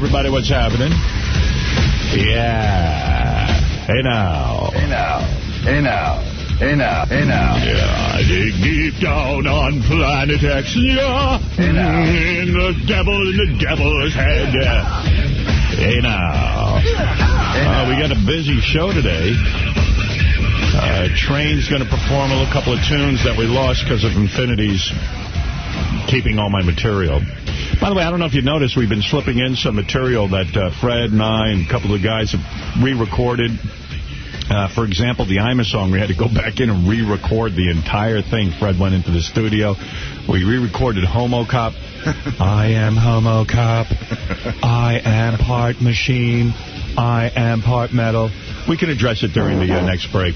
everybody. What's happening? Yeah. Hey now. Hey now. Hey now. Hey now. Hey now. Yeah, I dig deep down on Planet X. Yeah. Hey now. In the devil in the devil's head. Yeah. Hey now. Hey Uh, we got a busy show today. Uh, Train's going to perform a couple of tunes that we lost because of Infinity's keeping all my material. By the way, I don't know if you noticed, we've been slipping in some material that uh, Fred and I and a couple of guys have re-recorded. Uh, for example, the I'm a song, we had to go back in and re-record the entire thing. Fred went into the studio. We re-recorded Homo Cop. I am Homo Cop. I am part machine. I am part metal. We can address it during the uh, next break.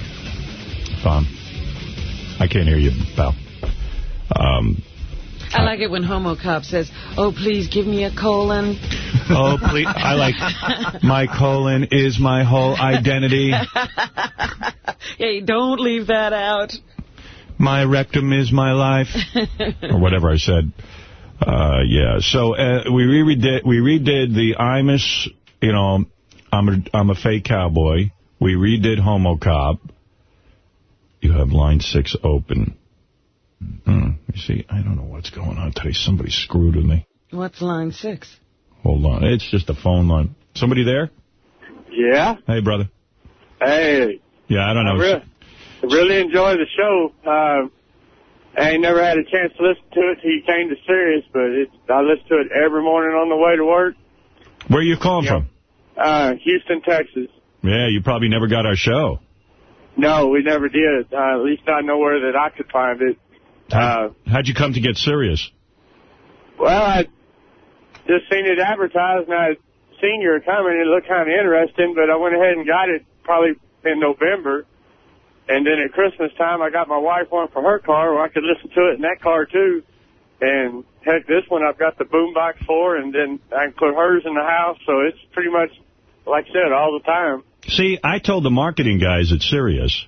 Tom. I can't hear you, pal. Um, I like it when Homo Cop says, oh, please give me a colon. oh, please. I like my colon is my whole identity. hey, don't leave that out. My rectum is my life. or whatever I said. Uh, yeah, so uh, we redid we redid the Imus, you know, I'm a, I'm a fake cowboy. We redid Homo Cop. You have line six open. Hmm, you see, I don't know what's going on today. Somebody screwed with me. What's line six? Hold on. It's just a phone line. Somebody there? Yeah. Hey, brother. Hey, Yeah, I don't know. really, I really enjoy the show. Uh, I ain't never had a chance to listen to it till you came to Sirius, but it, I listen to it every morning on the way to work. Where are you calling Yeah. from? Uh, Houston, Texas. Yeah, you probably never got our show. No, we never did. Uh, at least I know where that I could find it. Uh, How'd you come to get Sirius? well, I just seen it advertised, and I seen you were coming. It looked kind of interesting, but I went ahead and got it probably in November. And then at Christmas time, I got my wife one for her car where I could listen to it in that car too. And heck, this one I've got the boombox for, and then I can put hers in the house. So it's pretty much, like I said, all the time. See, I told the marketing guys at Sirius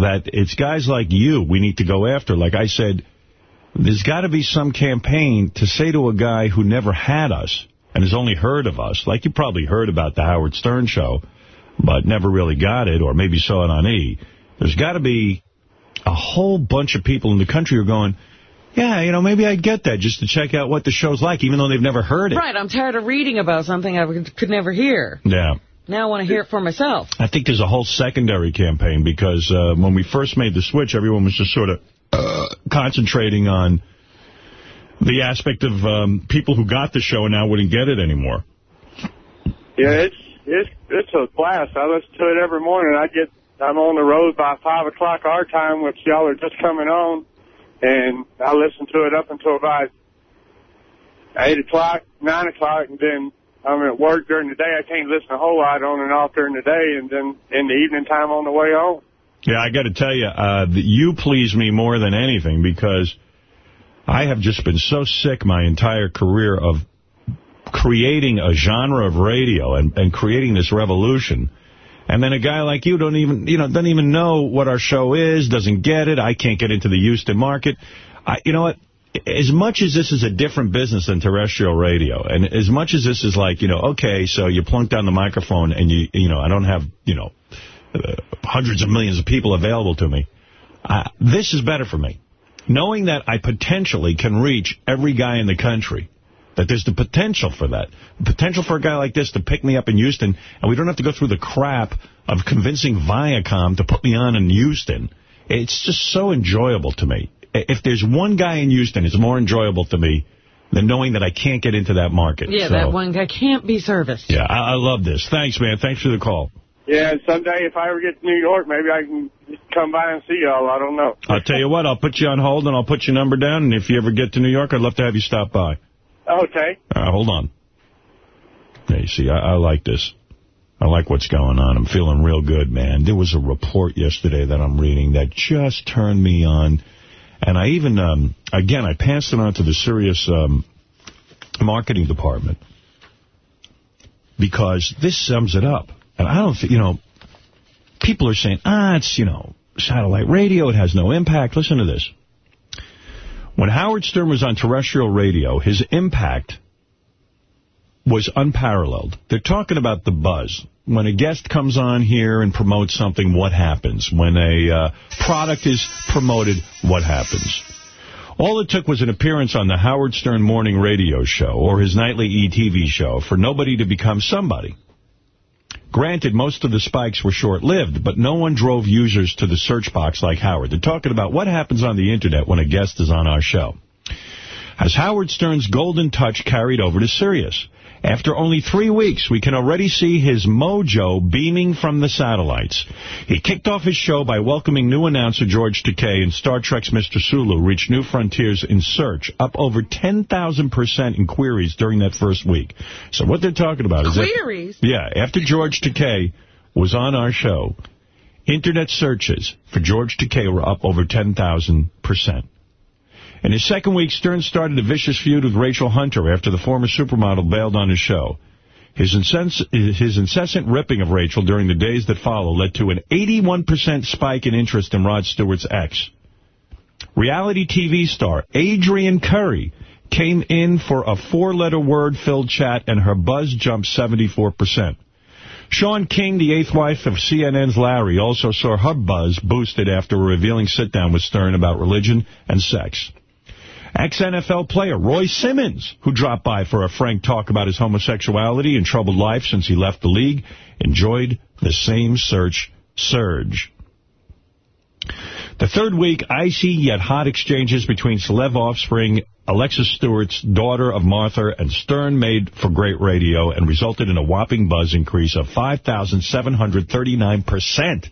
that it's guys like you we need to go after. Like I said, there's got to be some campaign to say to a guy who never had us and has only heard of us, like you probably heard about the Howard Stern show, but never really got it or maybe saw it on E. There's got to be a whole bunch of people in the country who are going, yeah, you know, maybe I'd get that just to check out what the show's like, even though they've never heard it. Right, I'm tired of reading about something I could could never hear. Yeah. Now I want to hear it for myself. I think there's a whole secondary campaign because uh, when we first made the switch, everyone was just sort of uh, concentrating on the aspect of um, people who got the show and now wouldn't get it anymore. Yeah, it's it's it's a blast. I listen to it every morning. I get I'm on the road by five o'clock our time, which y'all are just coming on, and I listen to it up until about eight o'clock, nine o'clock, and then I'm at work during the day. I can't listen a whole lot on and off during the day, and then in the evening time on the way home. Yeah, I got to tell you, uh, you please me more than anything because I have just been so sick my entire career of creating a genre of radio and, and creating this revolution. And then a guy like you don't even, you know, doesn't even know what our show is, doesn't get it. I can't get into the Houston market. I, you know what? As much as this is a different business than terrestrial radio, and as much as this is like, you know, okay, so you plunk down the microphone and you, you know, I don't have, you know, uh, hundreds of millions of people available to me. Uh, this is better for me. Knowing that I potentially can reach every guy in the country, that there's the potential for that, the potential for a guy like this to pick me up in Houston, and we don't have to go through the crap of convincing Viacom to put me on in Houston. It's just so enjoyable to me. If there's one guy in Houston, it's more enjoyable to me than knowing that I can't get into that market. Yeah, So, that one guy can't be serviced. Yeah, I, I love this. Thanks, man. Thanks for the call. Yeah, someday if I ever get to New York, maybe I can come by and see y'all. I don't know. I'll tell you what, I'll put you on hold and I'll put your number down, and if you ever get to New York, I'd love to have you stop by. Okay. Uh, hold on. Yeah, you see, I, I like this. I like what's going on. I'm feeling real good, man. There was a report yesterday that I'm reading that just turned me on. And I even, um, again, I passed it on to the Sirius um, marketing department because this sums it up. And I don't, you know, people are saying, ah, it's, you know, satellite radio. It has no impact. Listen to this. When Howard Stern was on terrestrial radio, his impact was unparalleled. They're talking about the buzz. When a guest comes on here and promotes something, what happens? When a uh, product is promoted, what happens? All it took was an appearance on the Howard Stern morning radio show or his nightly ETV show for nobody to become somebody. Granted, most of the spikes were short-lived, but no one drove users to the search box like Howard. They're talking about what happens on the Internet when a guest is on our show. Has Howard Stern's golden touch carried over to Sirius? After only three weeks, we can already see his mojo beaming from the satellites. He kicked off his show by welcoming new announcer George Takei and Star Trek's Mr. Sulu reached new frontiers in search, up over 10,000% in queries during that first week. So what they're talking about is... Queries? That, yeah, after George Takei was on our show, Internet searches for George Takei were up over 10,000%. In his second week, Stern started a vicious feud with Rachel Hunter after the former supermodel bailed on his show. His, his incessant ripping of Rachel during the days that follow led to an 81% spike in interest in Rod Stewart's ex. Reality TV star Adrianne Curry came in for a four-letter word-filled chat, and her buzz jumped 74%. Shawn King, the eighth wife of CNN's Larry, also saw her buzz boosted after a revealing sit-down with Stern about religion and sex. Ex-NFL player Roy Simmons, who dropped by for a frank talk about his homosexuality and troubled life since he left the league, enjoyed the same search surge. The third week, icy yet hot exchanges between celeb offspring Alexis Stewart's daughter of Martha and Stern made for great radio and resulted in a whopping buzz increase of 5,739%.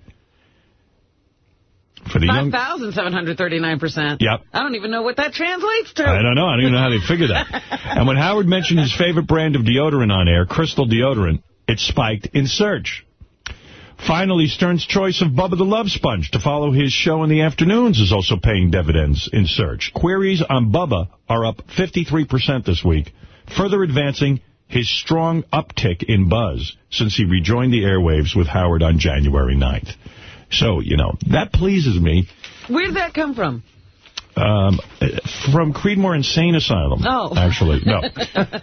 For the 5,739%. Yep. I don't even know what that translates to. I don't know. I don't even know how they figure that. and when Howard mentioned his favorite brand of deodorant on air, Crystal Deodorant, it spiked in search. Finally, Stern's choice of Bubba the Love Sponge to follow his show in the afternoons is also paying dividends in search. Queries on Bubba are up 53% this week, further advancing his strong uptick in buzz since he rejoined the airwaves with Howard on January 9th. So, you know, that pleases me. Where did that come from? Um, from Creedmoor Insane Asylum. Oh. Actually, no.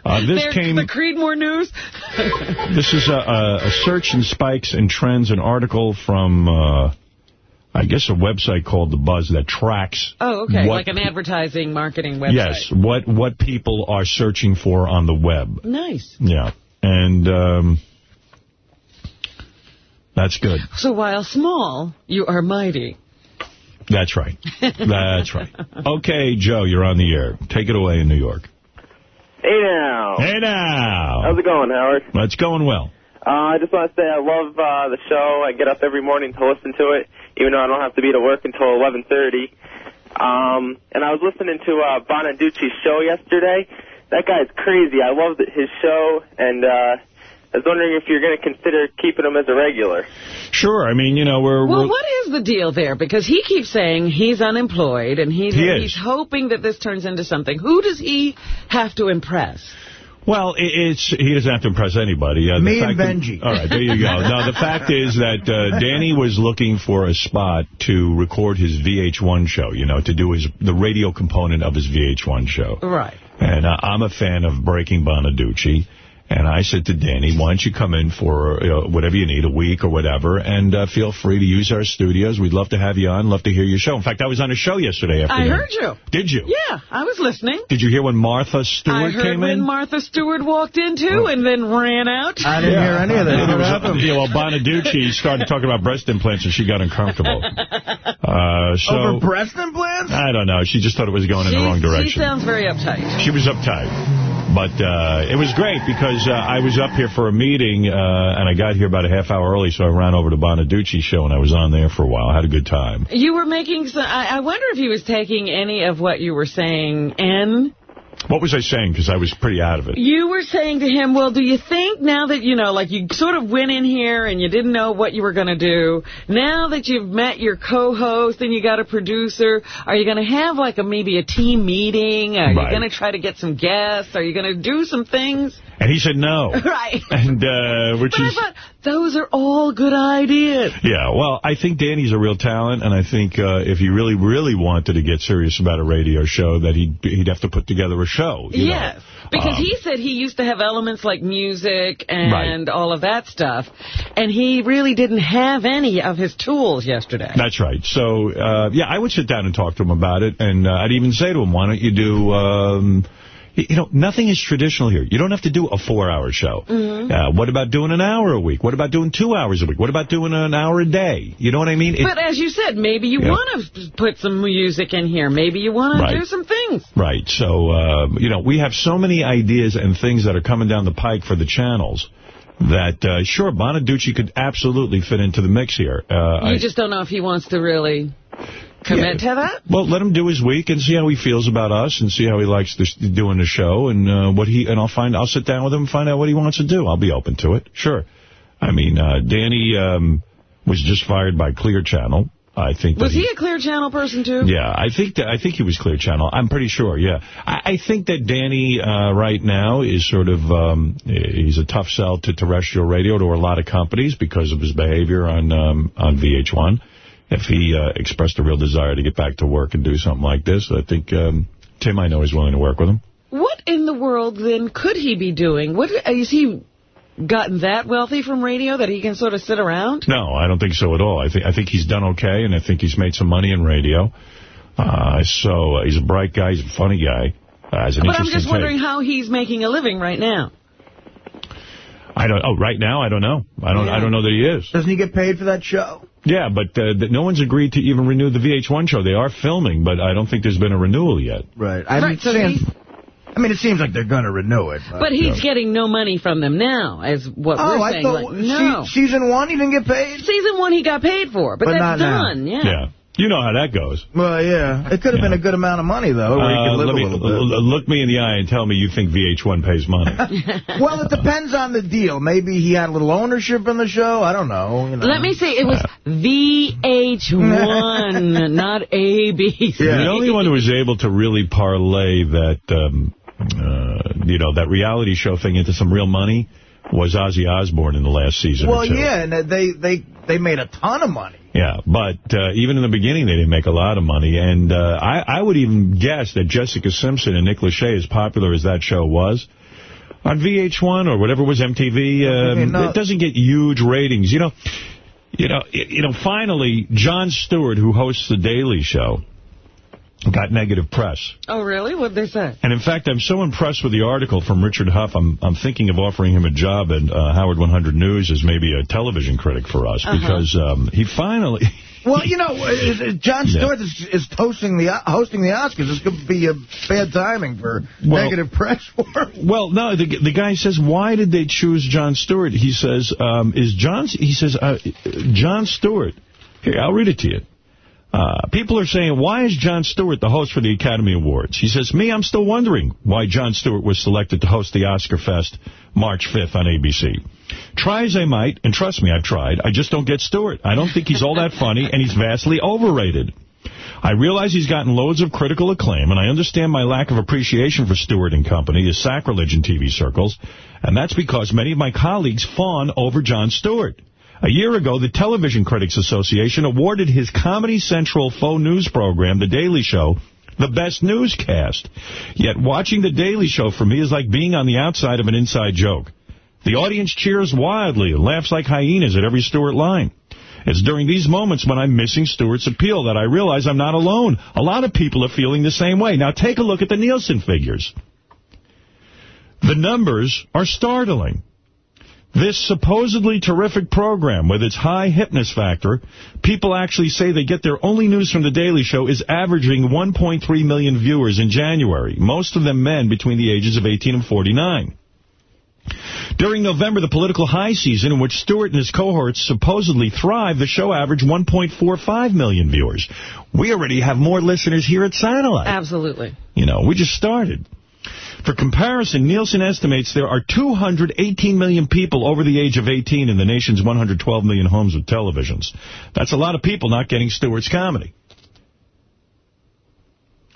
Uh, this There's came... the Creedmoor News? this is a, a, a, search and spikes and trends, an article from, uh, I guess, a website called The Buzz that tracks... Oh, okay, like an advertising marketing website. Yes, what, what people are searching for on the web. Nice. Yeah, and... Um, that's good. So while small, you are mighty. That's right. That's right. Okay, Joe, you're on the air. Take it away in New York. Hey now. Hey now. How's it going, Howard? It's going well. Uh, I just want to say I love uh, the show. I get up every morning to listen to it, even though I don't have to be to work until 11:30. Um, and I was listening to uh, Bonaduce's show yesterday. That guy's crazy. I love his show, and uh, I was wondering if you're going to consider keeping him as a regular. Sure. I mean, you know, we're... Well, we're... what is the deal there? Because he keeps saying he's unemployed, and he's, he he's hoping that this turns into something. Who does he have to impress? Well, it's he doesn't have to impress anybody. Uh, Me and Benji. That, all right, there you go. now, the fact is that uh, Danny was looking for a spot to record his VH1 show, you know, to do his the radio component of his VH1 show. Right. And uh, I'm a fan of Breaking Bonaduce. And I said to Danny, why don't you come in for you know, whatever you need, a week or whatever, and uh, feel free to use our studios. We'd love to have you on, love to hear your show. In fact, I was on a show yesterday afternoon. I heard you. Did you? Yeah, I was listening. Did you hear when Martha Stewart came in? I heard when Martha Stewart walked in, too, and then ran out. I didn't yeah. hear any of that. What happened? Yeah, well, Bonaduce started talking about breast implants, and she got uncomfortable. Uh, so, Over breast implants? I don't know. She just thought it was going She's, in the wrong direction. She sounds very uptight. She was uptight. But uh, it was great because uh, I was up here for a meeting, uh, and I got here about a half hour early, so I ran over to Bonaduce's show, and I was on there for a while. I had a good time. You were making some... I, I wonder if he was taking any of what you were saying in... What was I saying? Because I was pretty out of it. You were saying to him, well, do you think now that, you know, like you sort of went in here and you didn't know what you were going to do, now that you've met your co-host and you got a producer, are you going to have like a maybe a team meeting? Are right. you going to try to get some guests? Are you going to do some things? And he said no. Right. And uh, which But I is thought, those are all good ideas. yeah. Well, I think Danny's a real talent, and I think uh, if he really, really wanted to get serious about a radio show, that he'd he'd have to put together a show. you know. Yes, because Um, he said he used to have elements like music and all of that stuff, and he really didn't have any of his tools yesterday. That's right. So, uh, yeah, I would sit down and talk to him about it, and uh, I'd even say to him, why don't you do... Um, you know, nothing is traditional here. You don't have to do a four-hour show. Mm-hmm. Uh, what about doing an hour a week? What about doing two hours a week? What about doing an hour a day? You know what I mean? It- But as you said, maybe you want to put some music in here. Maybe you want Right. to do some things. Right. So, uh, you know, we have so many ideas and things that are coming down the pike for the channels that, uh, sure, Bonaducci could absolutely fit into the mix here. Uh, You I- just don't know if he wants to really commit to that. Well, let him do his week and see how he feels about us and see how he likes this, doing the show and uh, what he and I'll find I'll sit down with him and find out what he wants to do. I'll be open to it. Sure. I mean, uh, Danny um, was just fired by Clear Channel. I think that Was he a Clear Channel person, too? yeah, I think that I think he was Clear Channel. I'm pretty sure. Yeah, I, I think that Danny uh, right now is sort of um, he's a tough sell to terrestrial radio to a lot of companies because of his behavior on um, on VH1. If he uh, expressed a real desire to get back to work and do something like this, I think um, Tim I know is willing to work with him. What in the world, then, could he be doing? What Is he gotten that wealthy from radio that he can sort of sit around? No, I don't think so at all. I think I think he's done okay, and I think he's made some money in radio. Uh, so uh, he's a bright guy. He's a funny guy. Uh, an But I'm interesting just take. wondering how he's making a living right now. I don't. Oh, right now I don't know. I don't. I don't know that he is. Doesn't he get paid for that show? Yeah, but uh, no one's agreed to even renew the VH1 show. They are filming, but I don't think there's been a renewal yet. Right. I Right, mean, so seems- he's- I mean, it seems like they're going to renew it. But, But he's getting no money from them now, as what oh, we're saying. Oh, I thought Like, no. se- season one he didn't get paid. Season one he got paid for, but, But that's not now. done, yeah. Yeah. You know how that goes. Well, yeah, it could have Yeah. been a good amount of money though, where you Uh, could live let a me, little bit. l- l- look me in the eye and tell me you think VH1 pays money. Well, it depends on the deal. Maybe he had a little ownership in the show. I don't know. You know. Let me see. It was VH1, not ABC. Yeah. The only one who was able to really parlay that, um, you know, that reality show thing into some real money was Ozzy Osbourne in the last season Well, yeah, and they they they made a ton of money. Yeah, but uh, even in the beginning, they didn't make a lot of money. And uh, I, I would even guess that Jessica Simpson and Nick Lachey, as popular as that show was, on VH1 or whatever was MTV, um, no. it doesn't get huge ratings. You know, you know, you know. Finally, Jon Stewart, who hosts the Daily Show, got negative press. Oh, really? What'd they say? And in fact, I'm so impressed with the article from Richard Huff, I'm I'm thinking of offering him a job at uh, Howard 100 News as maybe a television critic for us, Uh-huh. because um, he finally... Well, you know, uh, uh, Jon Yeah. Stewart is, is hosting the hosting the Oscars. This could be a bad timing for Well- negative press for him. Well, no, the the guy says, why did they choose Jon Stewart? He says, um, is Jon, he says, uh, Jon Stewart, here, I'll read it to you. Uh, people are saying, why is Jon Stewart the host for the Academy Awards? He says, me, I'm still wondering why Jon Stewart was selected to host the Oscar Fest March 5th on ABC. Try as I might, and trust me, I've tried, I just don't get Stewart. I don't think he's all that funny, and he's vastly overrated. I realize he's gotten loads of critical acclaim, and I understand my lack of appreciation for Stewart and Company is sacrilege in TV circles, and that's because many of my colleagues fawn over Jon Stewart. A year ago, the Television Critics Association awarded his Comedy Central faux news program, The Daily Show, the best newscast. Yet watching The Daily Show for me is like being on the outside of an inside joke. The audience cheers wildly and laughs like hyenas at every Stewart line. It's during these moments when I'm missing Stewart's appeal that I realize I'm not alone. A lot of people are feeling the same way. Now take a look at the Nielsen figures. The numbers are startling. This supposedly terrific program, with its high hipness factor, people actually say they get their only news from The Daily Show, is averaging 1.3 million viewers in January, most of them men between the ages of 18 and 49. During November, the political high season in which Stewart and his cohorts supposedly thrive, the show averaged 1.45 million viewers. We already have more listeners here at Satellite. Absolutely. You know, we just started. For comparison, Nielsen estimates there are 218 million people over the age of 18 in the nation's 112 million homes with televisions. That's a lot of people not getting Stewart's comedy.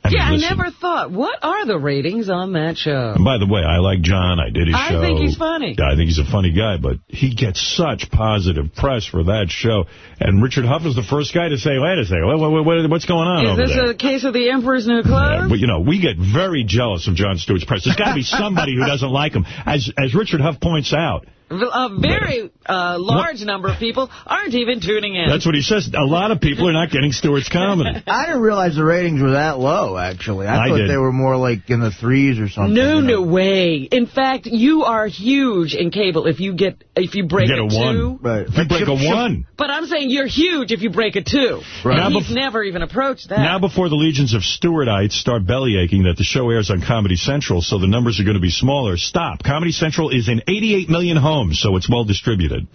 I mean, yeah, I never thought, what are the ratings on that show? And by the way, I like Jon. I did his I show. think he's funny. I think he's a funny guy, but he gets such positive press for that show. And Richard Huff is the first guy to say, wait a second, what, what, what, what's going on Is over this there? a case of the Emperor's New Yeah, Clothes? but, you know, we get very jealous of Jon Stewart's press. There's got to be somebody who doesn't like him. As as Richard Huff points out, A very uh, large number of people aren't even tuning in. that's what he says. A lot of people are not getting Stewart's comedy. I didn't realize the ratings were that low, actually. I, I thought did. they were more like in the threes or something. No, you know. no way. In fact, you are huge in cable if you get if you break You get a two. one. Right. If you break a one. But I'm saying you're huge if you break a two. Right. And Now he's never even approached that. Now before the legions of Stewartites start bellyaching that the show airs on Comedy Central, so the numbers are going to be smaller, stop. Comedy Central is in 88 million homes, so it's well distributed.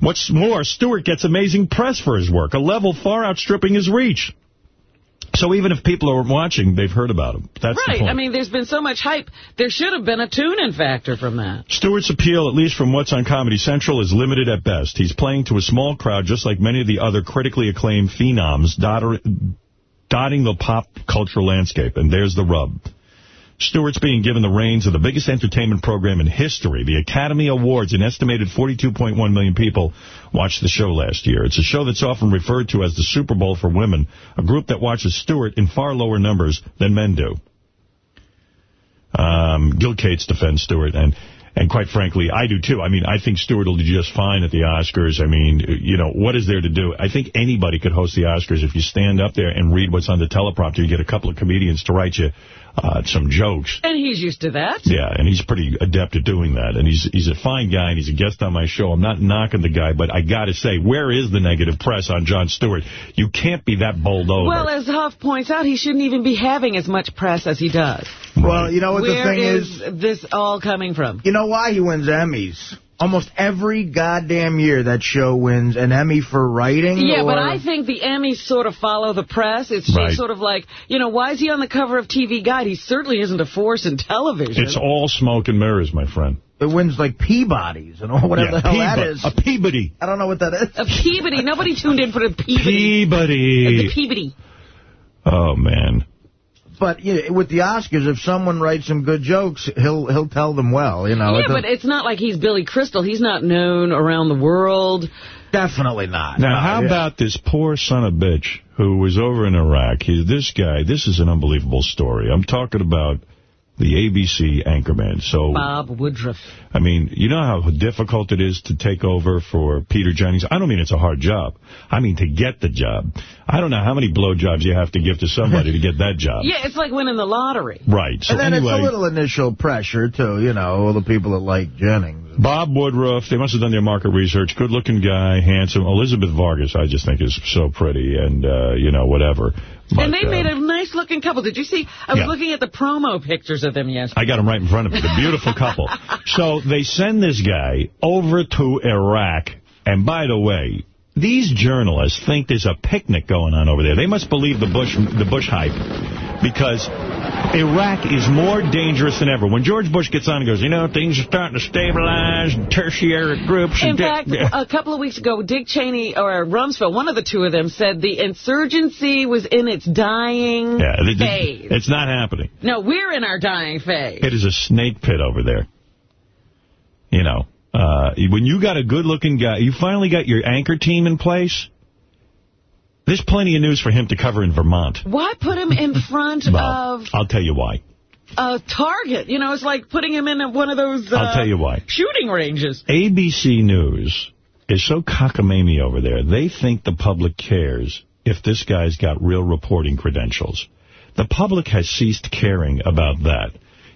What's more, Stewart gets amazing press for his work, a level far outstripping his reach. So even if people are watching, they've heard about him. That's the right. I mean, there's been so much hype. There should have been a tune-in factor from that. Stewart's appeal, at least from what's on Comedy Central, is limited at best. He's playing to a small crowd, just like many of the other critically acclaimed phenoms dotting the pop culture landscape. And there's the rub. Stewart's being given the reins of the biggest entertainment program in history, the Academy Awards. An estimated 42.1 million people watched the show last year. It's a show that's often referred to as the Super Bowl for women, a group that watches Stewart in far lower numbers than men do. Um, Gil Cates defends Stewart, and and quite frankly, I do too. I mean, I think Stewart will do just fine at the Oscars. I mean, you know, what is there to do? I think anybody could host the Oscars if you stand up there and read what's on the teleprompter. You get a couple of comedians to write you uh, some jokes. And he's used to that. Yeah, and he's pretty adept at doing that. And he's he's a fine guy, and he's a guest on my show. I'm not knocking the guy, but I got to say, where is the negative press on Jon Stewart? You can't be that bowled over. Well, as Huff points out, he shouldn't even be having as much press as he does. Well, you know what Where the thing is is? this all coming from? You know why he wins Emmys? Almost every goddamn year that show wins an Emmy for writing. Yeah, or... but I think the Emmys sort of follow the press. It's just Right. sort of like, you know, why is he on the cover of TV Guide? He certainly isn't a force in television. it's all smoke and mirrors, my friend. it wins like Peabodys and all whatever Yeah, the hell that Peabo- A Peabody. I don't know what that is. a Peabody. Nobody tuned in for the Peabody. Peabody. The Peabody. Oh, man. But you know, with the Oscars, if someone writes some good jokes, he'll he'll tell them well. You know, yeah, It but doesn't- it's not like he's Billy Crystal. He's not known around the world. definitely not. Now, No, how yeah. about this poor son of a bitch who was over in Iraq? He, this guy, this is an unbelievable story. I'm talking about the ABC anchorman. So, Bob Woodruff. I mean, you know how difficult it is to take over for Peter Jennings? I don't mean it's a hard job. I mean to get the job. I don't know how many blowjobs you have to give to somebody to get that job. Yeah, it's like winning the lottery. Right. So And then anyway, it's a little initial pressure, too, you know, all the people that like Jennings. Bob Woodruff, they must have done their market research. Good-looking guy, handsome. Elizabeth Vargas, I just think is so pretty and, uh, you know, whatever. But, and they uh, made a nice-looking couple. Did you see? I was Yeah. looking at the promo pictures of them yesterday. I got them right in front of me. The beautiful couple. So they send this guy over to Iraq. And by the way, these journalists think there's a picnic going on over there. They must believe the Bush the Bush hype because Iraq is more dangerous than ever. When George Bush gets on and goes, you know, things are starting to stabilize, tertiary groups. In fact, a couple of weeks ago, Dick Cheney or Rumsfeld, one of the two of them, said the insurgency was in its dying yeah, phase. it's not happening. No, we're in our dying phase. It is a snake pit over there. You know, uh, when you got a good-looking guy, you finally got your anchor team in place. There's plenty of news for him to cover in Vermont. Why put him in front Well, of I'll tell you why. a target? You know, it's like putting him in one of those uh, I'll tell you why. shooting ranges. ABC News is so cockamamie over there. They think the public cares if this guy's got real reporting credentials. The public has ceased caring about that.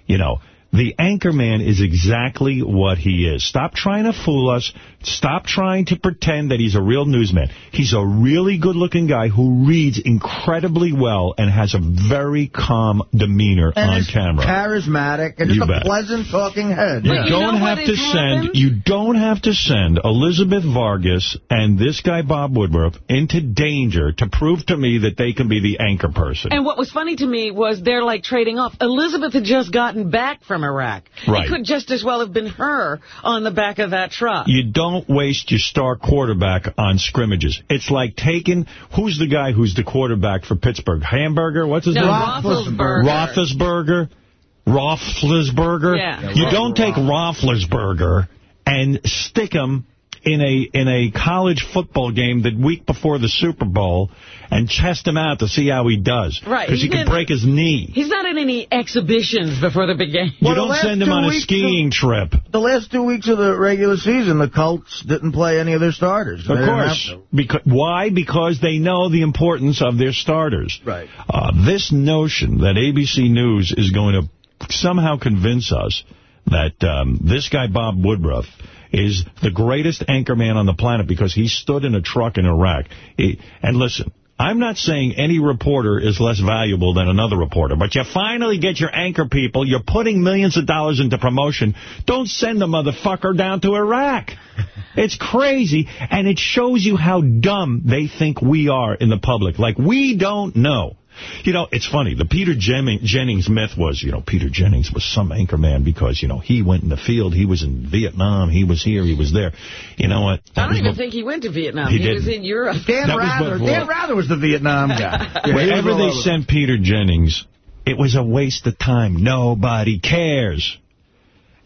You know, the anchorman is exactly what he is. Stop trying to fool us. Stop trying to pretend that he's a real newsman. He's a really good-looking guy who reads incredibly well and has a very calm demeanor And on camera. charismatic and just You a pleasant talking head. You you don't know have to send happened? you don't have to send Elizabeth Vargas and this guy Bob Woodruff into danger to prove to me that they can be the anchor person. And what was funny to me was they're like trading off. Elizabeth had just gotten back from from Iraq. Right. It could just as well have been her on the back of that truck. You don't waste your star quarterback on scrimmages. It's like taking, who's the guy who's the quarterback for Pittsburgh? Hamburger? What's his No, name? Roethlisberger. Roethlisberger. Roethlisberger. Yeah. You don't take Roethlisberger and stick him in a in a college football game the week before the Super Bowl and test him out to see how he does. Right. Because he He could break his knee. He's not in any exhibitions before the big game. You Well, the don't send him on a weeks skiing trip. The last two weeks of the regular season, the Colts didn't play any of their starters. Of didn't course. Because, why? Because they know the importance of their starters. Right. Uh, this notion that ABC News is going to somehow convince us that um, this guy, Bob Woodruff, is the greatest anchorman on the planet because he stood in a truck in Iraq. He, and listen, I'm not saying any reporter is less valuable than another reporter, but you finally get your anchor people. You're putting millions of dollars into promotion. Don't send the motherfucker down to Iraq. It's crazy, and it shows you how dumb they think we are in the public. Like, we don't know. You know, it's funny. The Peter Jen Jennings myth was, you know, Peter Jennings was some anchor man because, you know, he went in the field. He was in Vietnam. He was here. He was there. You know what? I don't even what- think he went to Vietnam. He He, was didn't. in Europe. Dan That Rather. before- Dan Rather was the Vietnam guy. Yeah, Wherever they over. sent Peter Jennings, it was a waste of time. Nobody cares.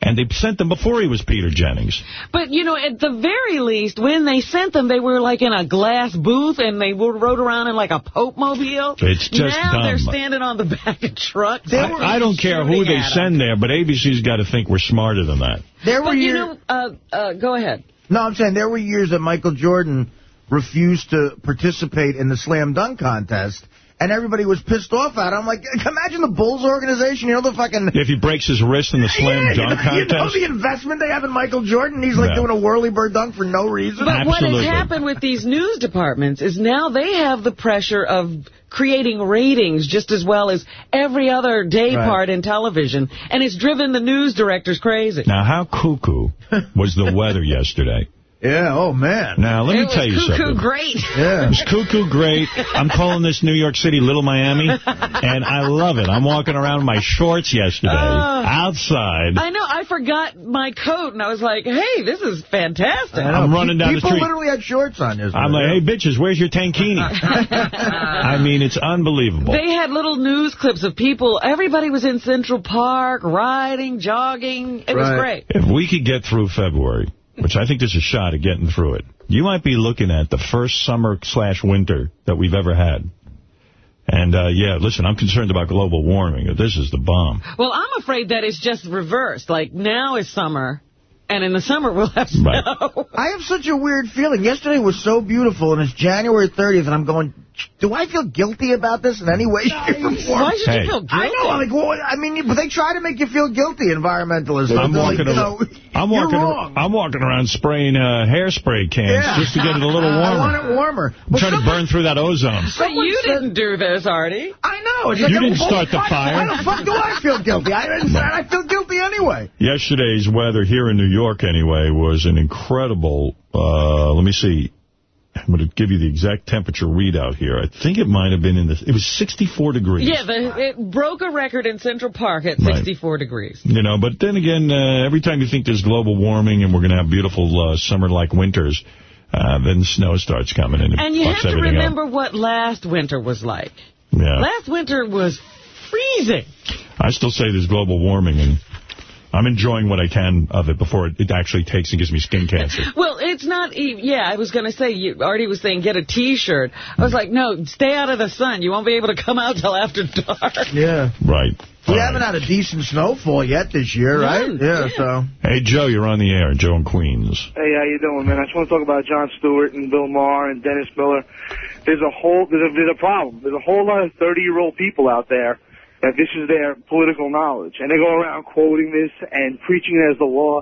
And they sent them before he was Peter Jennings. But, you know, at the very least, when they sent them, they were like in a glass booth and they rode around in like a Pope mobile. It's just now they're standing on the back of trucks. I, I don't care who they at 'em. send there, but ABC's got to think we're smarter than that. There were But, you years. know, uh, uh, go ahead. No, I'm saying there were years that Michael Jordan refused to participate in the slam dunk contest, and everybody was pissed off at him. I'm like, imagine the Bulls organization, you know, the fucking... If he breaks his wrist in the slam Yeah, dunk you know, you know contest. the investment they have in Michael Jordan? He's like Yeah. doing a whirly bird dunk for no reason. But what has happened with these news departments is now they have the pressure of creating ratings just as well as every other day Right. part in television, and it's driven the news directors crazy. Now, how cuckoo was the weather yesterday? Yeah, oh, man. Now, let it me tell you cuckoo something. great. Yeah. It was cuckoo great. I'm calling this New York City Little Miami, and I love it. I'm walking around in my shorts yesterday, oh. outside. I know, I forgot my coat, and I was like, hey, this is fantastic. I know. I'm running down the street. People literally had shorts on yesterday. I'm like, hey, bitches, where's your tankini? I mean, it's unbelievable. They had little news clips of people. Everybody was in Central Park, riding, jogging. It was great. If we could get through February, which I think there's a shot at getting through it, you might be looking at the first summer slash winter that we've ever had. And, uh, yeah, listen, I'm concerned about global warming. This is the bomb. Well, I'm afraid that it's just reversed. Like, now is summer, and in the summer we'll have snow. Right. I have such a weird feeling. Yesterday was so beautiful, and it's January 30th, and I'm going, do I feel guilty about this in any way, shape, or form? Why should Hey. you feel guilty? I know, like, well, I mean, but they try to make you feel guilty, environmentalists. I'm walking, like, you around, know, I'm, you're walking, wrong. I'm walking around spraying uh, hairspray cans Yeah. just to get it a little warmer. I warmer. want it warmer. I'm trying to burn through that ozone. But you said- didn't do this, Artie. I know. It's You like, didn't start the why- fire. Why the fuck do I feel guilty? I, I feel guilty anyway. Yesterday's weather here in New York, anyway, was an incredible, uh, let me see. I'm going to give you the exact temperature readout here. I think it might have been in the, it was 64 degrees. Yeah, the, it broke a record in Central Park at Right. 64 degrees. You know, but then again, uh, every time you think there's global warming and we're going to have beautiful uh, summer-like winters, uh, then snow starts coming in and, And you have to remember up. what last winter was like. Yeah. Last winter was freezing. I still say there's global warming, and I'm enjoying what I can of it before it, it actually takes and gives me skin cancer. Well, it's not, e- yeah, I was going to say, you, Artie was saying get a T-shirt. I was like, no, stay out of the sun. You won't be able to come out till after dark. Yeah. Right. We All haven't right. had a decent snowfall yet this year, right? None, Yeah, yeah. so. Hey, Joe, you're on the air. Joe in Queens. Hey, how you doing, man? I just want to talk about Jon Stewart and Bill Maher and Dennis Miller. There's a whole there's a, there's a problem. There's a whole lot of 30 year old people out there that this is their political knowledge, and they go around quoting this and preaching it as the law.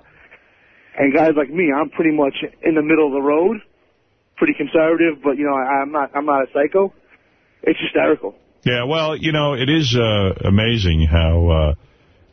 And guys like me, I'm pretty much in the middle of the road, pretty conservative, but you know I, I'm not I'm not a psycho. It's hysterical. Yeah, well, you know, it is uh, amazing how uh,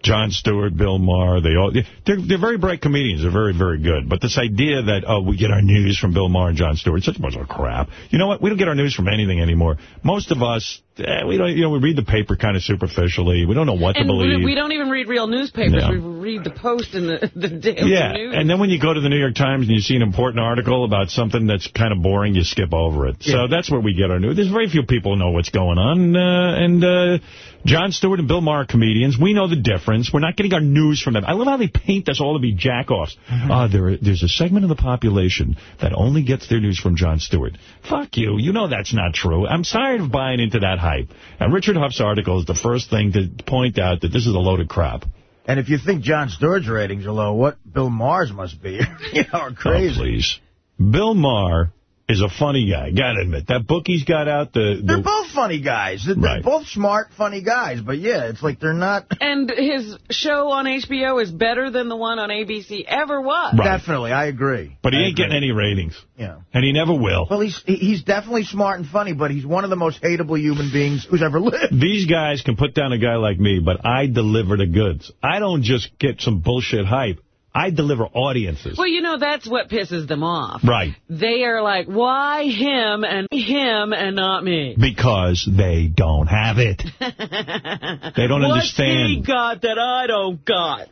Jon Stewart, Bill Maher, they all, they're, they're very bright comedians. They're very, very good. But this idea that, oh, we get our news from Bill Maher and Jon Stewart, such a bunch of crap. You know what? We don't get our news from anything anymore. Most of us eh, we don't, you know, we read the paper kind of superficially. We don't know what and to believe. we, don't even read real newspapers. Yeah. We read the Post and the, the Daily yeah, News. and then when you go to the New York Times and you see an important article about something that's kind of boring, you skip over it. So that's where we get our news. There's very few people who know what's going on. Uh, and uh, Jon Stewart and Bill Maher are comedians. We know the difference. We're not getting our news from them. I love how they paint us all to be jack-offs. Uh, there, there's a segment of the population that only gets their news from Jon Stewart. Fuck you. You know that's not true. I'm tired of buying into that hype. And Richard Huff's article is the first thing to point out that this is a load of crap. And if you think Jon Stewart's ratings are low, what Bill Maher's must be, you know, are crazy. Oh, please. Bill Maher is a funny guy. Gotta admit. That book he's got out, the... They're both funny guys. They're, Right. they're both smart, funny guys. But, yeah, it's like they're not... And his show on HBO is better than the one on ABC ever was. Right. Definitely, I agree. but he I ain't getting any ratings. Yeah. And he never will. Well, he's he's definitely smart and funny, but he's one of the most hateable human beings who's ever lived. These guys can put down a guy like me, but I deliver the goods. I don't just get some bullshit hype. I deliver audiences. Well, you know, that's what pisses them off. Right. They are like, why him and him and not me? Because they don't have it. They don't What's he understand. got that I don't got?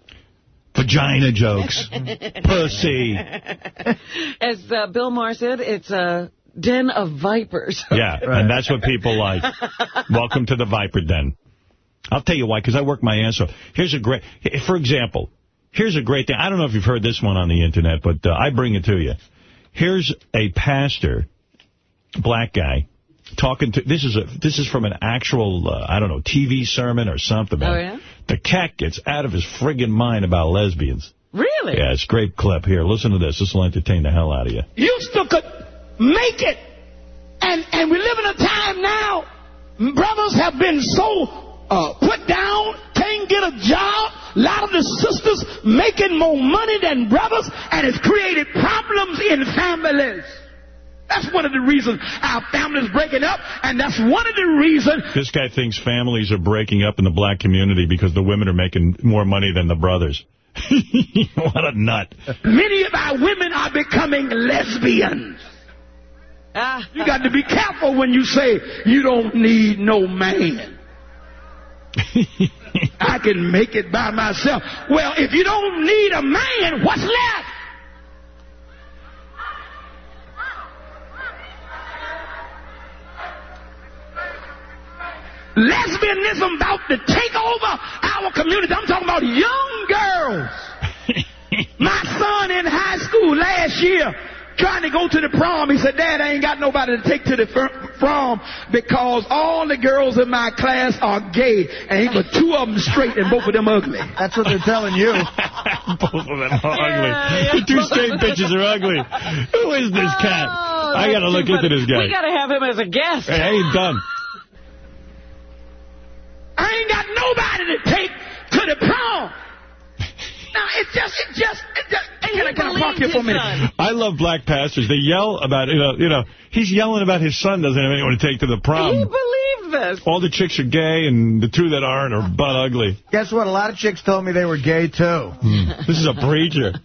Vagina jokes. Pussy. As uh, Bill Maher said, it's a den of vipers. Yeah, and that's what people like. Welcome to the Viper Den. I'll tell you why, because I work my ass off. Here's a great, for example, here's a great thing. I don't know if you've heard this one on the Internet, but uh, I bring it to you. Here's a pastor, black guy, talking to, this is a this is from an actual, uh, I don't know, TV sermon or something. Oh, yeah? The cat gets out of his friggin' mind about lesbians. Really? Yeah, it's a great clip. Here, listen to this. This will entertain the hell out of you. You still could make it. And and we live in a time now, brothers have been so uh, put down, can't get a job. A lot of the sisters making more money than brothers, and it's created problems in families. That's one of the reasons our families breaking up, and that's one of the reasons This guy thinks families are breaking up in the black community because the women are making more money than the brothers. what a nut. many of our women are becoming lesbians. Ah, You got to be careful when you say you don't need no man. I can make it by myself. Well, if you don't need a man, what's left? Lesbianism about to take over our community. I'm talking about young girls. My son in high school last year trying to go to the prom. He said, Dad, I ain't got nobody to take to the fir- prom because all the girls in my class are gay. And he but two of them straight and both of them ugly. That's what they're telling you. Both of them are ugly. yeah. The two straight bitches are ugly. Who is this oh, cat? Oh, I got to look too into this guy. We got to have him as a guest. Hey, I ain't done. I ain't got nobody to take to the prom. Now, it just, it just, it just, hey, can I, can I park here for a minute? Son. I love black pastors. They yell about, you know, you know, he's yelling about his son doesn't have anyone to take to the prom. He prom. believed this. All the chicks are gay, and the two that aren't are butt ugly. Guess what? A lot of chicks told me they were gay, too. Hmm. This is a preacher.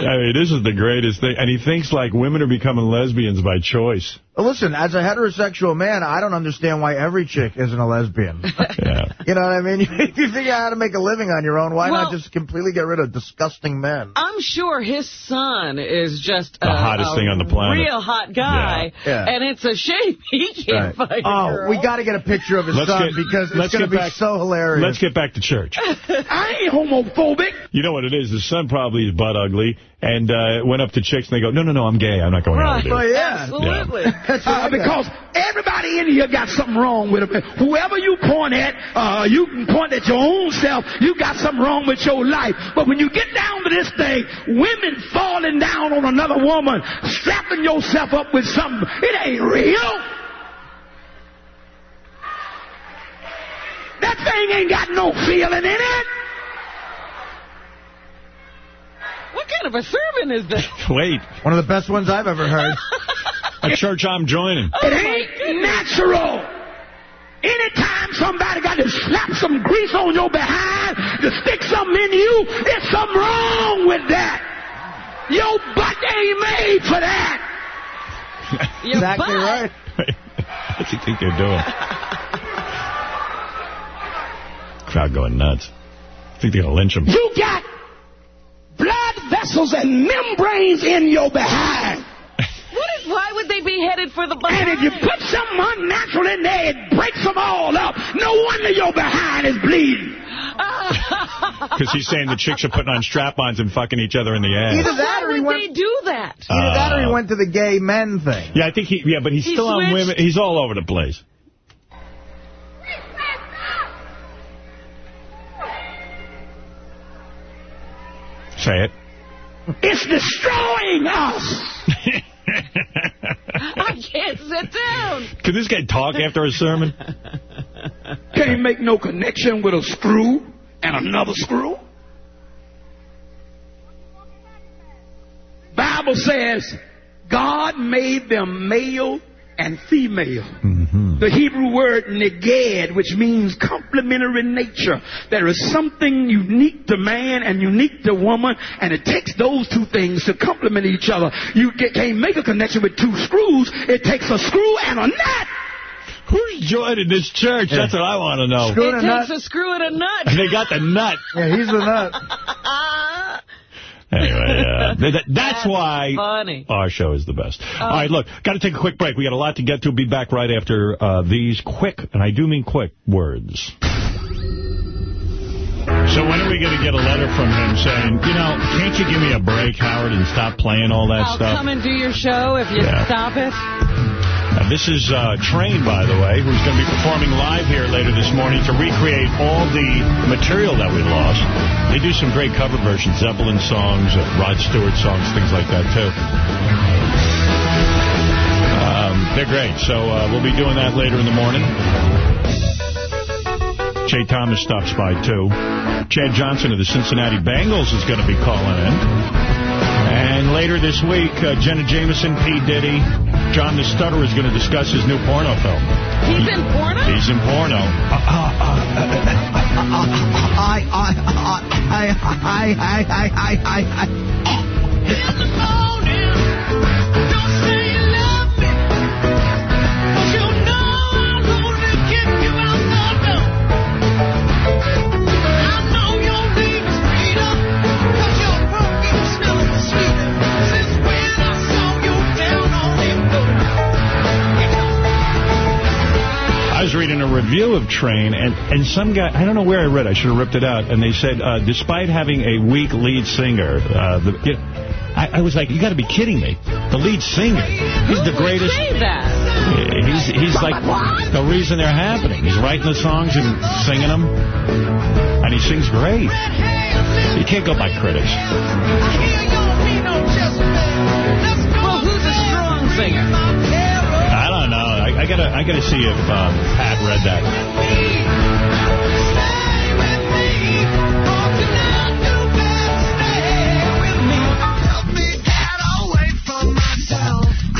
I mean, this is the greatest thing. And he thinks, like, women are becoming lesbians by choice. Listen, as a heterosexual man, I don't understand why every chick isn't a lesbian. Yeah. you know what I mean? If you figure out how to make a living on your own, why Well- not just completely get rid of disgusting men? I'm sure his son is just The a, hottest a thing on the planet. real hot guy, Yeah. Yeah. and it's a shame he can't Right. find a Oh, girl. we got to get a picture of his Let's son get- because it's going to be back- so hilarious. Let's get back to church. I ain't homophobic. You know what it is? His son probably is butt ugly and uh, went up to chicks and they go, no, no, no, I'm gay. I'm not going out Right. with Oh, yeah. Absolutely. That's Uh, because everybody in here got something wrong with them. Whoever you point at, uh, you can point at your own self. You got something wrong with your life. But when you get down to this thing, women falling down on another woman, strapping yourself up with something, it ain't real. That thing ain't got no feeling in it. What kind of a sermon is this? Wait, One of the best ones I've ever heard. a church I'm joining. Oh, it ain't natural. Anytime somebody got to slap some grease on your behind to stick something in you, there's something wrong with that. Your butt ain't made for that. Your exactly butt. right. What's he think they're doing? Crowd going nuts. I think they're going to lynch him. You got blood vessels and membranes in your behind. What is, why would they be headed for the And if you put something unnatural in there, it breaks them all up. No wonder your behind is bleeding. Because he's saying the chicks are putting on strap-ons and fucking each other in the ass. Either that or he would went, they do that? either that or he Uh, went to the gay men thing. Yeah, I think he. Yeah, but he's He still on women. He's all over the place. Say it. It's destroying us. I can't sit down. Can this guy talk after a sermon? Can't make no connection with a screw and another screw. Bible says God made them male and female. Mm-hmm. The Hebrew word neged, which means complementary nature. There is something unique to man and unique to woman, and it takes those two things to complement each other. You get, can't make a connection with two screws. It takes a screw and a nut. Who's joining this church? That's what I want to know. Screw It a takes nut. a screw and a nut. They got the nut. Yeah, he's the nut. Anyway, uh, th- th- that's That's why funny. our show is the best. All right, look, got to take a quick break. We got a lot to get to. Be back right after uh, these quick, and I do mean quick, words. So when are we going to get a letter from him saying, you know, can't you give me a break, Howard, and stop playing all that I'll stuff? come and do your show if you Yeah. stop it. Uh, this is uh, Train, by the way, who's going to be performing live here later this morning to recreate all the material that we lost. They do some great cover versions, Zeppelin songs, uh, Rod Stewart songs, things like that, too. Um, they're great. So uh, we'll be doing that later in the morning. Jay Thomas stops by, too. Chad Johnson of the Cincinnati Bengals is going to be calling in. And later this week, uh, Jenna Jameson, P. Diddy, John the Stutter is going to discuss his new porno film. He's in porno? He's in porno. I, I, I, I, I, I, I, I, I. I was reading a review of Train, and, and some guy, I don't know where I read, I should have ripped it out, and they said, uh, despite having a weak lead singer, uh, the, you know, I, I was like, you got to be kidding me. The lead singer, he's the greatest. Say that. He's, he's like the reason they're happening. He's writing the songs and singing them, and he sings great. You can't go by critics. Well, who's a strong singer? I gotta, I gotta see if uh, Pat read that.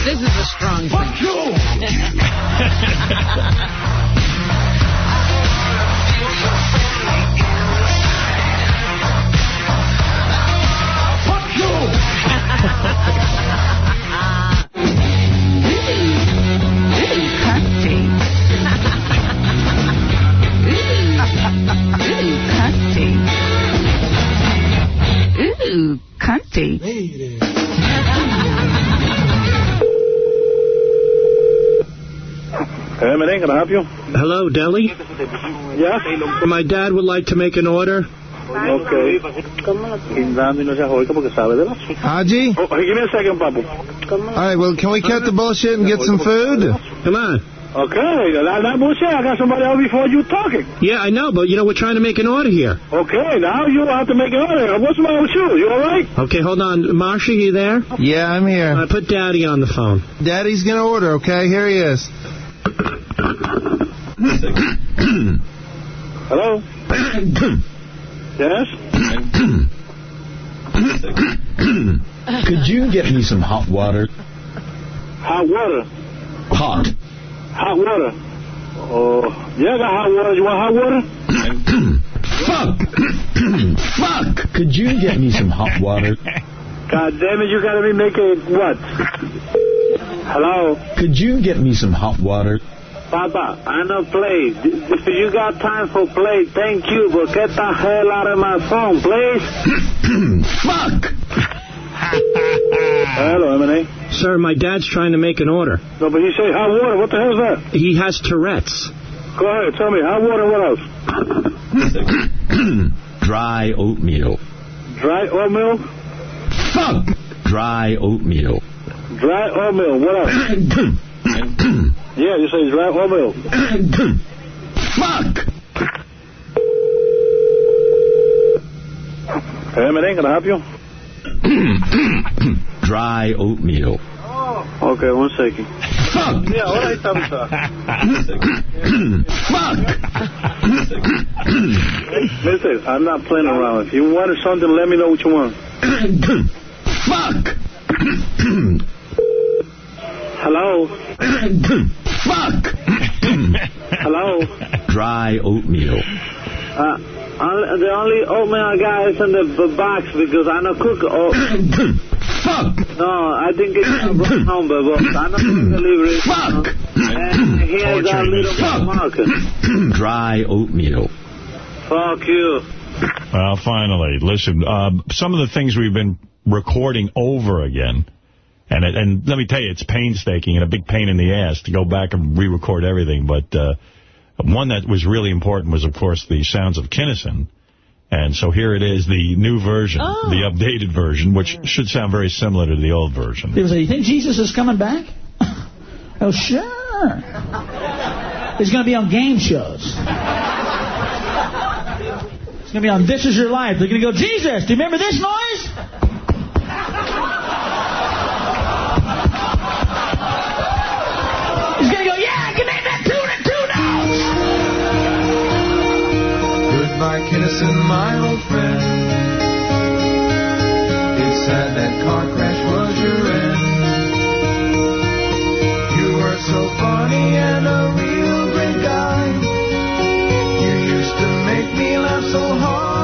This is a strong Fuck you! Fuck you! Ooh, cunty. Hey, man, can I help you? Hello, Deli? Yes? My dad would like to make an order. Okay. Guindando y no se joica porque sabe de la... Haji? Ah, oh, give me a second, papu. All right, well, can we cut the bullshit and get some food? Come on. Okay, that, that bullshit. I got somebody else before you talking. Yeah, I know, but, you know, we're trying to make an order here. Okay, now you have to make an order. What's the matter with you? You all right? Okay, hold on. Marsha, you there? Yeah, I'm here. I put Daddy on the phone. Daddy's going to order, okay? Here he is. Hello? yes? Could you get me some hot water? Hot water. Hot. Hot water. Oh, yeah, I got hot water. You want hot water? Fuck! Fuck! Could you get me some hot water? God damn it, you gotta be making what? Hello? Could you get me some hot water? Papa, I know play. If you got time for play, thank you, but get the hell out of my phone, please. Fuck! Hello, M&A. Sir, my dad's trying to make an order. No, but you say hot water. What the hell is that? He has Tourette's. Go ahead, tell me. Hot water, what else? Dry oatmeal. Dry oatmeal? Fuck! Dry oatmeal. Dry oatmeal, what else? yeah, you say dry oatmeal. Fuck! Hey, M&A, can I help you? Dry oatmeal. Oh, Okay, one second. Fuck! Yeah, all right, Fuck! Listen, I'm not playing around. If you wanted something, let me know what you want. Fuck! Hello? Fuck! Hello? Dry oatmeal. Uh, only- the only oatmeal I got is in the box because I don't cook oat. Fuck! No, I think it's a wrong number, but I know the delivery. Fuck! And he has a little Fuck! market. Dry oatmeal. Fuck you. Well, finally, listen, uh, some of the things we've been recording over again, and it, and let me tell you, it's painstaking and a big pain in the ass to go back and re-record everything, but uh, one that was really important was, of course, the sounds of Kinison. And so here it is, the new version, Oh. the updated version, which should sound very similar to the old version. People say, you think Jesus is coming back? oh, sure. He's going to be on game shows. He's going to be on This Is Your Life. They're going to go, Jesus, do you remember this noise? Goodbye, Kinison, my old friend. It's sad that car crash was your end. You were so funny and a real great guy. You used to make me laugh so hard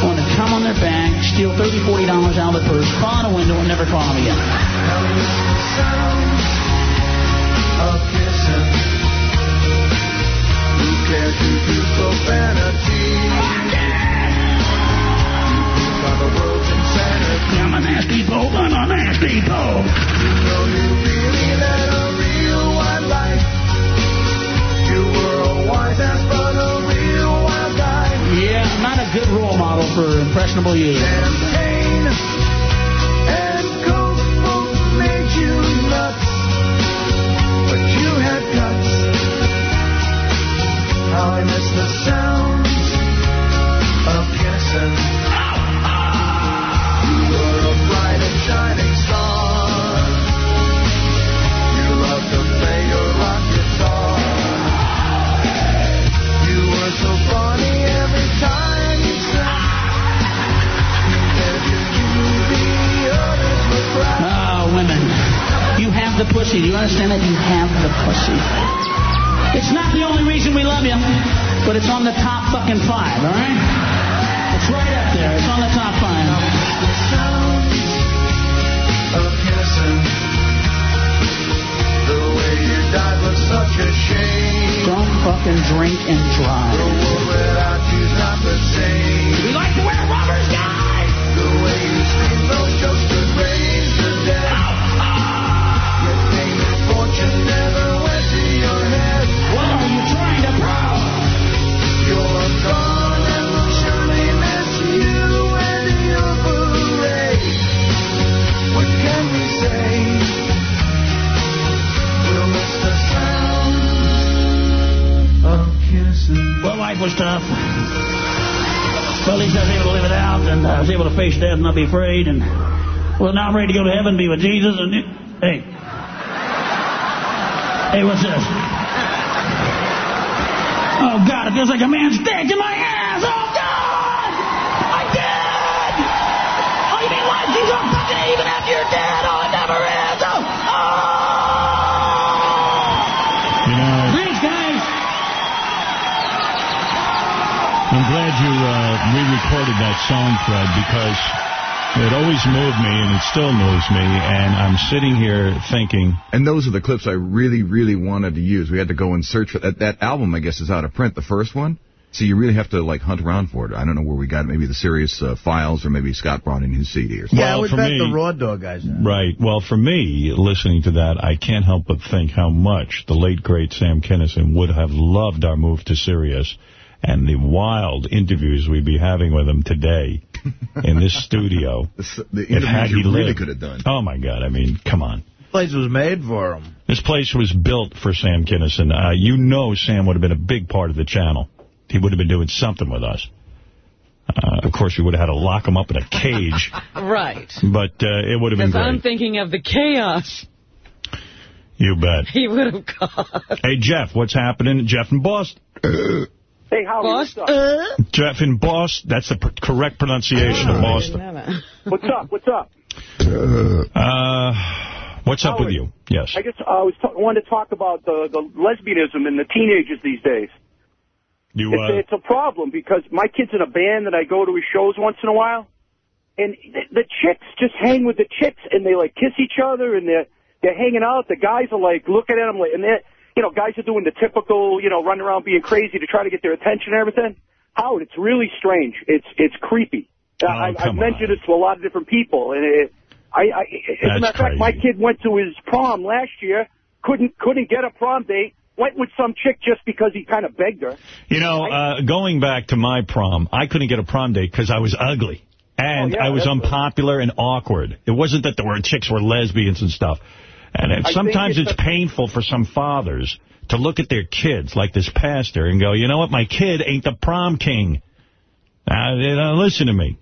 I wanted to come on their back, steal $30, $40 out of the purse, crawl out a window, and never call him again. I'm a nasty pope. I'm a nasty pope. You a real. You were a wise ass, but a real. Yeah, not a good role model for impressionable youth. Champagne and coke both made you nuts, but you had guts. How I miss the sounds of Kinison. Have the pussy. Do you understand that? You have the pussy. It's not the only reason we love you, but it's on the top fucking five, all right? It's right up there. It's on the top five. The sounds of Kinison. The way you died was such a shame. Don't fucking drink and The drive. world without you's not the same. We like to wear rubbers, guys. The way you scream, those jokes could raise the dead. We'll life was tough. Well, at least I was able to live it out, and I was able to face death and not be afraid. And well, now I'm ready to go to heaven, and be with Jesus. And hey, hey, what's this? Oh God, it feels like a man's dick in my ass. Oh God, I'm dead. Oh, you mean life keeps on fucking even after you're dead? Oh, it never is. Glad you uh, re-recorded that song, Fred, because it always moved me, and it still moves me, and I'm sitting here thinking... And those are the clips I really, really wanted to use. We had to go and search for that. That album, I guess, is out of print, the first one. So you really have to, like, hunt around for it. I don't know where we got it. Maybe the Sirius uh, files, or maybe Scott brought in his CD or something. Yeah, I Well, would for bet me- the Raw Dog guys. know. Right. Well, for me, listening to that, I can't help but think how much the late, great Sam Kinison would have loved our move to Sirius and the wild interviews we'd be having with him today in this studio. The, the had interviews he you really lived. could have done. Oh, my God. I mean, come on. This place was made for him. This place was built for Sam Kinison. Uh, you know Sam would have been a big part of the channel. He would have been doing something with us. Uh, of course, we would have had to lock him up in a cage, Right. but uh, it would have been Because I'm thinking of the chaos You bet. he would have caused. Hey, Jeff, what's happening? Jeff in Boston. Hey, Howard, Boss, what's up? uh, Jeff in Boston. That's the correct pronunciation of Boston. What's up? What's up? Uh, what's up with you? Yes. I guess I was t- wanted to talk about the, the lesbianism in the teenagers these days. You, It's, uh, it's a problem because my kid's in a band that I go to his shows once in a while, and the, the chicks just hang with the chicks and they like kiss each other and they're they're hanging out. The guys are like looking at them like, and they're you know guys are doing the typical you know running around being crazy to try to get their attention and everything. Howard, it's really strange. It's it's creepy. Uh, I, I've Oh, mentioned it to a lot of different people, and it, I, I as a matter of fact, my kid went to his prom last year, couldn't couldn't get a prom date. Went with some chick just because he kind of begged her. You know, uh, going back to my prom, I couldn't get a prom date because I was ugly. And Oh, yeah, I was unpopular and awkward. It wasn't that there were chicks were lesbians and stuff. And it, sometimes it's it's painful for some fathers to look at their kids, like this pastor, and go, you know what, my kid ain't the prom king. Uh, you know, listen to me.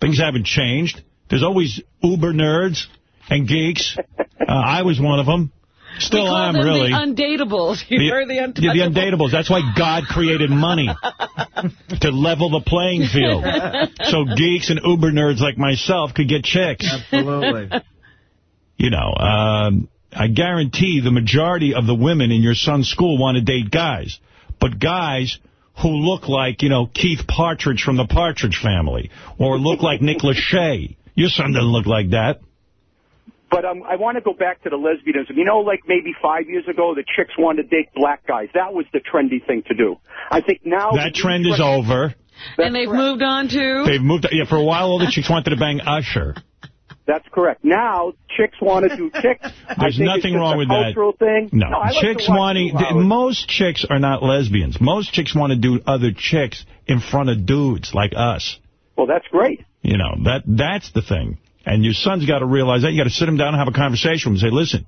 Things haven't changed. There's always uber nerds and geeks. Uh, I was one of them. Still we call am, really. the undateables. You The- heard the yeah, untouchables. the undateables. That's why God created money, to level the playing field. So geeks and uber nerds like myself could get chicks. Absolutely. You know, um, I guarantee the majority of the women in your son's school want to date guys. But guys who look like, you know, Keith Partridge from the Partridge Family, or look like Nick Lachey. Your son doesn't look like that. But um, I want to go back to the lesbianism. You know, like maybe five years ago, the chicks wanted to date black guys. That was the trendy thing to do. I think now... That trend is over. and they've moved on to... They've moved. Yeah, for a while, all the chicks wanted to bang Usher. That's correct. Now, chicks want to do chicks. I There's think nothing it's wrong a with that. cultural thing. No, I like chicks to watch wanting... you, Most chicks are not lesbians. Most chicks want to do other chicks in front of dudes like us. Well, that's great. You know, that that's the thing. And your son's got to realize that. You got to sit him down and have a conversation with him and say, listen,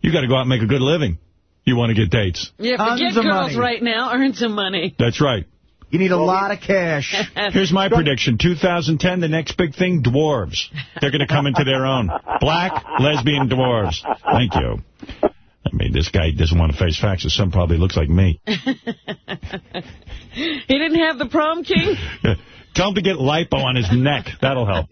you got to go out and make a good living. You want to get dates. Yeah, Tons forget of girls money. right now. Earn some money. That's right. You need a lot of cash. Here's my prediction. 2010, the next big thing, dwarves. They're going to come into their own. Black, lesbian dwarves. Thank you. I mean, this guy doesn't want to face facts. His son probably looks like me. He didn't have the prom king? Tell him to get lipo on his neck. That'll help.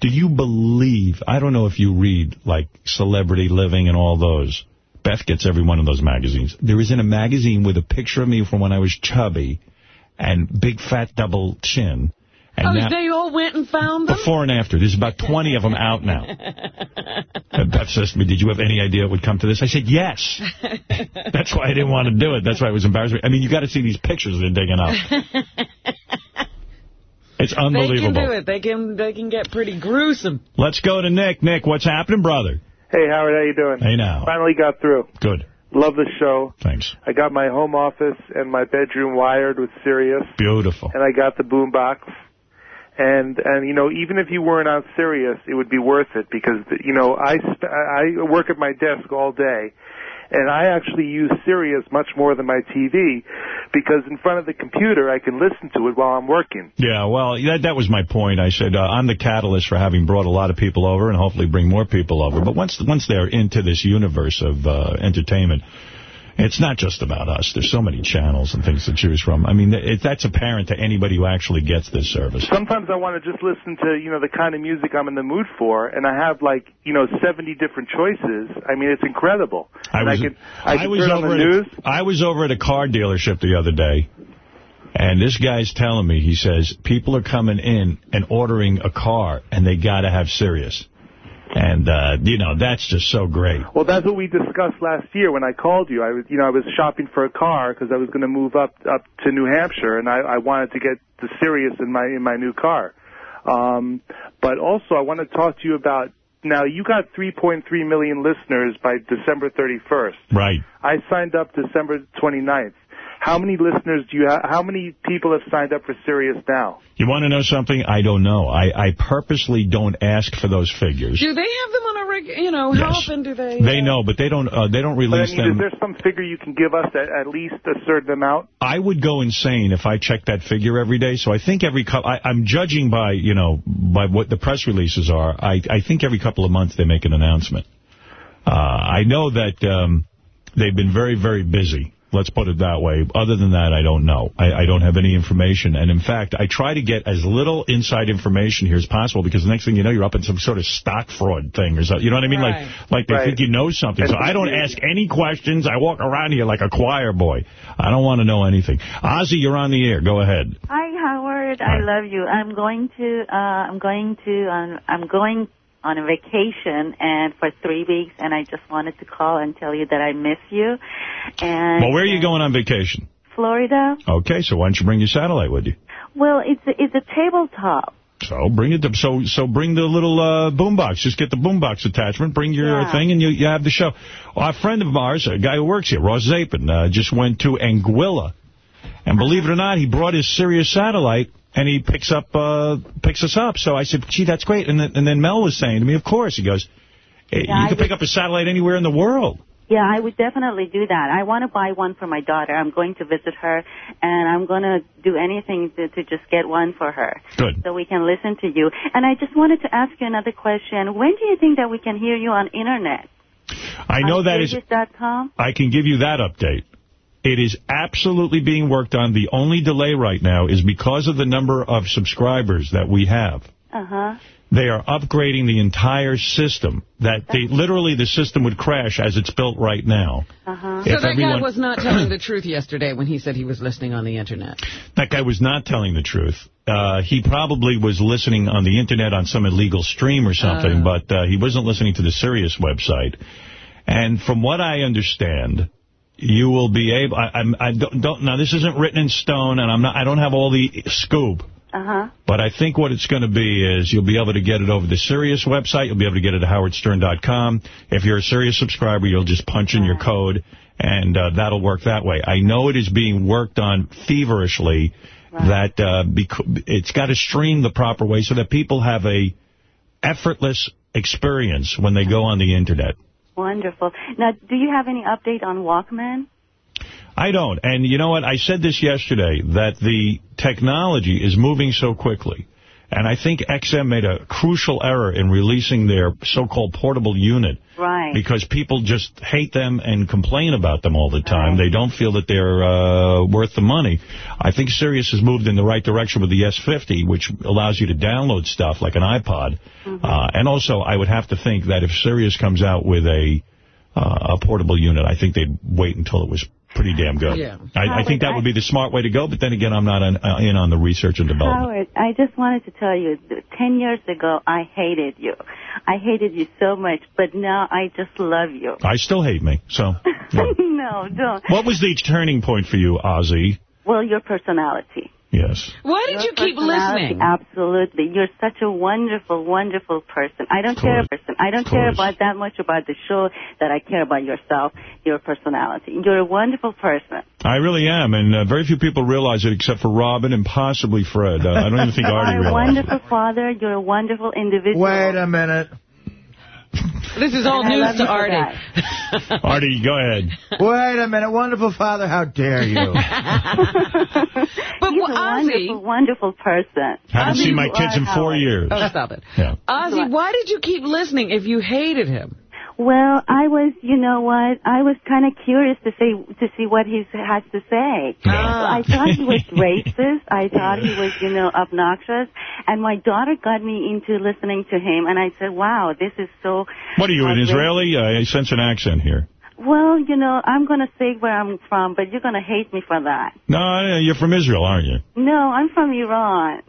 Do you believe, I don't know if you read, like, Celebrity Living and all those. Beth gets every one of those magazines. There isn't a magazine with a picture of me from when I was chubby and big fat double chin. And oh, now, they all went and found them? before and after. There's about 20 of them out now. And Beth says to me, did you have any idea it would come to this? I said, yes. That's why I didn't want to do it. That's why it was embarrassing. I mean, you got to see these pictures they're digging up. It's unbelievable. They can do it. They can they can get pretty gruesome. Let's go to Nick. Nick, what's happening, brother? Hey, Howard, how are you doing? Hey, now. Finally got through. Good. Love the show. Thanks. I got my home office and my bedroom wired with Sirius, Beautiful. and I got the boombox. And and you know, even if you weren't on Sirius, it would be worth it because you know I sp- I work at my desk all day, And I actually use Sirius much more than my TV because in front of the computer I can listen to it while I'm working. Yeah, well, that, that was my point. I said uh, I'm the catalyst for having brought a lot of people over and hopefully bring more people over. But once once they're into this universe of uh, entertainment, it's not just about us. There's so many channels and things to choose from. I mean, it, that's apparent to anybody who actually gets this service. Sometimes I want to just listen to, you know, the kind of music I'm in the mood for, and I have like, you know, 70 different choices. I mean, it's incredible. I was, I can, I can was over the at news. A, I was over at a car dealership the other day, and this guy's telling me, he says, people are coming in and ordering a car, and they got to have Sirius. And, uh, you know, that's just so great. Well, that's what we discussed last year when I called you. I was, you know, I was shopping for a car because I was going to move up up to New Hampshire, and I, I wanted to get the Sirius in my in my new car. Um, but also, I want to talk to you about. Now, you got 3.3 million listeners by December 31st. Right. I signed up December 29th. How many listeners do you have? How many people have signed up for Sirius now? You want to know something? I don't know. I, I purposely don't ask for those figures. Do they have them on a regular, you know, how Yes. often do they? They know, but they don't. Uh, they don't But I release mean, them. is there some figure you can give us at, at least a certain amount? I would go insane if I checked that figure every day. So I think every couple, I, I'm judging by, you know, by what the press releases are. I, I think every couple of months they make an announcement. Uh, I know that um, they've been very, very busy. Let's put it that way. Other than that, I don't know. I, I don't have any information. And in fact, I try to get as little inside information here as possible because the next thing you know, you're up in some sort of stock fraud thing or something. You know what I mean? Right. Like, like they Right. think you know something. So I don't ask any questions. I walk around here like a choir boy. I don't want to know anything. Ozzy, you're on the air. Go ahead. Hi, Howard. I love you. I'm going to. Uh, I'm going to. Um, I'm going on a vacation and for three weeks, and I just wanted to call and tell you that I miss you. And Well, where are you going on vacation? Florida. Okay, so why don't you bring your satellite with you? Well, it's a, it's a tabletop. So bring it. To, so so bring the little uh, boombox. Just get the boombox attachment. Bring your Yeah. thing, and you you have the show. A friend of ours, a guy who works here, Ross Zapin, uh, just went to Anguilla, and believe it or not, he brought his Sirius satellite. And he picks up, uh, picks us up. So I said, gee, that's great. And then, and then Mel was saying to me, of course. He goes, hey, Yeah, you I can pick up a satellite anywhere in the world. Yeah, I would definitely do that. I want to buy one for my daughter. I'm going to visit her, and I'm going to do anything to, to just get one for her. Good. So we can listen to you. And I just wanted to ask you another question. When do you think that we can hear you on internet? I know on that is? I can give you that update. It is absolutely being worked on. The only delay right now is because of the number of subscribers that we have. Uh-huh. They are upgrading the entire system. That they, literally the system would crash as it's built right now. Uh-huh. So that everyone- guy was not telling the truth yesterday when he said he was listening on the Internet. That guy was not telling the truth. Uh, he probably was listening on the Internet on some illegal stream or something, Oh. but uh, he wasn't listening to the Sirius website. And from what I understand, you will be able. I, I'm, I don't, don't. Now, this isn't written in stone, and I'm not. I don't have all the scoop. Uh-huh. But I think what it's going to be is you'll be able to get it over the Sirius website. You'll be able to get it at howardstern.com. If you're a Sirius subscriber, you'll just punch in your code, and uh, that'll work that way. I know it is being worked on feverishly. right. That uh, it's got to stream the proper way so that people have a effortless experience when they go on the internet. Wonderful. Now, do you have any update on Walkman? I don't. And you know what? I said this yesterday, that the technology is moving so quickly. And I think XM made a crucial error in releasing their so-called portable unit. Right. Because people just hate them and complain about them all the time. They don't feel that they're uh, worth the money. I think Sirius has moved in the right direction with the S50, which allows you to download stuff like an iPod. Uh, and also, I would have to think that if Sirius comes out with a uh, a portable unit, I think they'd wait until it was pretty damn good. Yeah. I, I think that would be the smart way to go, but then again, I'm not on, uh, in on the research and development. Howard, I just wanted to tell you, that 10 years ago, I hated you. I hated you so much, but now I just love you. I still hate me, so... no, don't. What was the turning point for you, Ozzy? Well, your personality. Yes. Why did Your you keep personality, listening? Absolutely. You're such a wonderful, wonderful person. I don't care person. I don't care about that much about the show that I care about yourself, your personality. You're a wonderful person. I really am, and uh, very few people realize it except for Robin and possibly Fred. Uh, I don't even think Artie You're a realizes it. wonderful father. You're a wonderful individual. Wait a minute. This is all news to Artie. Artie, go ahead. Wait a minute. Wonderful father, how dare you? But He's a wonderful, wonderful person. Haven't seen my kids in four Howard. years. Oh, stop it. Yeah. Ozzy, why did you keep listening if you hated him? Well, I was, you know what? I was kind of curious to see to see what he has to say. I thought he was racist. I thought he was, you know, obnoxious. And my daughter got me into listening to him, and I said, "Wow, this is so." What are you, an. Israeli? Uh, I sense an accent here. Well, you know, I'm going to say where I'm from, but you're going to hate me for that. No, you're from Israel, aren't you? No, I'm from Iran.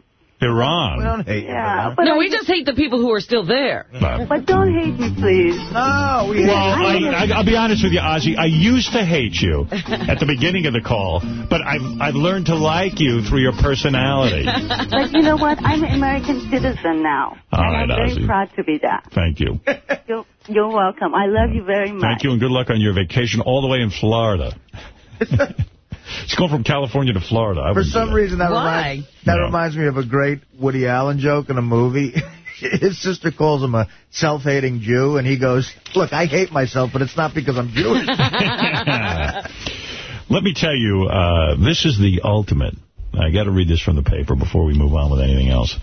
Iran. We don't hate Yeah, but no, I we just hate the people who are still there. But don't hate me, please. No, we Well, I, I, I'll be honest with you, Ozzy. I used to hate you at the beginning of the call, but I've I've learned to like you through your personality. But you know what? I'm an American citizen now. All and right, I'm very Ozzy. proud to be that. Thank you. You're, you're welcome. I love you very much. Thank you, and good luck on your vacation all the way in Florida. It's going from California to Florida. I For some reason, that, reminds, that No. reminds me of a great Woody Allen joke in a movie. His sister calls him a self-hating Jew, and he goes, look, I hate myself, but it's not because I'm Jewish. Let me tell you, uh, this is the ultimate. I got to read this from the paper before we move on with anything else.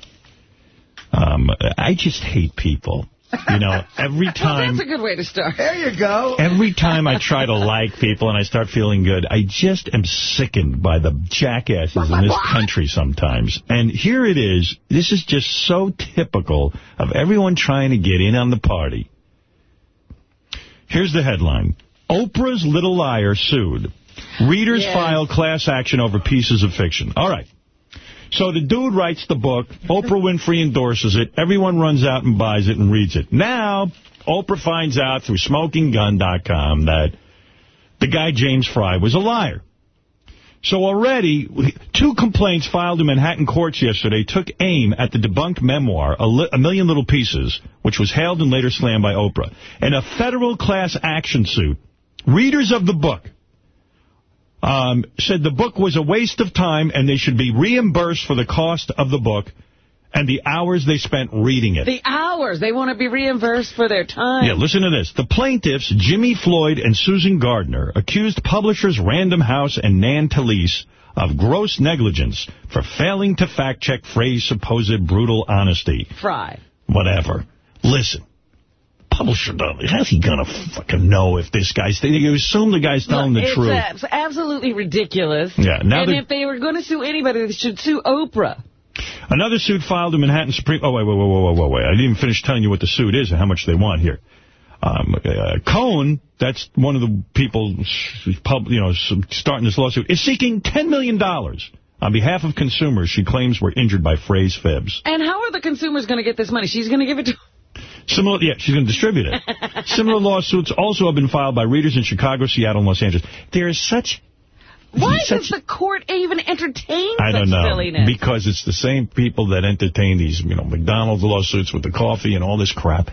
Um, I just hate people. You know, every Well, time... that's a good way to start. there you go. Every time I try to like people and I start feeling good, I just am sickened by the jackasses in this country sometimes. And here it is. This is just so typical of everyone trying to get in on the party. Here's the headline. Oprah's Little Liar sued. Readers Yes. file class action over pieces of fiction. All right. So the dude writes the book. Oprah Winfrey endorses it. Everyone runs out and buys it and reads it. Now, Oprah finds out through SmokingGun.com that the guy James Frey was a liar. So already, two complaints filed in Manhattan courts yesterday took aim at the debunked memoir, A, a Million Little Pieces, which was hailed and later slammed by Oprah. In a federal class action suit, readers of the book um, said the book was a waste of time and they should be reimbursed for the cost of the book and the hours they spent reading it. The hours. They want to be reimbursed for their time. Yeah, listen to this. The plaintiffs, Jimmy Floyd and Susan Gardner, accused publishers Random House and Nan Talese of gross negligence for failing to fact-check Frey's supposed brutal honesty. Fry. Whatever. Listen. Publisher, how's he going to fucking know if this guy's... You assume the guy's telling Look, the it's truth. abs- absolutely ridiculous. Yeah, now and if they were going to sue anybody, they should sue Oprah. Another suit filed in Manhattan Supreme... Oh, wait, wait, wait, wait, wait, wait. I didn't even finish telling you what the suit is and how much they want here. Um, uh, Cohn, that's one of the people you know, starting this lawsuit, is seeking $10 million on behalf of consumers she claims were injured by phrase fibs. And how are the consumers going to get this money? She's going to give it to... Similar, yeah, she's going to distribute it. Similar lawsuits also have been filed by readers in Chicago, Seattle, and Los Angeles. There is such... Why such does the court even entertain I don't know. silliness? Because it's the same people that entertain these, you know, McDonald's lawsuits with the coffee and all this crap.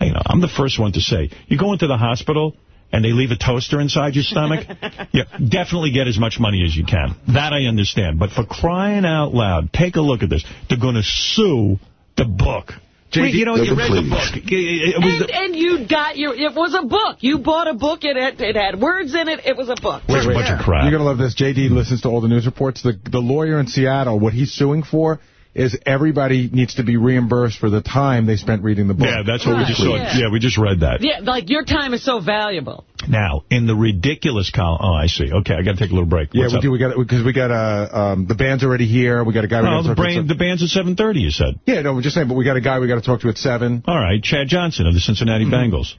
You know, I'm the first one to say, you go into the hospital and they leave a toaster inside your stomach, yeah, definitely get as much money as you can. That I understand. But for crying out loud, take a look at this. They're going to sue the book. JD, you know, you read the book. It- it was and, and you got your, it was a book. You bought a book, it had, it had words in it, it was a book. Wait, wait. bunch of crap. You're going to love this. JD listens to all the news reports. The, the lawyer in Seattle, what he's suing for is everybody needs to be reimbursed for the time they spent reading the book. Yeah, that's what we just saw. Yeah. Yeah, we just read that. Yeah, like your time is so valuable. Now, in the ridiculous column, oh, I see. Okay, I got to take a little break. Yeah, What's we up? do. We got because we got uh, um, the band's already here. We got a guy. we Oh, gotta the, talk brain, the band's at 7.30, you said. Yeah, no, we're just saying, but we got a guy we got to talk to at 7. All right, Chad Johnson of the Cincinnati Mm-hmm. Bengals.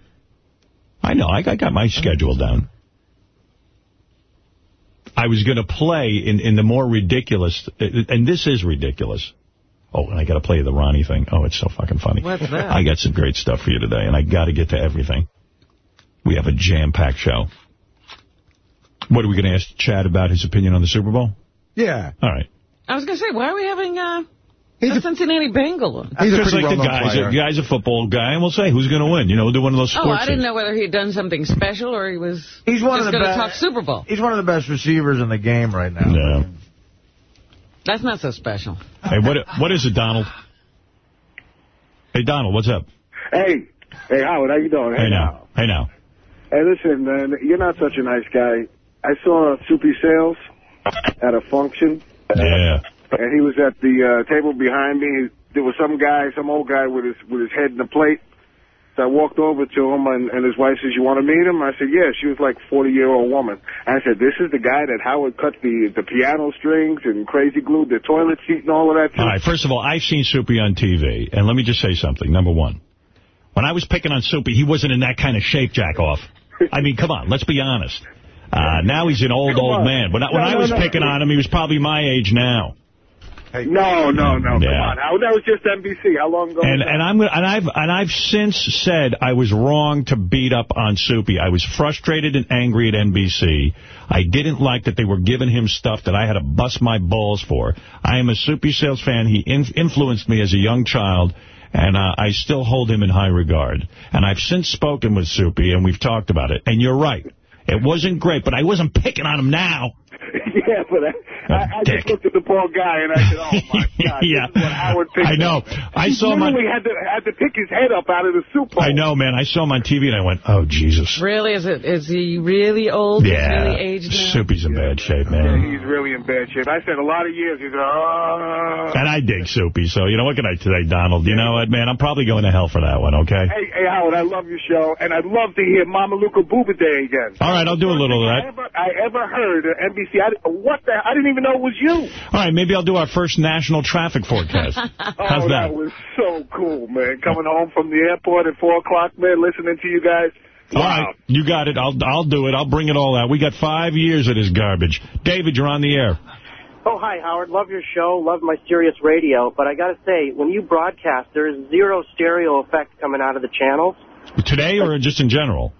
I know, I, I got my schedule down. I was going to play in, in the more ridiculous, and this is ridiculous. Oh, and I got to play the Ronnie thing. Oh, it's so fucking funny. What's that? I got some great stuff for you today, and I got to get to everything. We have a jam-packed show. What are we going to ask Chad about his opinion on the Super Bowl? Yeah. All right. I was going to say, why are we having uh, a Cincinnati Bengal on? He's a Because like the guy's player. a, guy's a football guy, and we'll say who's going to win. You know, we'll do one of those sports Oh, I didn't things. know whether he'd done something special or he was He's one just of the going to best. talk Super Bowl. He's one of the best receivers in the game right now. Yeah. That's not so special. Hey, what what is it, Donald? Hey, Donald, what's up? Hey, Hey, Howard, how you doing? Hey, now. Hey, now. Hey, listen, man, you're not such a nice guy. I saw Soupy Sales at a function. Yeah. And he was at the uh, table behind me. There was some guy, some old guy with his with his head in the plate. So I walked over to him, and, and his wife says, you want to meet him? I said, yeah. She was like a 40-year-old woman. I said, this is the guy that Howard cut the, the piano strings and crazy glued the toilet seat and all of that. All right, first of all, I've seen Soupy on TV, and let me just say something. Number one, when I was picking on Soupy, he wasn't in that kind of shape, jack off. I mean, come on, let's be honest. Uh, now he's an old, old man. When, I- when No, I was no. picking on him, he was probably my age now. No, no, no. Come Yeah. on, Howard. That was just NBC. How long ago? And and I'm and I've and I've since said I was wrong to beat up on Soupy. I was frustrated and angry at NBC. I didn't like that they were giving him stuff that I had to bust my balls for. I am a Soupy Sales fan. He in influenced me as a young child. And uh, I still hold him in high regard. And I've since spoken with Soupy, and we've talked about it. And you're right. It wasn't great, but I wasn't picking on him now. yeah, but I, I, I just looked at the poor guy and I said, "Oh my God, yeah. this is what Howard picked." I know. I he saw him on- literally had to had to pick his head up out of the soup bowl. I know, man. I saw him on TV, and I went, oh, Jesus. Really? Is it? Is he really old? Yeah, Really aged now? Soupy's in bad shape, Yeah, man. he's really in bad shape. I said a lot of years. He said, "Oh." And I dig Soupy, so, you know, what can I say, Donald? You know what, man? I'm probably going to hell for that one, okay? Hey, hey, Howard, I love your show, and I'd love to hear Mama Luca Booba Day again. All right, I'll do a little of I that. ever, I ever heard uh, NBC. I, what the? I didn't even know it was you. All right, maybe I'll do our first national traffic forecast. How's oh, that? was so cool, man. Coming home from the airport at 4 o'clock, man, listening to you guys. All right, you got it. I'll I'll do it. I'll bring it all out. We got five years of this garbage. David, you're on the air. Oh, hi, Howard. Love your show. Love my Sirius radio. But I got to say, when you broadcast, there is zero stereo effect coming out of the channels. Today or just in general?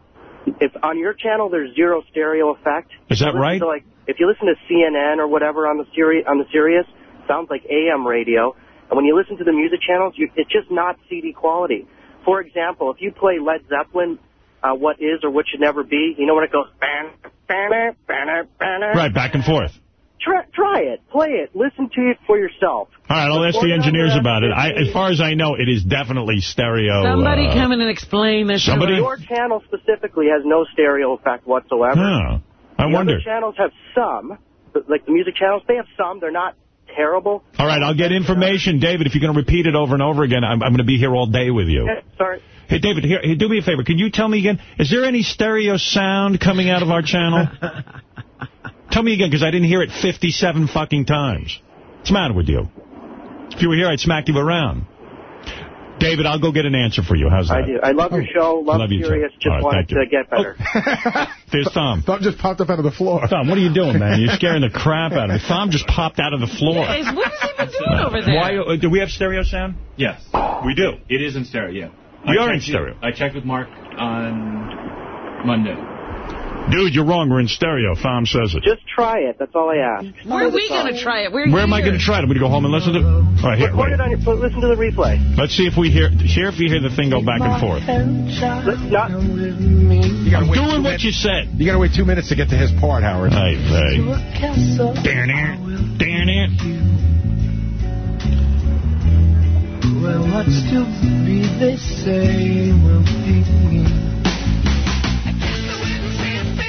If on your channel, there's zero stereo effect. Is that right? To, like, if you listen to CNN or whatever on the Sirius, on the Sirius, sounds like AM radio. And when you listen to the music channels, you, it's just not CD quality. For example, if you play Led Zeppelin, uh, What Is or What Should Never Be, you know when it goes... Ban, ban, ban, ban, Right, back and forth. Try, try it. Play it. Listen to it for yourself. All right, I'll ask the engineers about it. I, as far as I know, it is definitely stereo. Somebody uh, come in and explain this. to Somebody- Your channel specifically has no stereo effect whatsoever. Huh. I the wonder. channels have some, like the music channels, they have some. They're not terrible. All right, I'll get information. David, if you're going to repeat it over and over again, I'm, I'm going to be here all day with you. Eh, Sorry. Hey, David, here, here, do me a favor. Can you tell me again, is there any stereo sound coming out of our channel? tell me again, because I didn't hear it 57 fucking times. What's the matter with you? If you were here, I'd smack you around. David, I'll go get an answer for you. How's that? I do. I love your show. Love, Love you too. Just All right, wanted thank you. to get better. There's Tom. Tom just popped up out of the floor. Tom, what are you doing, man? You're scaring the crap out of me. Tom just popped out of the floor. Yes, what has he been doing over there? Why, uh, do we have stereo sound? Yes. We do. It is in stereo, yeah. We I are in checked it- stereo. I checked with Mark on Monday. Dude, you're wrong. We're in stereo. Tom says it. Just try it. That's all I ask. Where are we going to try it? We're Where am I going to try it? I'm going to go home and listen to it? All right, here, Record wait. it on your. put- Listen to the replay. Let's see if we hear, hear if you hear the thing go back and forth. Let's not. You gotta I'm wait doing what minutes. you said. You got to wait two minutes to get to his part, Howard. Hey, hey. Darn it. Darn it. Well, what still be the same will be.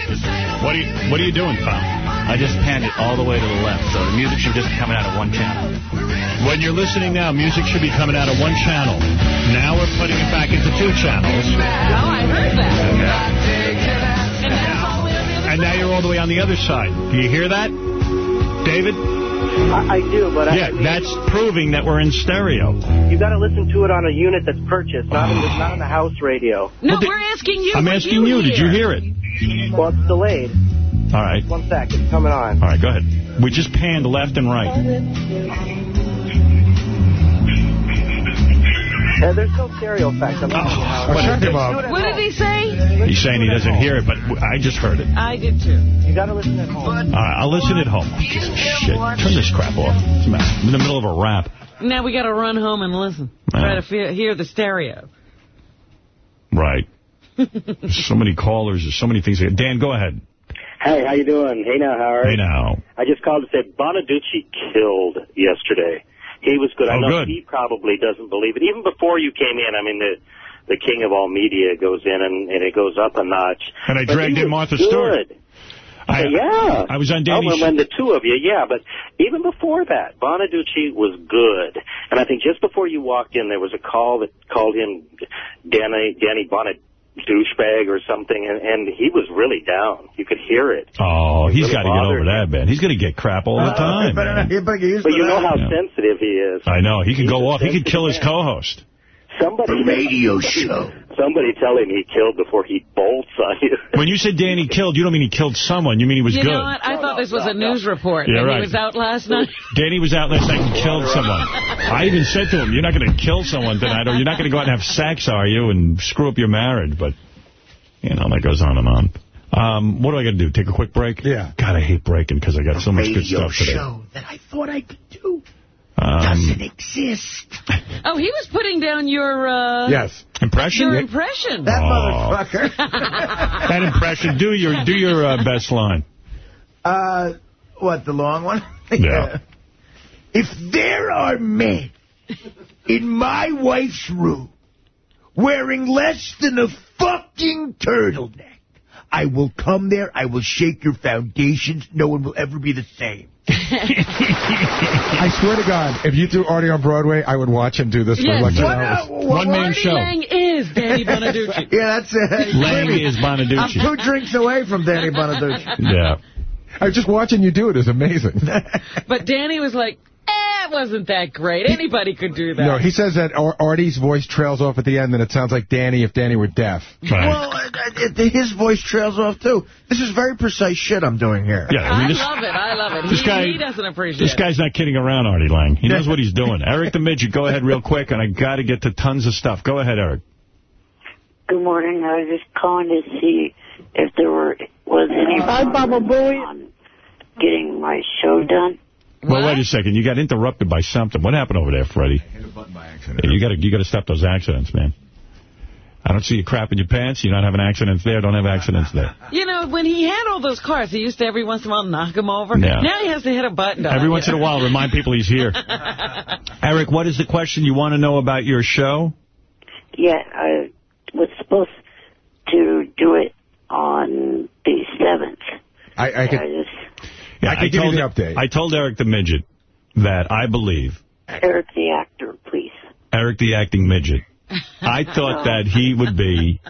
What are you, what are you doing, pal? I just panned it all the way to the left, so the music should just be coming out of one channel. When you're listening now, music should be coming out of one channel. Now we're putting it back into two channels. Oh, I heard that. And that's all the way on the other And now you're all the way on the other side. Do you hear that, David? I, I do, but I, Yeah, I mean, that's proving that we're in stereo. you got to listen to it on a unit that's purchased, not in the, not on the house radio. No, Well, the- we're asking you. I'm what asking you, did you hear it? Well, it's delayed. All right. One sec, it's coming on. All right, go ahead. We just panned left and right. Uh, there's no stereo effect. I'm telling you, Howard. Shut him. What did he say? He's saying he doesn't hear it, but I just heard it. I did too. You got to listen at home. All right, I'll listen at home. Shit. Turn this crap off. What's the matter? I'm in the middle of a rap. Now we got to run home and listen. Try to hear the stereo. Right. There's so many callers. There's so many things. Dan, go ahead. Hey, how you doing? Hey now, Howard. Hey, now. I just called to say Bonaduce killed yesterday. He was good. I Oh, know good. he probably doesn't believe it. Even before you came in, I mean, the the king of all media goes in and, and it goes up a notch. And I But dragged in Martha good. Stewart. I, yeah. I was on Oh, Danny's when, when the two of you, yeah. But even before that, Bonaduce was good. And I think just before you walked in, there was a call that called him Danny, Danny Bonnet douchebag or something, and, and he was really down. You could hear it. Oh, he's Really got to get over bothered that, man. He's going to get crap all the time. man. But you know how sensitive he is. I know. He could He's go a off. He could kill his co-host. Somebody radio show. Somebody tell him he killed before he bolts on you. When you said Danny killed, you don't mean he killed someone. You mean he was you good. know what? I thought this was a news report. Yeah, right. he was out last night. Danny was out last night and killed someone. I even said to him, you're not going to kill someone tonight, or you're not going to go out and have sex, are you, and screw up your marriage. But, you know, that goes on and on. Um, what do I got to do? Take a quick break? Yeah. God, I hate breaking because I got so much good radio stuff today. show that I thought I could do Um, doesn't exist. Oh, he was putting down your... Uh, Yes. Impression? Your impression. That motherfucker. that impression. Do your do your uh, best line. Uh, what, the long one? Yeah. If there are men in my wife's room wearing less than a fucking turtleneck, I will come there, I will shake your foundations, no one will ever be the same. I swear to God, if you threw Artie on Broadway, I would watch him do this for Yes. like two What, hours. uh, man show Lange is Danny Bonaduce. yeah, that's it. Lange is Bonaduce. I'm two drinks away from Danny Bonaduce. Yeah. I just watching you do it is amazing. But Danny was like, eh, it wasn't that great. Anybody could do that. No, he says that Artie's voice trails off at the end, and it sounds like Danny if Danny were deaf. Well, uh, uh, his voice trails off, too. This is very precise shit I'm doing here. Yeah, I mean, I this- love it. I love it. This he, guy- he doesn't appreciate This guy's not kidding around, Artie Lange. He knows what he's doing. Eric the Midget, go ahead real quick, and I got to get to tons of stuff. Go ahead, Eric. Good morning. I was just calling to see if there were was any Hi, Baba Booey. on getting my show done. Well, wait a second. You got interrupted by something. What happened over there, Freddie? Hit a button by accident. you got to you got to stop those accidents, man. I don't see you crap in your pants. You don't have an accident there. Don't have accidents there. You know, when he had all those cars, he used to every once in a while knock them over. Yeah. Now he has to hit a button. to Every unhit once in a while, remind people he's here. Eric, what is the question you want to know about your show? Yeah, I was supposed to do it on the seventh. I, I could, Yeah, I could give you told, the update. I told Eric the Midget that I believe, Eric the actor, please. Eric the acting midget, I thought that he would be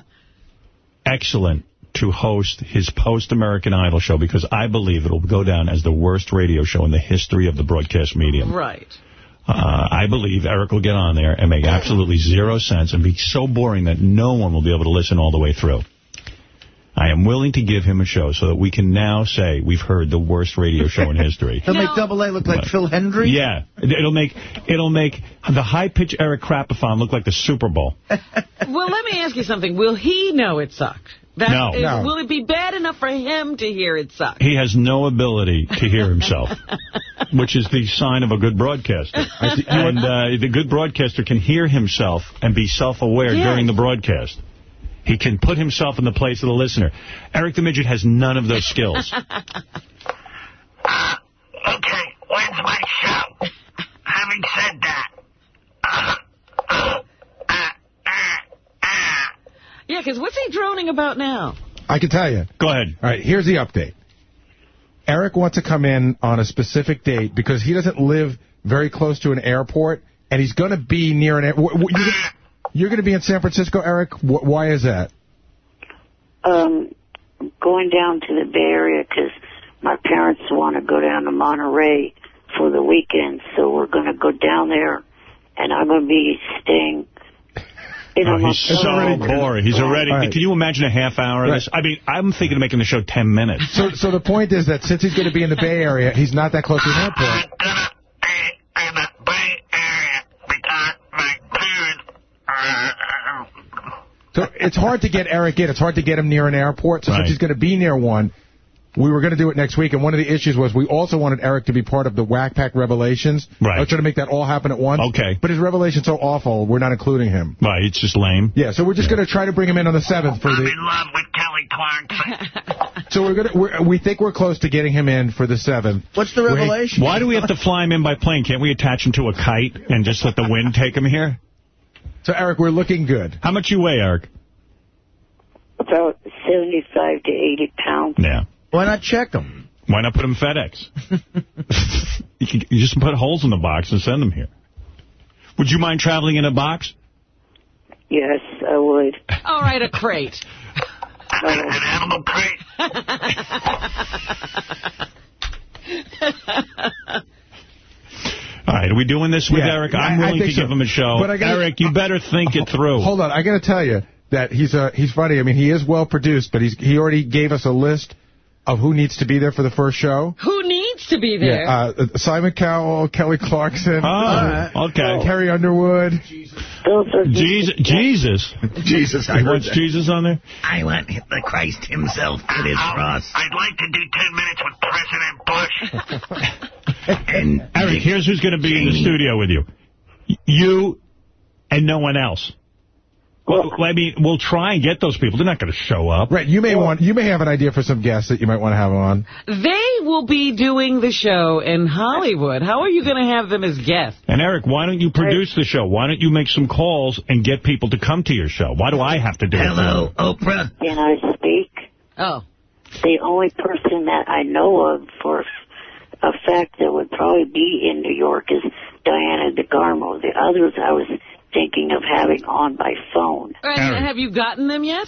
excellent to host his post-American Idol show because I believe it'll go down as the worst radio show in the history of the broadcast medium. Right. Uh, I believe Eric will get on there and make absolutely zero sense and be so boring that no one will be able to listen all the way through. I am willing to give him a show so that we can now say we've heard the worst radio show in history. He'll make Double A look like Phil Hendrie? Yeah, it'll make it'll make the high-pitch Eric Crapathon look like the Super Bowl. Well, let me ask you something. Will he know it sucked? That No. is- No. Will it be bad enough for him to hear it suck? He has no ability to hear himself, which is the sign of a good broadcaster. and uh, the good broadcaster can hear himself and be self-aware Yes. during the broadcast. He can put himself in the place of the listener. Eric the Midget has none of those skills. Okay, when's my show? Having said that, Yeah, because what's he droning about now? I can tell you. Go ahead. All right, here's the update. Eric wants to come in on a specific date because he doesn't live very close to an airport, and he's going to be near an airport. You're going to be in San Francisco, Eric? Wh- Why is that? Um, going down to the Bay Area 'cause my parents want to go down to Monterey for the weekend, so we're going to go down there, and I'm going to be staying. in Oh, a he's so motel. boring. He's already. All right. Can you imagine a half hour of this? I mean, I'm thinking of making the show 10 minutes. So, so the point is that since he's going to be in the Bay Area, he's not that close to an airport. So it's hard to get Eric in. It's hard to get him near an airport. So Right. since he's going to be near one, we were going to do it next week. And one of the issues was we also wanted Eric to be part of the Whack Pack Revelations. Right. I was trying to make that all happen at once. Okay. But his revelation's so awful, we're not including him. Right, it's just lame. Yeah, so we're just going to try to bring him in on the 7th for the... love with Kelly Clarkson. So we're gonna we're, we think we're close to getting him in for the 7th. What's the revelation? Why do we have to fly him in by plane? Can't we attach him to a kite and just let the wind take him here? So, Eric, we're looking good. How much you weigh, Eric? About 75 to 80 pounds. Yeah. Why not check them? Why not put them FedEx? you, can, you just put holes in the box and send them here. Would you mind traveling in a box? Yes, I would. All right, a crate. An oh. animal crate. All right, are we doing this with Yeah, Eric? I- I'm I willing think to so. give him a show. But I gotta- Eric, you better think it through. Hold on, I got to tell you that he's uh, he's funny. I mean, he is well produced, but he's he already gave us a list of who needs to be there for the first show. Who needs to be there? Yeah, uh, Simon Cowell, Kelly Clarkson, Oh, okay. Carrie Underwood. Jesus, Jesus, Jesus, I You want. Jesus on there? I want the Christ himself put his cross. I'd like to do 10 minutes with President Bush. and Eric, here's who's going to be in the studio with you. You and no one else. Well, I mean, we'll try and get those people. They're not going to show up. Right, you may want you may have an idea for some guests that you might want to have on. They will be doing the show in Hollywood. How are you going to have them as guests? And Eric, why don't you produce the show? Why don't you make some calls and get people to come to your show? Why do I have to do it? Hello, Oprah. Can I speak? Oh. The only person that I know of for a fact that would probably be in New York is Diana DeGarmo. The others I was thinking of having on my phone. And Eric. have you gotten them yet?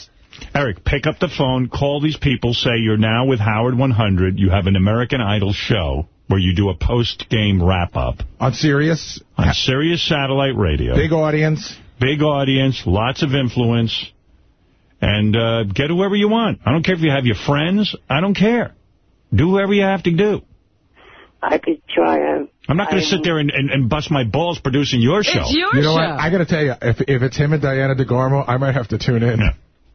Eric, pick up the phone, call these people, say you're now with Howard 100. You have an American Idol show where you do a post-game wrap-up On Sirius, on Sirius Satellite Radio. big audience. Big audience, lots of influence, and uh, get whoever you want. I don't care if you have your friends. I don't care. Do whatever you have to do. I could try a... I'm not going to sit there and, and, and bust my balls producing your show. It's your You know show. what? I got to tell you, if if it's him and Diana DeGarmo, I might have to tune in.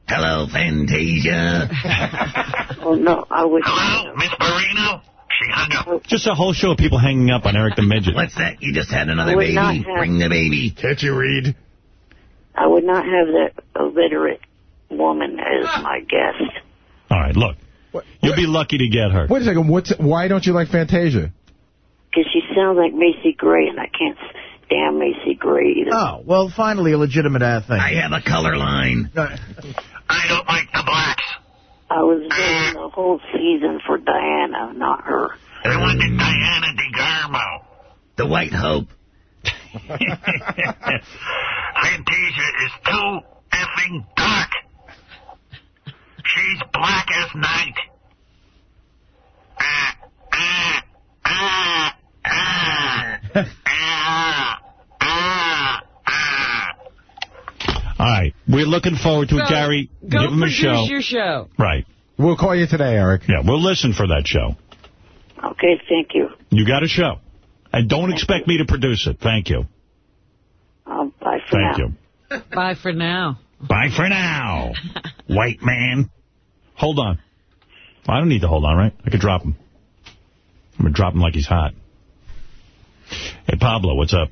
Hello, Fantasia. Oh, no, I would... Hello, Miss Barrino. She hung up. Just a whole show of people hanging up on Eric the Midget. What's that? You just had another baby. have- Bring the baby. Can't you read? I would not have that illiterate woman as my guest. All right, look. You'll be lucky to get her. Wait a second. What's why don't you like Fantasia? Because she sounds like Macy Gray, and I can't stand Macy Gray either. Oh, well, finally a legitimate uh, thing. I have a color line. I don't like the blacks. I was voting the whole season for Diana, not her. I wanted Diana DeGarmo. The White Hope. Fantasia is too effing dark. She's black as night. Ah, ah, ah, ah, ah, ah, ah. All right. We're looking forward to it, Gary. Go give him a show. your show. Right. We'll call you today, Eric. Yeah, we'll listen for that show. Okay, thank you. You got a show. And don't expect me to produce it. Thank you. Um, bye for Thank now. you. Bye for now. Bye for now, white man. Hold on. I don't need to hold on, right? I could drop him. I'm going to drop him like he's hot. Hey, Pablo, what's up?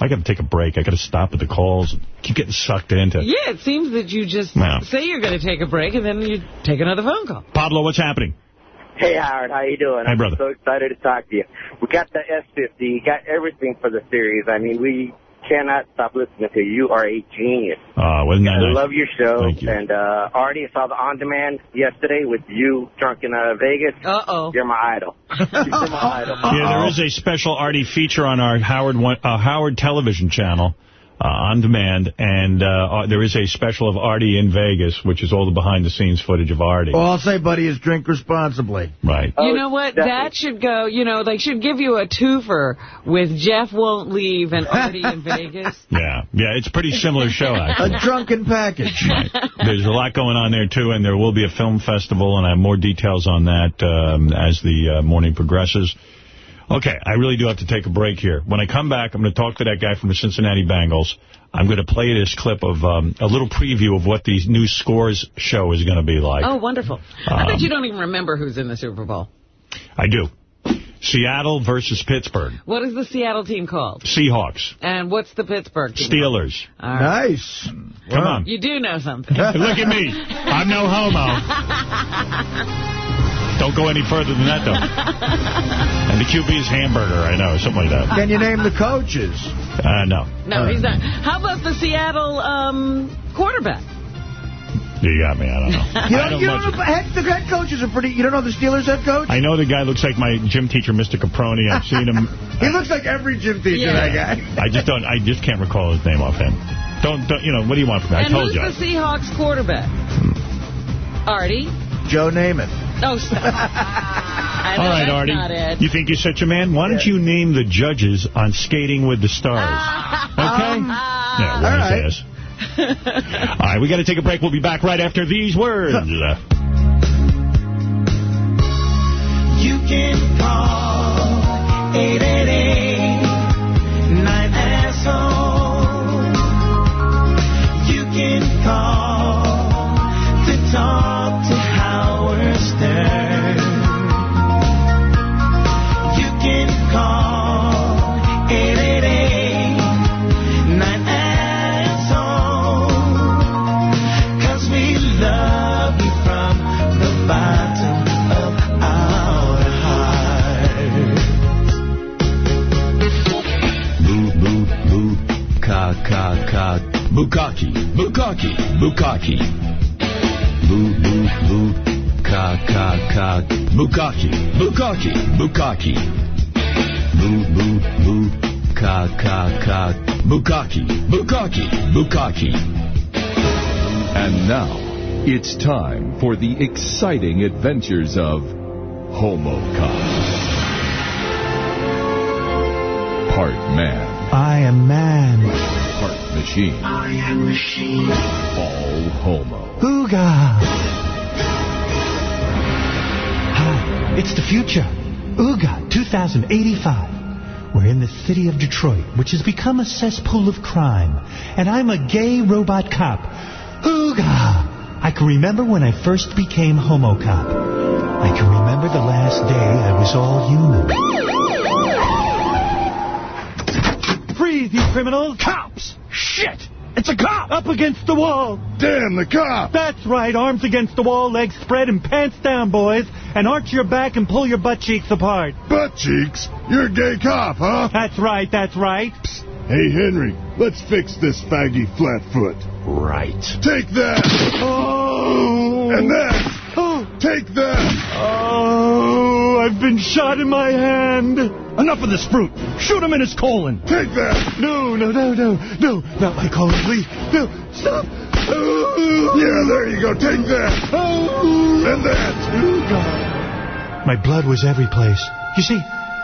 I got to take a break. I got to stop with the calls. Keep getting sucked into. Yeah, it seems that you just No. say you're going to take a break, and then you take another phone call. Pablo, what's happening? Hey, Howard, how you doing? Hey, I'm brother. so excited to talk to you. We got the S50, got everything for the series. I mean, we cannot stop listening to you. You are a genius. Uh, wasn't that I nice? love your show. Thank you. And uh, already saw the on demand yesterday with you drunk in uh, Vegas. Uh oh. You're my idol. You're my idol. Yeah, there is a special Artie feature on our Howard one, uh, Howard television channel uh, on demand, and uh, uh, there is a special of Artie in Vegas, which is all the behind-the-scenes footage of Artie. All I'll say, buddy, is drink responsibly. Right. Oh, You know what? That should go, you know, they should give you a twofer with Jeff Won't Leave and Artie in Vegas. Yeah, yeah, it's a pretty similar show, actually. A drunken package. There's a lot going on there, too, and there will be a film festival, and I have more details on that um, as the uh, morning progresses. Okay, I really do have to take a break here. When I come back, I'm going to talk to that guy from the Cincinnati Bengals. I'm going to play this clip of um, a little preview of what the new Scores show is going to be like. Oh, wonderful. I bet Um, you don't even remember who's in the Super Bowl. I do. Seattle versus Pittsburgh. What is the Seattle team called? Seahawks. And what's the Pittsburgh team? Steelers. All right. Nice. Come on. You do know something. Look at me. I'm no homo. Don't go any further than that, though. and the QB is hamburger, I know, something like that. Can you name the coaches? Uh, no. No, he's not. How about the Seattle um, quarterback? You got me, I don't know. You don't, don't you don't know, head, the head coaches are pretty, you don't know the Steelers head coach? I know the guy looks like my gym teacher, Mr. Caproni. I've seen him. He looks like every gym teacher, that guy. I just don't. I just can't recall his name offhand. Don't, don't. You know, what do you want from me? I and told who's you. the Seahawks quarterback? Artie? Joe Namath. Oh, stop. I All right, Artie. You think you're such a man? Why don't you name the judges on Skating with the Stars? Okay? yeah, wise ass. All right, we got to take a break. We'll be back right after these words. You can call 888-9-ASSHOLE. Bukaki, bukaki, bukaki. Boo, boo, boo, ka, ka, ka, bukaki, bukaki, bukaki. Boo, boo, boo, ka, ka, ka, bukaki, bukaki, bukaki. And now, it's time for the exciting adventures of Homo Cop. Part man, I am man. Part machine, I am machine. all homo. Ooga. Hi, it's the future. Ooga 2085. We're in the city of Detroit, which has become a cesspool of crime. And I'm a gay robot cop. Ooga. I can remember when I first became Homo Cop. I can remember the last day I was all human. Freeze, you criminals! Cops! Shit! It's a cop! Up against the wall! Damn the cop! That's right, arms against the wall, legs spread, and pants down, boys. And arch your back and pull your butt cheeks apart. Butt cheeks? You're a gay cop, huh? That's right, that's right. Hey, Henry, let's fix this faggy flatfoot. Right. Take that! Oh! And that! Oh. Take that! Oh, I've been shot in my hand. Enough of this fruit. Shoot him in his colon. Take that! No, no, no, no, no, not my colon, please. No, stop. Yeah, there you go. Take that! Oh. And that! My blood was every place. You see,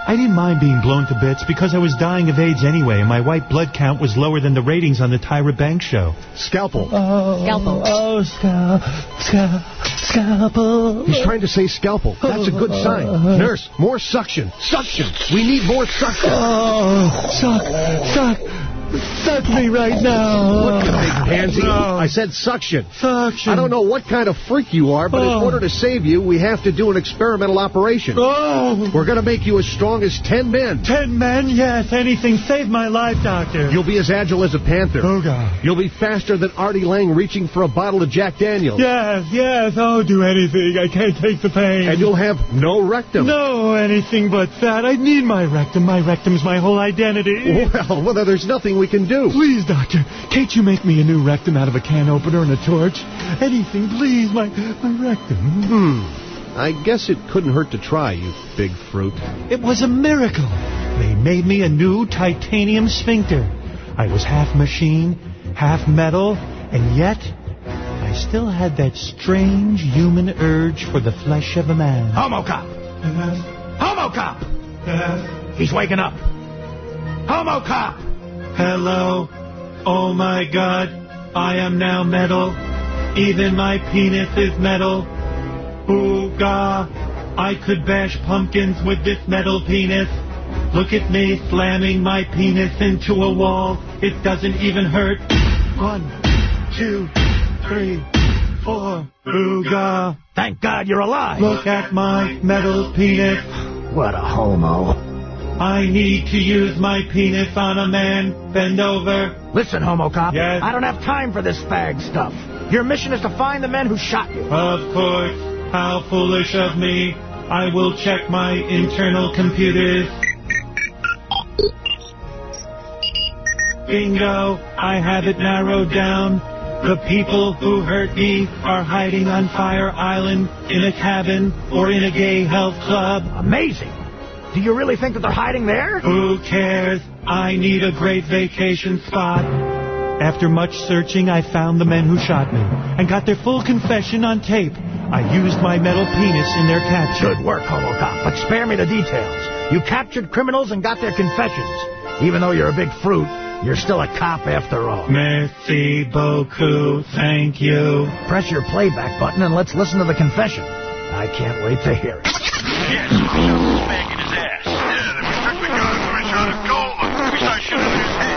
I didn't mind being blown to bits because I was dying of AIDS anyway, and my white blood count was lower than the ratings on the Tyra Banks show. Scalpel. Oh, scalpel. Oh, scalp, scalp, scalpel. He's trying to say scalpel. That's a good sign. Nurse, more suction. Suction. We need more suction. Oh, suck, suck, suck me right now. Look, you big oh. pansy. No. I said suction. Suction. I don't know what kind of freak you are, but in Oh. order to save you, we have to do an experimental operation. Oh. We're going to make you as strong as ten men. Ten men, yes, anything. Save my life, doctor. You'll be as agile as a panther. Oh, God. You'll be faster than Artie Lange reaching for a bottle of Jack Daniels. Yes, yes, I'll do anything. I can't take the pain. And you'll have no rectum. No, anything but that. I need my rectum. My rectum's my whole identity. Well, well, there's nothing we can do. Please, doctor, can't you make me a new rectum out of a can opener and a torch? Anything, please, my, my rectum. Hmm. I guess it couldn't hurt to try, you big fruit. It was a miracle. They made me a new titanium sphincter. I was half machine, half metal, and yet I still had that strange human urge for the flesh of a man. Homo cop. Homo cop. He's waking up. Homo cop. Hello. Oh my god. I am now metal. Even my penis is metal. Ooga. I could bash pumpkins with this metal penis. Look at me slamming my penis into a wall. It doesn't even hurt. One, two, three, four. Ooga. Thank God you're alive. Look at my metal penis. What a homo. I need to use my penis on a man. Bend over. Listen, homo cop. Yes? I don't have time for this fag stuff. Your mission is to find the men who shot you. Of course. How foolish of me. I will check my internal computers. Bingo, I have it narrowed down. The people who hurt me are hiding on Fire Island in a cabin or in a gay health club. Amazing. Do you really think that they're hiding there? Who cares? I need a great vacation spot. After much searching, I found the men who shot me and got their full confession on tape. I used my metal penis in their capture. Good work, Homo Cop, but spare me the details. You captured criminals and got their confessions. Even though you're a big fruit, you're still a cop after all. Merci beaucoup. Thank you. Press your playback button and let's listen to the confession. I can't wait to hear it. Yes, we shot him smacking his ass. Yeah, then we took the gun and we shot him cold. We started shooting in his head.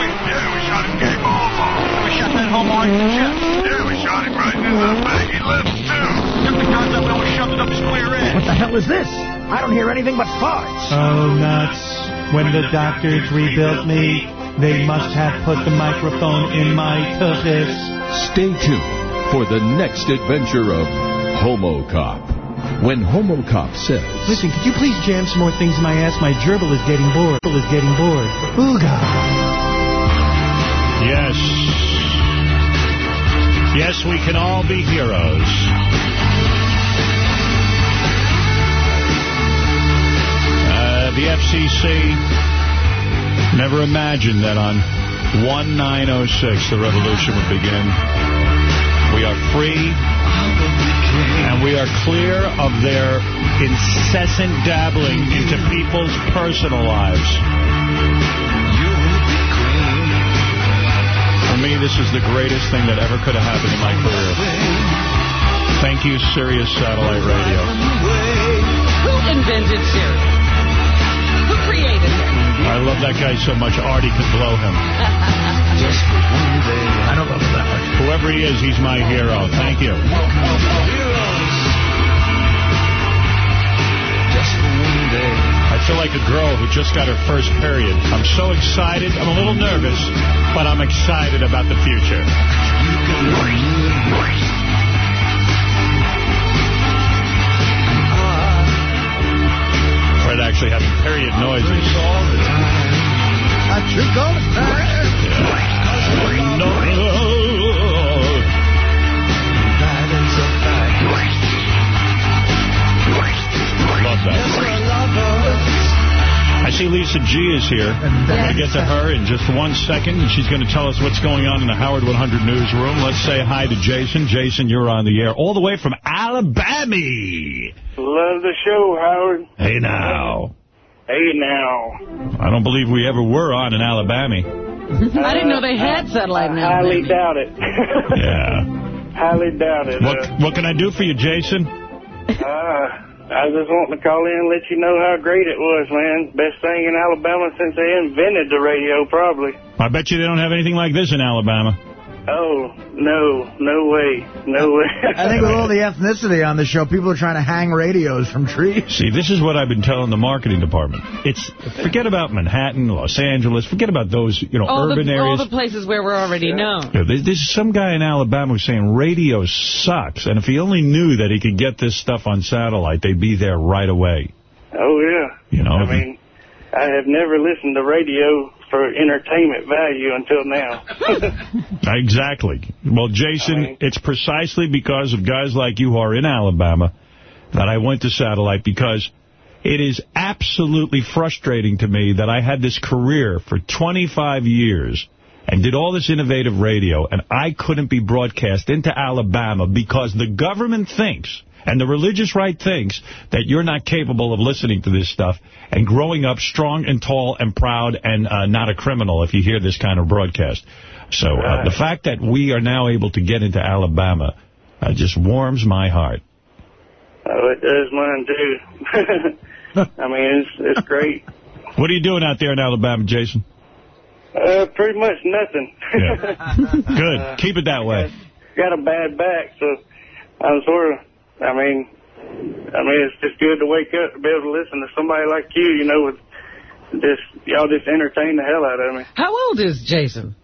Wait, yeah, we shot him game over. We shot that homo in the chest. Yeah, we shot him right in the baggy lips, too. Took the guns up and we shoved it up his square ass. What the hell is this? I don't hear anything but farts. Oh, nuts. When the doctors rebuilt me, they must have put the microphone in my tuchus. Stay tuned for the next adventure of Homo Cop. When Homo Cop says, Listen, could you please jam some more things in my ass? My gerbil is getting bored. Gerbil Is getting bored. Ooga. Yes. Yes, we can all be heroes. Uh, the FCC never imagined that on 1906 the revolution would begin. We are free, and we are clear of their incessant dabbling into people's personal lives. For me, this is the greatest thing that ever could have happened in my career. Thank you, Sirius Satellite Radio. Who invented Sirius? Who created it? I love that guy so much, Artie could blow him. Just one day. I don't love that much. Whoever he is, he's my hero. Thank you. I feel like a girl who just got her first period. I'm so excited. I'm a little nervous, but I'm excited about the future. Actually having period noises. I trick all the time. No. Love that. I see Lisa G is here. We're going to get to her in just one second, and she's going to tell us what's going on in the Howard 100 newsroom. Let's say hi to Jason. Jason, you're on the air all the way from Alabama. Love the show, Howard. Hey, now. Hey, now. I don't believe we ever were on in Alabama. I didn't know they had satellite now. Highly doubt it. Yeah. Highly doubt it. What, Uh, what can I do for you, Jason? uh, I just wanting to call in and let you know how great it was, man. Best thing in Alabama since they invented the radio, probably. I bet you they don't have anything like this in Alabama. Oh, no, no way, no way. I think with all the ethnicity on the show, people are trying to hang radios from trees. See, this is what I've been telling the marketing department. It's forget about Manhattan, Los Angeles, forget about those, you know, all, urban the, areas. all the places where we're already known. Yeah, there's, there's some guy in Alabama who's saying radio sucks, and if he only knew that he could get this stuff on satellite, they'd be there right away. Oh, yeah. You know, I mean, I have never listened to radio for entertainment value until now. Exactly. Well, Jason, it's precisely because of guys like you who are in Alabama that I went to satellite because it is absolutely frustrating to me that I had this career for 25 years and did all this innovative radio, and I couldn't be broadcast into Alabama because the government thinks, and the religious right thinks, that you're not capable of listening to this stuff and growing up strong and tall and proud and uh, not a criminal if you hear this kind of broadcast. So uh, the fact that we are now able to get into Alabama uh, just warms my heart. oh, it does mine, too. I mean, it's, it's great. What are you doing out there in Alabama, Jason? Uh, pretty much nothing. Good. Keep it that way. Got a bad back, so I'm sort of, I mean, I mean, it's just good to wake up to be able to listen to somebody like you, you know, with just, y'all just entertain the hell out of me. How old is Jason?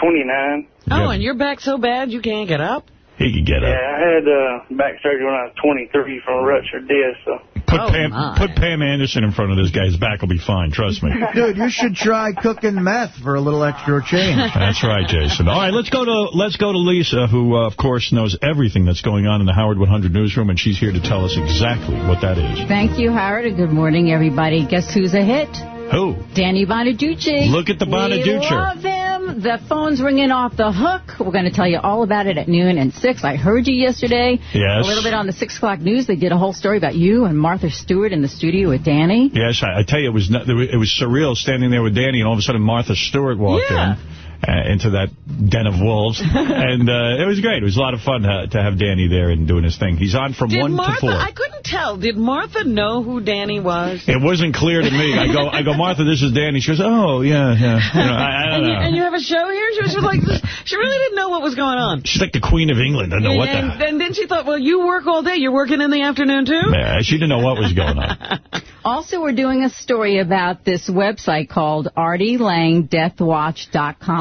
29. Oh, and your back so bad you can't get up? He could get Yeah, up. Yeah, I had uh, back surgery when I was 23 from a ruptured disc, so. Put Oh, Pam my. put Pam Anderson in front of this guy. His back will be fine. Trust me. Dude, you should try cooking meth for a little extra change. That's right, Jason. All right, let's go to let's go to Lisa, who uh, of course knows everything that's going on in the Howard 100 newsroom, and she's here to tell us exactly what that is. Thank you, Howard, and good morning, everybody. Guess who's a hit? Who? Danny Bonaduce. Look at the Bonaduce. We love him. The phone's ringing off the hook. We're going to tell you all about it at noon and 6. I heard you yesterday. Yes. A little bit on the 6 o'clock news. They did a whole story about you and Martha Stewart in the studio with Danny. Yes, I, I tell you, it was not, it was surreal standing there with Danny, and all of a sudden Martha Stewart walked Yeah. in. Uh, into that den of wolves, and uh, it was great. It was a lot of fun to, to have Danny there and doing his thing. He's on from Did one Martha, to four. I couldn't tell. Did Martha know who Danny was? It wasn't clear to me. I go, I go, Martha, this is Danny. She goes, oh yeah, yeah. You know, I, I don't And you, know. and you have a show here? She was just like, she really didn't know what was going on. She's like the Queen of England. I don't know what the. and, and then she thought, well, you work all day. You're working in the afternoon, too? Yeah, she didn't know what was going on. Also, we're doing a story about this website called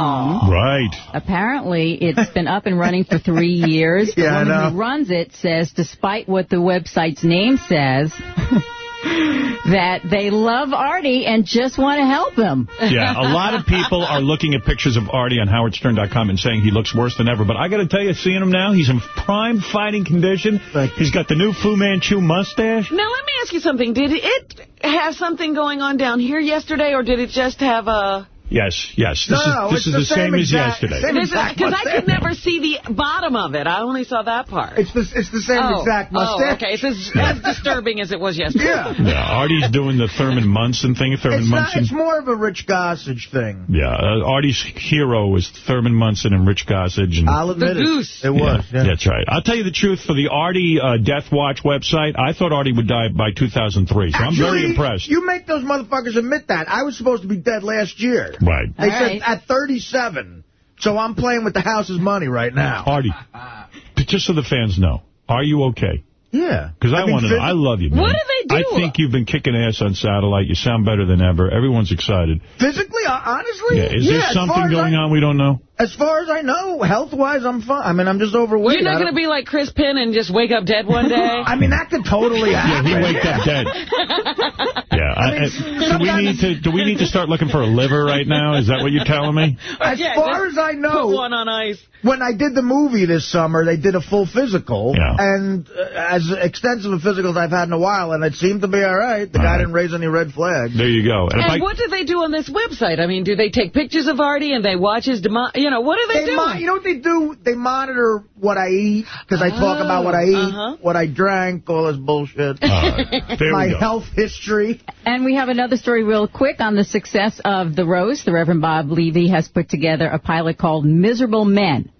artielangdeathwatch.com. Right. Apparently, it's been up and running for three years. The Yeah, I woman know. who runs it says, despite what the website's name says, that they love Artie and just want to help him. Yeah, a lot of people are looking at pictures of Artie on howardstern.com and saying he looks worse than ever. But I got to tell you, seeing him now, he's in prime fighting condition. He's got the new Fu Manchu mustache. Now, let me ask you something. Did it have something going on down here yesterday, or did it just have a... Yes, yes. This No, is this it's is the the same, same as exact- yesterday. Because I could never see the bottom of it. I only saw that part. It's the, it's the same oh. exact Oh, okay. It's as, as disturbing as it was yesterday. Yeah. Yeah, Artie's doing the Thurman Munson thing. Thurman It's, not, Munson. it's more of a Rich Gossage thing. Yeah, uh, Artie's hero was Thurman Munson and Rich Gossage. And I'll admit The it. goose. It was. Yeah, Yeah. That's right. I'll tell you the truth. For the Artie uh, Death Watch website, I thought Artie would die by 2003. So I'm very impressed. You make those motherfuckers admit that. I was supposed to be dead last year. Right. They All said right. at 37. So I'm playing with the house's money right now. Artie, just so the fans know, are you okay? Yeah. Because I, mean, want to know. I love you, man. What do they do? I think you've been kicking ass on satellite. You sound better than ever. Everyone's excited. Physically, uh, honestly, Yeah. Is yeah, there something going I, on we don't know? As far as I know, health-wise, I'm fine. I mean, I'm just overweight. You're not going to be like Chris Penn and just wake up dead one day? I mean, that could totally happen. Yeah, he waked up dead. Yeah. I, I- do we need to do we need to start looking for a liver right now? Is that what you're telling me? As Yeah, far as I Put know, one on ice. when I did the movie this summer, they did a full physical. Yeah. And uh, as extensive a physical as I've had in a while, and it seemed to be all right. The All guy right. didn't raise any red flags. There you go. And if I, And what do they do on this website? I mean, do they take pictures of Artie and they watch his demo? You know, what do they, They do? you know what they do? They monitor what I eat, because I talk about what I eat, uh-huh. what I drank, all this bullshit. all right. My health history. And we have another story real quick on the success of the roast. The Reverend Bob Levy has put together a pilot called Miserable Men.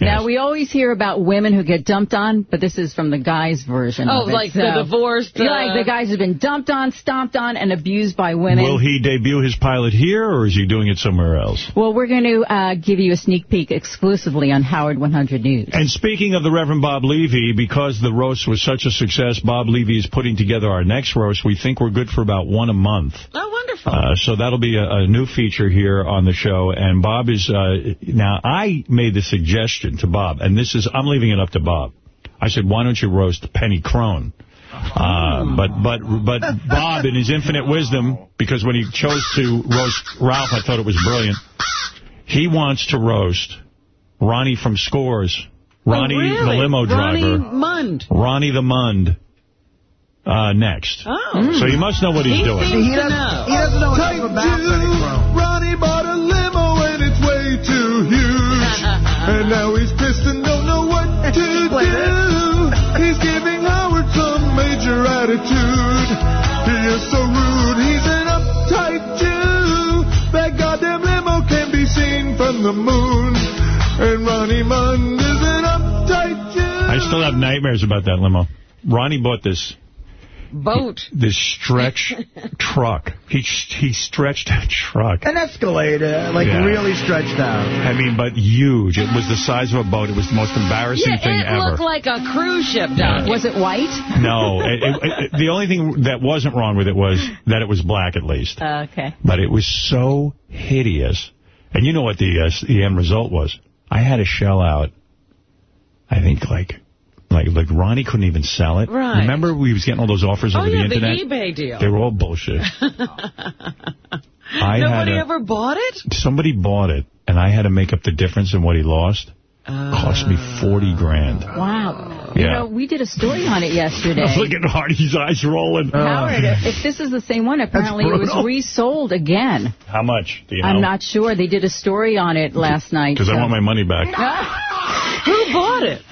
Now, we always hear about women who get dumped on, but this is from the guy's version Oh, of it. like the divorced, Yeah, uh, like the guys who've been dumped on, stomped on, and abused by women. Will he debut his pilot here, or is he doing it somewhere else? Well, we're going to uh, give you a sneak peek exclusively on Howard 100 News. And speaking of the Reverend Bob Levy, because the roast was such a success, Bob Levy is putting together our next roast. We think we're good for about one a month. Oh, wonderful. Uh, so that'll be a, a new feature here on the show. And Bob is, uh, now I made the suggestion to Bob, and this is, I'm leaving it up to Bob. I said, why don't you roast Penny Crone? Uh, but but but Bob, in his infinite wisdom, because when he chose to roast Ralph, I thought it was brilliant. He wants to roast Ronnie from Scores, Ronnie oh, really? the limo Ronnie driver, Mund. Ronnie the Mund. Uh, next. Oh. So he must know what he's He doing. seems He doesn't, know. he doesn't know Type enough about Penny Crone. Attitude. So rude, he's an uptight Jew. That goddamn limo can be seen from the moon. And Ronnie is an uptight Jew. I still have nightmares about that limo. Ronnie bought this Boat. this stretch truck. He he stretched a truck. An Escalade, uh, like Yeah. really stretched out. I mean, but huge. It was the size of a boat. It was the most embarrassing Yeah, thing it ever. looked like a cruise ship, Doc. Was it white? no, it, it, it, the only thing that wasn't wrong with it was that it was black at least. Uh, okay. But it was so hideous. And you know what the uh, the end result was? I had to shell out I think, like, like, like Ronnie couldn't even sell it. Right. Remember we was getting all those offers Oh, over yeah, the the internet? eBay deal. They were all bullshit. I Nobody a, ever bought it? somebody bought it, and I had to make up the difference in what he lost. Oh. Cost me 40 grand. Wow. You Yeah. know, we did a story on it yesterday. Look at Artie's eyes rolling. Howard, if this is the same one, apparently it was resold again. How much? Do you know? I'm not sure. They did a story on it last night. Because I want my money back. Who bought it?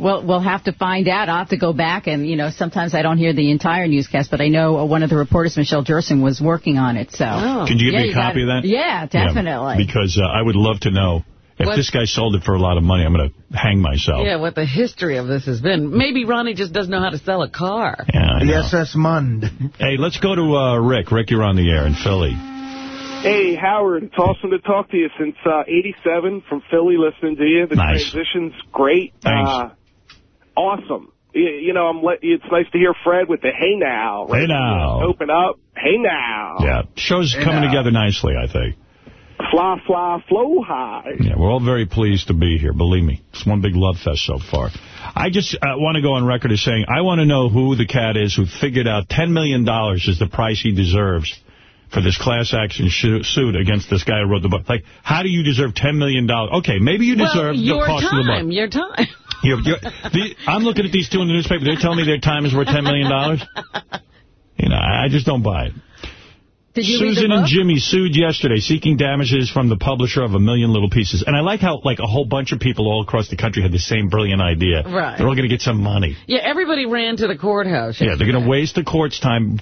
Well, we'll have to find out. I'll have to go back and, you know, sometimes I don't hear the entire newscast, but I know uh, one of the reporters, Michelle Jerson, was working on it. So Can you give Yeah, me a copy got- of that? Yeah, definitely. because uh, I would love to know. If What- this guy sold it for a lot of money, I'm going to hang myself. Yeah, what the history of this has been. Maybe Ronnie just doesn't know how to sell a car. Yeah, I The. SS Mund. Hey, let's go to uh, Rick. Rick, you're on the air in Philly. Hey, Howard, it's awesome to talk to you since uh, 87 from Philly listening to you. The Nice. transition's great. Thanks. Uh, awesome. You, you know, I'm. It's nice to hear Fred with the hey now. Hey now. Open up. Hey now. Yeah, show's Hey, coming now. together nicely, I think. Fly, fly, flow high. Yeah, we're all very pleased to be here. Believe me, it's one big love fest so far. I just uh, want to go on record as saying I want to know who the cat is who figured out $10 million is the price he deserves for this class action sh- suit against this guy who wrote the book. Like, how do you deserve $10 million? Okay, maybe you deserve well, the your cost of the book. time, your time. You're, you're, the, I'm looking at these two in the newspaper. They're telling me their time is worth 10 million. dollars. You know, I I just don't buy it. Did you Susan and? Jimmy sued yesterday, seeking damages from the publisher of A Million Little Pieces. And I like how, like, a whole bunch of people all across the country had the same brilliant idea. Right. They're all going to get some money. Yeah, everybody ran to the courthouse. Yeah, they're going to waste the court's time.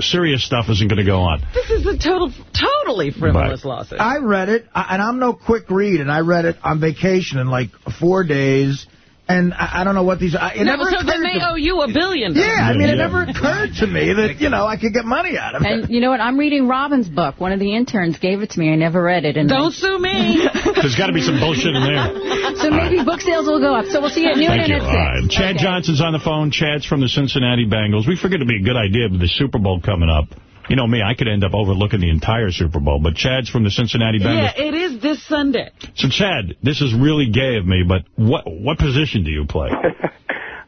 Serious stuff isn't going to go on. This is a total, totally frivolous lawsuit. I read it, and I'm no quick read, and I read it on vacation in like four days, and I, I don't know what these... I, it no, never so occurred then they to- owe you a billion. Yeah, I mean, it never occurred to me that, you know, I could get money out of it. And you know what? I'm reading Robin's book. One of the interns gave it to me. I never read it. And Don't sue me. There's got to be some bullshit in there. So maybe book sales will go up. So we'll see you at noon Thank and you. at All 6. right. Chad Johnson's on the phone. Chad's from the Cincinnati Bengals. We figured it'd be a good idea with the Super Bowl coming up. You know me, I could end up overlooking the entire Super Bowl, but Chad's from the Cincinnati Bengals. Yeah, it is this Sunday. So, Chad, this is really gay of me, but what what position do you play?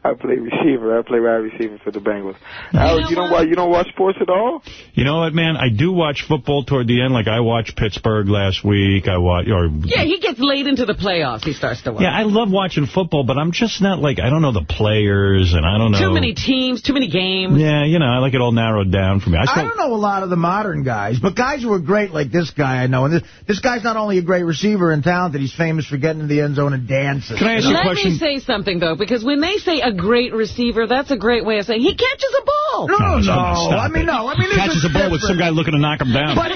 I play receiver. I play wide receiver for the Bengals. Howard, you don't watch you don't watch sports at all? You know what, man? I do watch football toward the end. Like, I watched Pittsburgh last week. I watch, or Yeah, he gets late into the playoffs. He starts to watch. Yeah, I love watching football, but I'm just not like, I don't know the players, and I don't know. Too many teams, too many games. Yeah, you know, I like it all narrowed down for me. I I don't know a lot of the modern guys, but guys who are great like this guy I know. And this, this guy's not only a great receiver and talented, he's famous for getting in the end zone and dancing. Can I ask you a question? Let question? me say something, though, because when they say a great receiver, that's a great way of saying he catches a ball. No, no, stop- stop I mean, no. I mean, this Catches a ball with some guy looking to knock him down. But,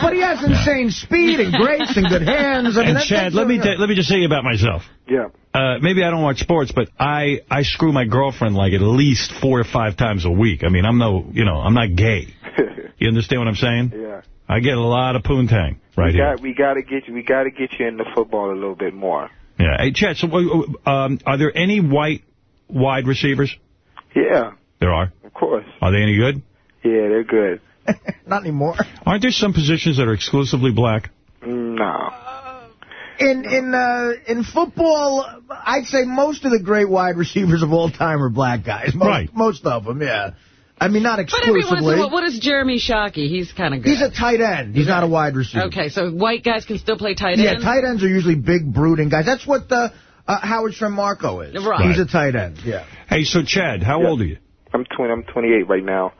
but he has insane speed and grace and good hands. I mean, and that- Chad, let me really ta- let me just say about myself. Yeah. Uh, maybe I don't watch sports, but I I screw my girlfriend like at least four or five times a week. I mean, I'm no, you know, I'm not gay. You understand what I'm saying? Yeah. I get a lot of poontang right we here. got we got to get you we got to get you into football a little bit more. Yeah. Hey, Chad, so uh, um, are there any white wide receivers? Yeah, There are. of course. Are they any good? Yeah, they're good. Not anymore. Aren't there some positions that are exclusively black? No. In in uh, in football, I'd say most of the great wide receivers of all time are black guys. Most, Right. Most of them, yeah. I mean, not But every once in a exclusively. while, what is Jeremy Shockey? He's kind of good. He's a tight end. He's not a wide receiver. Okay, so white guys can still play tight ends. Yeah, tight ends are usually big, brooding guys. That's what the uh, Howard from Marco is. Right. He's a tight end, yeah. Hey, so Chad, how old are you? I'm 20. I'm 28 right now.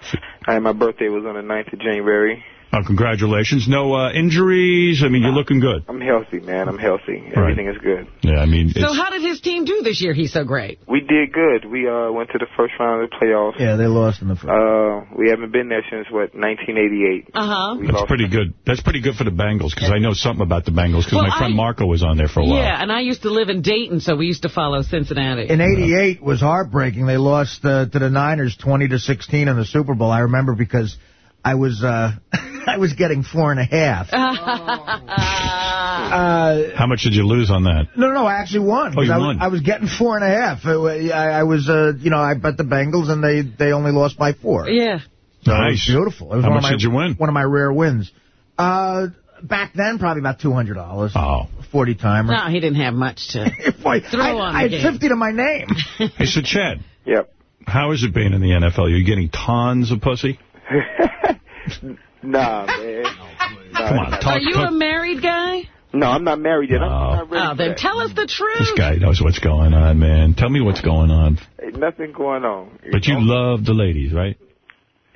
And my birthday was on the 9th of January. Oh, congratulations. No uh, injuries? I mean, you're looking good. I'm healthy, man. I'm healthy. Everything is good. Yeah, I mean, So how did his team do this year? He's so great. We did good. We uh went to the first round of the playoffs. Yeah, they lost in the first. Uh, we haven't been there since what 1988. Uh-huh. We that's lost pretty good. That's pretty good for the Bengals because I know something about the Bengals because Well, my friend I- Marco was on there for a while. Yeah, and I used to live in Dayton, so we used to follow Cincinnati. In '88 was heartbreaking. They lost uh, to the Niners 20 to 16 in the Super Bowl. I remember because I was uh, I was getting four and a half. Uh, How much did you lose on that? no, no, I actually won. Oh, you I, was- won. I was getting four and a half. I, I was, uh, you know, I bet the Bengals and they they only lost by four. yeah. So it was Nice. beautiful. It was How much my, did you win? One of my rare wins. Uh, back then, probably about two hundred dollars. Oh, 40 timer. No, he didn't have much to Boy, throw I, on I the had game. 50 to my name. Hey, so Chad. Yep. How is it being in the NFL? You're getting tons of pussy? Nah, man. Nah, Come on, Are talk. you a married guy? No, I'm not married yet. I'm oh. not ready Oh, then that. tell us the truth. This guy knows what's going on, man. Tell me what's going on. Ain't nothing going on. But you love the ladies, right?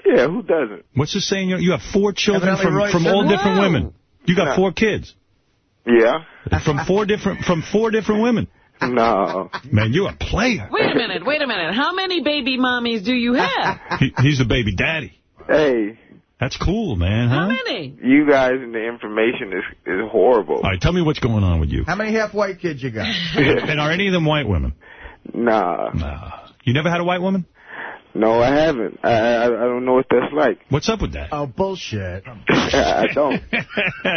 Yeah, who doesn't? What's the saying? You you have four children Evidently from, Roy from said all no. different women. You got No. four kids. Yeah. From four different from four different women. No. Man, you're a player. Wait a minute, wait a minute. How many baby mommies do you have? He, he's the baby daddy. Hey, That's cool, man, huh? How many? you guys and the information is is horrible. All right, tell me what's going on with you. How many half-white kids you got? and are any of them white women? Nah. Nah. You never had a white woman? No, I haven't. I, I I don't know what that's like. What's up with that? Oh, bullshit. I don't.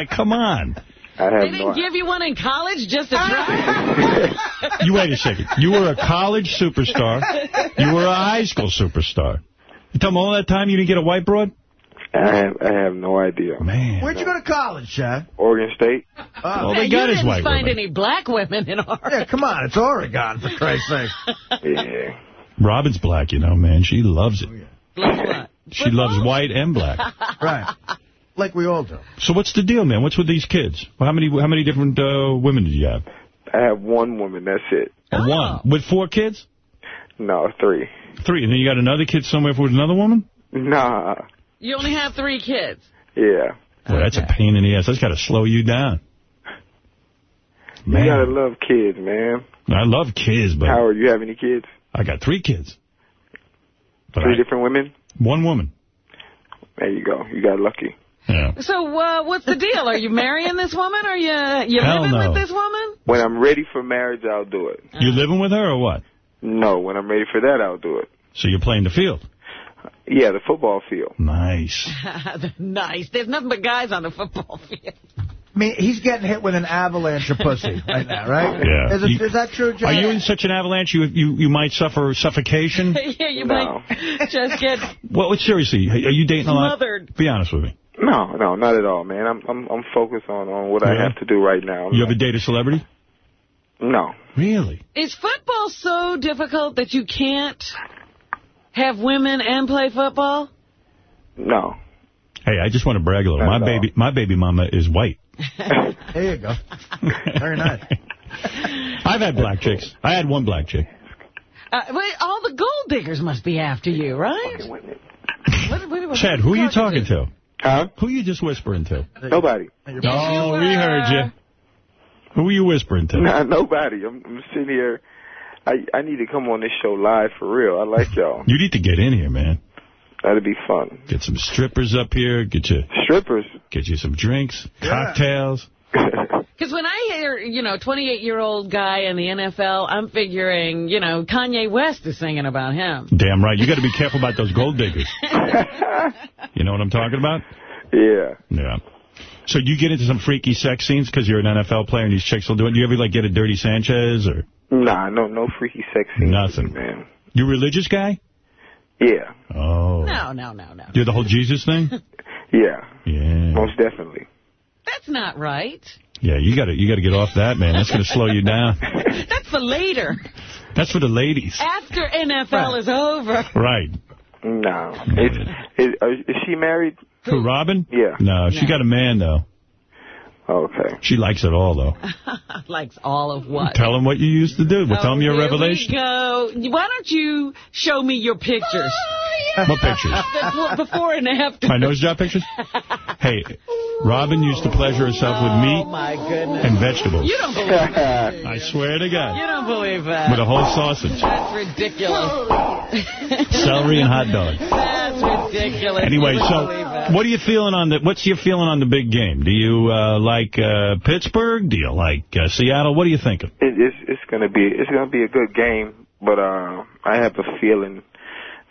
Come on. I have They didn't give you one in college just to try? You wait a second. You were a college superstar. You were a high school superstar. You tell me all that time you didn't get a white broad? I have I have no idea. Man. Where'd you go to college, Chad? Oregon State. All Hey, they got his white you is didn't find women. any black women in Oregon. Yeah, come on. It's Oregon, for Christ's sake. Yeah. Robin's black, you know, man. She loves it. Black what? She loves white and black. Right. Like we all do. So what's the deal, man? What's with these kids? How many how many different uh, women did you have? I have one woman. That's it. One. With four kids? No, three. Three. And then you got another kid somewhere with another woman? Nah. You only have three kids. Yeah. Boy, that's a pain in the ass. That's got to slow you down. Man. You gotta love kids, man. I love kids, but Howard, you have any kids? I got three kids. But Three I- different women? one woman. There you go. You got lucky. Yeah. So uh, what's the deal? Are you marrying this woman? Are you you Hell living no. with this woman? When I'm ready for marriage, I'll do it. You living with her or what? No, when I'm ready for that, I'll do it. So you're playing the field. Yeah, the football field. Nice. nice. There's nothing but guys on the football field. I mean, he's getting hit with an avalanche of pussy right now, right? Yeah. Is, it, You- is that true, Chad? Are you in such an avalanche you you, you might suffer suffocation? yeah, you No. might just get Well, seriously, are you dating a lot? smothered. Be honest with me. No, no, not at all, man. I'm I'm I'm focused on on what I have to do right now. You ever date a celebrity? No. Really? Is football so difficult that you can't have women and play football? No. Hey, I just want to brag a little. Not My baby, my baby mama is white. There you go. Very nice. I've had black chicks. I had one black chick. Uh, wait, all the gold diggers must be after you, right? What, what, what, Chad, who are you talking to? Huh? Who are you just whispering to? Nobody. Oh, we heard you. Who are you whispering to? Nah, nobody. I'm, I'm sitting here. I I need to come on this show live for real. I like y'all. You need to get in here, man. That'd be fun. Get some strippers up here. Get you Strippers. get you some drinks, cocktails. Because when I hear, you know, 28-year-old guy in the NFL, I'm figuring, you know, Kanye West is singing about him. Damn right. You got to be careful about those gold diggers. You know what I'm talking about? Yeah. Yeah. So you get into some freaky sex scenes because you're an NFL player and these chicks will do it. Do you ever like get a dirty Sanchez or Nah, no, no freaky sex scenes, nothing? man. You a religious guy? Yeah. Oh. No, no, no, no. Do the whole Jesus thing? Yeah. Yeah. Most definitely. That's not right. Yeah, you got to you got to get off that, man. That's going to slow you down. That's for later. That's for the ladies. After NFL is over. Right. No. Is, is, uh, is she married? Who, Robin? Yeah. No, she got a man, though. Okay. She likes it all, though. Likes all of what? Tell him what you used to do. Well, tell him your Here revelation. we go. Why don't you show me your pictures? What pictures? Before, before and after. My nose job pictures? Hey, Robin used to pleasure herself with meat Oh, my goodness. and vegetables. You don't believe that. I swear to God. You don't believe that. With a whole sausage. That's ridiculous. Celery and hot dog. That's ridiculous. Anyway, so what are you feeling on the? What's your feeling on the big game? Do you uh, like uh, Pittsburgh? Do you like uh, Seattle? What are you thinking? It, it's it's gonna be it's gonna be a good game, but uh, I have a feeling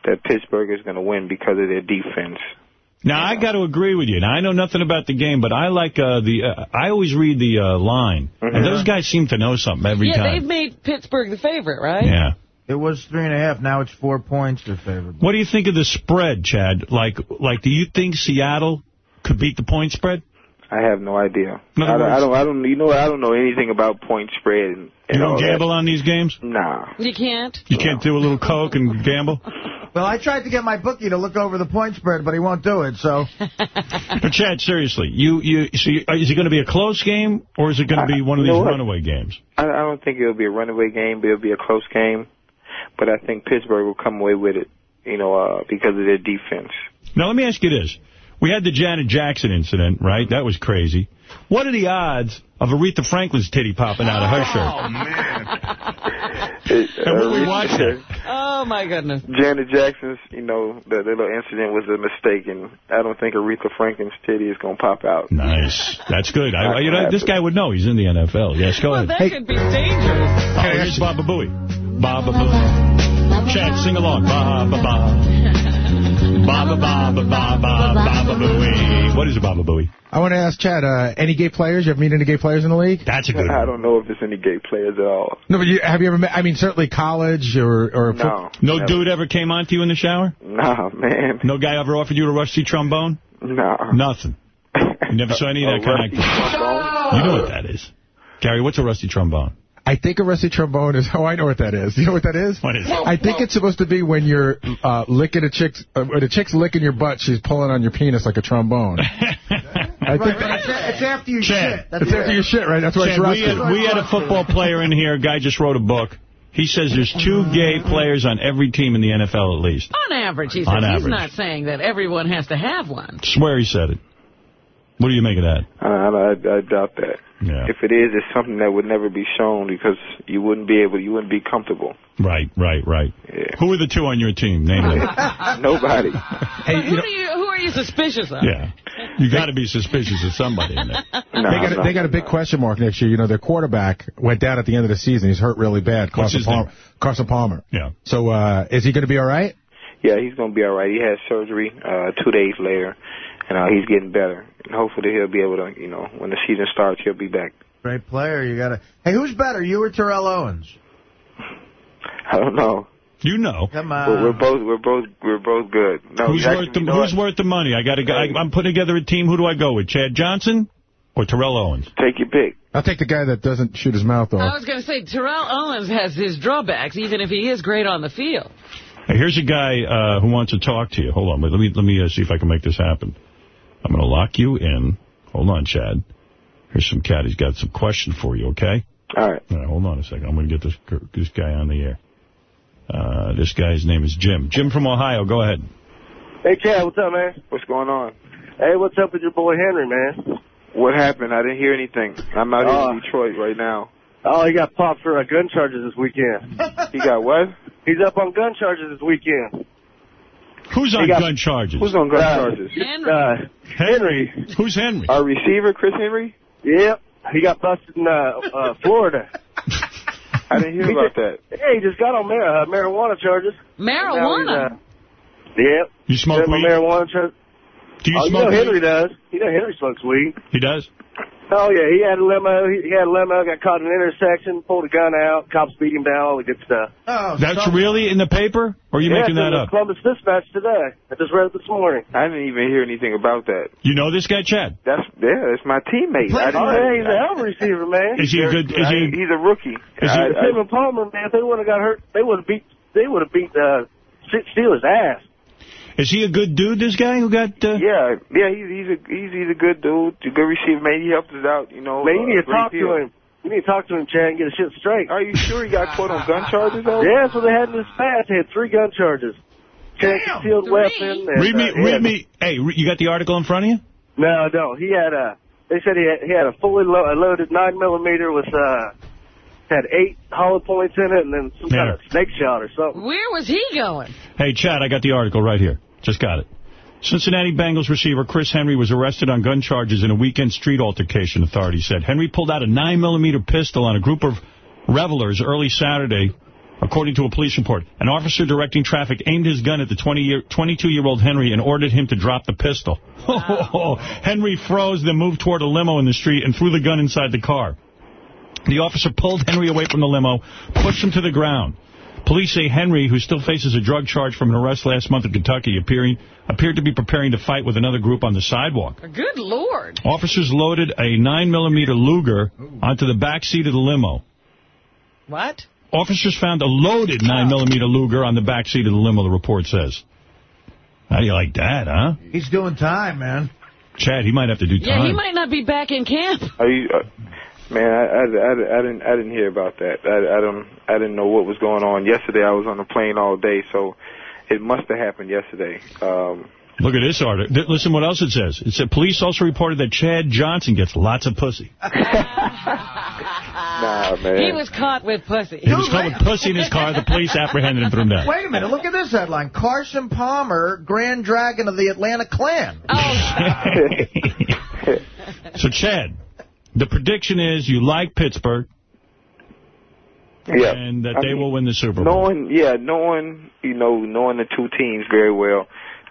that Pittsburgh is gonna win because of their defense. Now I got to agree with you. Now I know nothing about the game, but I like uh, the. Uh, I always read the uh, line, and those guys seem to know something every yeah, time. they've made Pittsburgh the favorite, right? Yeah. It was three and a half. Now it's four points. They're favorable. What do you think of the spread, Chad? Like, like, do you think Seattle could beat the point spread? I have no idea. In other I, don't- I don't. I don't. You know, I don't know anything about point spread. And, You and all don't that. gamble on these games? Nah. You can't? You can't do a little coke and gamble? Well, I tried to get my bookie to look over the point spread, but he won't do it, so... But Chad, seriously, you you so you, is it going to be a close game or is it going to be one of these what? runaway games? I, I don't think it'll be a runaway game, but it'll be a close game. But I think Pittsburgh will come away with it, you know, uh, because of their defense. Now let me ask you this: We had the Janet Jackson incident, right? That was crazy. What are the odds of Aretha Franklin's titty popping out of her shirt? Oh man! And when we watched it, Oh, my goodness. Janet Jackson's, you know, the, the little incident was a mistake, and I don't think Aretha Franklin's titty is gonna pop out. Nice. That's good. I, you know, this guy would know. He's in the NFL. Yes, go Well, ahead. that could be dangerous. Oh, here's Baba Booey. Baba Booey. Chad, sing along. Baba Ba. Baba Baba Baba Baba Booey. What is a Baba Booey? I want to ask Chad, uh, any gay players? You ever meet any gay players in the league? That's a good I don't know if there's any gay players at all. No, but you, have you ever met, I mean, certainly college or... or No. No Never. dude ever came on to you in the shower? Nah, man. No guy ever offered you a rusty trombone? Nah. Nothing. You never saw any of that kind rusty of... You know what that is. Gary, what's a rusty trombone? I think a rusty trombone is... Oh, I know what that is. You know what that is? What is it? I think it's supposed to be when you're uh, licking a chick's... Uh, when a chick's licking your butt, she's pulling on your penis like a trombone. I Right, think but it's, it's after you Chad. shit. That's it's after your shit, right? That's why Chad, it's we, rusty. had, we had a football player in here. A guy just wrote a book. He says there's two gay players on every team in the NFL at least. On average, he says. On He's not saying that everyone has to have one. Swear he said it. What do you make of that? I, I, I doubt that. Yeah. If it is, it's something that would never be shown because you wouldn't be able, you wouldn't be comfortable. Right, right, right. Who are the two on your team? Name them. Nobody. But who, do you, who are you suspicious of? Yeah. You got to be suspicious of somebody in there. they got a, they got a big question mark next year. You know, their quarterback went down at the end of the season. He's hurt really bad. What's Carson his Palmer. name? Carson Palmer. Yeah. So uh, is he going to be all right? Yeah, he's gonna be all right. He had surgery uh, two days later, and uh, he's getting better. And hopefully he'll be able to, you know, when the season starts, he'll be back. Great player. You got to... Hey, who's better, you or Terrell Owens? I don't know. You know. Come We're, we're both, we're both, we're both good. No, who's actually, worth the you know Who's what? worth the money? I got to. I, I'm putting together a team. Who do I go with? Chad Johnson or Terrell Owens? Take your pick. I'll take the guy that doesn't shoot his mouth off. I was going to say, Terrell Owens has his drawbacks, even if he is great on the field. Hey, here's a guy uh, who wants to talk to you. Hold on, let me let me uh, see if I can make this happen. I'm going to lock you in. Hold on, Chad. Here's some cat. He's got some question for you. Okay. All right. Uh, All right. Hold on a second. I'm going to get this this guy on the air. Uh, this guy's name is Jim. Jim from Ohio. Go ahead. Hey, Chad, what's up, man? What's going on? Hey, what's up with your boy Henry, man? What happened? I didn't hear anything. I'm out Uh, here in Detroit right now. Oh, he got popped for uh, gun charges this weekend. He got what? He's up on gun charges this weekend. Who's on got- gun charges? Who's on gun Uh, charges? Uh, Henry. Who's Henry? Our receiver, Chris Henry? Yep. He got busted in uh, uh, Florida. I didn't hear He about just- that. Hey, he just got on mar- uh, marijuana charges. Marijuana? Uh, yep. You smoke weed? Marijuana charges. Do you oh, smoke you know Henry does. You know Henry smokes weed. He does. Oh yeah, he had a limo. He, he had a limo. Got caught in an intersection. Pulled a gun out. Cops beat him down. All the good stuff. Oh, That's really in the paper? Or are you yeah, making it's in that the up? Columbus Dispatch today. I just read it this morning. I didn't even hear anything about that. You know this guy, Chad? That's yeah, that's my teammate. I Oh didn't, yeah, he's a hell receiver, man. Is he a good? Is I- he? he's a rookie. Is he- I- I- Palmer, man, if they would have got hurt, they would have beat. They would have beat uh, Steelers' ass. Is he a good dude? This guy who got? Uh... yeah, yeah, he's he's a he's he's a good dude, a good receiver. Man, he helped us out, you know. Man, you uh, need to talk deal. to him. You need to talk to him, Chad, and get his shit straight. Are you sure he got caught on gun charges though? Yeah, so they had in this past. They had three gun charges. Carrying concealed three? weapon. And, Read me, uh, read yeah. me. Hey, re- you got the article in front of you? No, I don't. He had a. They said he had, he had a fully lo- a loaded nine millimeter with uh had eight hollow points in it, and then some kind of snake shot or something. Where was he going? Hey, Chad, I got the article right here. Just got it. Cincinnati Bengals receiver Chris Henry was arrested on gun charges in a weekend street altercation, authorities said. Henry pulled out a 9mm pistol on a group of revelers early Saturday, according to a police report. An officer directing traffic aimed his gun at the 22-year-old Henry and ordered him to drop the pistol. Henry froze, then moved toward a limo in the street and threw the gun inside the car. The officer pulled Henry away from the limo, pushed him to the ground. Police say Henry, who still faces a drug charge from an arrest last month in Kentucky, appearing appeared to be preparing to fight with another group on the sidewalk. Good Lord. Officers loaded a 9mm Luger onto the back seat of the limo. What? Officers found a loaded 9mm Luger on the back seat of the limo, the report says. How do you like that, huh? He's doing time, man. Chad, he might have to do time. Yeah, he might not be back in camp. Are you, uh, man, I, I, I, I didn't I didn't hear about that. I, I don't I didn't know what was going on yesterday. I was on the plane all day, so it must have happened yesterday. Um, Look at this article. Th- Listen what else it says. It said police also reported that Chad Johnson gets lots of pussy. nah, man. He was caught with pussy. He was caught with pussy in his car. The police apprehended him, threw him down. Wait a minute, look at this headline. Carson Palmer, Grand Dragon of the Atlanta Clan. Oh. so, Chad, the prediction is you like Pittsburgh Yeah. and that I they mean, will win the Super Bowl. Knowing, yeah, knowing, you know, knowing the two teams very well,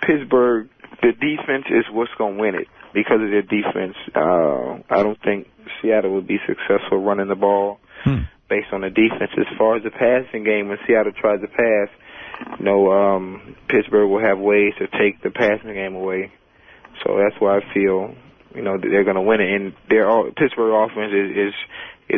Pittsburgh, the defense is what's going to win it because of their defense. Uh, I don't think Seattle would be successful running the ball based on the defense. As far as the passing game, when Seattle tries to pass, you know, um, Pittsburgh will have ways to take the passing game away. So that's why I feel, you know, they're going to win it. And their all, Pittsburgh offense is is,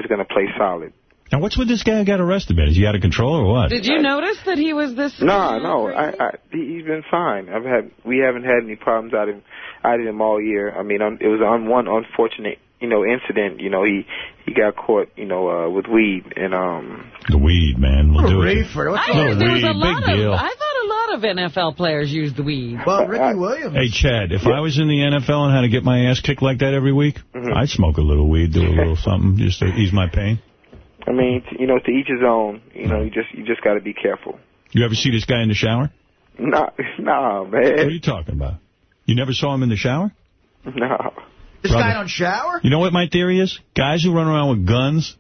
is going to play solid. Now, what's with this guy who got arrested, man? Is he out of control or what? Did you notice that he was this? No, no, I, I, he- he's been fine. I've had, we haven't had any problems out of him, out of him all year. I mean, um, it was on one unfortunate, you know, incident. You know, he he got caught, you know, uh, with weed, and um, The weed, man. We'll do it. Reefer. What's I Little there was weed, a lot big of, deal. I thought a lot of NFL players used the weed. Well, Ricky Williams. Hey, Chad, if I was in the NFL and had to get my ass kicked like that every week, Mm-hmm. I'd smoke a little weed, do a little something just to ease my pain. I mean, you know, to each his own. You know, you just you just got to be careful. You ever see this guy in the shower? Nah, nah, man. What are you talking about? You never saw him in the shower? nah. This Brother. guy don't shower? You know what my theory is? Guys who run around with guns,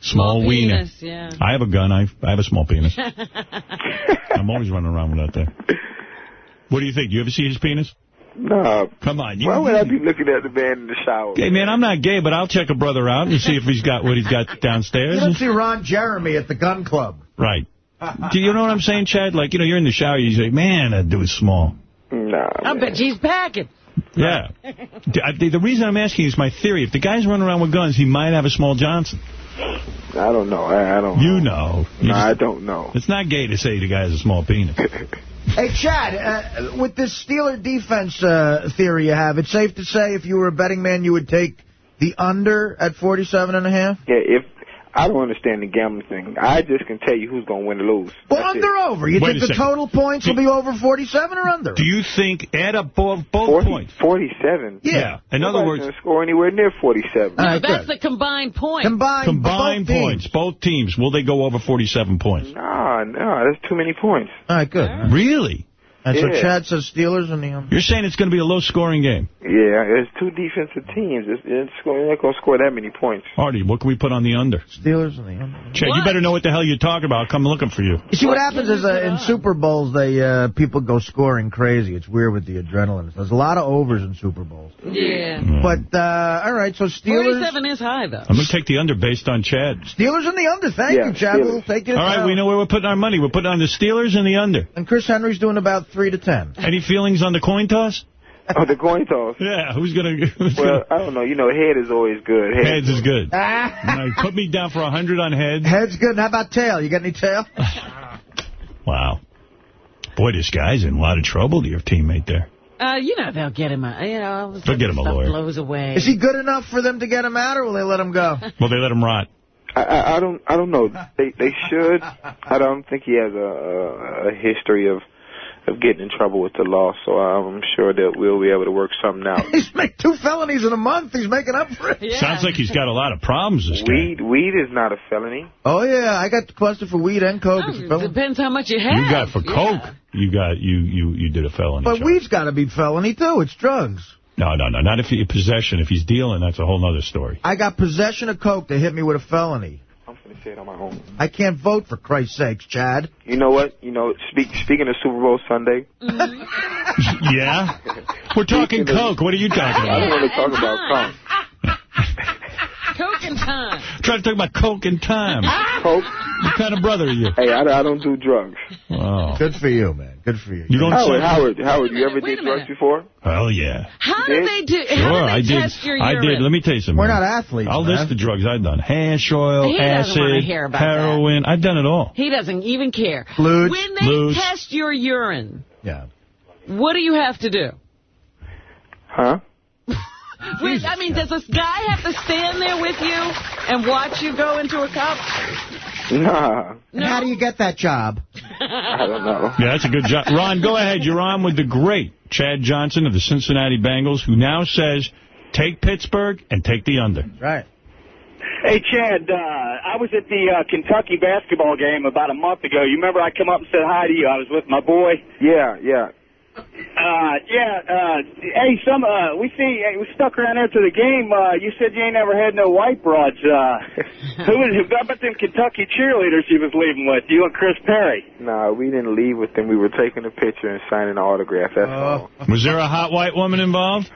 small, Small wiener. penis, yeah. I have a gun. I I have a small penis. I'm always running around with that thing. What do you think? You ever see his penis? Nah. Come on. You, Why would I be looking at the man in the shower? Hey, man, I'm not gay, but I'll check a brother out and see if he's got what he's got You downstairs. don't see Ron Jeremy at the gun club. Right. Do you know what I'm saying, Chad? Like, you know, you're in the shower, you say, man, that dude's small. No. I bet he's packing. Yeah. D- I- The reason I'm asking is my theory. If the guy's running around with guns, he might have a small Johnson. I don't know. I, I don't. You know. You Nah, I don't know. It's not gay to say the guy has a small penis. Hey, Chad, uh, with this Steeler defense uh, theory you have, it's safe to say if you were a betting man, you would take the under at 47 and a half? Yeah, if I don't understand the gambling thing, I just can tell you who's going to win or lose. Well, That's under it. over. You Wait think the second. total points will be over 47 or under? Do you think, add up both, both 40, points. 47. Yeah. In other Nobody's words, gonna score anywhere near 47. Right, that's good. the combined point. Combined, combined both teams. points, both teams, will they go over 47 points? Nah, nah, that's too many points. All right, good. Really? And so Chad says Steelers and the... Um, You're saying it's going to be a low-scoring game. Yeah, there's two defensive teams. It's, it's score, they're not going to score that many points. Artie, what can we put on the under? Steelers and the... under. Chad, you better know what the hell you're talking about. I'll come looking for you. You see, what What happens is uh, in? Super Bowls, they uh, people go scoring crazy. It's weird with the adrenaline. There's a lot of overs in Super Bowls. Yeah. But, uh, all right, so Steelers... 47 is high, though. I'm going to take the under based on Chad. Steelers in the under. Thank Yeah, you, Chad. Steelers. We'll take it. All right, we know where we're putting our money. We're putting on the Steelers and the under. And Chris Henry's doing about 3 to 10. Any feelings on the coin toss? Oh, the coin toss. Yeah, who's going to... Well, I don't know. You know, head is always good. Head Heads is good. Ah, put me down for a 100 on heads. head's good. And how about tail? You got any tail? Wow. Boy, this guy's in a lot of trouble, your teammate there. Uh, you know, they'll get him a, you know, all They'll get him a lawyer. blows away. Is he good enough for them to get him out, or will they let him go? Well, they let him rot. I, I, I don't. I don't know. They they should. I don't think he has a, a, a history of of getting in trouble with the law. So I'm sure that we'll be able to work something out. He's made two felonies in a month. He's making up for it. Yeah. Sounds like he's got a lot of problems, this guy. Weed weed is not a felony. Oh, yeah. I got busted for weed and coke. It's a Oh, felony. depends how much you have. You got for Yeah. coke. You got you you you did a felony. But charge. weed's got to be felony, too. It's drugs. No, no, no, not if he possession. If he's dealing, that's a whole other story. I got possession of coke. They hit me with a felony. I'm going to say it on my own. I can't vote, for Christ's sakes, Chad. You know what? You know, speak, speaking of Super Bowl Sunday, mm-hmm. yeah, we're talking coke. What are you talking about? I don't about? want to talk about coke. Coke and time. trying to talk about coke and time. Coke, What kind of brother are you? Hey, I, I don't do drugs. Oh. Good for you, man. Good for you. You don't Howard, say- Howard, Howard, you ever wait did drugs minute. before? Hell yeah. How do they do? Sure, how do they I did. test your I did. Let me tell you something. We're man. not athletes, I'll man. list the drugs I've done. Hash oil, He doesn't wanna acid, hear about heroin. I've done it all. He doesn't even care. Ludes. When they Ludes. test your urine, Yeah. what do you have to do? Huh? Wait, I mean, does this guy have to stand there with you and watch you go into a cup? Nah, And how do you get that job? I don't know. Yeah, that's a good job. Ron, go ahead. You're on with the great Chad Johnson of the Cincinnati Bengals, who now says, take Pittsburgh and take the under. Right. Hey, Chad, uh, I was at the uh, Kentucky basketball game about a month ago. You remember I come up and said hi to you. I was with my boy. Yeah, yeah. Uh, yeah, uh, hey, some, uh, we see, hey, we stuck around there to the game. Uh, you said you ain't never had no white broads. Uh, who was, who about them Kentucky cheerleaders you was leaving with? You and Chris Perry. Nah, we didn't leave with them. We were taking a picture and signing an autograph. That's all. Was there a hot white woman involved?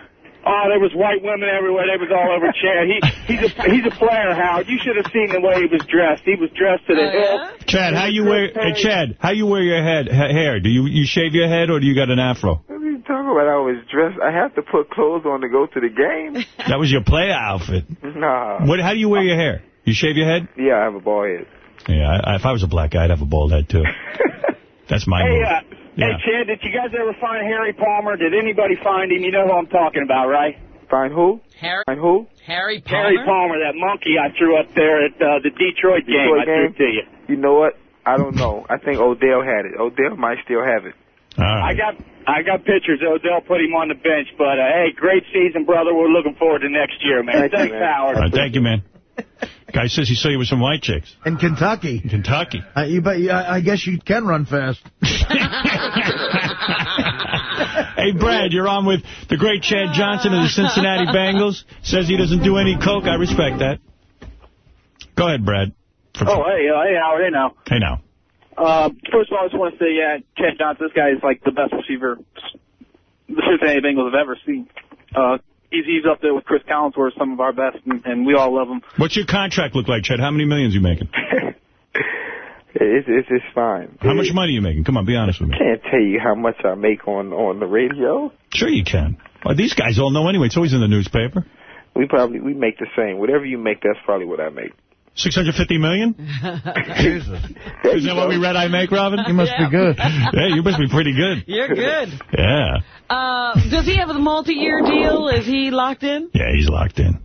Oh, there was white women everywhere. They was all over Chad. He, he's a, he's a player, Howard. You should have seen the way he was dressed. He was dressed to the hilt. Chad, how you wear, hey, Chad, how you wear your head, ha- hair? Do you, you shave your head or do you got an afro? What are you talking about? I was dressed. I have to put clothes on to go to the game. That was your player outfit. Nah. What? How do you wear your hair? You shave your head? Yeah, I have a bald head. Yeah, I, if I was a black guy, I'd have a bald head, too. That's my Hey, move. uh, Yeah. hey, Chad, did you guys ever find Harry Palmer? Did anybody find him? You know who I'm talking about, right? Find who? Harry, Find who? Harry Palmer? Harry Palmer, that monkey I threw up there at uh, the Detroit, game. Detroit I threw it to you. You know what? I don't know. I think Odell had it. Odell might still have it. I got I got pictures. Odell put him on the bench, but uh, hey, great season, brother. We're looking forward to next year, man. Thank you, Thanks, man. Howard. All right, thank you, man. Guy says he saw you with some white chicks. In Kentucky. In Kentucky. Uh, you bet. you- I I guess you can run fast. Hey, Brad, you're on with the great Chad Johnson of the Cincinnati Bengals. Says he doesn't do any coke. I respect that. Go ahead, Brad. Oh, hey, uh, hey, Howard. Hey, now. Hey, now. Uh, first of all, I just want to say, yeah, Chad Johnson, this guy is like the best receiver the Cincinnati Bengals have ever seen. Uh, he's, he's up there with Cris Collinsworth, some of our best, and, and we all love him. What's your contract look like, Chad? How many millions are you making? It's, it's, it's fine. How much money are you making? Come on, be honest with me. I can't tell you how much I make on, on the radio. Sure you can. Well, these guys all know anyway. It's always in the newspaper. We probably, we make the same. Whatever you make, that's probably what I make. 650 million? Jesus. Is that what we read I make, Robin? You must be good. Yeah, you must be pretty good. You're good. Yeah. Uh, does he have a multi-year deal? Is he locked in? Yeah, he's locked in.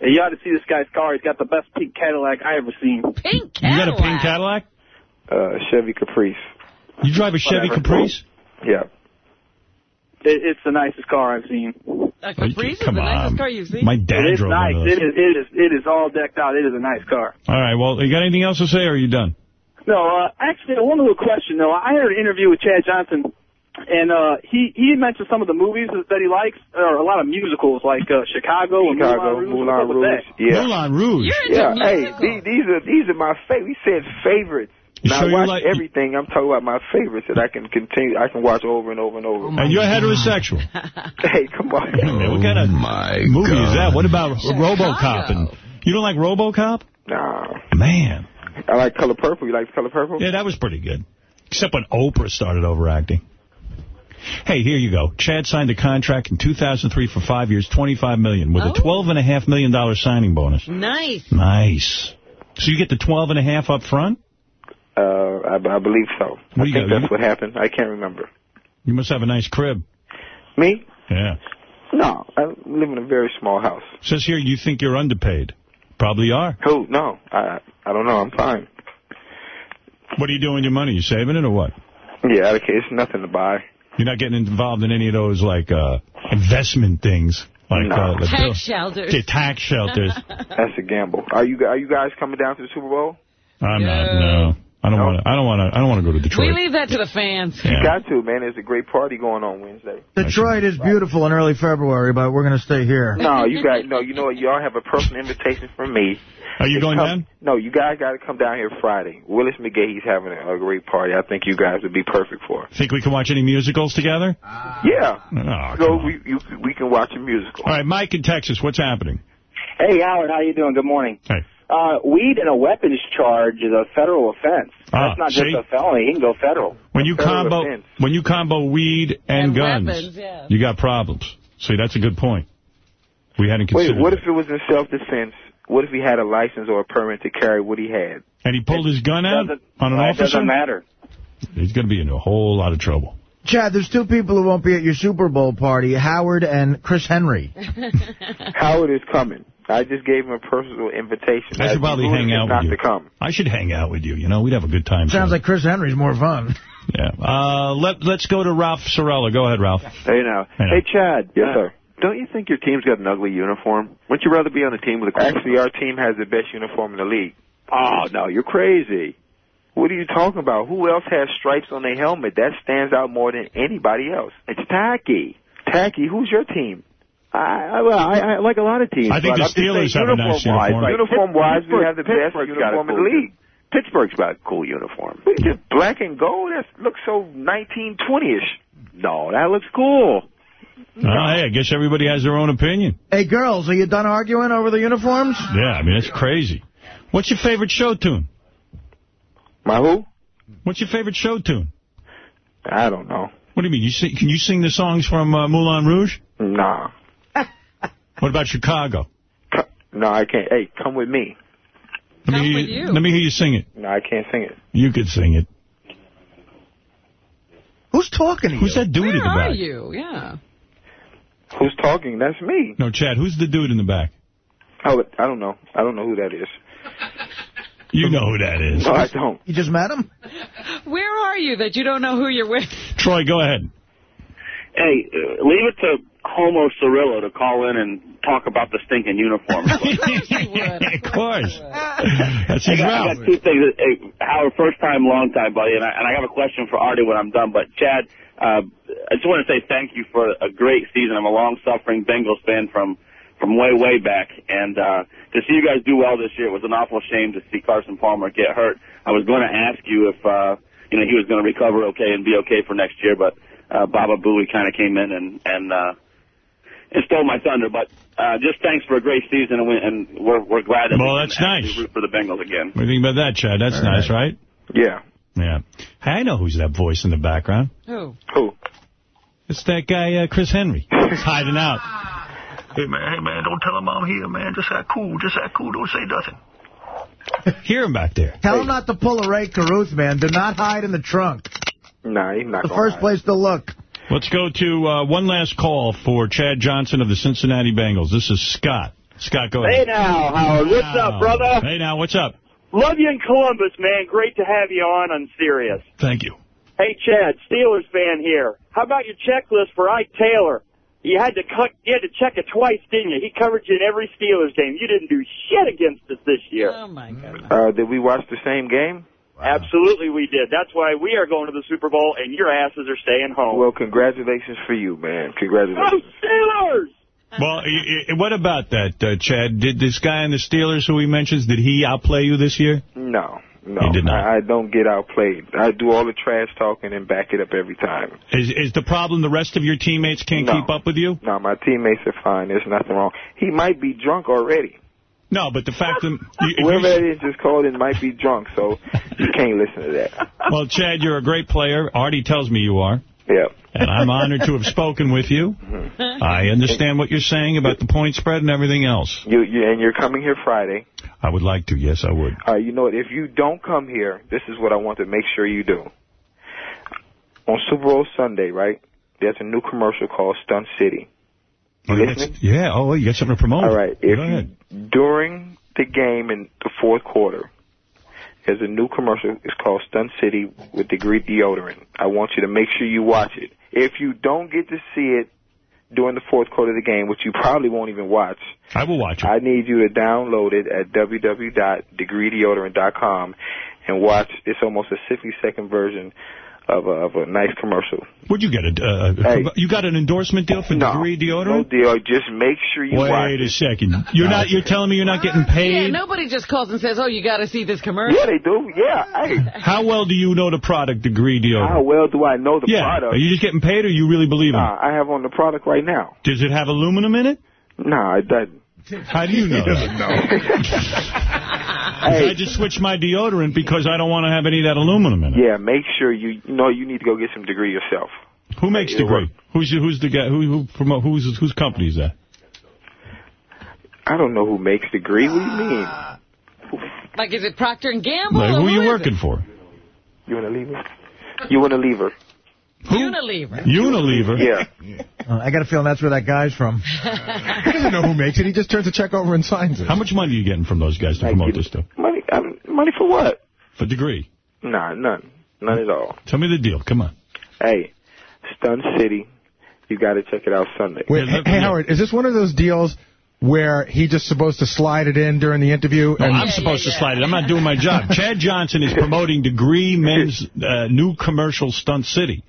Hey, you ought to see this guy's car. He's got the best pink Cadillac I ever seen. Pink Cadillac? You got a pink Cadillac? Uh, Chevy Caprice. You drive a Chevy Whatever. Caprice? Yeah. It, it's the nicest car I've seen. A Caprice is Come the nicest on. car you've seen? My dad it is drove nice. one of those. It is, it is. It is all decked out. It is a nice car. All right, well, you got anything else to say, or are you done? No, uh, actually, one little question though. I heard an interview with Chad Johnson, and uh, he he mentioned some of the movies that he likes, or a lot of musicals like uh, Chicago and Chicago, Moulin Rouge. Moulin Rouge. Yeah. Moulin Rouge. yeah. Hey, these, these are these are my favorite. We said favorites. You Now sure I watch like- everything. I'm talking about my favorites that I can continue. I can watch over and over and over. Oh, and you're heterosexual. hey, come on. Man, what kind of oh, movie is that? What about RoboCop? And You don't like RoboCop? Nah. Man. I like Color Purple. You like Color Purple? Yeah, that was pretty good. Except when Oprah started overacting. Hey, here you go. Chad signed a contract in 2003 for five years, 25 million, with a $12.5 million signing bonus. Nice. Nice. So you get the $12.5 million up front? Uh, I, I believe so. What I think got? that's what happened. I can't remember. You must have a nice crib. Me? Yeah. No, I live in a very small house. Says here you think you're underpaid. Probably are. Who? No, I I don't know. I'm fine. What are you doing with your money? You saving it or what? Yeah, okay, it's nothing to buy. You're not getting involved in any of those, like, uh, investment things. Like, No. uh, the Tax bill- shelters. Yeah, tax shelters. That's a gamble. Are you are you guys coming down to the Super Bowl? I'm not, no. I don't want to, I don't want to, I don't want to go to Detroit. We leave that to the fans. You got to, man. There's a great party going on Wednesday. Detroit is beautiful in early February, but we're going to stay here. No, you guys, no, you know what? Y'all have a personal invitation from me. Are you To going come- down? No, you guys got to come down here Friday. Willis McGahee, he's having a, a great party. I think you guys would be perfect for. it. Think we can watch any musicals together? Yeah. Oh, so we you, we can watch a musical. All right, Mike in Texas, what's happening? Hey, Howard, how you doing? Good morning. Hey. Uh, weed and a weapons charge is a federal offense. Ah, That's not just a felony. He can go federal. When you Federal combo offense. when you combo weed and, And guns, weapons, yeah. you got problems. See, that's a good point. We hadn't considered Wait, what that. if it was in self-defense? What if he had a license or a permit to carry what he had? And he pulled his gun out on an officer? it officer? doesn't matter. He's going to be in a whole lot of trouble. Chad, there's two people who won't be at your Super Bowl party, Howard and Chris Henry. Howard is coming. I just gave him a personal invitation. I should probably hang out not with you. to come. I should hang out with you. You know, we'd have a good time. Sounds like Chris Henry's more fun. Yeah. Uh, let, let's go to Ralph Cirella. Go ahead, Ralph. Hey now. Hey, now. Hey, Chad. Yes, uh, sir. Don't you think your team's got an ugly uniform? Wouldn't you rather be on a team with a cool Actually, our team has the best uniform in the league. Oh, no, you're crazy. What are you talking about? Who else has stripes on their helmet? That stands out more than anybody else. It's tacky. Tacky, who's your team? I, I, well, I, I like a lot of teams. I think the I'm just saying Steelers have a nice uniform-wise, uniform. like Uniform-wise, we have the best Pittsburgh's uniform in the league. Pittsburgh's got a cool uniform. What is it, black and gold? That looks so 1920-ish. No, that looks cool. Oh, hey, I guess everybody has their own opinion. Hey, girls, are you done arguing over the uniforms? Yeah, I mean, that's crazy. What's your favorite show tune? My who? What's your favorite show tune? I don't know. What do you mean? You sing, can you sing the songs from uh, Moulin Rouge? Nah. What about Chicago? No, I can't. Hey, come with me. Let me, hear you. let me hear you sing it. No, I can't sing it. You could sing it. Who's talking to Who's that dude Where in the back? Where are you? Yeah. Who's talking? That's me. No, Chad, who's the dude in the back? Oh, I don't know. I don't know who that is. You know who that is. No, I don't. You just met him? Where are you that you don't know who you're with? Troy, go ahead. Hey, uh, leave it to Homo Cirella to call in and talk about the stinking uniform. of course. That's I his got, I got two things. Hey, Howard, first time, long time, buddy, and I, and I have a question for Artie when I'm done. But Chad, uh, I just want to say thank you for a great season. I'm a long-suffering Bengals fan from from way, way back, and uh, to see you guys do well this year, it was an awful shame to see Carson Palmer get hurt. I was going to ask you if uh, you know he was going to recover okay and be okay for next year, but uh, Baba Booey kind of came in and and uh, and stole my thunder. But uh, just thanks for a great season, and, we, and we're we're glad that Well, we that's can nice. root for the Bengals again. What do you think about that, Chad? That's nice, right? Yeah. Yeah. Hey, I know who's that voice in the background. Who? Who? It's that guy, uh, Chris Henry. He's hiding out. Hey, man, hey, man, don't tell him I'm here, man. Just act cool. Just act cool. Don't say nothing. Hear him back there. Tell him not to pull a Rae Carruth, man. Do not hide in the trunk. Nah, he's not The gonna first hide. place to look. Let's go to uh, one last call for Chad Johnson of the Cincinnati Bengals. This is Scott. Scott, go ahead. Hey now, Howard, what's up, brother? Hey, now, what's up? Love you in Columbus, man. Great to have you on on Sirius. Thank you. Hey, Chad, Steelers fan here. How about your checklist for Ike Taylor? You had to cut, you had to check it twice, didn't you? He covered you in every Steelers game. You didn't do shit against us this year. Oh, my God. Uh, did we watch the same game? Absolutely, we did. That's why we are going to the Super Bowl, and your asses are staying home. Well, congratulations for you, man. Congratulations. Go Steelers! Well, y- y- what about that, uh, Chad? Did this guy in the Steelers who he mentions, did he outplay you this year? No, no. He did not. I, I don't get outplayed. I do all the trash talking and back it up every time. Is is the problem the rest of your teammates can't No. keep up with you? No, my teammates are fine. There's nothing wrong. He might be drunk already. No, but the fact that... you- Whoever that is just called in might be drunk, so you can't listen to that. well, Chad, you're a great player. Artie tells me you are. Yeah. And I'm honored to have spoken with you. I understand what you're saying about the point spread and everything else. You, you and you're coming here Friday. I would like to. Yes, I would. Uh, you know what? If you don't come here, this is what I want to make sure you do. On Super Bowl Sunday, right? There's a new commercial called Stunt City. Oh, yeah, oh, you got something to promote. All right. If Go ahead. during the game in the fourth quarter, there's a new commercial. It's called Stunt City with Degree Deodorant. I want you to make sure you watch it. If you don't get to see it during the fourth quarter of the game, which you probably won't even watch, I will watch it. I need you to download it at www.degreedeodorant.com and watch. It's almost a 60 second version of a, of a nice commercial. Would you get a, uh, Hey. you got an endorsement deal for No, Degree No deodorant? deal. Just make sure you watch Wait a it. second. You're not. You're telling me you're not getting paid? Yeah, paid? nobody just calls and says, oh, you got to see this commercial. Yeah, they do. Yeah. Hey, How well do you know the product Degree deodorant? how well do I know the yeah. product? Are you just getting paid, or you really believe in Nah, I have on the product right now. Does it have aluminum in it? Nah, it doesn't. How do you know? Doesn't that? I just switched my deodorant because I don't want to have any of that aluminum in it. Yeah, make sure you, you know you need to go get some degree yourself. Who makes It'll degree? Who's who's the guy? Who who promote? Who's whose company is that? I don't know who makes degree. What do you mean? Like, is it Procter and Gamble? Like, or who are you working it? for? You want to leave her? You want to leave her? Unilever. Unilever. Yeah. Uh, I got a feeling that's where that guy's from. He doesn't know who makes it. He just turns the check over and signs it. How much money are you getting from those guys to promote this stuff? Money, um, money for what? For degree. Nah, none, none at all. Tell me the deal. Come on. Hey, Stunt City, you got to check it out Sunday. Wait, hey, hey, Howard, is this one of those deals where he just supposed to slide it in during the interview? No, I'm supposed to slide it. I'm not doing my job. Chad Johnson is promoting Degree Men's uh, new commercial Stunt City.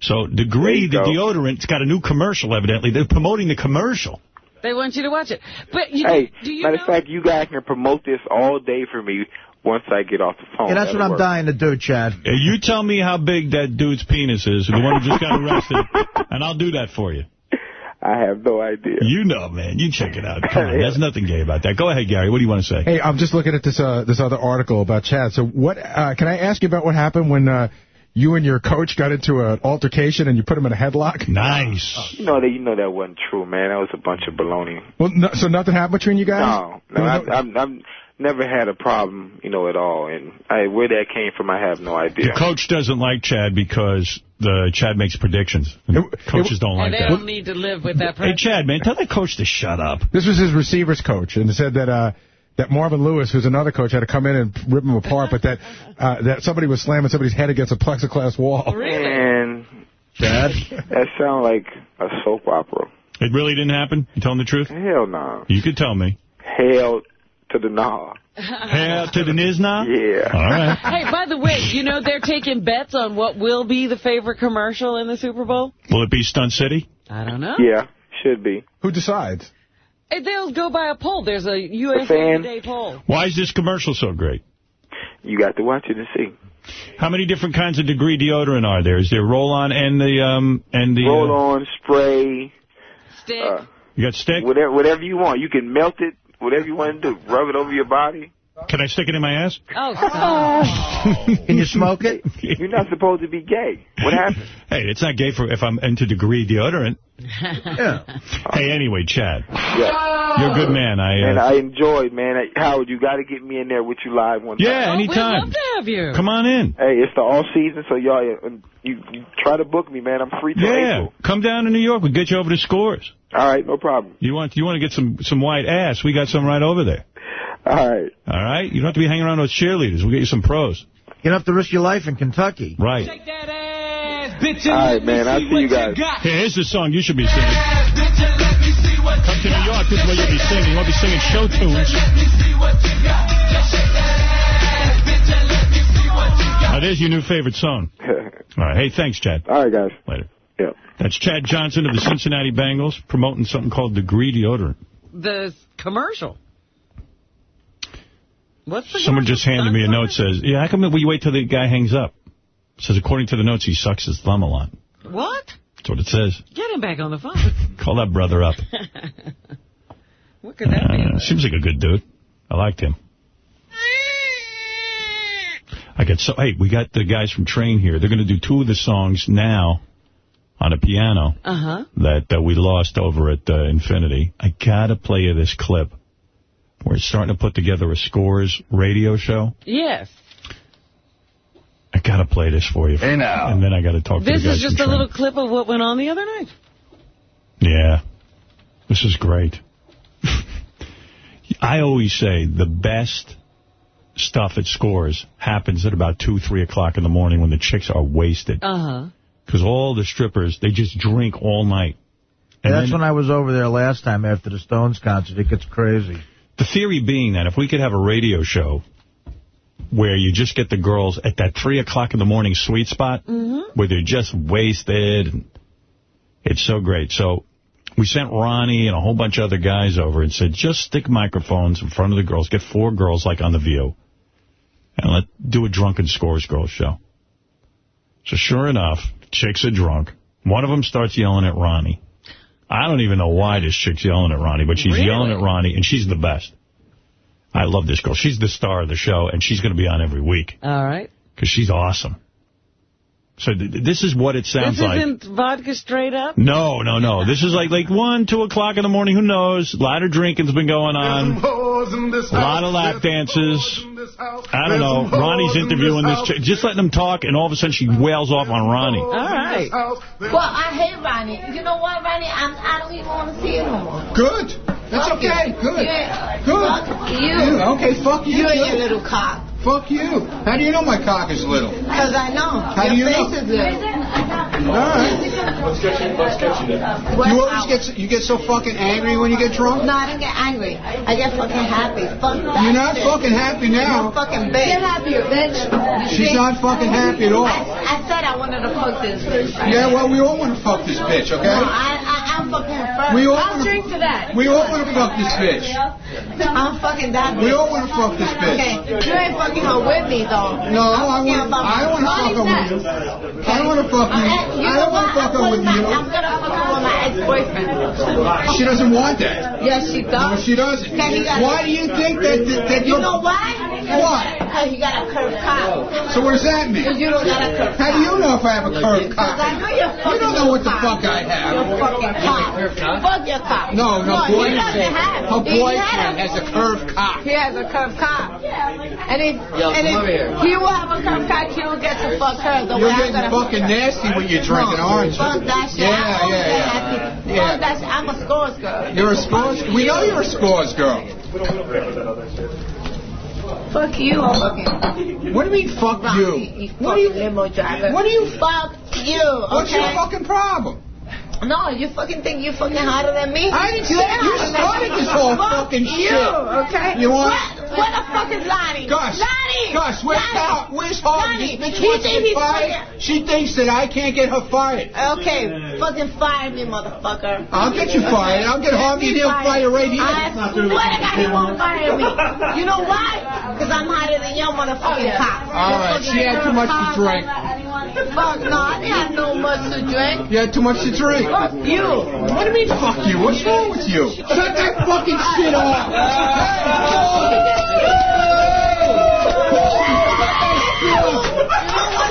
So Degree, the go. deodorant, it's got a new commercial, evidently. They're promoting the commercial. They want you to watch it. But you, Hey, do you matter of fact, you guys can promote this all day for me once I get off the phone. Yeah, that's That'll what I'm work. dying to do, Chad. Uh, You tell me how big that dude's penis is, the one who just got arrested, and I'll do that for you. I have no idea. You know, man. You check it out. Come on. There's nothing gay about that. Go ahead, Gary. What do you want to say? Hey, I'm just looking at this uh, this other article about Chad. So what? Uh, can I ask you about what happened when uh, you and your coach got into an altercation and you put him in a headlock? Nice. You know that you know that wasn't true, man. That was a bunch of baloney. Well, no, so nothing happened between you guys? No, no, I've, I've, I've never had a problem, you know, at all. And I, where that came from, I have no idea. The coach doesn't like Chad because the Chad makes predictions. And coaches don't like and they that. don't need to live with that Hey. Chad, man, tell that coach to shut up. This was his receivers coach, and it said that uh, that Marvin Lewis, who's another coach, had to come in and rip him apart, but that uh, that somebody was slamming somebody's head against a plexiglass wall. And Dad, that sounds like a soap opera. It really didn't happen? You telling the truth? Hell no. You could tell me. Hell to the nah. Hail to the Nizna? Yeah. All right. Hey, by the way, you know they're taking bets on what will be the favorite commercial in the Super Bowl? Will it be Stunt City? I don't know. Yeah, should be. Who decides? Hey, They'll go by a poll. There's a USA fan? Today poll. Why is this commercial so great? You got to watch it and see. How many different kinds of degree deodorant are there? Is there roll-on and the um and the Roll uh, on, spray, Stick. uh, you got stick? whatever, whatever you want. You can melt it, whatever you want to do. Rub it over your body. Can I stick it in my ass? Oh, stop. Can you smoke it? You're not supposed to be gay. What happened? Hey, it's not gay for if I'm into degree deodorant. Yeah. Hey, anyway, Chad, Yeah. you're a good man. I And uh, I enjoyed, man. Howard, you got to get me in there with you live one time. yeah, Oh, we'd anytime. love to have you. Come on in. Hey, it's the all season, so y'all, you, you try to book me, man. I'm free till Yeah, April. come down to New York. We'll get you over to Scores. All right, no problem. You want you want to get some some white ass? We got some right over there. All right. All right, you don't have to be hanging around with cheerleaders. We'll get you some pros. You don't have to risk your life in Kentucky. Right. All right, man. I'll see you guys. Here, here's the song you should be singing. Come to New York. This is where you'll be singing. You won't be singing show tunes. Now, there's your new favorite song. All right. Hey, thanks, Chad. All right, guys. Later. Yeah. That's Chad Johnson of the Cincinnati Bengals promoting something called the Degree Deodorant. The commercial. What's the Someone just handed me a note says, yeah, how come we wait till the guy hangs up? It says, according to the notes, he sucks his thumb a lot. What? That's what it says. Get him back on the phone. Call that brother up. what could that be? Uh, seems like a good dude. I liked him. I get so. Hey, we got the guys from Train here. They're going to do two of the songs now on a piano Uh-huh. that uh, we lost over at uh, Infinity. I got to play you this clip. We're starting to put together a Scores radio show. Yes. I got to play this for you. Hey now. And then I got to talk to This is just a Train. little clip of what went on the other night. Yeah. This is great. I always say the best stuff at Scores happens at about 2, 3 o'clock in the morning when the chicks are wasted. Uh-huh. Because all the strippers, they just drink all night. Yeah, And that's then- when I was over there last time after the Stones concert. It gets crazy. The theory being that if we could have a radio show where you just get the girls at that 3 o'clock in the morning sweet spot, Mm-hmm. where they're just wasted, and it's so great. So we sent Ronnie and a whole bunch of other guys over and said, just stick microphones in front of the girls, get four girls like on The View, and let do a drunken scores girls show. So sure enough, chicks are drunk. One of them starts yelling at Ronnie. I don't even know why this chick's yelling at Ronnie, but she's Really? yelling at Ronnie, and she's the best. I love this girl. She's the star of the show, and she's going to be on every week All right. because she's awesome. So th this is what it sounds like. this like. isn't vodka straight up? No, no, no. This is like like 1, 2 o'clock in the morning. Who knows? A lot of drinking's been going on. A lot of lap dances. I don't know. Ronnie's interviewing this chick. Just letting them talk, and all of a sudden she wails off on Ronnie. All right. Well, I hate Ronnie. You know what, Ronnie? I'm, I don't even want to see you no more. Good. That's Fuck okay. you. Good. Yeah. Good. Fuck you. Okay, fuck you. You and too. your little cock. Fuck you. How do you know my cock is little? Because I know. How your do you face know? is little. All right. You always get you get so fucking angry when you get drunk. No, I don't get angry. I get fucking happy. Fuck that You're not shit. fucking happy now. You're fucking bitch. Get happy, bitch. She's not fucking happy at all. I, I said I wanted to fuck this bitch. Yeah, well, we all want to fuck this bitch, No, okay? I, I, I'm fucking first. We all I'll wanna- drink to that. We all want to fuck this bitch. I'm fucking that bitch. We all want to fuck this bitch. Okay, you ain't fucking her with me, though. No, I I'm fucking want. about I don't want to fuck her with you. I don't want to fuck you. Uh, I don't want to fuck her with you. I'm gonna fuck her with my ex-boyfriend. She doesn't want that. Yes, she does. No, she doesn't. Okay, he got Why do you think that that, that You know why? Why? Because he got a curved cock. So what does that mean? Because you don't got a curved How do you know if I have a curved Because cock? I know you're You don't know what the cock. fuck I have. Your fucking cock. Fuck your cock. No, no, he boyfriend. doesn't have. Her He boyfriend has a curved cock. He has a curved cock. And if, Yo, and come over here. if he will have a curved cock, he will get to fuck her the You're way getting gonna fucking nasty when you're drinking, no, aren't you? Fuck that shit. Yeah, I yeah, yeah. Yeah. Fuck that shit. I'm a scores girl. You're a scores. We know you're a scores girl. Fuck you. Fucking. What do you mean, fuck you? What do you limo driver? What do you? Fuck you. What's your fucking problem? No, you fucking think you're fucking hotter than me? I didn't you say- ain't you hotter than started this whole Fuck fucking you, shit. okay? You want- Where, where the fuck is Lonnie? Gus, Lonnie! Gus, where's Lonnie! Har- where's Harvey? Lonnie, This bitch he wants to get fired. fucking- She thinks that I can't get her fired. Okay, fucking fire me, motherfucker. I'll get you fired. I'll get Harvey and he'll fire right here. I swear to God he won't fire me. You know why? Because I'm hotter than your motherfucking oh, cock. All right, she had too much to drink. Fuck no, I didn't no much to drink. You had too much to drink. Fuck you. What do you mean, fuck you? What's wrong with you? Shut that fucking shit off.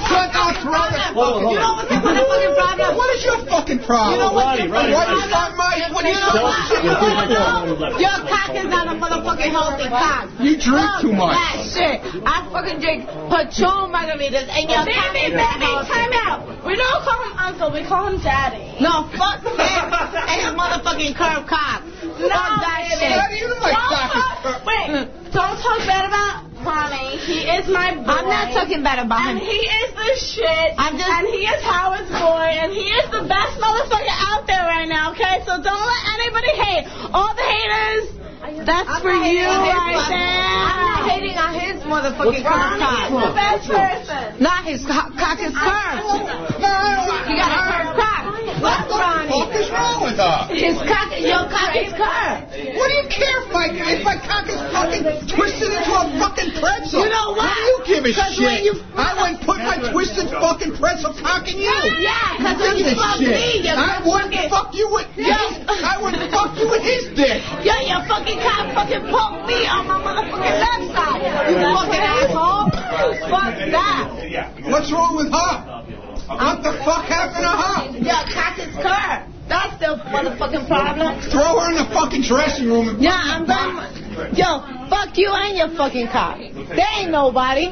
Shut that throat. You the motherfucking problem? What is your fucking problem? You know what's the Why fucking do you start my... What do you You know start what? shit You for? know, Your cock is not a motherfucking healthy cock. You drink Fuck too much. That shit. I fucking drink Patron margaritas and your cock Baby, is not baby, healthy. time out. We don't call him uncle, we call him daddy. No, fuck him and his motherfucking curved cock. No, Fuck that baby. shit. How do you know my Don't cock is talk- curved? Wait, mm. Don't talk bad about Ronnie. He is my boy. I'm not talking bad about And him. he is the shit. I'm just- and he is Howard's boy. And he is the best motherfucker out there right now, okay? So don't let anybody hate. All the haters, that's I'm for you hating on his right there. I'm not hating on his motherfucking curved Ronnie is the best person. Not his co- cock is curved. You got a curved cock. Fuck What Ronnie. the fuck is wrong with her? His cock, your cock is curved. What do you care if my, if my cock is fucking twisted into a fucking pretzel? You know what? What do you give a 'Cause when shit? you- I went put my twisted fucking pretzel cock in you. Yeah, 'cause when Look you at fuck me, you I wouldn't fuck you with Yeah. I wouldn't fuck you with his dick. Yo, your fucking cock fucking poked me on my motherfucking left side. You fucking asshole. Fuck that. What's wrong with her? What the fuck happened to her? Your cock is curved. That's the motherfucking problem. Throw her in the fucking dressing room and Yeah, I'm done. Yo, fuck you and your fucking cop. They ain't nobody.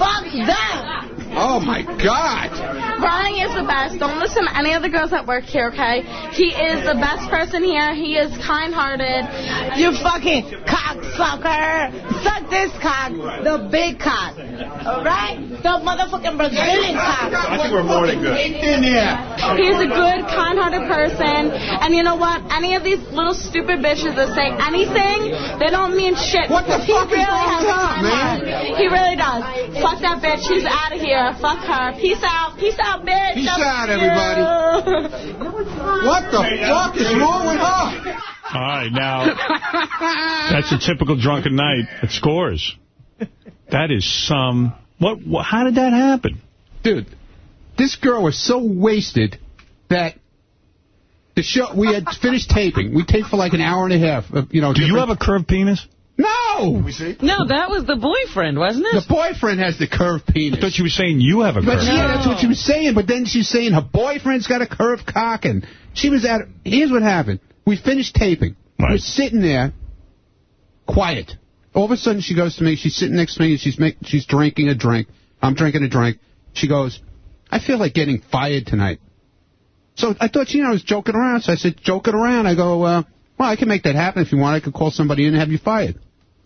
Fuck them. Oh my god. Ronnie is the best. Don't listen to any of the girls that work here, okay? He is the best person here. He is kind-hearted. You fucking cocksucker. Suck this cock. The big cock. Alright? The motherfucking Brazilian cock. I think we're more than good. In there. He's a good, kind-hearted person. And you know what? Any of these little stupid bitches that say anything, they don't mean shit. What the because he fuck is really wrong with a her, man? He really does. Fuck that bitch. She's out of here. Fuck her. Peace out. Peace out, bitch. Peace Love out, you. everybody. What the fuck is wrong with her? All right, now, that's a typical drunken night at Scores. That is some... What? what how did that happen? Dude, this girl was so wasted that the show we had finished taping. We taped for like an hour and a half. Of, you know. Do you have a curved penis? No, No. We see? No, that was the boyfriend, wasn't it? The boyfriend has the curved penis. I thought you were saying you have a But curve. yeah, that's what she was saying. But then she's saying her boyfriend's got a curved cock, and she was at. Here's what happened. We finished taping. We're sitting there, quiet. All of a sudden, she goes to me. She's sitting next to me, and she's make, she's drinking a drink. I'm drinking a drink. She goes, "I feel like getting fired tonight." So I thought, you know, I was joking around. So I said, joking around. I go, uh, well, I can make that happen if you want. I could call somebody in and have you fired.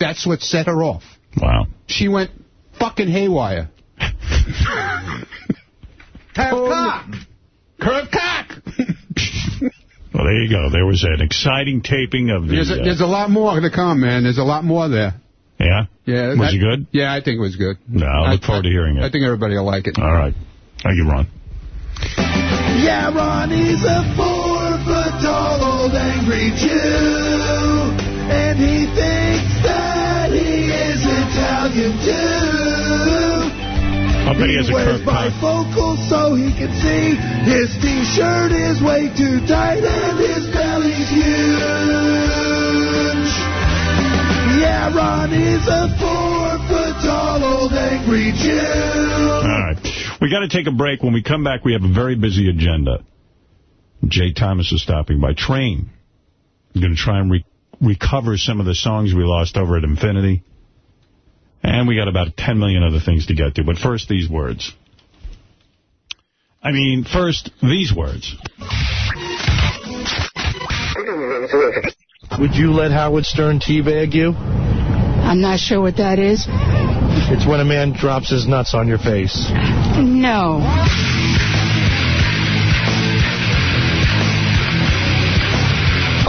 That's what set her off. Wow. She went fucking haywire. Curved cock. Curved cock. Well, there you go. There was an exciting taping of the... There's a, uh, there's a lot more to come, man. There's a lot more there. yeah? Yeah. Was that- it good? Yeah, I think it was good. No, I look forward to hearing it. I think everybody will like it. All right. Thank you, Ron. Yeah, Ronnie's a four-foot-tall old angry Jew, and he thinks that he is Italian too. I'll bet he has a wears curved bifocals so he can see. His t-shirt is way too tight and his belly's huge. Yeah, Ronnie's a four-foot-tall old angry Jew. All right. We got to take a break. When we come back, we have a very busy agenda. Jay Thomas is stopping by train. I'm going to try and re recover some of the songs we lost over at Infinity. And we got about 10 million other things to get to. But first, these words. I mean, first, these words. Would you let Howard Stern teabag you? I'm not sure what that is. It's when a man drops his nuts on your face. No.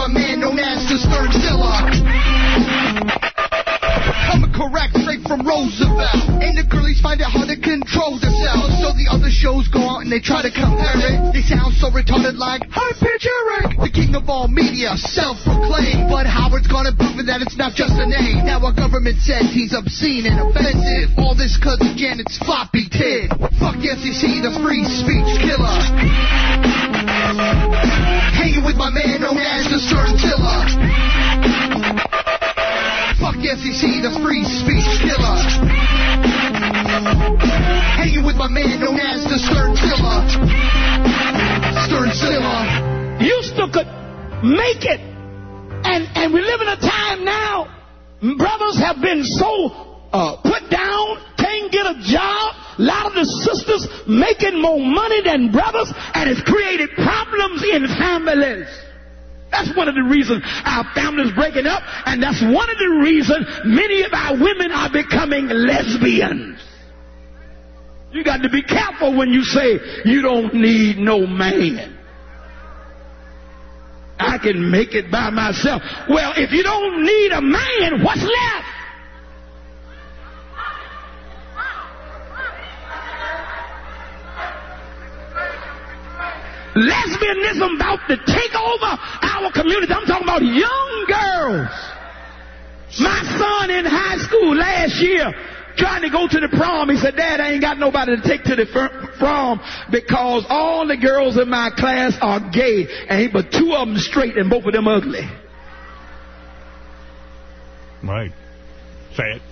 A man known as the Sternzilla. Correct straight from Roosevelt. And the girlies find it hard to control themselves. So the other shows go out and they try to compare it. They sound so retarded like High Pitch Eric. The king of all media, self-proclaimed. But Howard's gonna prove that it's not just a name. Now our government says he's obscene and offensive. All this cause of Janet's floppy tid. Fuck the FCC, the free speech killer. Hanging with my man known as the Sternzilla. Fuck the FCC, the free speech killer. Hanging with my man known as the Sternzilla. Sternzilla. You still could make it. And and we live in a time now, brothers have been so uh, put down, can't get a job. A lot of the sisters making more money than brothers, and it's created problems in families. That's one of the reasons our families breaking up, and that's one of the reasons many of our women are becoming lesbians. You got to be careful when you say you don't need no man. I can make it by myself. Well, if you don't need a man, what's left? Lesbianism about to take over our community. I'm talking about young girls. My son in high school last year trying to go to the prom. He said, Dad, I ain't got nobody to take to the prom because all the girls in my class are gay, and he, but two of them straight and both of them ugly. Right. Say it.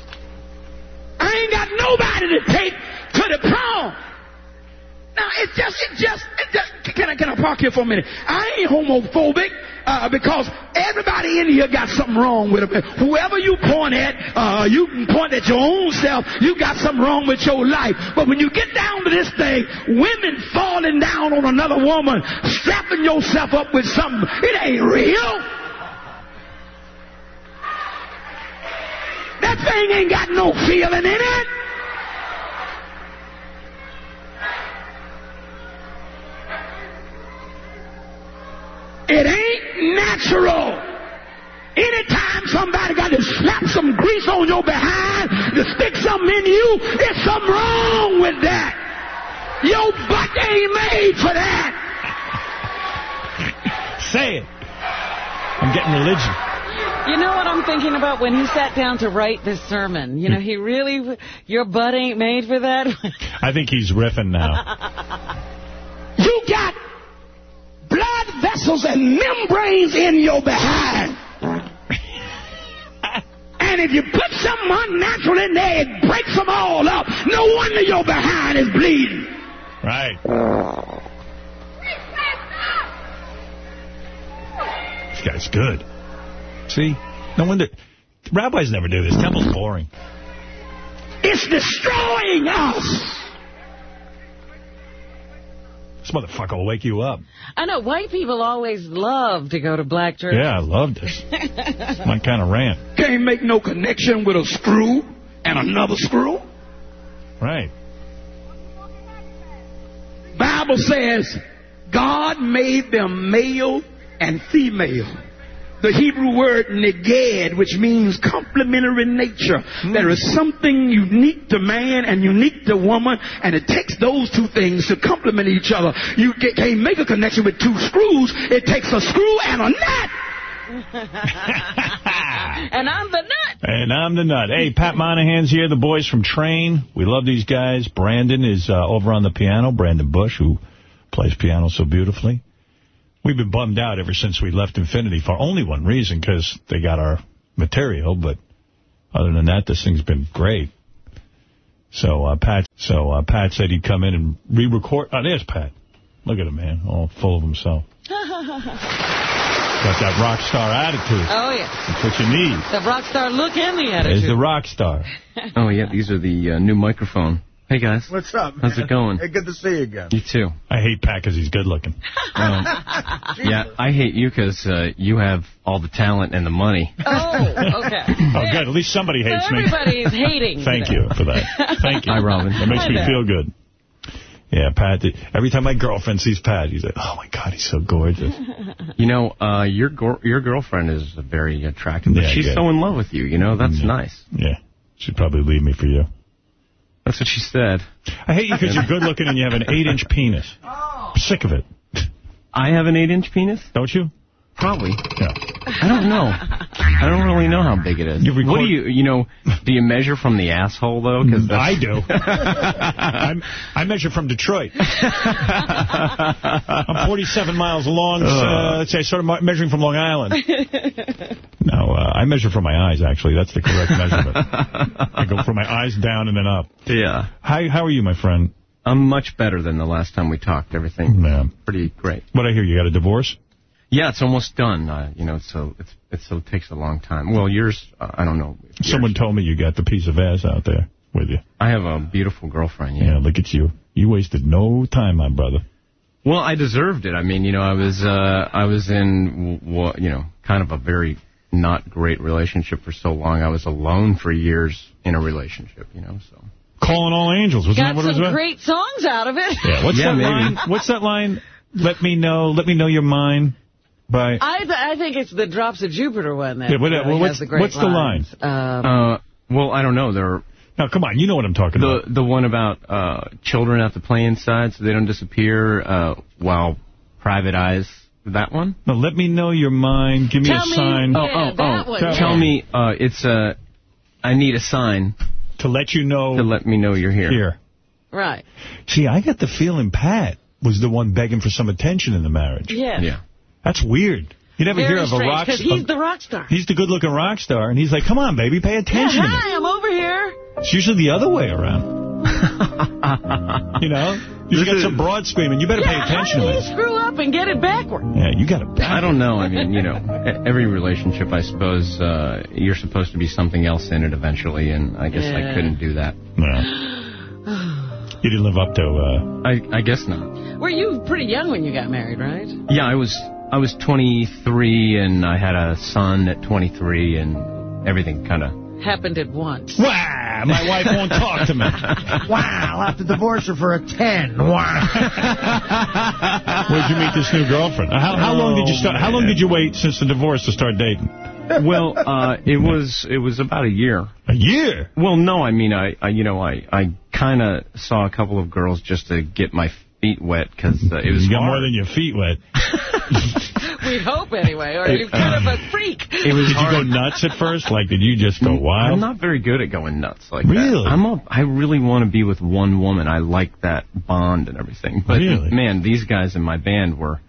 I ain't got nobody to take to the prom. Now it just, it just, it just can I can I park here for a minute? I ain't homophobic uh, because everybody in here got something wrong with them. Whoever you point at, uh, you can point at your own self. You got something wrong with your life. But when you get down to this thing, women falling down on another woman, strapping yourself up with something, it ain't real. That thing ain't got no feeling in it. It ain't natural. Anytime somebody got to slap some grease on your behind to stick something in you, there's something wrong with that. Your butt ain't made for that. Say it. I'm getting religion. You know what I'm thinking about when he sat down to write this sermon? You know, he really, your butt ain't made for that. I think he's riffing now. You got vessels and membranes in your behind. And And if you put something unnatural in there, it breaks them all up. No wonder your behind is bleeding. Right. This guy's good. See? No wonder. Rabbis never do this. Temple's boring. It's destroying us. This motherfucker will wake you up. I know white people always love to go to black church. Yeah, I love this. It's my kind of rant. Can't make no connection with a screw and another screw. Right. Bible says God made them male and female. The Hebrew word neged, which means complementary nature. There is something unique to man and unique to woman, and it takes those two things to complement each other. You get, can't make a connection with two screws. It takes a screw and a nut. and I'm the nut. And I'm the nut. Hey, Pat Monahan's here, the boys from Train. We love these guys. Brandon is uh, over on the piano, Brandon Bush, who plays piano so beautifully. We've been bummed out ever since we left Infinity for only one reason, because they got our material. But other than that, this thing's been great. So uh, Pat, so uh, Pat said he'd come in and re-record. Oh, there's Pat. Look at him, man, all full of himself. Got that rock star attitude. Oh, yeah. That's what you need. The rock star look and the There's attitude. the rock star. Oh, yeah, these are the uh, new microphone. Hey, guys. What's up, How's it going? Hey, good to see you again. You too. I hate Pat because he's good looking. Um, yeah, I hate you because uh, you have all the talent and the money. Oh, okay. Oh, good. At least somebody So hates me. everybody's hating Thank you for that. Thank you. Hi, Robin. That makes Hi me there. feel good. Yeah, Pat. Every time my girlfriend sees Pat, he's like, oh, my God, he's so gorgeous. You know, uh, your your girlfriend is very attractive, but Yeah, she's so in love with you. You know, that's Yeah. nice. Yeah. She'd probably leave me for you. That's what she said. I hate you because you're good looking and you have an eight-inch penis. I'm sick of it. I have an eight-inch penis? Don't you? Probably. Yeah. I don't know. I don't really know how big it is. You what do you, you know, do you measure from the asshole, though? Cause I do. I'm, I measure from Detroit. I'm 47 miles long. Uh, let's say I started measuring from Long Island. No, uh, I measure from my eyes, actually. That's the correct measurement. I go from my eyes down and then up. Yeah. How, how are you, my friend? I'm much better than the last time we talked. Everything Man. pretty great. What I hear, you got a divorce? Yeah, it's almost done. Uh, you know, so it's it so it takes a long time. Well, yours, uh, I don't know. if yours- Someone told me you got the piece of ass out there with you. I have a beautiful girlfriend. Yeah, Yeah. look at you. You wasted no time, my brother. Well, I deserved it. I mean, you know, I was uh, I was in w- w- you know kind of a very not great relationship for so long. I was alone for years in a relationship. You know, so. Calling all angels. Wasn't Got that what it was some about? great songs out of it. Yeah, what's Yeah, that maybe. line? What's that line? Let me know, let me know you're mine. By I th I think it's the Drops of Jupiter one that Yeah, what- really well, what's- has the great what's the line? lines. Um, Uh, well, I don't know. There now, come on, you know what I'm talking the about. the one about uh, children have to play inside so they don't disappear uh, while private eyes. That one? No, let me know your mind. Give me Tell a me- sign Oh, Yeah, oh, that oh! one, Tell yeah. me, uh, it's uh, I need a sign to let you know to let me know you're here. here. right. See, I got the feeling Pat was the one begging for some attention in the marriage. Yes. Yeah. That's weird. You never Very hear of a strange, rock because he's the rock star. He's the good-looking rock star, and he's like, come on, baby, pay Yeah, attention to me. hi, I'm over here. It's usually the other way around. you know? You get some broad screaming, you better pay attention how to did he me. screw up and get it backward? Yeah, you got to I don't know. I mean, you know, e- every relationship, I suppose, uh, you're supposed to be something else in it eventually, and I guess Yeah. I couldn't do that. No. You didn't live up to... Uh, I, I guess not. Were you pretty young when you got married, right? Yeah, I was I was 23, and I had a son at 23, and everything kind of... Happened at once. Wah! My wife won't talk to me. Wow, I'll have to divorce her for a 10. Wow. Where'd you meet this new girlfriend? How, how long did you start? How long did you wait since the divorce to start dating? Well, uh, it was it was about a year. A year? Well, no, I mean, I, I you know, I, I kind of saw a couple of girls just to get my feet wet because uh, it was You got hard. more than your feet wet. We hope anyway, or you're kind of a freak. It was Did you go nuts at first? Like, did you just go wild? I'm not very good at going nuts like Really? that. I'm a, I really want to be with one woman. I like that bond and everything. But Really? man, these guys in my band were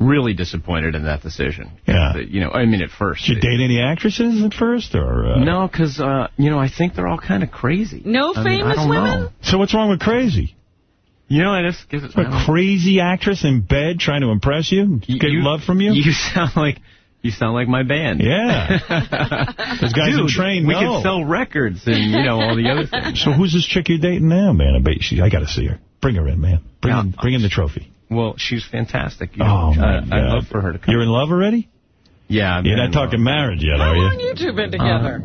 really disappointed in that decision. Yeah. You know, I mean, at first. Did you date any actresses at first, or uh... No, because, uh, you know, I think they're all kind of crazy. No I mean, I famous don't women? know. So what's wrong with crazy? You know, I just give it. I A don't- crazy actress in bed trying to impress you, get love from you. You sound like you sound like my band. Yeah. Those guys in Dude, train we know. could sell records and you know all the other things. So who's this chick you're dating now, man? I bet she, I got to see her. Bring her in, man. Bring in, bring in the trophy. Well, she's fantastic. You Oh know, my I, God! I'd love for her to come. You're in love already? Yeah, I'm You're not talking marriage yet, How are you? How long you two been uh, together?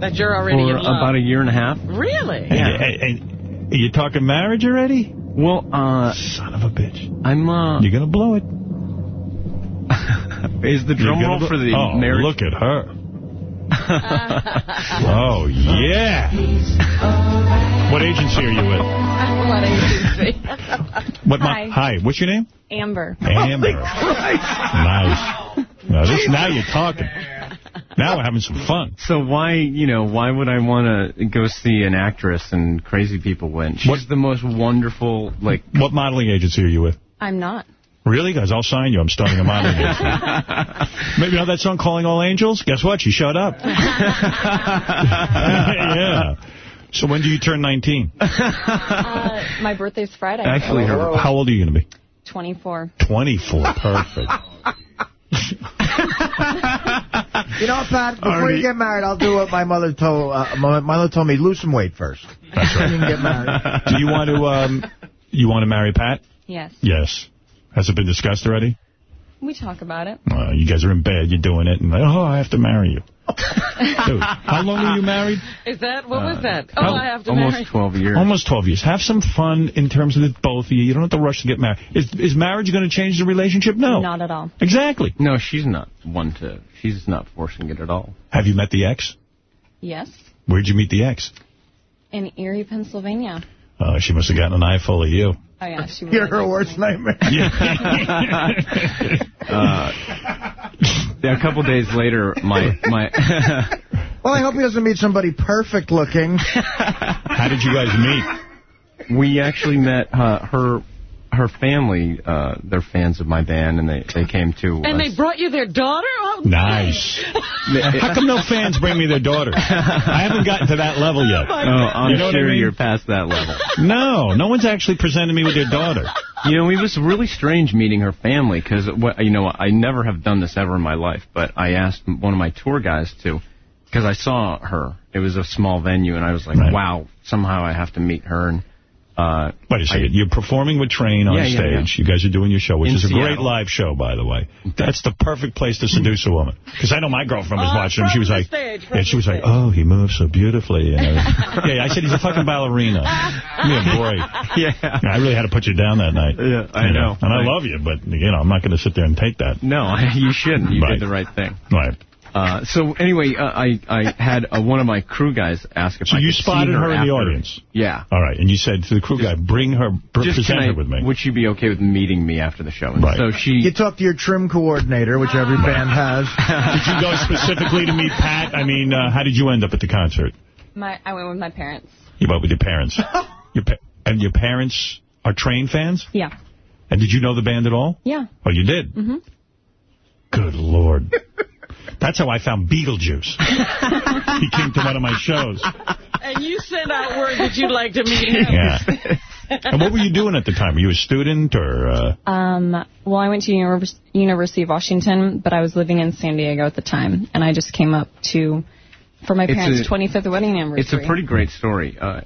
that you're already For in love? about a year and a half. Really? And, and- and are you talking marriage already? Well, uh, son of a bitch. I'm. uh You're gonna blow it. Is the You're drum roll for the oh, marriage? look at her. oh yeah. What agency are you with? What agency? What Hi. My, hi. What's your name? Amber. Amber. Nice. Now, this, now you're talking. Now we're having some fun. So why, you know, why would I want to go see an actress and Crazy People win? She's the most wonderful, like... What modeling agency are you with? I'm not. Really, guys? I'll sign you. I'm starting a modeling agency. Maybe you know that song, Calling All Angels? Guess what? She showed up. yeah. So when do you turn 19? Uh, my birthday's Friday. Actually. How old are you going to be? 24. 24. Perfect. You know, Pat, before Artie. you get married, I'll do what my mother told uh, my my mother told me, lose some weight first. That's Then you can get married. Do you want to, um, you want to marry Pat? Yes. Yes. Has it been discussed already? We talk about it. Uh, you guys are in bed, you're doing it, and like, oh, I have to marry you. Dude, how long are you married? Is that, what was that? Oh, how- I have to almost marry. years. Almost 12 years. Have some fun in terms of the both of you. You don't have to rush to get married. Is, is marriage going to change the relationship? No. Not at all. Exactly. No, she's not one to... She's not forcing it at all. Have you met the ex? Yes. Where'd you meet the ex? In Erie, Pennsylvania. Uh, she must have gotten an eye full of you. Oh, yeah. She You're her worst nightmare. Uh, yeah, a couple days later, my... my Well, I hope he doesn't meet somebody perfect looking. How did you guys meet? We actually met uh, her her family. Uh, they're fans of my band, and they, they came to And us. they brought you their daughter? Oh, Nice. How come no fans bring me their daughter? I haven't gotten to that level yet. Oh, I'm You know what I sure mean? you're past that level. No, no one's actually presented me with their daughter. You know, it was really strange meeting her family because, you know, I never have done this ever in my life, but I asked one of my tour guys to, because I saw her. It was a small venue, and I was like, wow, somehow I have to meet her. And uh, Wait a second. I- You're performing with Train on Yeah, yeah, stage. You guys are doing your show, which In is a great live show, by the way. That's the perfect place to seduce a woman. Because I know my girlfriend was Oh, watching him. She was like, stage, from yeah, she the was like, oh, he moves so beautifully. And everything. yeah, I said he's a fucking ballerina. Give me a break. Yeah. I really had to put you down that night. Yeah, I You know. And I Right. love you, but, you know, I'm not going to sit there and take that. No, you shouldn't. You Right. did the right thing. Right. Uh, so anyway, uh, I I had uh, one of my crew guys ask if So I you could see spotted her in the audience? Yeah. All right. And you said to the crew guy, bring her, br- Just present I, her with me. Would she be okay with meeting me after the show? And Right. So she. You talk to your trim coordinator, which every band has. Did you go specifically to meet Pat? I mean, uh, how did you end up at the concert? My, I went with my parents. You went with your parents. your pa and your parents are Train fans? Yeah. And did you know the band at all? Yeah. Oh, you did? hmm Good Lord. That's how I found Beetlejuice. he came to one of my shows. And you sent out word that you'd like to meet him. Yeah. And what were you doing at the time? Were you a student or... Uh, Um, well, I went to Univers- University of Washington, but I was living in San Diego at the time, and I just came up to for my It's parents' a- 25th wedding anniversary. It's a pretty great story. Uh,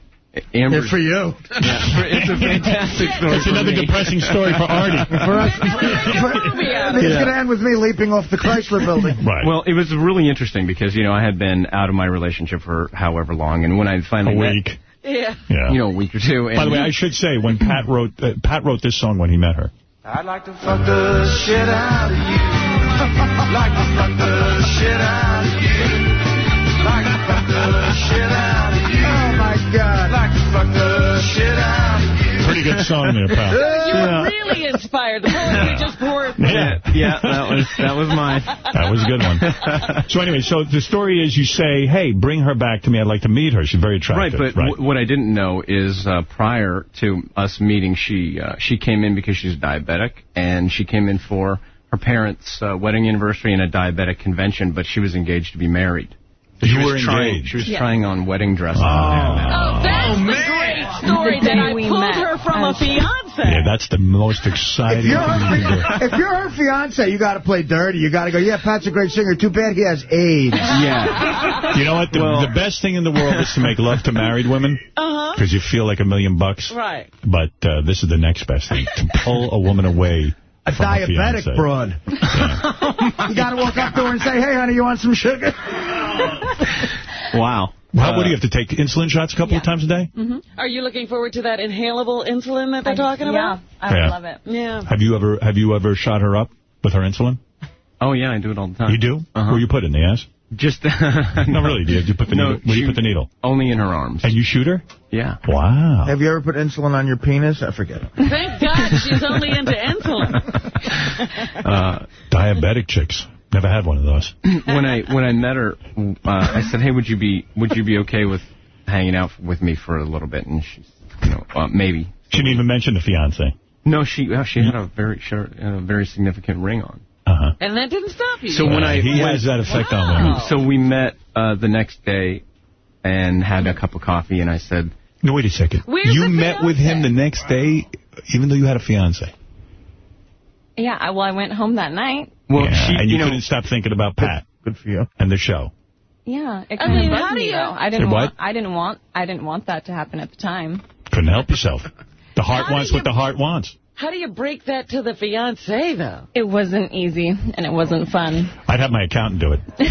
Amber. for you. Yeah, it's a fantastic story. It's for another me. depressing story for Artie. For us, I think it's going to end with me leaping off the Chrysler building. Right. Well, it was really interesting because, you know, I had been out of my relationship for however long, and when I finally A met- week. Yeah. Yeah. you know, a week or two. And By the way, I should say, when Pat wrote uh, Pat wrote this song when he met her. I'd like to fuck the shit out of you. like to fuck the shit out of you. Like to fuck the shit out God. Like to fuck the shit out of you. Pretty good song there, Pat. You were really inspired. The poetry just poured through. Yeah. yeah, that was that was mine. That was a good one. So anyway, so the story is you say, hey, bring her back to me. I'd like to meet her. She's very attractive. Right, but w- what I didn't know is uh, prior to us meeting, she uh, she came in because she's diabetic, and she came in for her parents' uh, wedding anniversary and a diabetic convention, but she was engaged to be married. So You she was were trying, engaged. She was Yeah. trying on wedding dresses. Oh, that's the great story The that I pulled met. her from a fiance. Yeah, that's the most exciting If you're, thing you can do. her, if you're her fiance, you got to play dirty. You got to go, yeah, Pat's a great singer. Too bad he has AIDS. Yeah. You know what? The, the best thing in the world is to make love to married women. Uh-huh. Because you feel like a million bucks. Right. But uh, this is the next best thing. To pull a woman away A from a diabetic fiancé. broad. you got to walk up to her and say, hey, honey, you want some sugar? Wow. How, what do you have to take insulin shots a couple of times a day? hmm Are you looking forward to that inhalable insulin that they're talking yeah, about? I would Yeah. love it. Yeah. Have you ever have you ever shot her up with her insulin? Oh, yeah, I do it all the time. You do? Uh-huh. Where you put it in the ass? Just No, really. Do you, do you put the No, needle? Where do you put the needle? only in her arms. And you shoot her? Yeah. Wow. Have you ever put insulin on your penis? I forget. Thank God she's only into insulin. Uh, Diabetic chicks. Never had one of those. when I when I met her, uh, I said, "Hey, would you be would you be okay with hanging out with me for a little bit?" And she's, you know, uh, maybe. She didn't even mention the fiance. No, she she had a very sure, a very significant ring on. Uh-huh. And that didn't stop you. So when I he when- has that effect on Wow. women. So we met uh, the next day and had a cup of coffee, and I said, No, wait a second. Where's you the met with him the next day, even though you had a fiance. Yeah, I, well, I went home that night. "Well, Yeah, she, and you, you know, couldn't stop thinking about Pat Good for you. and the show. Yeah, it I mean, of how do me you- though. I didn't Say what? want. I didn't want. I didn't want that to happen at the time. Couldn't help yourself. The heart How wants what the heart wants. How do you break that to the fiance, though? It wasn't easy and it wasn't fun. I'd have my accountant do it. That's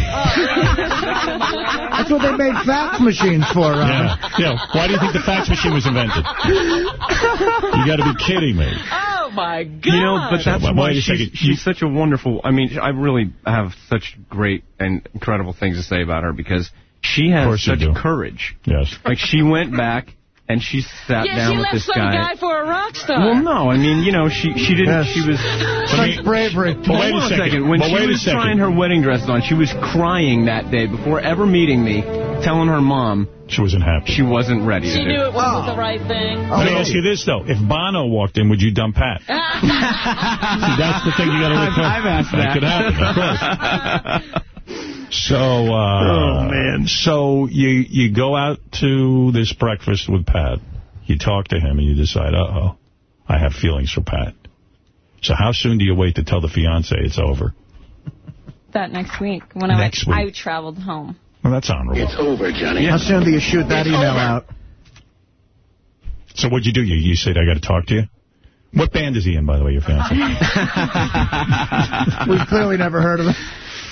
what they made fax machines for, Ron. Yeah. yeah. Why do you think the fax machine was invented? You got to be kidding me. Oh, my God. You know, but that's Wait why she's, she's such a wonderful. I mean, I really have such great and incredible things to say about her because she has such courage. Yes. Like she went back and she sat yeah, down she with left this some guy. for a rock star. Well, no, I mean, you know, she she didn't. Yes. She was. Such bravery. But wait a on second. When But she was trying her wedding dress on, she was crying that day before ever meeting me, telling her mom She wasn't happy. she wasn't ready She to knew do. it wasn't the right thing. Let me ask you this, though. If Bono walked in, would you dump Pat? See, that's the thing you got to look for. I've asked that. could happen, of course. So, uh, Oh, man. So you you go out to this breakfast with Pat. You talk to him and you decide, uh-oh, I have feelings for Pat. So how soon do you wait to tell the fiance it's over? That next week when Next I week. I traveled home. Well, that's honorable. It's over, Johnny. How soon do you shoot that email out? So what'd you do? You you said I got to talk to you. What band is he in, by the way, your fiance? We've clearly never heard of it.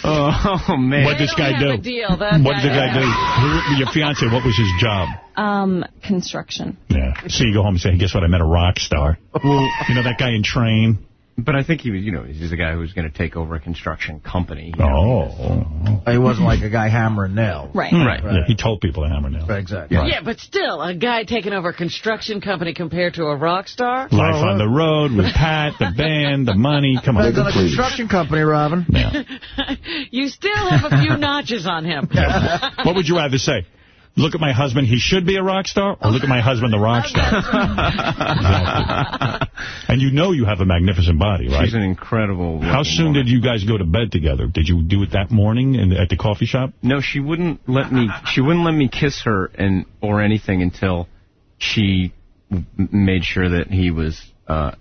Oh, oh, man. What did this guy do? deal. That What did the guy do? Who, your fiance, what was his job? Um, construction. Yeah. So you go home and say, guess what? I met a rock star. you know that guy in Train? But I think he was, you know, he's the guy who's going to take over a construction company. you know. Oh. He wasn't like a guy hammering nails. Mm, right. Right. Yeah, he told people to hammer nails. Exactly. Yeah, but still, a guy taking over a construction company compared to a rock star? Life on the road with Pat, the band, the money. Come on. Depends on the construction company, Robin. Yeah. you still have a few notches on him. What would you rather say? Look at my husband, he should be a rock star, or look at my husband, the rock star? Exactly. And you know you have a magnificent body, right? She's an incredible. How soon woman. did you guys go to bed together? Did you do it that morning in, at the coffee shop? No, she wouldn't let me. She wouldn't let me kiss her and or anything until she made sure that he was. Uh,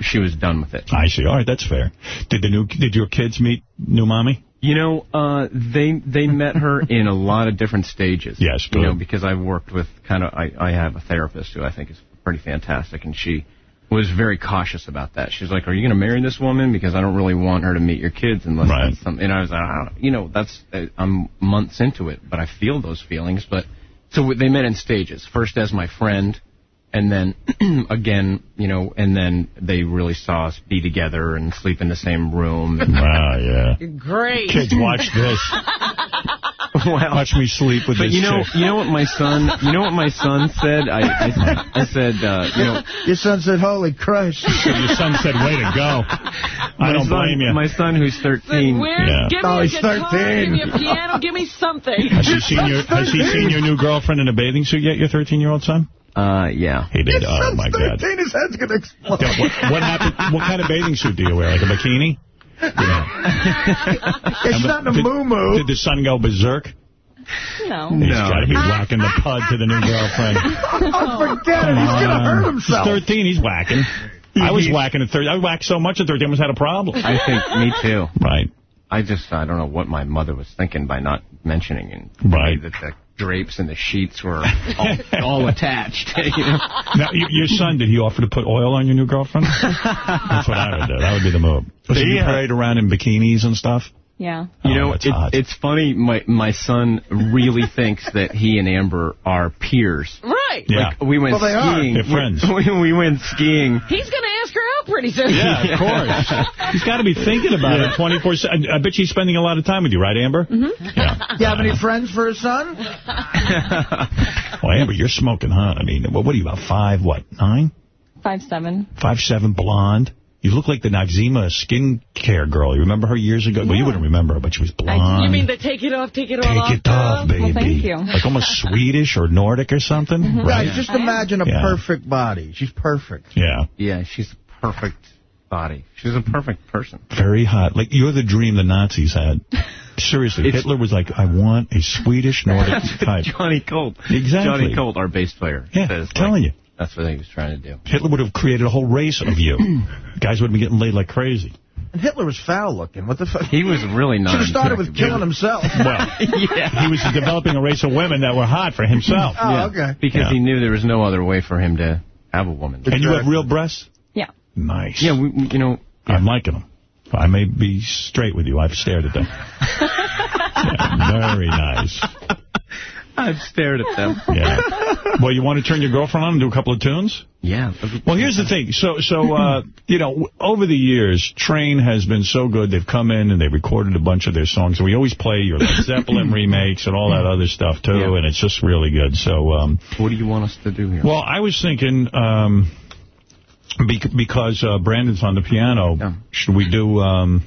she was done with it. I see. All right, that's fair. Did the new did your kids meet new mommy? You know, uh, they they met her in a lot of different stages. Yes, you know, because I've worked with kind of I, I have a therapist who I think is pretty fantastic, and she was very cautious about that. She's like, "Are you going to marry this woman? Because I don't really want her to meet your kids unless Right. that's something." And I was like, I "You know, that's uh, I'm months into it, but I feel those feelings." But so they met in stages. First as my friend, and then again, you know, and then they really saw us be together and sleep in the same room. Wow, yeah. Great. Kids, watch this. Watch me sleep with But this you know, chick. you know what my son, you know what my son said. I, I, I said, uh, you know, Your son said, holy Christ. Your son said, way to go. I my don't son, blame you. My son, who's 13. Where? Yeah. Give Oh, a he's guitar, 13. give me a piano, give me something. Has he seen your Has he seen your new girlfriend in a bathing suit yet? Your 13 year old son? Uh, yeah. He did. Oh, my God. his head's going to explode. Yeah, what, what happened? What kind of bathing suit do you wear? Like a bikini? It's not a did, moo-moo. Did the son go berserk? No. He's got to be whacking the pud to the new girlfriend. Oh, forget it. He's going to hurt himself. He's 13. He's whacking. I was whacking at 13. I whacked so much at 13. I almost had a problem. I think me too. Right. I just I don't know what my mother was thinking by not mentioning and Right. that the drapes and the sheets were all, all attached. You know? Now, y- your son, did he offer to put oil on your new girlfriend? That's what I would do. That would be the move. So you Yeah. parade around in bikinis and stuff? Yeah. Oh, you know, Oh, that's it, hot. it's funny. My my son really thinks that he and Amber are peers. Right. Yeah. Like, we went Well, they are. skiing. They're friends. We, we went skiing. He's going to ask her out pretty soon. Yeah, of course. He's got to be thinking about it 24 7 I bet she's spending a lot of time with you, right, Amber? Mm-hmm. Yeah. Do you have any friends for his son? Well, Amber, you're smoking hot. I mean, what, what are you, about five, what, nine? Five seven. Five, seven, blonde? You look like the Noxzema skincare girl. You remember her years ago? Well, you wouldn't remember her, but she was blonde. You mean the take it off, take it all off? Take it off, girl? baby. Well, thank you. Like almost Swedish or Nordic or something, right? Guys, just imagine a Yeah. perfect body. She's perfect. Yeah. Yeah, she's a perfect body. She's a perfect person. Very hot. Like, you're the dream the Nazis had. Seriously, It's- Hitler was like, I want a Swedish Nordic type. Johnny Colt. Exactly. Johnny Colt, our bass player. Yeah, says, telling like, you. That's what he was trying to do. Hitler would have created a whole race of you. Guys would have been getting laid like crazy. And Hitler was foul looking. What the fuck? He was really not. Should have started with killing himself. Well, yeah. he was developing a race of women that were hot for himself. Oh, Yeah, okay. Because Yeah. he knew there was no other way for him to have a woman. And you have real breasts? Yeah. Nice. Yeah, we, you know, I'm liking them. I may be straight with you. I've stared at them. Yeah, very nice. I've stared at them. Yeah. Well, you want to turn your girlfriend on and do a couple of tunes? Yeah. Well, here's the thing. So, so uh, you know, over the years, Train has been so good. They've come in and they've recorded a bunch of their songs. We always play your Led Zeppelin remakes and all that other stuff, too. Yeah. And it's just really good. So, um, What do you want us to do here? well, I was thinking, um, bec because uh, Brandon's on the piano, Yeah. should we do... Um,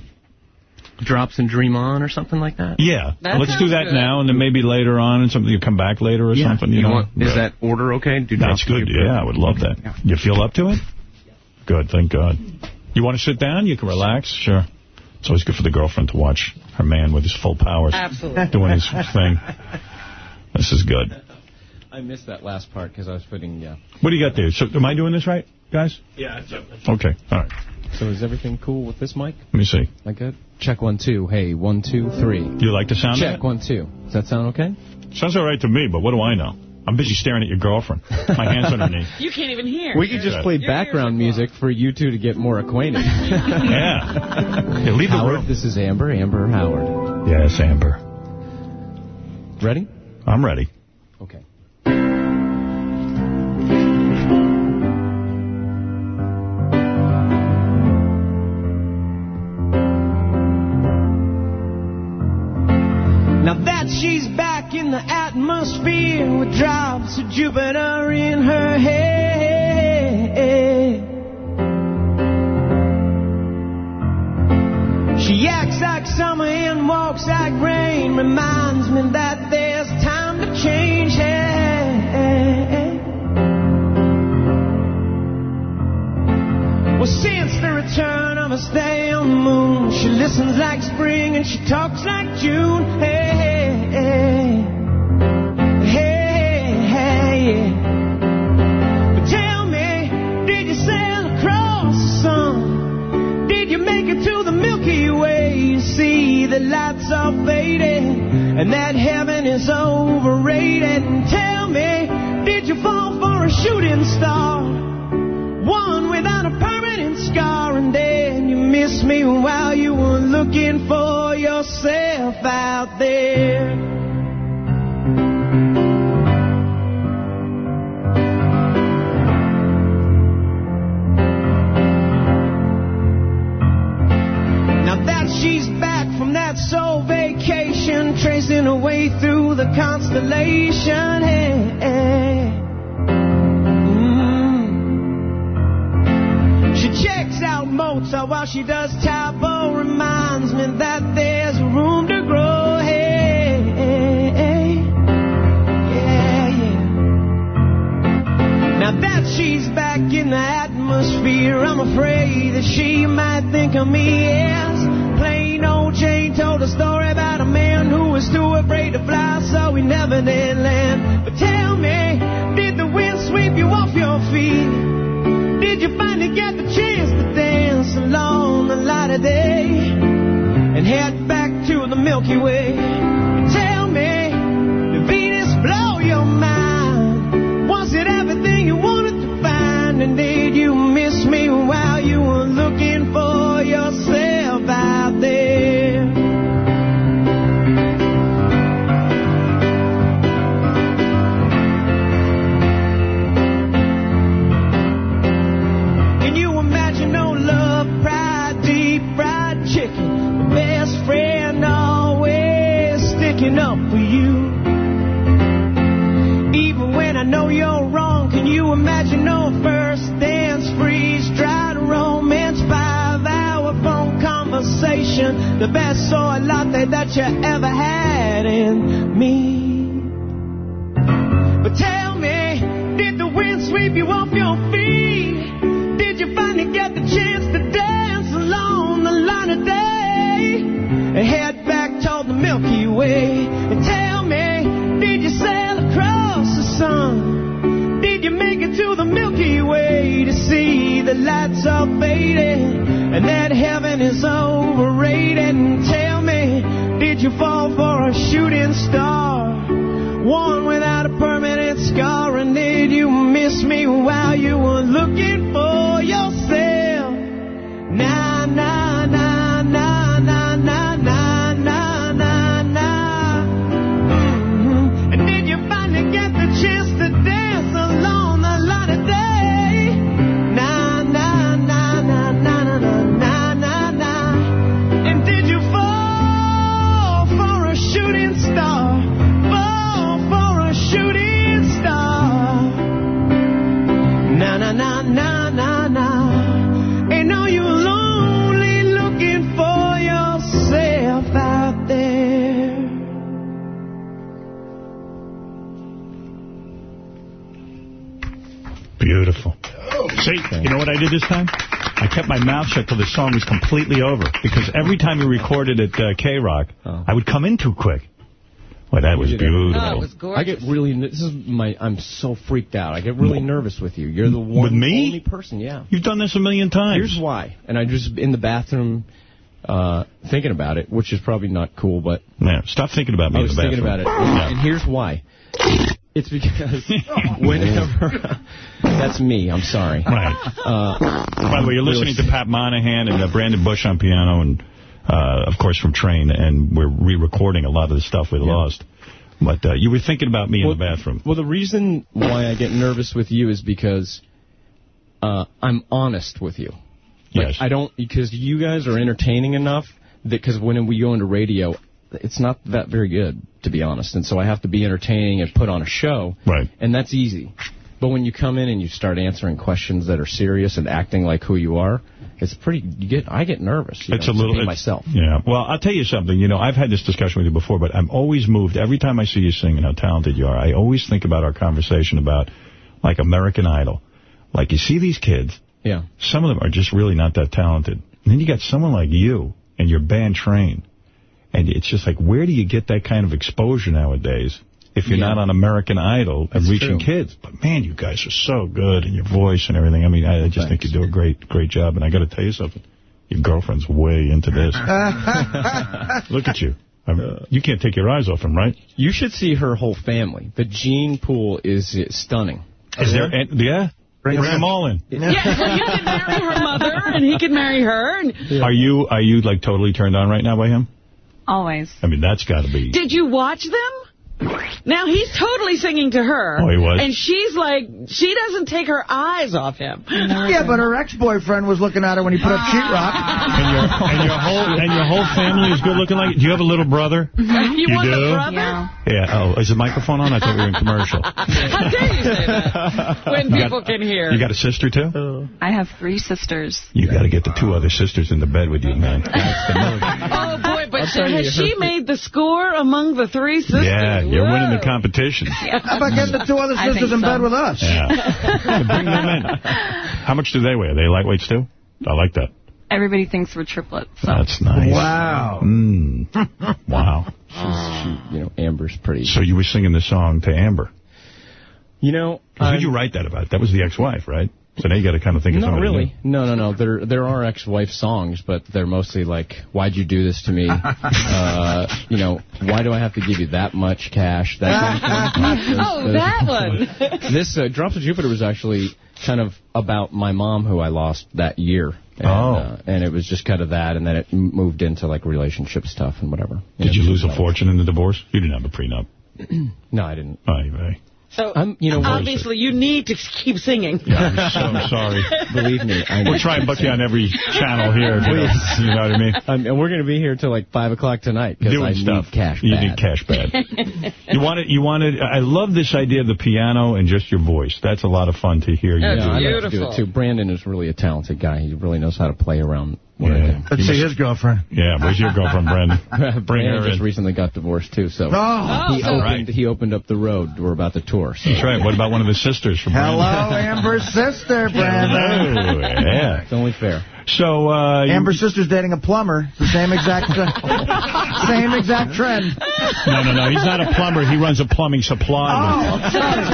Drops and Dream On or something like that? yeah, That let's do that good. now, and then maybe later on, and something you come back later or something. You, You know, want, is Yeah. that order okay? Do That's good. Yeah, I would love that. You feel up to it? Good, thank God. You want to sit down? You can relax? Sure. It's always good for the girlfriend to watch her man with his full powers Absolutely. doing his thing. This is good. I missed that last part because I was putting, yeah. What do you got there? So, am I doing this right, guys? Yeah. Okay, all right. So is everything cool with this mic? Let me see. Am I good? Check one, two. Hey, one, two, three. You like the sound Check of one, two. Does that sound okay? Sounds all right to me, but what do I know? I'm busy staring at your girlfriend. My hand's on her knee. You can't even hear. We could just play background music for you two to get more acquainted. Yeah. Hey, leave the Howard, room. this is Amber. Amber Howard. Yes, Amber. Ready? I'm ready. Okay. Atmosphere with drops of Jupiter in her head. She acts like summer and walks like rain, reminds me that there's time to change. Well, since the return of a stay on the moon, she listens like spring and she talks like June. The lights are fading, and that heaven is overrated. Tell me, did you fall for a shooting star? One without a permanent scar, and then you miss me while you were looking for yourself out there. A way through the constellation. Hey, hey. Mm. She checks out Mozart while she does Tae Bo. Reminds me that there's room to grow. Now that she's back in the atmosphere, I'm afraid that she might think of me as plain old Jane told a story afraid to fly, so we never did land. But tell me, did the wind sweep you off your feet? Did you finally get the chance to dance along the light of day and head back to the Milky Way? The best soy latte that you ever had in me. But tell me, did the wind sweep you off your See, you know what I did this time? I kept my mouth shut till the song was completely over. Because every time we recorded at uh, K-Rock, I would come in too quick. Well, that was beautiful. I get really. This is my. I'm so freaked out. I get really nervous with you. You're the one With me? only person. Yeah. You've done this a million times. Here's why. And I just in the bathroom uh, thinking about it, which is probably not cool, but Yeah, stop thinking about me I was thinking about it. Yeah. And here's why. It's because whenever that's me. I'm sorry. Right. Uh, By the way, you're listening to Pat Monahan and uh, Brandon Bush on piano, and uh, of course from Train, and we're re-recording a lot of the stuff we lost. But uh, you were thinking about me in the bathroom. Well, the reason why I get nervous with you is because uh, I'm honest with you. Like, Yes. I don't because you guys are entertaining enough that because when we go into radio, it's not that very good to be honest, and so I have to be entertaining and put on a show. Right. And that's easy. But when you come in and you start answering questions that are serious and acting like who you are, it's pretty. You get. I get nervous. It's know, a little it's- myself. Yeah. Well, I'll tell you something. You know, I've had this discussion with you before, but I'm always moved every time I see you sing and how talented you are. I always think about our conversation about like American Idol. Like you see these kids. Yeah. Some of them are just really not that talented. And then you got someone like you and your band Train. And it's just like, where do you get that kind of exposure nowadays if you're Yeah. not on American Idol and That's reaching true. kids? But man, you guys are so good and your voice and everything. I mean, I, I just think you do a great, great job. And I got to tell you something. Your girlfriend's way into this. Look at you. I mean, you can't take your eyes off him, right? You should see her whole family. The gene pool is uh, stunning. Is there? and- yeah. Bring, them all in. Yeah, well, you can marry her mother, and he can marry her. And Are you are you like totally turned on right now by him? Always. I mean, that's got to be. Did you watch them? Now, he's totally singing to her. Oh, he was? And she's like, she doesn't take her eyes off him. Yeah, but her ex-boyfriend was looking at her when he put up sheetrock. And your, and your whole and your whole family is good looking like. Do you have a little brother? You, You want do? a brother? Yeah. Yeah. Oh, is the microphone on? I thought we were in commercial. How dare you say that when You people got- can hear? You got a sister too? I have three sisters. You got to get the two other sisters in the bed with you, man. Oh, boy, but I'll tell you, has she her- made the score among the three sisters? Yeah, you're Whoa. winning the competition. How about getting the two other sisters think in bed with us? Yeah. Bring them in. How much do they weigh? Are they lightweights, too? I like that. Everybody thinks we're triplets. So. That's nice. Wow. Mm. wow. you know, Amber's pretty. So you were singing the song to Amber. You know, Who did you write that about? That was the ex-wife, right? So now you got to kind of think of Not somebody really. new. No, no, no. There there are ex-wife songs, but they're mostly like, "Why'd you do this to me?" uh, you know, "Why do I have to give you that much cash?" That kind of thing. Oh, Those- that those- This uh, Drops of Jupiter was actually kind of about my mom, who I lost that year. And, Oh. uh, and it was just kind of that, and then it m- moved into like relationship stuff and whatever. Did you lose a fortune in the divorce? You didn't have a prenup. No, I didn't. Right, right. So I'm, you know, obviously you need to keep singing. I'm so sorry. Believe me. I We'll try and book you on every channel here. You know, Please. you know what I mean? Um, and we're going to be here till like 5 o'clock tonight because Doing I stuff. need cash You bad. need cash bad. You wanted, you wanted, I love this idea of the piano and just your voice. That's a lot of fun to hear you Yeah, do. I like to do it too. Brandon is really a talented guy. He really knows how to play around. What I do. Let's see his girlfriend. Yeah, where's your girlfriend, Brandon? Bring Brandon her just in. recently got divorced too, so Oh. he Oh, opened right. he opened up the road. We're about to tour. So. That's right. What about one of his sisters from Hello, Brandon? Amber's sister, Brandon. Hello, yeah. It's only fair. So, uh... you- Amber's sister's dating a plumber. It's the same exact, same exact trend. No, no, no. He's not a plumber. He runs a plumbing supply. Oh, sorry.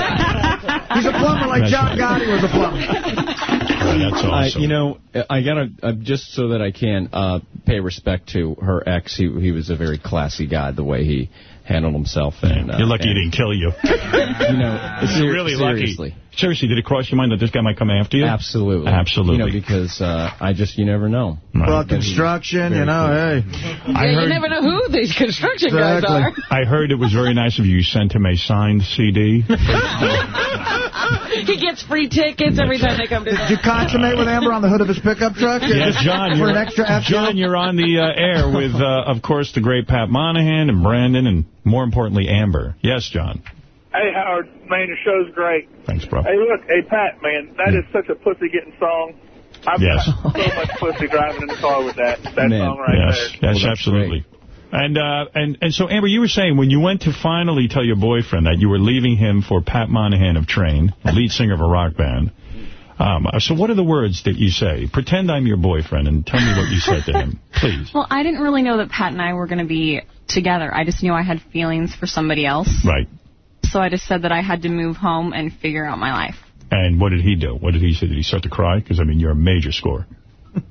He's a plumber like That's John right. Gotti was a plumber. That's I, awesome. you know, I gotta uh, just so that I can uh, pay respect to her ex. He he was a very classy guy. The way he handled himself. And uh, You're lucky he didn't kill you. You know, You're really seriously. lucky. Seriously, did it cross your mind that this guy might come after you? Absolutely. Absolutely. You know, because uh, I just, you never know. Well, construction, you know, hey. I heard- you never know who these construction guys are. I heard it was very nice of you. You sent him a signed CD. he gets free tickets every time they come to Did you consummate with Amber on the hood of his pickup truck? Yes, John. For You're, an extra F John, you're on the uh, air with, uh, of course, the great Pat Monahan and Brandon and, more importantly, Amber. Yes, John. Hey, Howard, man, your show's great. Thanks, bro. Hey, look, hey, Pat, man, that is such a pussy-getting song. I've Yes. got so much pussy driving in the car with that, that Man, song right yes, there. Yes, absolutely. And uh, and and so Amber, you were saying when you went to finally tell your boyfriend that you were leaving him for Pat Monahan of Train, the lead singer of a rock band. Um, so what are the words that you say? Pretend I'm your boyfriend and tell me what you said to him, please. Well, I didn't really know that Pat and I were going to be together. I just knew I had feelings for somebody else. Right. So I just said that I had to move home and figure out my life. And what did he do? What did he say? Did he start to cry? Because I mean, you're a major score.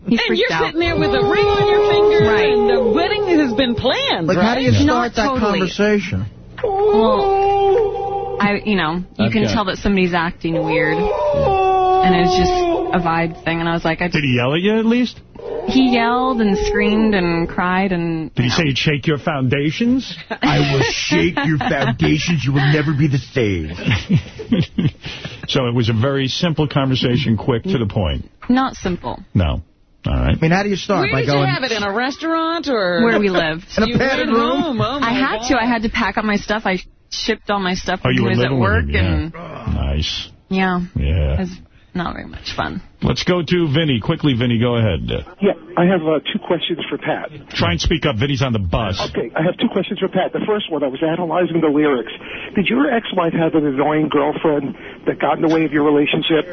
He and you're out. sitting there with a ring on your finger, Right. and the wedding has been planned, Like, right? how do you Not start that totally. conversation? Well, I, you know, you I've can tell that somebody's acting weird. And it was just a vibe thing, and I was like, I Did he yell at you at least? He yelled and screamed and cried and Did he say he'd shake your foundations? I will shake your foundations. You will never be the same. so it was a very simple conversation, quick to the point. not simple. No. All right. I mean, how do you start? Where By did you going, have it, in a restaurant or? Where we lived. In a padded went room? Oh, my I had to. I had to pack up my stuff. I shipped all my stuff Oh, when you he were was at living with work, him, yeah. and Nice. yeah, Yeah. Was not very much fun. Let's go to Vinny. Quickly, Vinny, go ahead. Yeah, I have uh, two questions for Pat. Try and speak up. Vinny's on the bus. Okay, I have two questions for Pat. The first one, I was analyzing the lyrics. Did your ex-wife have an annoying girlfriend that got in the way of your relationship?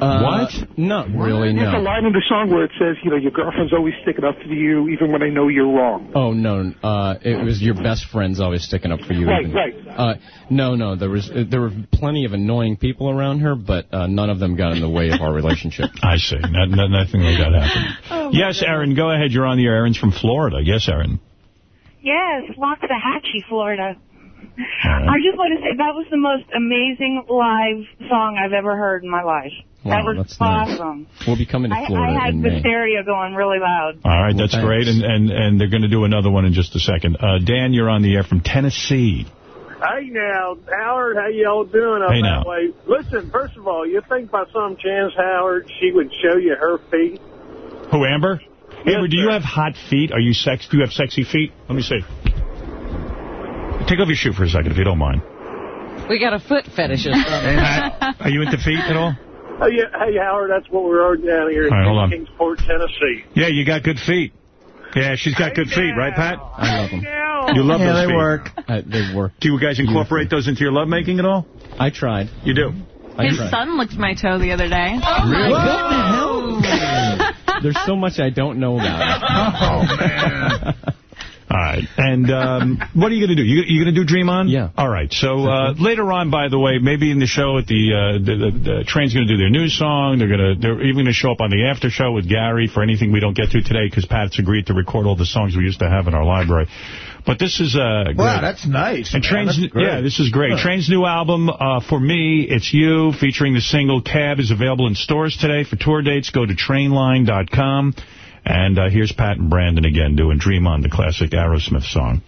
Uh, what? Not really, There's a line in the song where it says, you know, your girlfriend's always sticking up for you even when I know you're wrong. Oh no, uh, it was your best friend's always sticking up for you. Right, even. right. Uh, no, no, there was uh, there were plenty of annoying people around her, but uh, none of them got in the way of our relationship. I see. Not, not, nothing like that happened. yes, Aaron, go ahead. You're on the air. Aaron's from Florida. Yes, Aaron. Yes, Waxahachie, Florida. I just want to say that was the most amazing live song I've ever heard in my life. Wow, that was that's nice. awesome. We'll be coming to I, Florida I had in the May. stereo going really loud. All right, that's thanks. great. And, and, and they're going to do another one in just a second. Uh, Dan, you're on the air from Tennessee. Hey now, Howard, how y'all doing up Hey, that now. way? Listen, first of all, you think by some chance, Howard, she would show you her feet? Who, Amber? Amber, do you have hot feet? Are you sex? Do you have sexy feet? Let me see. Take off your shoe for a second, if you don't mind. We got a foot fetishist. Are you into feet at all? Oh, yeah. Hey, Howard, that's what we're ordering down here right, in Kingsport, Tennessee. Yeah, you got good feet. Yeah, she's got good feet, right, Pat? I love them. You love yeah, those they feet. work. Uh, they work. Do you guys incorporate those into your lovemaking at all? I tried. You do? I His tried. son licked my toe the other day. Oh, really? There's so much I don't know about. Oh, man. All right. And um, what are you going to do? You, you going to do Dream On? Yeah. All right. So uh, later on, by the way, maybe in the show at the uh, the, the, the, train's going to do their new song. They're going to they're even going to show up on the after show with Gary for anything we don't get to today because Pat's agreed to record all the songs we used to have in our library. But this is uh, great. Wow, that's nice. And man. Train's, yeah, this is great. Huh. Train's new album, uh, For Me, It's You, featuring the single Cab, is available in stores today. For tour dates, go to trainline.com. And uh, here's Pat and Brandon again doing Dream On, the classic Aerosmith song.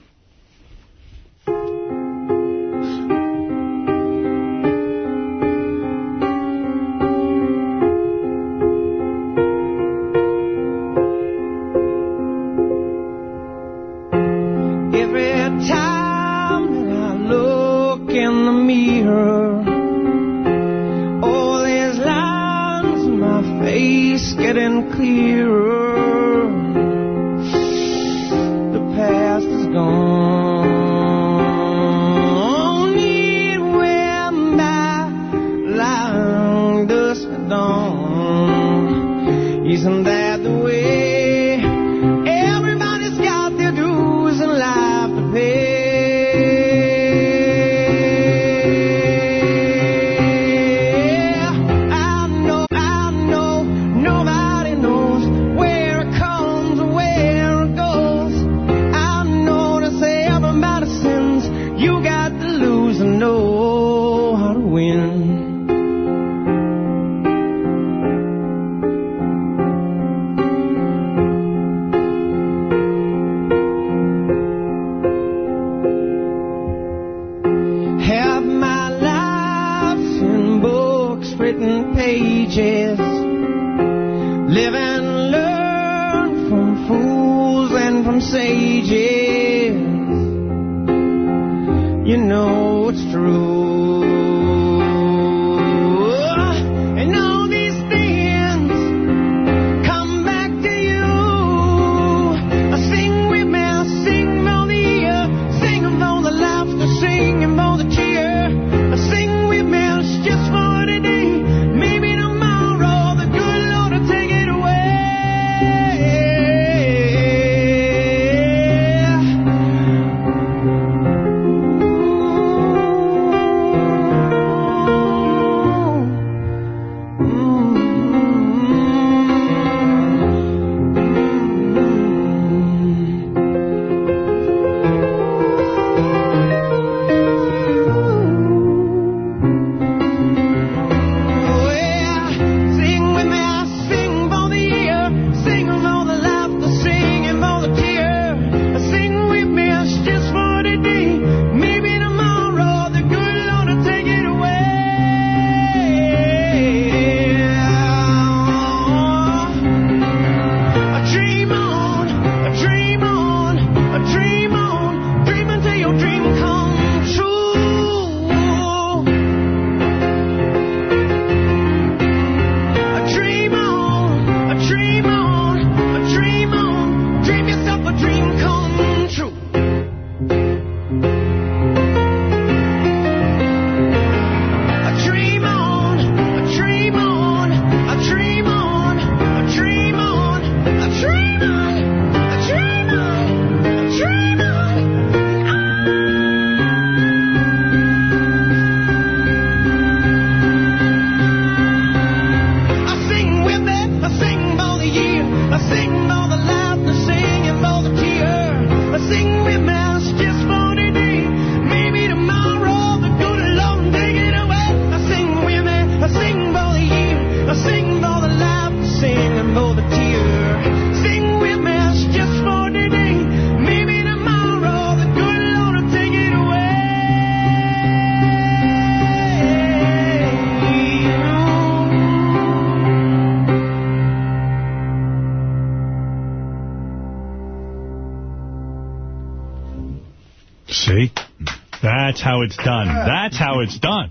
That's how it's done. That's how it's done.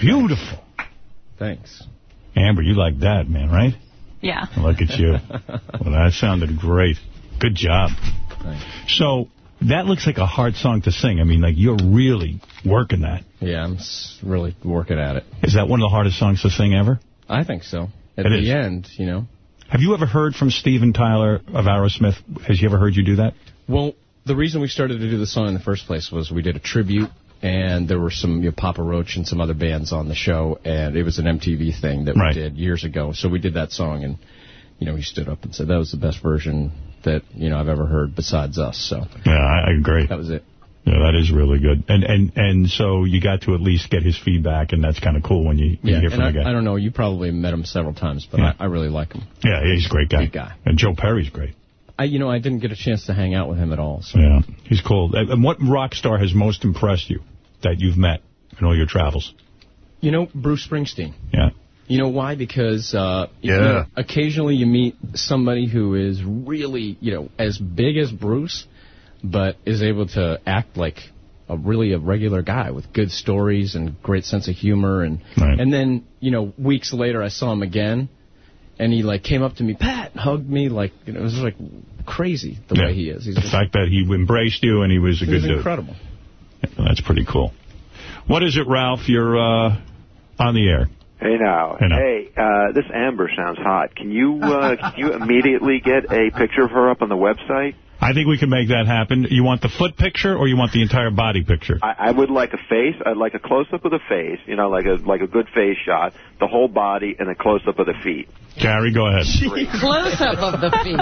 Beautiful. Thanks. Amber, you like that, man, right? Yeah. Look at you. well, that sounded great. Good job. Thanks. So that looks like a hard song to sing. I mean, like, you're really working that. Yeah, I'm really working at it. Is that one of the hardest songs to sing ever? I think so. At it the is. end, you know. Have you ever heard from Steven Tyler of Aerosmith? Has he ever heard you do that? Well, the reason we started to do the song in the first place was we did a tribute, and there were some, you know, Papa Roach and some other bands on the show, and it was an MTV thing that Right. we did years ago. So we did that song, and, you know, he stood up and said that was the best version that, you know, I've ever heard besides us. So Yeah, I, agree. that was it. Yeah, that is really good. And and and so you got to at least get his feedback, and that's kind of cool when you, when Yeah, you hear from I, the guy. I don't know, you probably met him several times, but Yeah. I, I really like him. Yeah, he's a great guy. Good guy. And Joe Perry's great. I, you know, I didn't get a chance to hang out with him at all. So. Yeah, he's cool. And what rock star has most impressed you that you've met in all your travels? You know, Bruce Springsteen. Yeah. You know why? Because uh, you Yeah. know, occasionally you meet somebody who is really, you know, as big as Bruce, but is able to act like a really a regular guy with good stories and great sense of humor. And and then you know, weeks later I saw him again, and he like came up to me, Pat, hugged me, like you know, it was like crazy the Yeah. way he is. He's the just, fact that he embraced you and he was a he good was dude. incredible. Yeah, that's pretty cool. What is it, Ralph? You're uh, on the air. Hey now, Hey, now. hey, uh, this Amber sounds hot. Can you uh, can you immediately get a picture of her up on the website? I think we can make that happen. You want the foot picture or you want the entire body picture? I, I would like a face. I'd like a close up of the face. You know, like a like a good face shot, the whole body, and a close up of the feet. Gary, go ahead. Close up of the feet.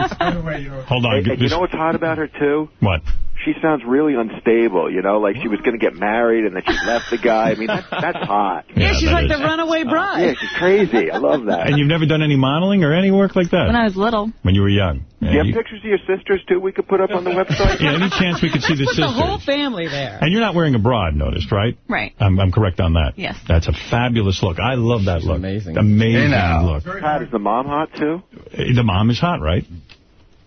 Hold on. And, and you know what's hot about her too? What? She sounds really unstable. You know, like she was going to get married and then she left the guy. I mean, that, that's hot. Yeah, she's like is. the runaway oh, bride. Yeah, she's crazy. I love that. And you've never done any modeling or any work like that? When I was little. When you were young? Do you have pictures of your sisters too? We could put up on the website. Yeah, any chance we could see the sisters. the sisters? whole family there. And you're not wearing a bra, I've noticed, right? Right. I'm, I'm correct on that. Yes. That's a fabulous look. I love that look. Amazing. Amazing Hey, now. look. Pat, is the mom hot too? The mom is hot, right?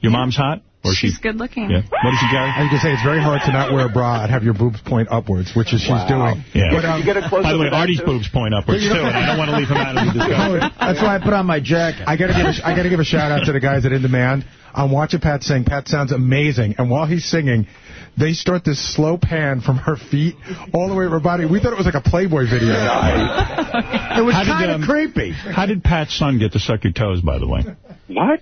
Your mom's hot? Or She's she? good looking. Yeah. What is she, Gary? I was going to say, it's very hard to not wear a bra and have your boobs point upwards, which is she's doing. Yeah. But, um, By the way, Artie's boobs point upwards, too, and I don't want to leave him out of the discussion. That's why I put on my jacket. I gotta give a, I gotta give a shout out to the guys at In Demand. I'm watching Pat sing. Pat sounds amazing, and while he's singing, they start this slow pan from her feet all the way to her body. We thought it was like a Playboy video. It was kinda creepy. How did Pat's son get to suck your toes, by the way? What?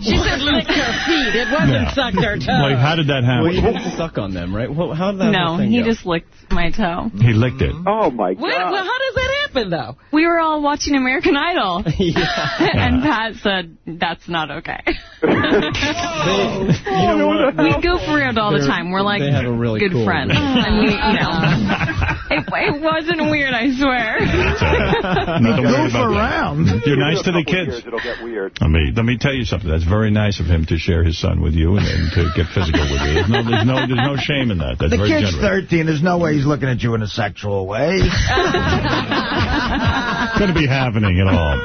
She said licked her feet. It wasn't Yeah. sucked her toes. Like, how did that happen? Well, you didn't suck on them, right? Well, how did that No, thing he go? just licked my toe. He licked it. Oh my Wait, well, how does that happen, though? We were all watching American Idol. yeah. and Pat said, that's not okay. you know what? we goof around all the They're- time. We're like have a really good cool friends. and we, you know, it, it wasn't weird, I swear. Nothing weird about that. around. You're nice to the kids. Years, it'll get weird. Let me let me tell you something. That's very nice of him to share his son with you and, and to get physical with you. There's no there's no there's no shame in that. That's The very kid's generous. 13. There's no way he's looking at you in a sexual way. To be happening at all.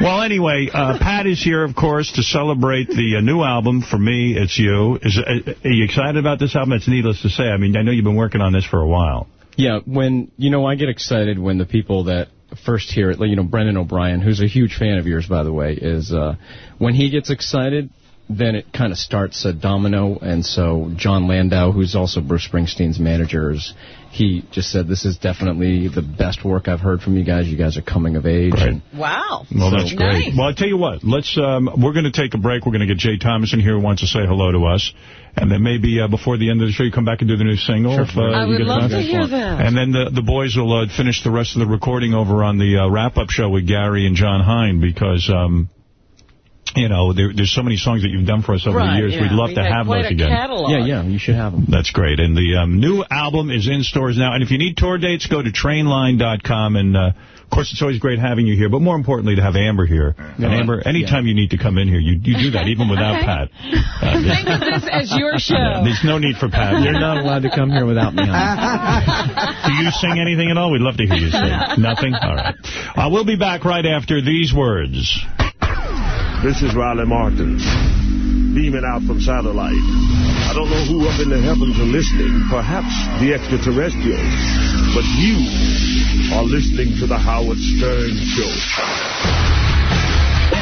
Well, anyway, uh, Pat is here, of course, to celebrate the uh, new album. For me, it's you. Is, uh, are you excited about this album? It's needless to say. I mean, I know you've been working on this for a while. Yeah, when, you know, I get excited when the people that first hear it, you know, Brendan O'Brien, who's a huge fan of yours, by the way, is, uh, when he gets excited, then it kind of starts a domino, and so Jon Landau, who's also Bruce Springsteen's manager, is, he just said, this is definitely the best work I've heard from you guys. You guys are coming of age. And, Wow. Well, So- that's great. Nice. Well, I'll tell you what. Let's. Um, we're going to take a break. We're going to get Jay Thomas in here who wants to say hello to us. And then maybe uh, before the end of the show, you come back and do the new single. Sure. if, uh, I would love to hear that. And then the the boys will uh, finish the rest of the recording over on the uh, wrap-up show with Gary and Jon Hein because, um, you know, there, there's so many songs that you've done for us over Right, the years. yeah. We'd love We to have quite those a again. catalog. yeah, yeah, you should have them. That's great. And the um, new album is in stores now. And if you need tour dates, go to trainline.com. And, uh, of course, it's always great having you here. But more importantly, to have Amber here. And Amber, anytime you need to come in here, you, you do that, even without Okay. Pat. Uh, there's- Think of this as your yeah, show. there's no need for Pat. You're not allowed to come here without me. Do you sing anything at all? We'd love to hear you sing. Nothing? All right. Uh, we'll be back right after these words. This is Riley Martin, beaming out from satellite. I don't know who up in the heavens are listening, perhaps the extraterrestrials, but you are listening to the Howard Stern Show.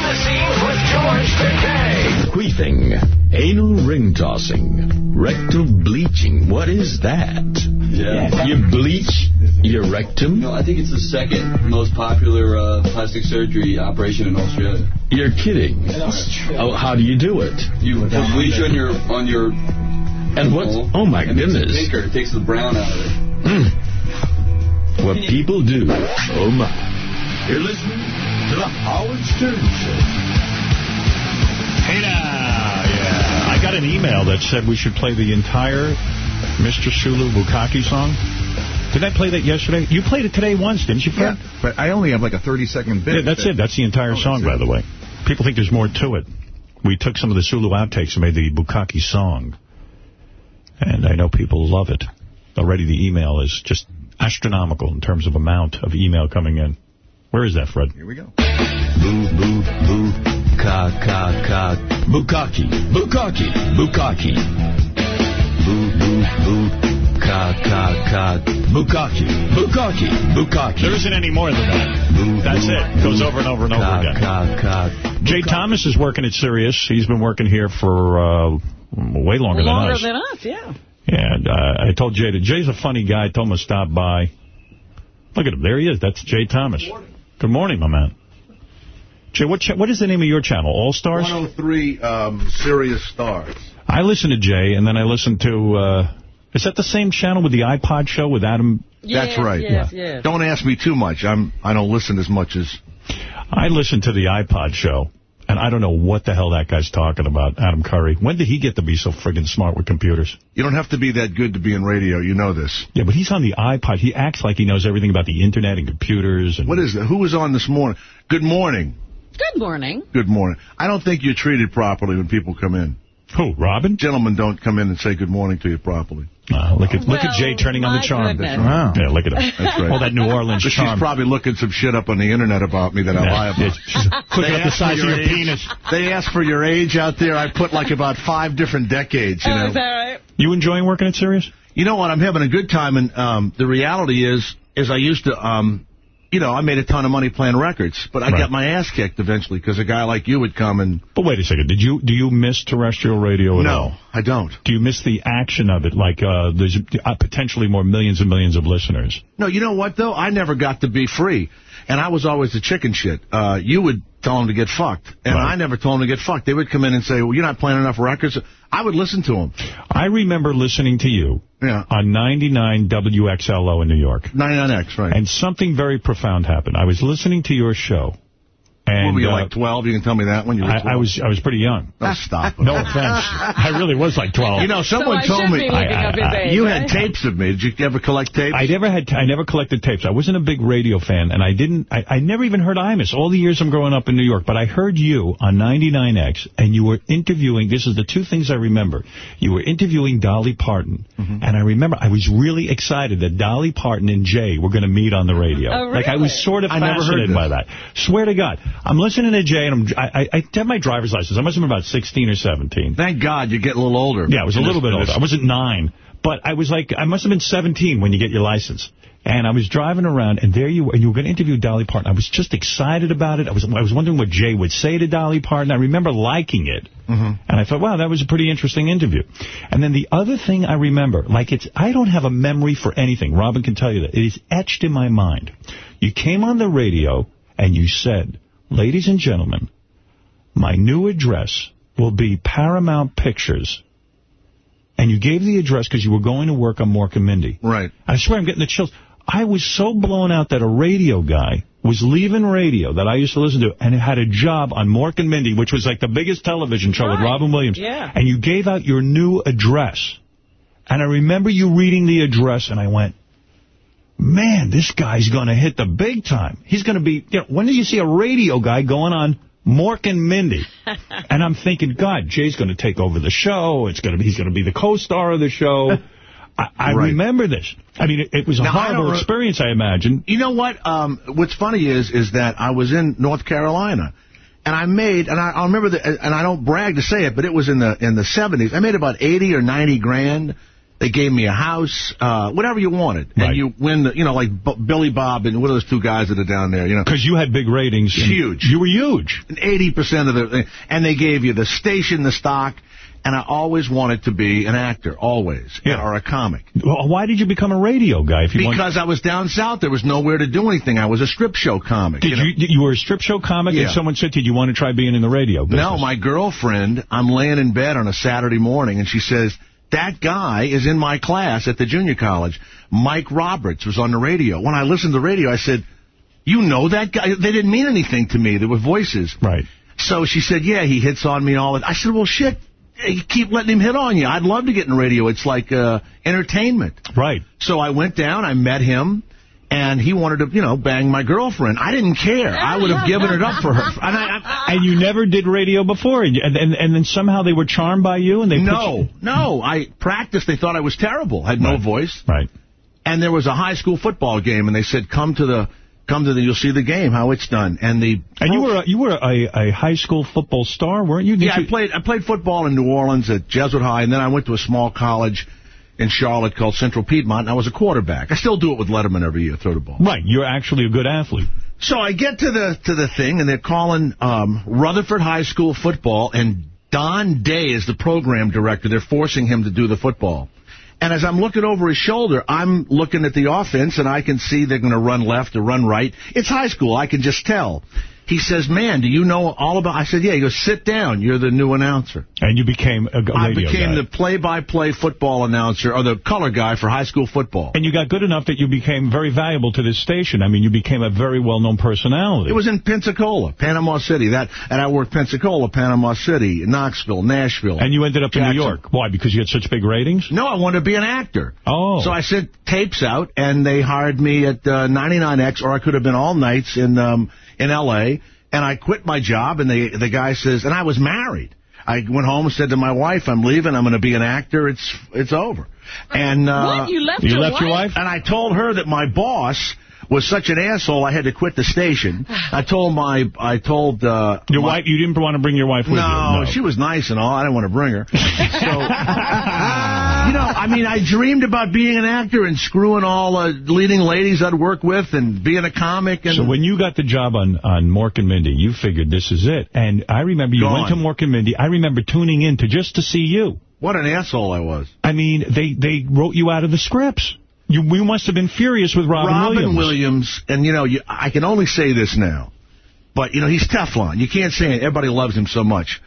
In the scene with George Takei. Queefing, anal ring tossing, rectal bleaching. What is that? Yeah. You bleach your rectum? No, I think it's the second most popular uh, plastic surgery operation in Australia. You're kidding. Oh, how do you do it? You put bleach on your on your And what? Oh my and goodness. It's thicker. It takes the brown out of it. Mm. What people do. Oh my. You're listening to the Howard Stern Show. Hey now, yeah. I got an email that said we should play the entire Mr. Sulu Bukaki song. Did I play that yesterday? You played it today once, didn't you, Fred? Yeah, but I only have like a 30-second bit. Yeah, that's it. That's the entire oh, song, by the way. People think there's more to it. We took some of the Sulu outtakes and made the Bukaki song. And I know people love it. Already the email is just astronomical in terms of amount of email coming in. Where is that, Fred? Here we go. Boo, boo, boo, ka, ka, ka. Bukaki, Bukaki, Bukaki. Boo, boo, boo, ka, ka, ka. Bukaki, Bukaki, Bukaki. There isn't any more than that. That's it. Goes over and over and over Ka, again. ka, ka. Jay Thomas is working at Sirius. He's been working here for uh, way longer, Longer than us. Longer than us, yeah. And uh, I told Jay that Jay's a funny guy. I told him to stop by. Look at him. There he is. That's Jay Thomas. Good morning, my man. Jay, what what is the name of your channel? All Stars? 103 um, Sirius Stars. I listen to Jay, and then I listen to... Uh, is that the same channel with the iPod show with Adam? That's right. yes, yes. Don't ask me too much. I'm I don't listen as much as. I listen to the iPod show, and I don't know what the hell that guy's talking about, Adam Curry. When did he get to be so friggin' smart with computers? You don't have to be that good to be in radio. You know this. Yeah, but he's on the iPod. He acts like he knows everything about the Internet and computers. And What is that? Who was on this morning? Good morning. Good morning. Good morning. I don't think you're treated properly when people come in. Who, Robin? Gentlemen don't come in and say good morning to you properly. Uh, look at look at Jay turning on the charm. goodness. Wow. Yeah, look at him. That's right. All that New Orleans But charm. She's probably looking some shit up on the internet about me that I Yeah, lie about. yeah, she's looking They up the size for of your age. penis. They ask for your age out there. I put like about five different decades, you Oh, know. is that right? You enjoying working at Sirius? You know what? I'm having a good time, and um, the reality is, is I used to, um, you know, I made a ton of money playing records, but I Right. got my ass kicked eventually because a guy like you would come and. But wait a second. Did you do you miss terrestrial radio at No, all? I don't. Do you miss the action of it? Like uh, there's uh, potentially more millions and millions of listeners. No, you know what though? I never got to be free, and I was always the chicken shit. Uh, you would tell them to get fucked, and Right. I never told them to get fucked. They would come in and say, "Well, you're not playing enough records." I would listen to them. I remember listening to you Yeah, on 99 WXLO in New York. 99X, right? And something very profound happened. I was listening to your show. And, what were you uh, like 12? You can tell me that when you were 12. I, I was I was pretty young. Oh, stop. No offense. I really was like 12. You know, someone I told me be looking up his age, you right? had tapes of me. Did you ever collect tapes? I never had. I never collected tapes. I wasn't a big radio fan, and I didn't. I, I never even heard Imus all the years I'm growing up in New York. But I heard you on 99X, and you were interviewing. This is the two things I remember. You were interviewing Dolly Parton, Mm-hmm. and I remember I was really excited that Dolly Parton and Jay were going to meet on the radio. Oh, Like I was sort of I never heard fascinated by that. Swear to God, I'm listening to Jay, and I'm. I, I, I have my driver's license. I must have been about 16 or 17. Thank God you get a little older. Yeah, I was a little bit older. I wasn't nine, but I was like, I must have been 17 when you get your license. And I was driving around, and there you were, and you were going to interview Dolly Parton. I was just excited about it. I was I was wondering what Jay would say to Dolly Parton. I remember liking it. Mhm. And I thought, wow, that was a pretty interesting interview. And then the other thing I remember, like it's, I don't have a memory for anything. Robin can tell you that. It is etched in my mind. You came on the radio and you said, ladies and gentlemen, my new address will be Paramount Pictures. And you gave the address because you were going to work on Mork and Mindy. Right. I swear I'm getting the chills. I was so blown out that a radio guy was leaving radio that I used to listen to and had a job on Mork and Mindy, which was like the biggest television show with Robin Williams. Yeah. And you gave out your new address. And I remember you reading the address, and I went, man, this guy's going to hit the big time. He's going to be, you know, when do you see a radio guy going on Mork and Mindy? and I'm thinking, God, Jay's going to take over the show. It's going to be, he's going to be the co-star of the show. I, I Right. remember this. I mean, it, it was a Now, horrible don't experience, I imagine. You know what? Um, what's funny is is that I was in North Carolina, and I made, and I, I remember, the, and I don't brag to say it, but it was in the in the 70s. I made about 80 or 90 grand. They gave me a house, uh, whatever you wanted, Right. and you win, the, you know, like B Billy Bob and what are those two guys that are down there, you know. Because you had big ratings. Huge. You were huge. And 80% of the, and they gave you the station, the stock, And I always wanted to be an actor, always, or a comic. Well, why did you become a radio guy? If you Because I was down south, there was nowhere to do anything. I was a strip show comic. Did know? you, you were a strip show comic Yeah. and someone said you, you want to try being in the radio business? No, my girlfriend, I'm laying in bed on a Saturday morning, and she says, that guy is in my class at the junior college. Mike Roberts was on the radio. When I listened to the radio, I said, you know that guy? They didn't mean anything to me. There were voices. Right. So she said, yeah, he hits on me all the I said, well, shit, you keep letting him hit on you. I'd love to get in radio. It's like uh, entertainment. Right. So I went down, I met him, and he wanted to, you know, bang my girlfriend. I didn't care. I would have given it up for her. And I, I, And you never did radio before, and, and and then somehow they were charmed by you, and they no, no. I practiced. They thought I was terrible. I Had no voice. Right. And there was a high school football game, and they said, "Come to the, come to the. You'll see the game, how it's done." And the And you were a, you were a, a high school football star, weren't you? Didn't yeah, you? I played. I played football in New Orleans at Jesuit High, and then I went to a small college in Charlotte called Central Piedmont, and I was a quarterback. I still do it with Letterman every year, throw the ball. Right. You're actually a good athlete. So I get to the to the thing, and they're calling um, Rutherford High School football, and Don Day is the program director. They're forcing him to do the football. And as I'm looking over his shoulder, I'm looking at the offense, and I can see they're going to run left or run right. It's high school. I can just tell. He says, man, do you know all about... I said, yeah. He goes, sit down. You're the new announcer. And you became a g- I radio became guy. the play-by-play football announcer, or the color guy for high school football. And you got good enough that you became very valuable to this station. I mean, you became a very well-known personality. It was in Pensacola, Panama City. That And I worked Pensacola, Panama City, Knoxville, Nashville. And you ended up in New York. Why? Because you had such big ratings? No, I wanted to be an actor. Oh. So I sent tapes out, and they hired me at uh, 99X, or I could have been all nights in um, in L.A., and I quit my job, and the the guy says, and I was married. I went home and said to my wife, I'm leaving. I'm going to be an actor. It's it's over. And uh, What? You left You your left your wife? wife? And I told her that my boss was such an asshole, I had to quit the station. I told my, I told uh, Your my- wife, you didn't want to bring your wife with no, you? No, she was nice and all. I didn't want to bring her. So, you know, I mean, I dreamed about being an actor and screwing all uh, leading ladies I'd work with and being a comic. And So when you got the job on, on Mork and Mindy, you figured this is it. And I remember you Gone. went to Mork and Mindy. I remember tuning in to just to see you. what an asshole I was. I mean, they, they wrote you out of the scripts. You, you must have been furious with Robin, Robin Williams. Williams, and you know, you, I can only say this now, but you know, he's Teflon. You can't say it. Everybody loves him so much.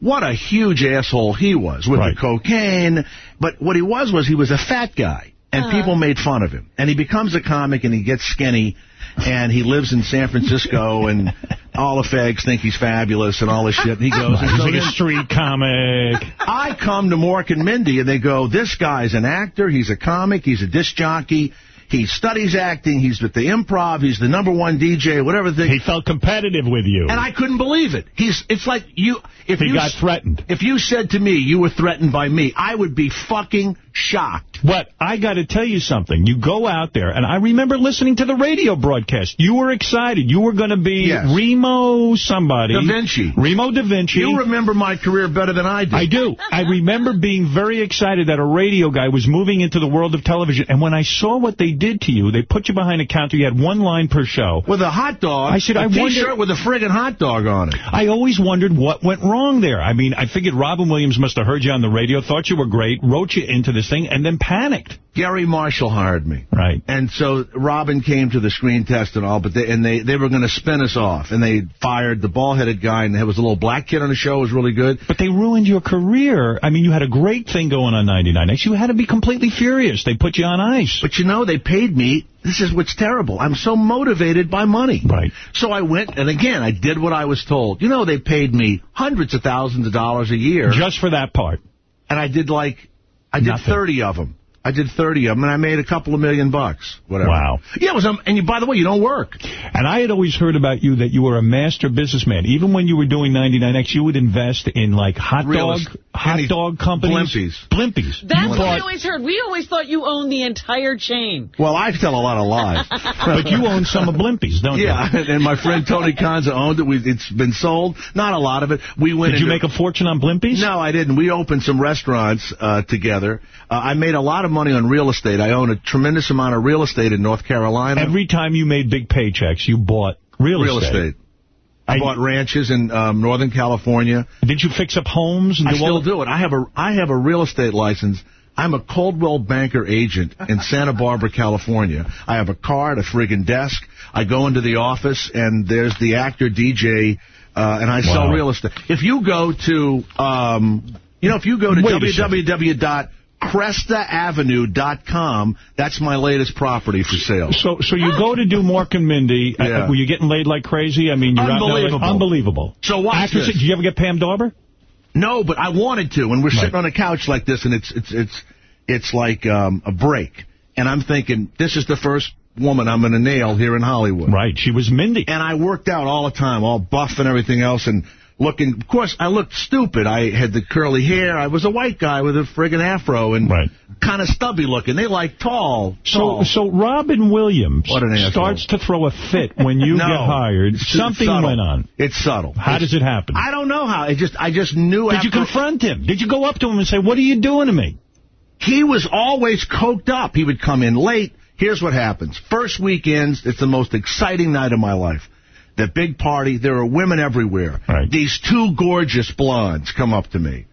What a huge asshole he was with Right. the cocaine. But what he was was he was a fat guy, and Uh-huh. people made fun of him. And he becomes a comic, and he gets skinny, and he lives in San Francisco, and all the fags think he's fabulous and all this shit. And he goes, He's so like a street comic. I come to Mork and Mindy, and they go, this guy's an actor, he's a comic, he's a disc jockey, he studies acting, he's with the improv, he's the number one DJ, whatever thing. He felt competitive with you. and I couldn't believe it. He's. It's like you. If He you got threatened. If you said to me you were threatened by me, I would be fucking shocked. But I got to tell you something. You go out there, and I remember listening to the radio broadcast. You were excited. You were going to be Yes. Remo somebody. Da Vinci. Remo Da Vinci. You remember my career better than I do. I do. I remember being very excited that a radio guy was moving into the world of television. And when I saw what they did to you, they put you behind a counter. You had one line per show. With a hot dog. I said, a I T-shirt with a friggin' hot dog on it. I always wondered what went wrong there. I mean, I figured Robin Williams must have heard you on the radio, thought you were great, wrote you into this thing, and then panicked. Garry Marshall hired me. Right. And so Robin came to the screen test and all, but they, and they, they were going to spin us off. And they fired the ball-headed guy, and there was a little black kid on the show who was really good. But they ruined your career. I mean, you had a great thing going on 99X. You had to be completely furious. They put you on ice. But you know, they paid me. This is what's terrible. I'm so motivated by money. Right. So I went, and again, I did what I was told. You know, they paid me hundreds of thousands of dollars a year. Just for that part. And I did like, I did Nothing. 30 of them. I did 30 of them, and I made a couple of million bucks. Whatever. Wow. Yeah, it was, um, and you, by the way, you don't work. And I had always heard about you that you were a master businessman. Even when you were doing 99X, you would invest in like hot Real dog, hot any dog companies. Blimpies. Blimpies. That's You what bought- we always heard. We always thought you owned the entire chain. Well, I tell a lot of lies. But you own some of Blimpies, don't Yeah, you? and my friend Tony Conza owned it. We, it's been sold. Not a lot of it. We went. Did you make a fortune on Blimpies? No, I didn't. We opened some restaurants uh, together. Uh, I made a lot of money on real estate. I own a tremendous amount of real estate in North Carolina. Every time you made big paychecks, you bought real, real estate. I bought ranches in um, Northern California. Did you fix up homes? And I do still do it. I have a I have a real estate license. I'm a Coldwell Banker agent in Santa Barbara, California. I have a card, a friggin' desk. I go into the office, and there's the actor DJ, uh, and I sell real estate. If you go to, um, you know, if you go to Wait www.crestaavenue.com, that's my latest property for sale. So, so you go to do Mork and Mindy. uh, Yeah. were you getting laid like crazy? I mean, you're out there like- Unbelievable. unbelievable. So watch Actors- this. Did you ever get Pam Dawber? No, but I wanted to, and we're sitting on a couch like this, and it's it's it's it's like um, a break, and I'm thinking this is the first woman I'm going to nail here in Hollywood. Right, she was Mindy, and I worked out all the time, all buff and everything else, and looking. Of course, I looked stupid. I had the curly hair. I was a white guy with a friggin' afro and kind of stubby looking. They like tall. So, tall. so Robin Williams starts to throw a fit when you No, get hired. Something subtle. went on. It's subtle. How It's- does it happen? I don't know how. It just I just knew. Did you confront him? Did you go up to him and say, "What are you doing to me"? He was always coked up. He would come in late. Here's what happens. First weekends, it's the most exciting night of my life. The big party, there are women everywhere. These two gorgeous blondes come up to me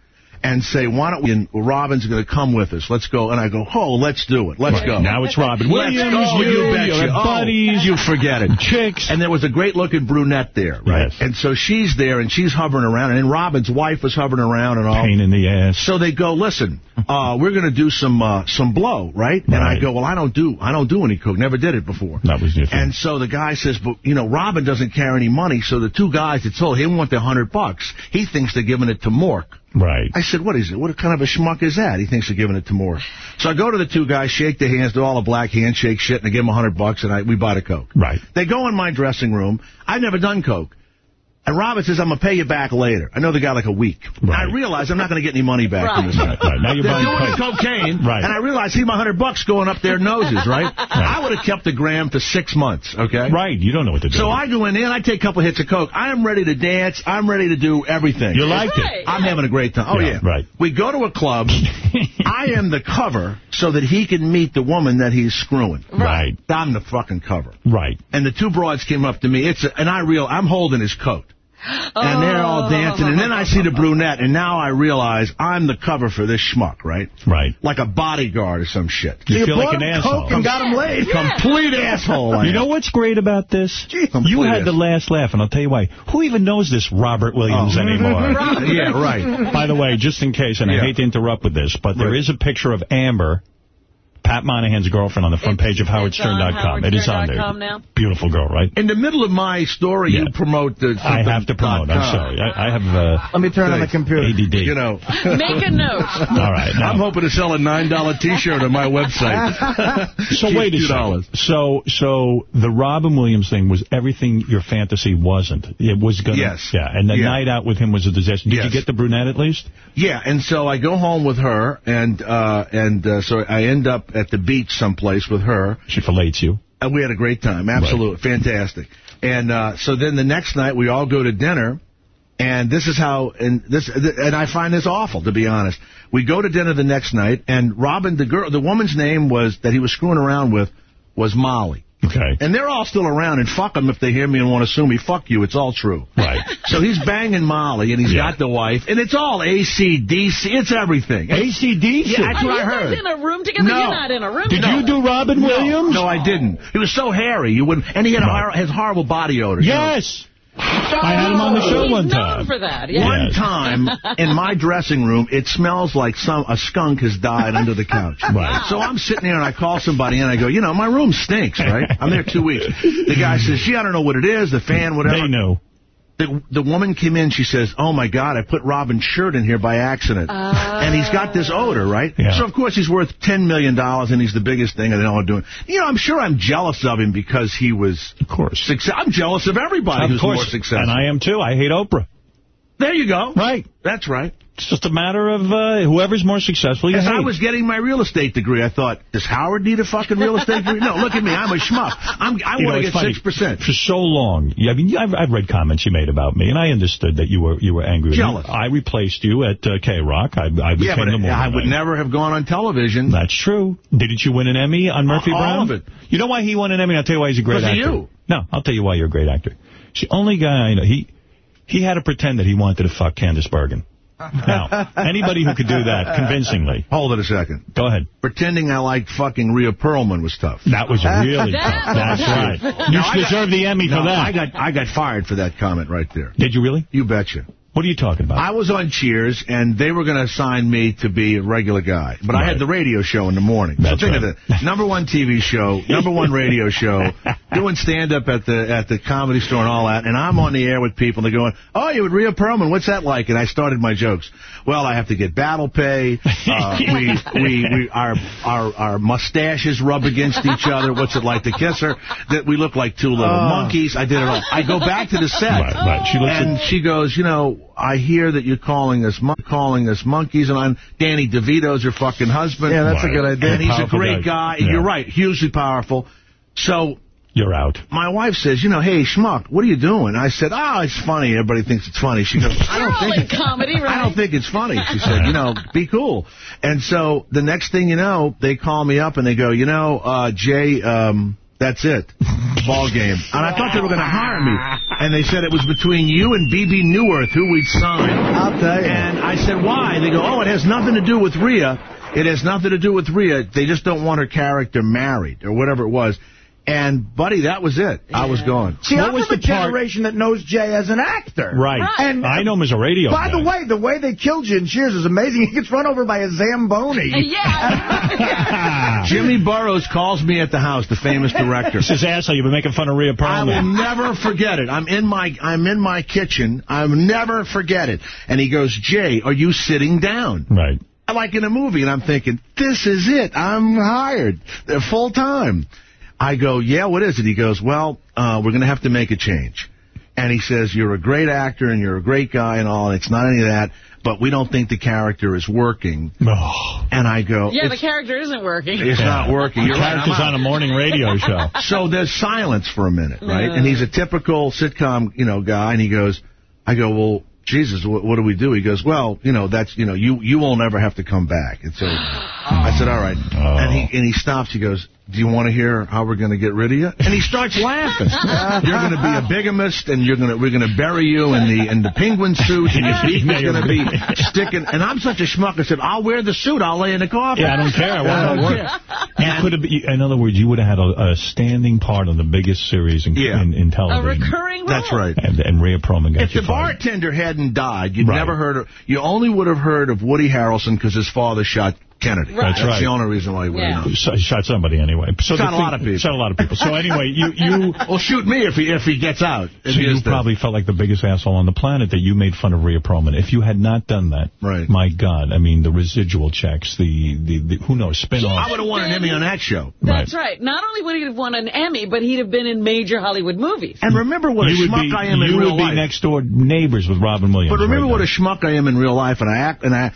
and say, why don't we, and Robin's going to come with us. Let's go. And I go, oh, let's do it. Let's Right. go. Now it's Robin Let's Williams, go, you, you betcha. your Oh, buddies. you forget it. Chicks. And there was a great-looking brunette there, right? And so she's there, and she's hovering around, and then Robin's wife was hovering around and all. Pain in the ass. So they go, listen, uh, we're going to do some uh, some blow, right? And I go, well, I don't do I don't do any coke. Never did it before. That was different. And so the guy says, but you know, Robin doesn't carry any money. So the two guys that told him want their hundred bucks. He thinks they're giving it to Mork. Right. I said, what is it? What kind of a schmuck is that? He thinks they're giving it to Mork. So I go to the two guys, shake their hands, do all the black handshake shit, and I give them a hundred bucks, and I we buy the coke. Right. They go in my dressing room. I've never done coke. And Robin says, I'm going to pay you back later. I know they got like a week. And I realize I'm not going to get any money back from this guy. Right, right. Now you're They're buying doing cocaine, Right. and I realize, see my hundred bucks going up their noses, right? I would have kept the gram for six months, okay? Right, you don't know what to do. So I go in there, and I take a couple hits of coke. I am ready to dance. I'm ready to do everything. You liked it. I'm having a great time. Oh, Yeah, yeah. right. We go to a club. I am the cover so that he can meet the woman that he's screwing. Right. I'm the fucking cover. Right. And the two broads came up to me. It's a, and I real I'm holding his coat. And they're all oh. dancing. And then I see the brunette, and now I realize I'm the cover for this schmuck, right? Right. Like a bodyguard or some shit. You So feel like an him asshole. Coke and got him laid. Complete asshole. You know what's great about this? you complete had the last laugh, and I'll tell you why. Who even knows this Robert Williams Oh. anymore? Right. Yeah, right. By the way, just in case, and I hate to interrupt with this, but there is a picture of Amber, Pat Monahan's girlfriend, on the front page of HowardStern.com. It is on there. HowardStern.com now? Beautiful girl, right? In the middle of my story, you promote the. I have to promote. I'm sorry. I, I have. Uh, Let me turn on the computer. ADD. You know. Make a note. All right. now- I'm hoping to sell a $9 T-shirt on my website. So wait a second. So so the Robin Williams thing was everything your fantasy wasn't. It was gonna. Yes. Yeah. And the Yeah. night out with him was a disaster. Did you get the brunette at least? Yeah, and so I go home with her, and uh, and uh, so I end up at the beach someplace with her. She fillets you. And we had a great time, absolutely fantastic. And uh, so then the next night we all go to dinner, and this is how and this and I find this awful to be honest. We go to dinner the next night, and Robin, the girl, the woman's name was that he was screwing around with was Molly. Okay. And they're all still around, and fuck them if they hear me and want to sue me. Fuck you, it's all true. Right. So he's banging Molly, and he's Yeah. got the wife, and it's all ACDC. It's everything. ACDC? Yeah, that's Are what you I heard. guys in a room together? No. You're not in a room Did together. you do Robin Williams? No, I didn't. He was so hairy, you wouldn't, and he had a Right. hor- his horrible body odor. you know. Yes. I had him on the show He's one known time. for that. Yeah. One time in my dressing room, it smells like some a skunk has died under the couch. Right. So I'm sitting there and I call somebody and I go, you know, my room stinks, right? I'm there two weeks. The guy says, gee, I don't know what it is, the fan, whatever. They knew. The, the woman came in, she says, oh, my God, I put Robin's shirt in here by accident. Oh. And he's got this odor, right? Yeah. So, of course, he's worth $10 million, dollars, and he's the biggest thing, and they all doing. You know, I'm sure I'm jealous of him because he was Of course. success. I'm jealous of everybody Of who's course. more successful. And I am too. I hate Oprah. There you go. Right. That's right. It's just a matter of uh, whoever's more successful As I was getting my real estate degree, I thought, does Howard need a fucking real estate degree? No, look at me. I'm a schmuck. I'm, I want to get funny. 6%. For so long, yeah, I mean, I've, I've read comments you made about me, and I understood that you were you were angry. with me. Jealous. I replaced you at uh, K-Rock. I, I became Yeah, but the I would guy. never have gone on television. That's true. Didn't you win an Emmy on Murphy All Brown? of it. You know why he won an Emmy? I'll tell you why he's a great Because of actor. you. No, I'll tell you why you're a great actor. It's the only guy I know. He he had to pretend that he wanted to fuck Candice Bergen. Now, anybody who could do that convincingly. Hold it a second. Go ahead. Pretending I liked fucking Rhea Perlman was tough. That was really tough. That's right. You No, I got- deserve the Emmy no, for that. I got I got fired for that comment right there. Did you really? You betcha. What are you talking about? I was on Cheers, and they were going to assign me to be a regular guy. But I had the radio show in the morning. That's so think right. of it. Number one TV show, number one radio show, doing stand-up at the at the comedy store and all that. And I'm on the air with people, and they're going, oh, you with Rhea Perlman, what's that like? And I started my jokes. Well, I have to get battle pay. Uh, we, we, we, our, our, our mustaches rub against each other. What's it like to kiss her? That we look like two little Oh. monkeys. I did it all. I go back to the set. Right, right. She looks and she goes, you know, I hear that you're calling us mon- calling us monkeys, and I'm Danny DeVito's your fucking husband. Yeah, that's a good idea. And he's a great guy. guy. Yeah. You're right, hugely powerful. So You're out. my wife says, you know, hey, schmuck, what are you doing? I said, oh, it's funny. Everybody thinks it's funny. She goes, I don't think in comedy, right? I don't think it's funny. She said, you know, be cool. And so the next thing you know, they call me up and they go, you know, uh, Jay, um, that's it. Ball game. And I thought they were going to hire me. And they said it was between you and Bebe Neuwirth who we'd sign. I'll tell you. And I said, why? They go, oh, it has nothing to do with Rhea. It has nothing to do with Rhea. They just don't want her character married or whatever it was. And, buddy, that was it. I was gone. See, What I'm was from a the part- generation that knows Jay as an actor. Right. And I know him as a radio By guy. the way, the way they killed you in Cheers is amazing. He gets run over by a Zamboni. Yeah. Jimmy Burrows calls me at the house, the famous director. He says, asshole, you've been making fun of Rhea I will never forget it. I'm in my I'm in my kitchen. I'll never forget it. And he goes, Jay, are you sitting down? Right. Like in a movie. And I'm thinking, this is it. I'm hired. They're full time. I go, yeah, what is it? He goes, well, uh, we're going to have to make a change. And he says, you're a great actor and you're a great guy and all, and it's not any of that, but we don't think the character is working. Oh. And I go, Yeah, the character isn't working. it's not working. You're right. Character's on a morning radio show. So there's silence for a minute, right? Yeah. And he's a typical sitcom, you know, guy, and he goes, I go, well, Jesus, what, what do we do? He goes, well, you know, that's, you know, you you won't ever have to come back. It's over. I said, all right. Oh. And he and he stops. He goes, do you want to hear how we're going to get rid of you? And he starts laughing. you're going to be a bigamist, and you're going to we're going to bury you in the in the penguin suit, and your feet are going to be sticking. And I'm such a schmuck. I said, I'll wear the suit. I'll lay in the coffin. Yeah, I don't care. I want to don't work. care. You could have, you- in other words, you would have had a, a standing part on the biggest series in, Yeah. in, in A television. recurring role. That's right. And, and Rhea Perlman got If you the fired. bartender hadn't died, you'd Right. never heard of. You only would have heard of Woody Harrelson because his father shot Kennedy. Right. That's right. the only reason why he would have Yeah. known. So- shot somebody anyway. So Shot the a lot of people. Shot a lot of people. So anyway, you you Well, shoot me if he if he gets out. so you probably felt like the biggest asshole on the planet that you made fun of Rhea Perlman. If you had not done that, Right. my God, I mean the residual checks, the the, the who knows I spin-off. I would have won an Emmy on that show. That's right. Not only would he have won an Emmy, but he'd have been in major Hollywood movies. And remember what a you would schmuck be, I am in real life. you would be next door neighbors with Robin Williams. But remember right what now. a schmuck I am in real life, and I act and I.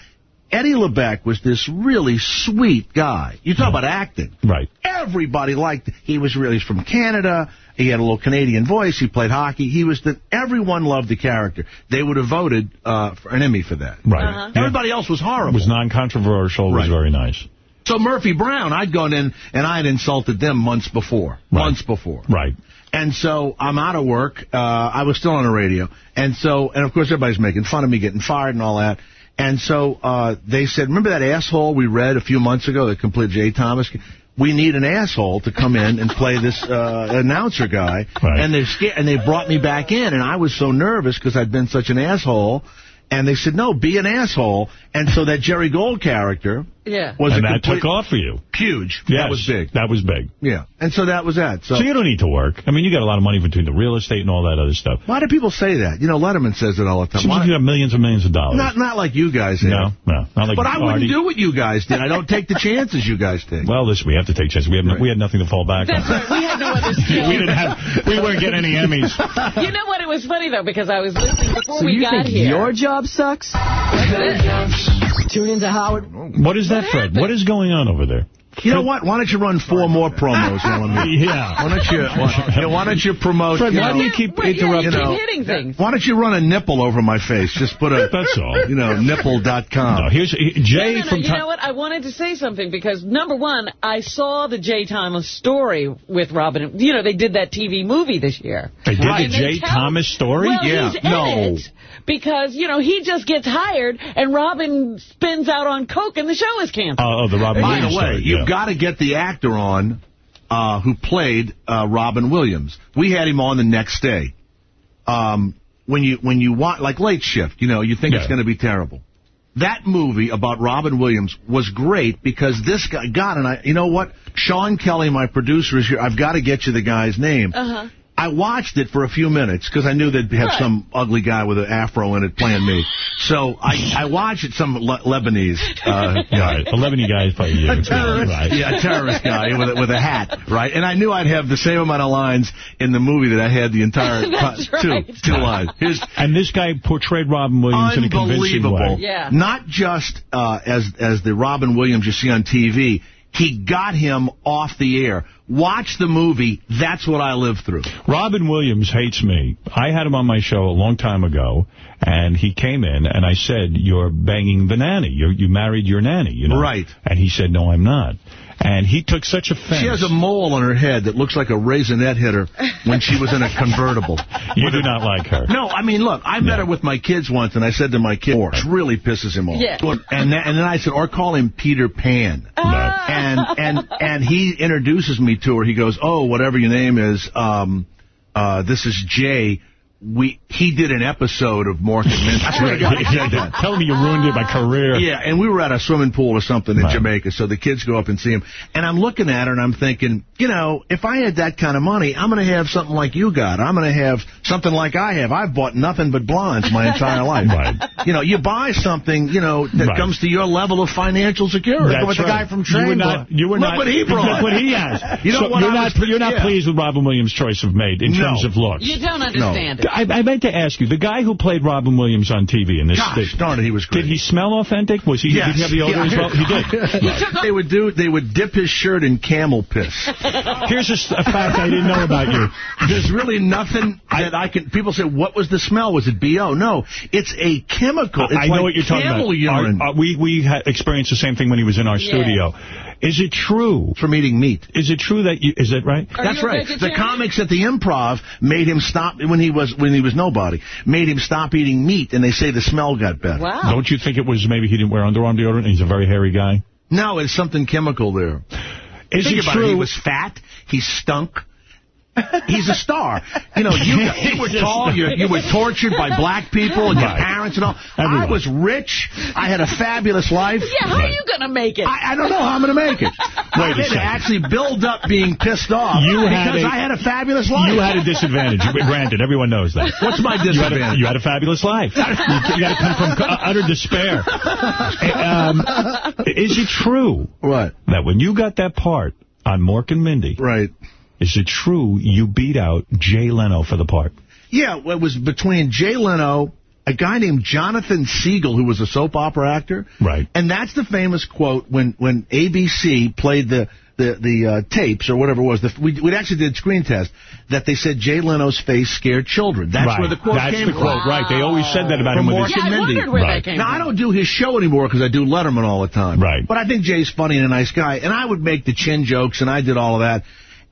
Eddie LeBec was this really sweet guy. You talk about acting. Right. Everybody liked. He was really he's from Canada. He had a little Canadian voice. He played hockey. He was the everyone loved the character. They would have voted uh, for an Emmy for that. Right. Uh-huh. Everybody else was horrible. It horrible. was non-controversial. It was very nice. So Murphy Brown, I'd gone in and I'd insulted them months before. Right. Months before. Right. And so I'm out of work. Uh, I was still on the radio. And so, and of course everybody's making fun of me getting fired and all that. And so uh, they said, remember that asshole we read a few months ago, the complete J. Thomas? We need an asshole to come in and play this uh, announcer guy. Right. And they scared, and they brought me back in, and I was so nervous because I'd been such an asshole. And they said, no, be an asshole. And so that Jerry Gold character Yeah. was and that took off for you. huge. Yes. That was big. That was big. Yeah. And so that was that. So, So you don't need to work. I mean, you got a lot of money between the real estate and all that other stuff. why do people say that? You know, Letterman says it all the time. Seems Why- like you have millions and millions of dollars. Not not like you guys have. no, no. Not like but I wouldn't Artie. do what you guys did. I don't take the chances you guys take. Well, listen, we have to take chances. We, have, we had nothing to fall back That's on. right. We had no other skills. we didn't have. We weren't getting any Emmys. You know what? It was funny, though, because I was listening before So we you got think here. your job sucks? Tune into Howard. What is that, Fred? What is going on over there? You know what? Why don't you run four more promos while I'm here? Yeah. Why don't you, why, yeah, why don't you promote... Fred, you why know, do you keep Wait, yeah, interrupting? you keep hitting things. Why don't you run a nipple over my face? Just put a... That's all. You know, nipple.com. No, here's Jay no, no, from you know what? I wanted to say something because, number one, I saw the Jay Thomas story with Robin. You know, they did that TV movie this year. They did And the they Jay Thomas story? Well, Yeah. he's in No. it because, you know, he just gets hired and Robin spins out on coke and the show is canceled. Oh, the Robin By Williams the way, story, you've yeah. got to get the actor on uh, who played uh, Robin Williams. We had him on the next day. Um, when you when you want like late shift, you know, you think it's going to be terrible. That movie about Robin Williams was great because this guy, God, and I, you know what? Sean Kelly, my producer, is here. I've got to get you the guy's name. Uh-huh. I watched it for a few minutes because I knew they'd have Right. some ugly guy with an afro in it playing me. So I, I watched it, some Le- Lebanese. Uh, Right, a Lebanese guy playing you. a terrorist, Right. yeah, a terrorist guy with a, with a hat, right? And I knew I'd have the same amount of lines in the movie that I had the entire That's two right. two lines. Here's And this guy portrayed Robin Williams in a convincing way. Yeah. Not just uh, as as the Robin Williams you see on TV. He got him off the air. Watch the movie. That's what I lived through. Robin Williams hates me. I had him on my show a long time ago, and he came in, and I said, you're banging the nanny. You you married your nanny, you know? Right. And he said, no, I'm not. And he took such offense. She has a mole on her head that looks like a raisinette hitter when she was in a convertible. You do not like her. No, I mean, look, I met her with my kids once, and I said to my kid, it really pisses him off. Yeah. And, then, and then I said, or call him Peter Pan. And and and he introduces me to her. He goes, oh, whatever your name is, um, uh, this is Jay. We he did an episode of Mork and Mindy. I swear to God, he said that. Tell me you ruined it, my career. Yeah, and we were at a swimming pool or something in Right. Jamaica, so the kids go up and see him. And I'm looking at her and I'm thinking, you know, if I had that kind of money, I'm going to have something like you got. I'm going to have something like I have. I've bought nothing but blondes my entire life. Right. You know, you buy something, you know, that Right. comes to your level of financial security. That's Look what the guy from you were not, bought. you were Look not, what he brought. Look what he has. You know So what you're not, was- you're not yeah. pleased with Robin Williams' choice of made in No. terms of looks. You don't understand it. I, I meant to ask you, the guy who played Robin Williams on TV in this Gosh, thing, darn it, he was great. did he smell authentic? Was he? Yes. Did he have the odor Yeah. as well? He did. they would do. They would dip his shirt in camel piss. Here's a fact I didn't know about you. There's really nothing that I can. People say, "What was the smell? Was it bo?" No, it's a chemical. It's I know like what you're talking about. camel urine. Our- uh, we we had experienced the same thing when he was in our Yeah. studio. Is it true? from eating meat. Is it true that you? Is that right? Are That's right. The comics at the Improv made him stop when he was when he was nobody. Made him stop eating meat, and they say the smell got better. Wow. Don't you think it was maybe he didn't wear underarm deodorant? and He's a very hairy guy. No, it's something chemical there. Is Think it about true? it. He was fat. He stunk. He's a star. You know, you, you were tall. You, you were tortured by black people and your Right. parents and all. Everyone. I was rich. I had a fabulous life. Yeah, how are you going to make it? I, I don't know how I'm going to make it. Wait a had to second. actually build up being pissed off You had because a- I had a fabulous life. You had a disadvantage. Granted, everyone knows that. What's my You had, a, disadvantage? you had a fabulous life. You, you got to come from uh, utter despair. Um, is it true What? that when you got that part on Mork and Mindy, Right. Is it true you beat out Jay Leno for the part? Yeah, it was between Jay Leno, a guy named Jonathan Siegel, who was a soap opera actor. Right. And that's the famous quote when, when ABC played the the, the uh, tapes or whatever it was. The, we, we actually did screen test that they said Jay Leno's face scared children. That's right. where the quote That's came the from. quote, right. They always said that about From him. His, Yeah, I Mindy. where Right. that came Now, from. I don't do his show anymore because I do Letterman all the time. Right. But I think Jay's funny and a nice guy, and I would make the chin jokes, and I did all of that.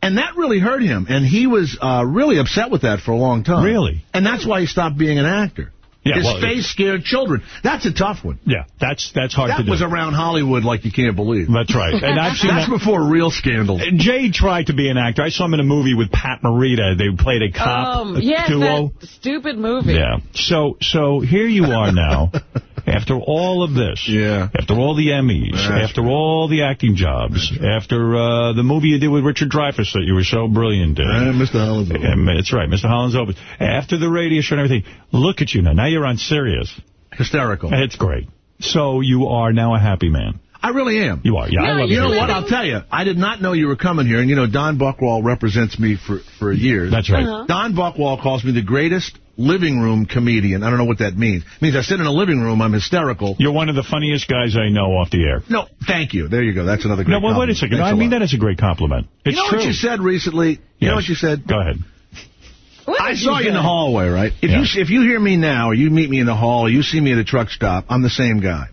And that really hurt him, and he was uh, really upset with that for a long time. Really? And that's why he stopped being an actor. Yeah, His well, face scared children. That's a tough one. yeah, that's that's hard to do. That do. was around Hollywood like you can't believe. That's right. And I've seen That's that. before real scandal. And Jay tried to be an actor. I saw him in a movie with Pat Morita. They played a cop Um, yes, duo. that stupid movie. Yeah. So so here you are now. After all of this, Yeah. after all the Emmys, That's after all the acting jobs, after uh, the movie you did with Richard Dreyfuss that you were so brilliant in. Mr. Holland's. That's right, Mr. Holland's Opus. After the radio show and everything, look at you now. Now you're on Sirius. Hysterical. It's great. So you are now a happy man. I really am. You are, yeah. I love you you. know what? I'll tell you. I did not know you were coming here, and you know Don Buchwald represents me for for years. That's right. Uh-huh. Don Buchwald calls me the greatest living room comedian. I don't know what that means. It means I sit in a living room, I'm hysterical. You're one of the funniest guys I know off the air. No, thank you. There you go. That's another great No, well, wait a second. Thanks I a mean lot. that as a great compliment. It's you know true. what you said recently? You Yes. know what you said? Go ahead. I did saw you you in the hallway, right? If you if you hear me now, or you meet me in the hall, or you see me at a truck stop, I'm the same guy.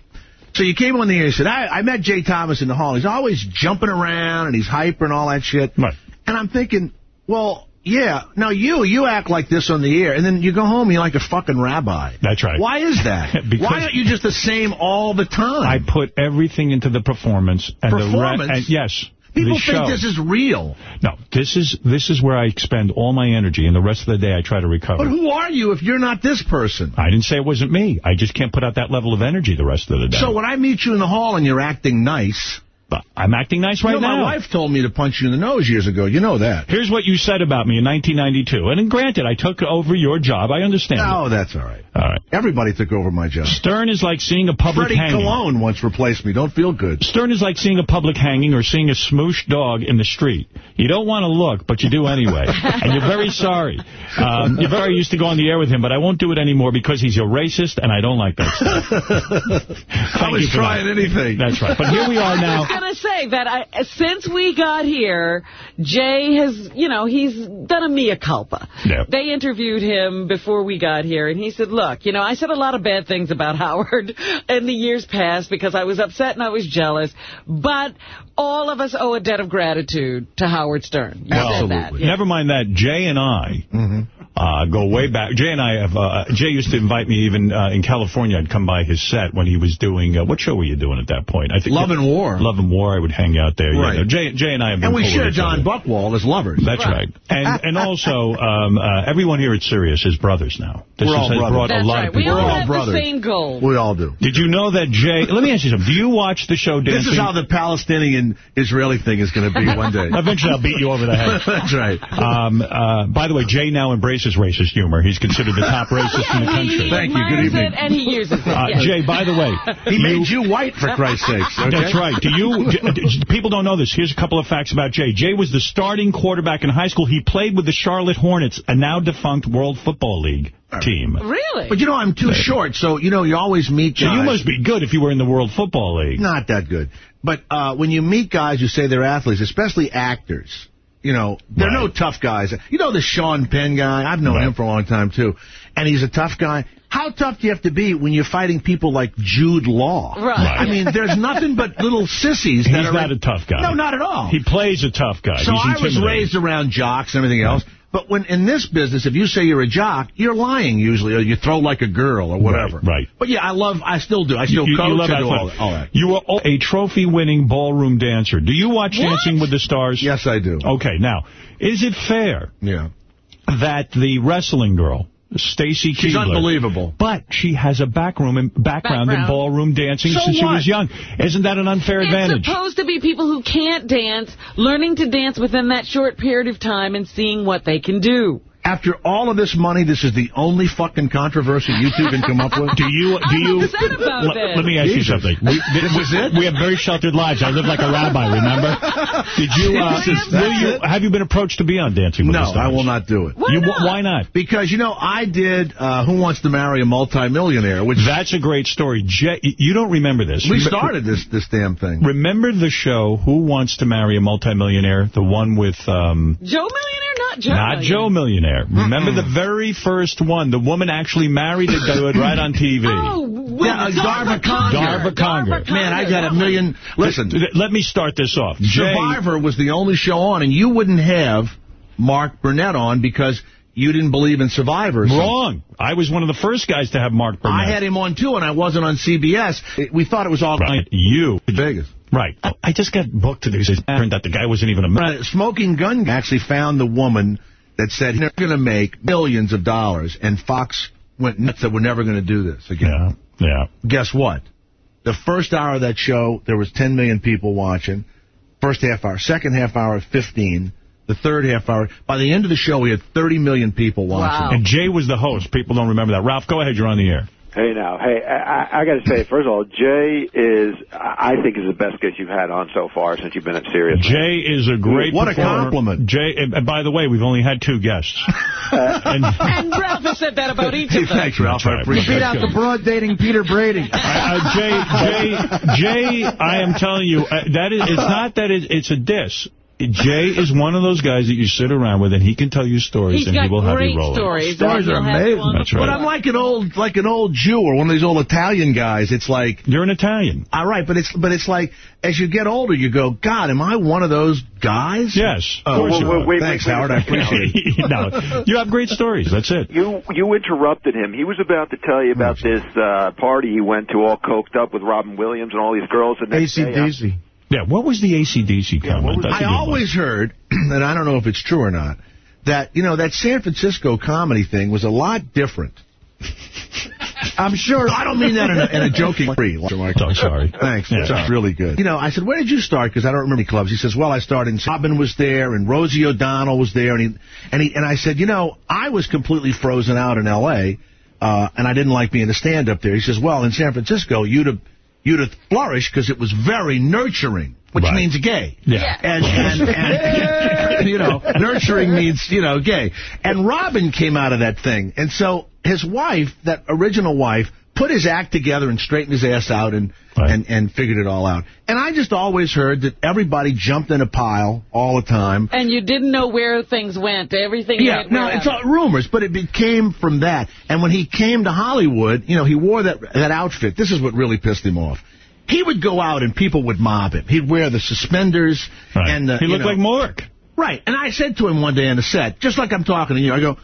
So you came on the air and said, I, I met Jay Thomas in the hall. He's always jumping around and he's hyper and all that shit. Right. And I'm thinking, well, yeah, now you, you act like this on the air, and then you go home and you're like a fucking rabbi. That's right. Why is that? Why aren't you just the same all the time? I put everything into the performance. and Performance? The and yes. People think show. this is real. No, this is this is where I expend all my energy, and the rest of the day I try to recover. But who are you if you're not this person? I didn't say it wasn't me. I just can't put out that level of energy the rest of the day. So when I meet you in the hall and you're acting nice... But I'm acting nice right you know, now. My wife told me to punch you in the nose years ago. You know that. Here's what you said about me in 1992. And granted, I took over your job. I understand. Oh, it. that's all right. All right. Everybody took over my job. Stern is like seeing a public Freddie hanging. Cologne once replaced me. Don't feel good. Stern is like seeing a public hanging or seeing a smoosh dog in the street. You don't want to look, but you do anyway. and you're very sorry. Um, you're very used to go on the air with him, but I won't do it anymore because he's a racist, and I don't like that stuff. I was trying that. anything. That's right. But here we are now. was going to say that I, since we got here, Jay has, you know, he's done a mea culpa. Yeah. They interviewed him before we got here, and he said, look, you know, I said a lot of bad things about Howard in the years past because I was upset and I was jealous, but all of us owe a debt of gratitude to Howard Stern. You said that. yeah. Never mind that. Jay and I mm-hmm. Uh, go way back. Jay and I have. Uh, Jay used to invite me even uh, in California. I'd come by his set when he was doing. Uh, what show were you doing at that point? I think Love and War. Love and War. I would hang out there. Right. You know, Jay, Jay and I have been And we cool share John other. Buchwald as lovers. That's right. And and also, um, uh, everyone here at Sirius is brothers now. This We're all has brothers. brought a That's lot right. of We people. all We're all have brothers. the same goal. We all do. Did you know that Jay... Let me ask you something. Do you watch the show Dancing? This is how the Palestinian-Israeli thing is going to be one day. Eventually I'll beat you over the head. That's right. Um, uh, by the way, Jay now embraces racist humor. He's considered the top racist in the country. Thank you. Good evening. it and he uses it. Uh, yes. Jay, by the way, He made you white, for Christ's sake. Okay? That's right. Do you? d- d- people don't know this. Here's a couple of facts about Jay. Jay was the starting quarterback in high school. He played with the Charlotte Hornets, a now defunct World Football League team. Really? But you know, I'm too short, so, you know, you always meet So you must be good if you were in the World Football League. Not that good. But uh, when you meet guys who say they're athletes, especially actors, you know, they're no tough guys. You know the Sean Penn guy? I've known Right. him for a long time, too. And he's a tough guy. How tough do you have to be when you're fighting people like Jude Law? Right. I mean, there's nothing but little sissies He's are... not a tough guy. No, not at all. He plays a tough guy. So He's I was raised around jocks and everything else. But when in this business, if you say you're a jock, you're lying usually, or you throw like a girl or whatever. Right, right. But yeah, I love, I still do. I still You, coach you love I do all that. All that. You were a trophy-winning ballroom dancer. Do you watch Dancing with the Stars? Yes, I do. Okay, now, is it fair Yeah. that the wrestling girl, Stacy Keibler... She's unbelievable. But she has a backroom in, background, in ballroom dancing So since she was young. Isn't that an unfair It's advantage? supposed to be people who can't dance, learning to dance within that short period of time and seeing what they can do. After all of this money, this is the only fucking controversy you two can come up with? Do you? Do you? I'm upset about let, this. let me ask you something. We, This is it? We have very sheltered lives. I live like a rabbi. Remember? Did you? Uh, Jesus, will you? Have you been approached to be on Dancing with No, the Stars? No, I will not do it. Why You, not? Why not? Because, you know, I did uh, Who Wants to Marry a Multimillionaire, which That's a great story. Jay, you don't remember this. we started this this damn thing. Remember the show Who Wants to Marry a Multimillionaire? The one with um, Joe Millionaire, not Joe not Millionaire. Joe Millionaire. Remember the very first one? The woman actually married a dude right on TV. Oh, with Yeah, uh, Darva Conger. Darva Conger. Man, I got a million... Listen, Let me start this off. Jay, Survivor was the only show on, and you wouldn't have Mark Burnett on because you didn't believe in Survivor. So Wrong. I was one of the first guys to have Mark Burnett. I had him on, too, and I wasn't on CBS. We thought it was all Right. You. Vegas. Right. I just got booked to this. It turned out the guy wasn't even a... Right, Smoking Gun actually found the woman that said they're going to make billions of dollars, and Fox went nuts that we're never going to do this again. Yeah. Yeah. Guess what? The first hour of that show, there was 10 million people watching. First half hour. Second half hour, 15. The third half hour. By the end of the show, we had 30 million people watching. Wow. And Jay was the host. People don't remember that. Ralph, go ahead. You're on the air. Hey now, hey, I, I got to say, first of all, Jay is, I think, is the best guest you've had on so far since you've been at Sirius. Jay is a great What a compliment. Jay, and by the way, we've only had two guests. and, And Ralph has said that about each of them. Thanks, Ralph. I You appreciate beat out the broad dating Peter Brady. uh, Jay, Jay, Jay, I am telling you, uh, that is, it's not that it, it's a diss. Jay is one of those guys that you sit around with, and he can tell you stories, He's and he will have great you rolling. stories. Stories are amazing. you on the That's right. But I'm like an old, like an old Jew or one of these old Italian guys. It's like You're an Italian. all right, but it's but it's like as you get older, you go, God, am I one of those guys? Yes, Oh, course well, you well, are. wait, Thanks, wait, wait, Howard. I appreciate it. no, you have great stories. That's it. You you interrupted him. He was about to tell you about this uh, party he went to, all coked up with Robin Williams and all these girls. And next day, uh, ACDC. Yeah, what was the ACDC comment? That's a I good one. always heard, and I don't know if it's true or not, that you know that San Francisco comedy thing was a lot different. I'm sure. I don't mean that in a, in a joking way. I'm sorry. Thanks. Yeah. That's really good. You know, I said, where did you start? Because I don't remember any clubs. He says, well, I started in Robin was there and Rosie O'Donnell was there. And he, and he, and I said, you know, I was completely frozen out in L.A., uh, and I didn't like being a stand-up there. He says, well, in San Francisco, you'd have, you'd have flourished because it was very nurturing, which Right. means gay. Yeah. And, and, and you know, nurturing means, you know, gay. And Robin came out of that thing. And so his wife, that original wife, put his act together and straightened his ass out and, Right. and, and figured it all out. And I just always heard that everybody jumped in a pile all the time. And you didn't know where things went. Everything Yeah, went no, it's all rumors, but it became from that. And when he came to Hollywood, you know, he wore that that outfit. This is what really pissed him off. He would go out and people would mob him. He'd wear the suspenders Right. and the, he you looked know- like Mork. Right. And I said to him one day on the set, just like I'm talking to you, I go,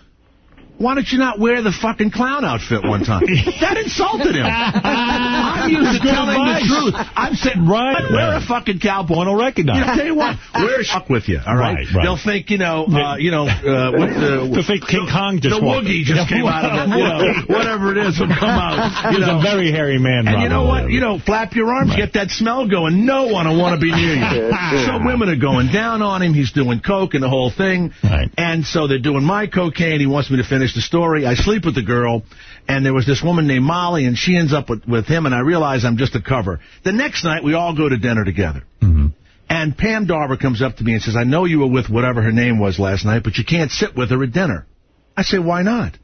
why don't you not wear the fucking clown outfit one time? that insulted him. I'm used to Good telling advice. the truth. I'm sitting Right, wear right. a fucking cowboy. One will recognize. You know, tell you what, wear a fuck with you, all right? Right, right. They'll think, you know, uh, you know, uh, what the... To think King Kong just the woogie just came out of it, you know, whatever it is will come out. You He's know. a very hairy man, And you know what? You know, flap your arms, get that smell going. No one will want to be near you. so women are going down on him. He's doing coke and the whole thing. Right. And so they're doing my cocaine. He wants me to finish the story. I sleep with the girl. And there was this woman named Molly, and she ends up with, with him, and I realize I'm just a cover. The next night, we all go to dinner together. Mm-hmm. And Pam Dawber comes up to me and says, I know you were with whatever her name was last night, but you can't sit with her at dinner. I say, why not?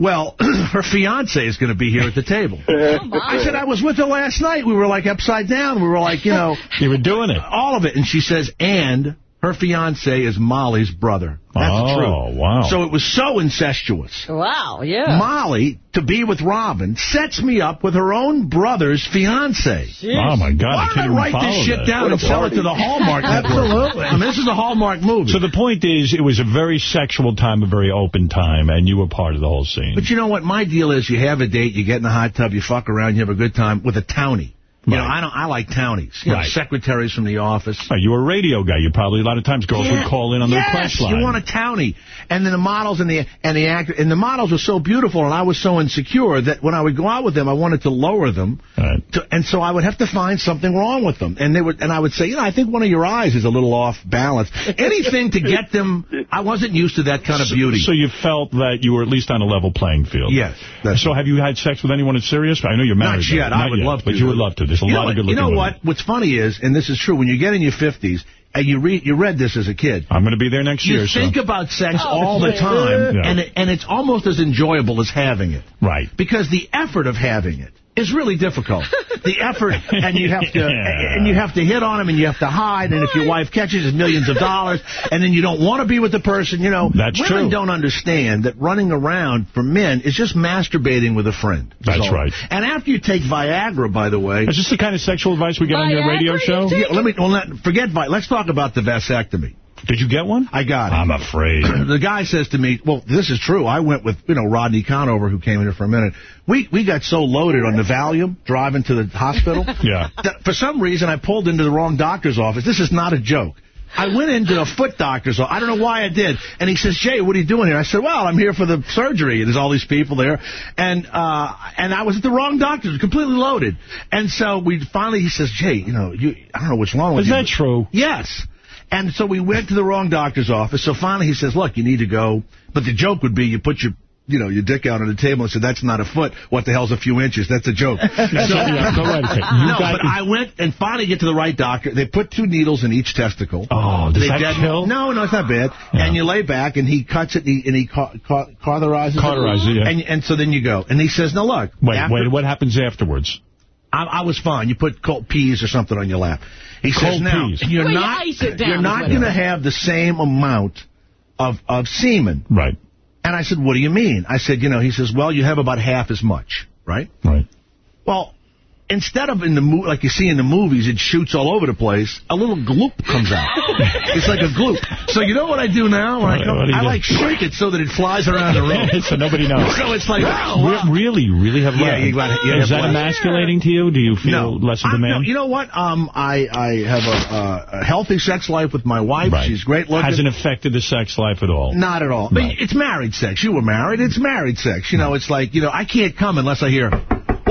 Well, her fiance is going to be here at the table. I said, I was with her last night. We were like upside down. We were like, you know. You were doing it. All of it. And she says, and her fiance is Molly's brother. That's Oh, true. wow. So it was so incestuous. Wow, yeah. Molly, to be with Robin, sets me up with her own brother's fiance. Oh, my God. Why I don't can't I even write follow this shit that. down and sell it to the Hallmark Absolutely. I mean, this is a Hallmark movie. So the point is, it was a very sexual time, a very open time, and you were part of the whole scene. But you know what? My deal is you have a date, you get in the hot tub, you fuck around, you have a good time with a townie. You know, I don't. I like townies. You know, secretaries from the office. Right, you were a radio guy. You probably, a lot of times, girls Yeah. would call in on their yes, quest line. you want a townie. And then the models and the and the actor and the models were so beautiful, and I was so insecure that when I would go out with them, I wanted to lower them. Right. To, and so I would have to find something wrong with them. And they would and I would say, you know, I think one of your eyes is a little off balance. Anything to get them. I wasn't used to that kind of beauty. So you felt that you were at least on a level playing field. Yes, So have you had sex with anyone at Sirius? I know you're married. Not yet. though. I would love to. But you would love to. There's a You know lot what- of good You know women. what? What's funny is, and this is true, when you get in your 50s, and you read you read this as a kid, I'm going to be there next you year. so- think about sex Oh, all the time, Yeah. and it, and it's almost as enjoyable as having it. Right. Because the effort of having it is really difficult. the effort, and you have to, and you have to hit on them, and you have to hide, and if your wife catches, it's millions of dollars, and then you don't want to be with the person. You know, That's women true. don't understand that running around for men is just masturbating with a friend. That's right. And after you take Viagra, by the way, Is this the kind of sexual advice we get on your radio show? yeah, let me well, let, forget Vi. Let's talk about the vasectomy. Did you get one? I got it. I'm afraid. the guy says to me, well, this is true. I went with, you know, Rodney Conover, who came in here for a minute. We we got so loaded on the Valium driving to the hospital. Yeah. that for some reason, I pulled into the wrong doctor's office. This is not a joke. I went into a foot doctor's office. I don't know why I did. And he says, Jay, what are you doing here? I said, well, I'm here for the surgery. And there's all these people there. And uh, and I was at the wrong doctor's, completely loaded. And so we finally, he says, Jay, you know, you, I don't know what's wrong with Is you. that true? Yes. And so we went to the wrong doctor's office. So finally he says, look, you need to go. But the joke would be you put your you know, your dick out on the table and said, that's not a foot. What the hell's a few inches? That's a joke. so, yeah, go right ahead. You no, but I went and finally get to the right doctor. They put two needles in each testicle. Oh, does they that deaden- kill? No, no, it's not bad. And you lay back, and he cuts it, and he, and he ca- ca- cauterizes Cauterizes it, yeah. And, and so then you go. And he says, now look. Wait, after- wait, what happens afterwards? I, I was fine. You put cold peas or something on your lap. He Cold says, now, peas. you're Well, not, ice down you're not going to have the same amount of, of semen. Right. And I said, what do you mean? I said, you know, he says, well, you have about half as much, right? Right. Well, instead of in the mo- like you see in the movies, it shoots all over the place, a little gloop comes out. it's like a gloop. So you know what I do now? When I, come, I like shake it so that it flies around the room. so nobody knows. So it's like, oh, Re- wow. Really, you really have Yeah, you gotta- you Is that emasculating to you? Do you feel No. less of a man? no, you know what? Um, I I have a, a, a healthy sex life with my wife. Right. She's great looking. Hasn't affected the sex life at all. Not at all. But it's married sex. You were married. It's married sex. You know, it's like, you know, I can't come unless I hear,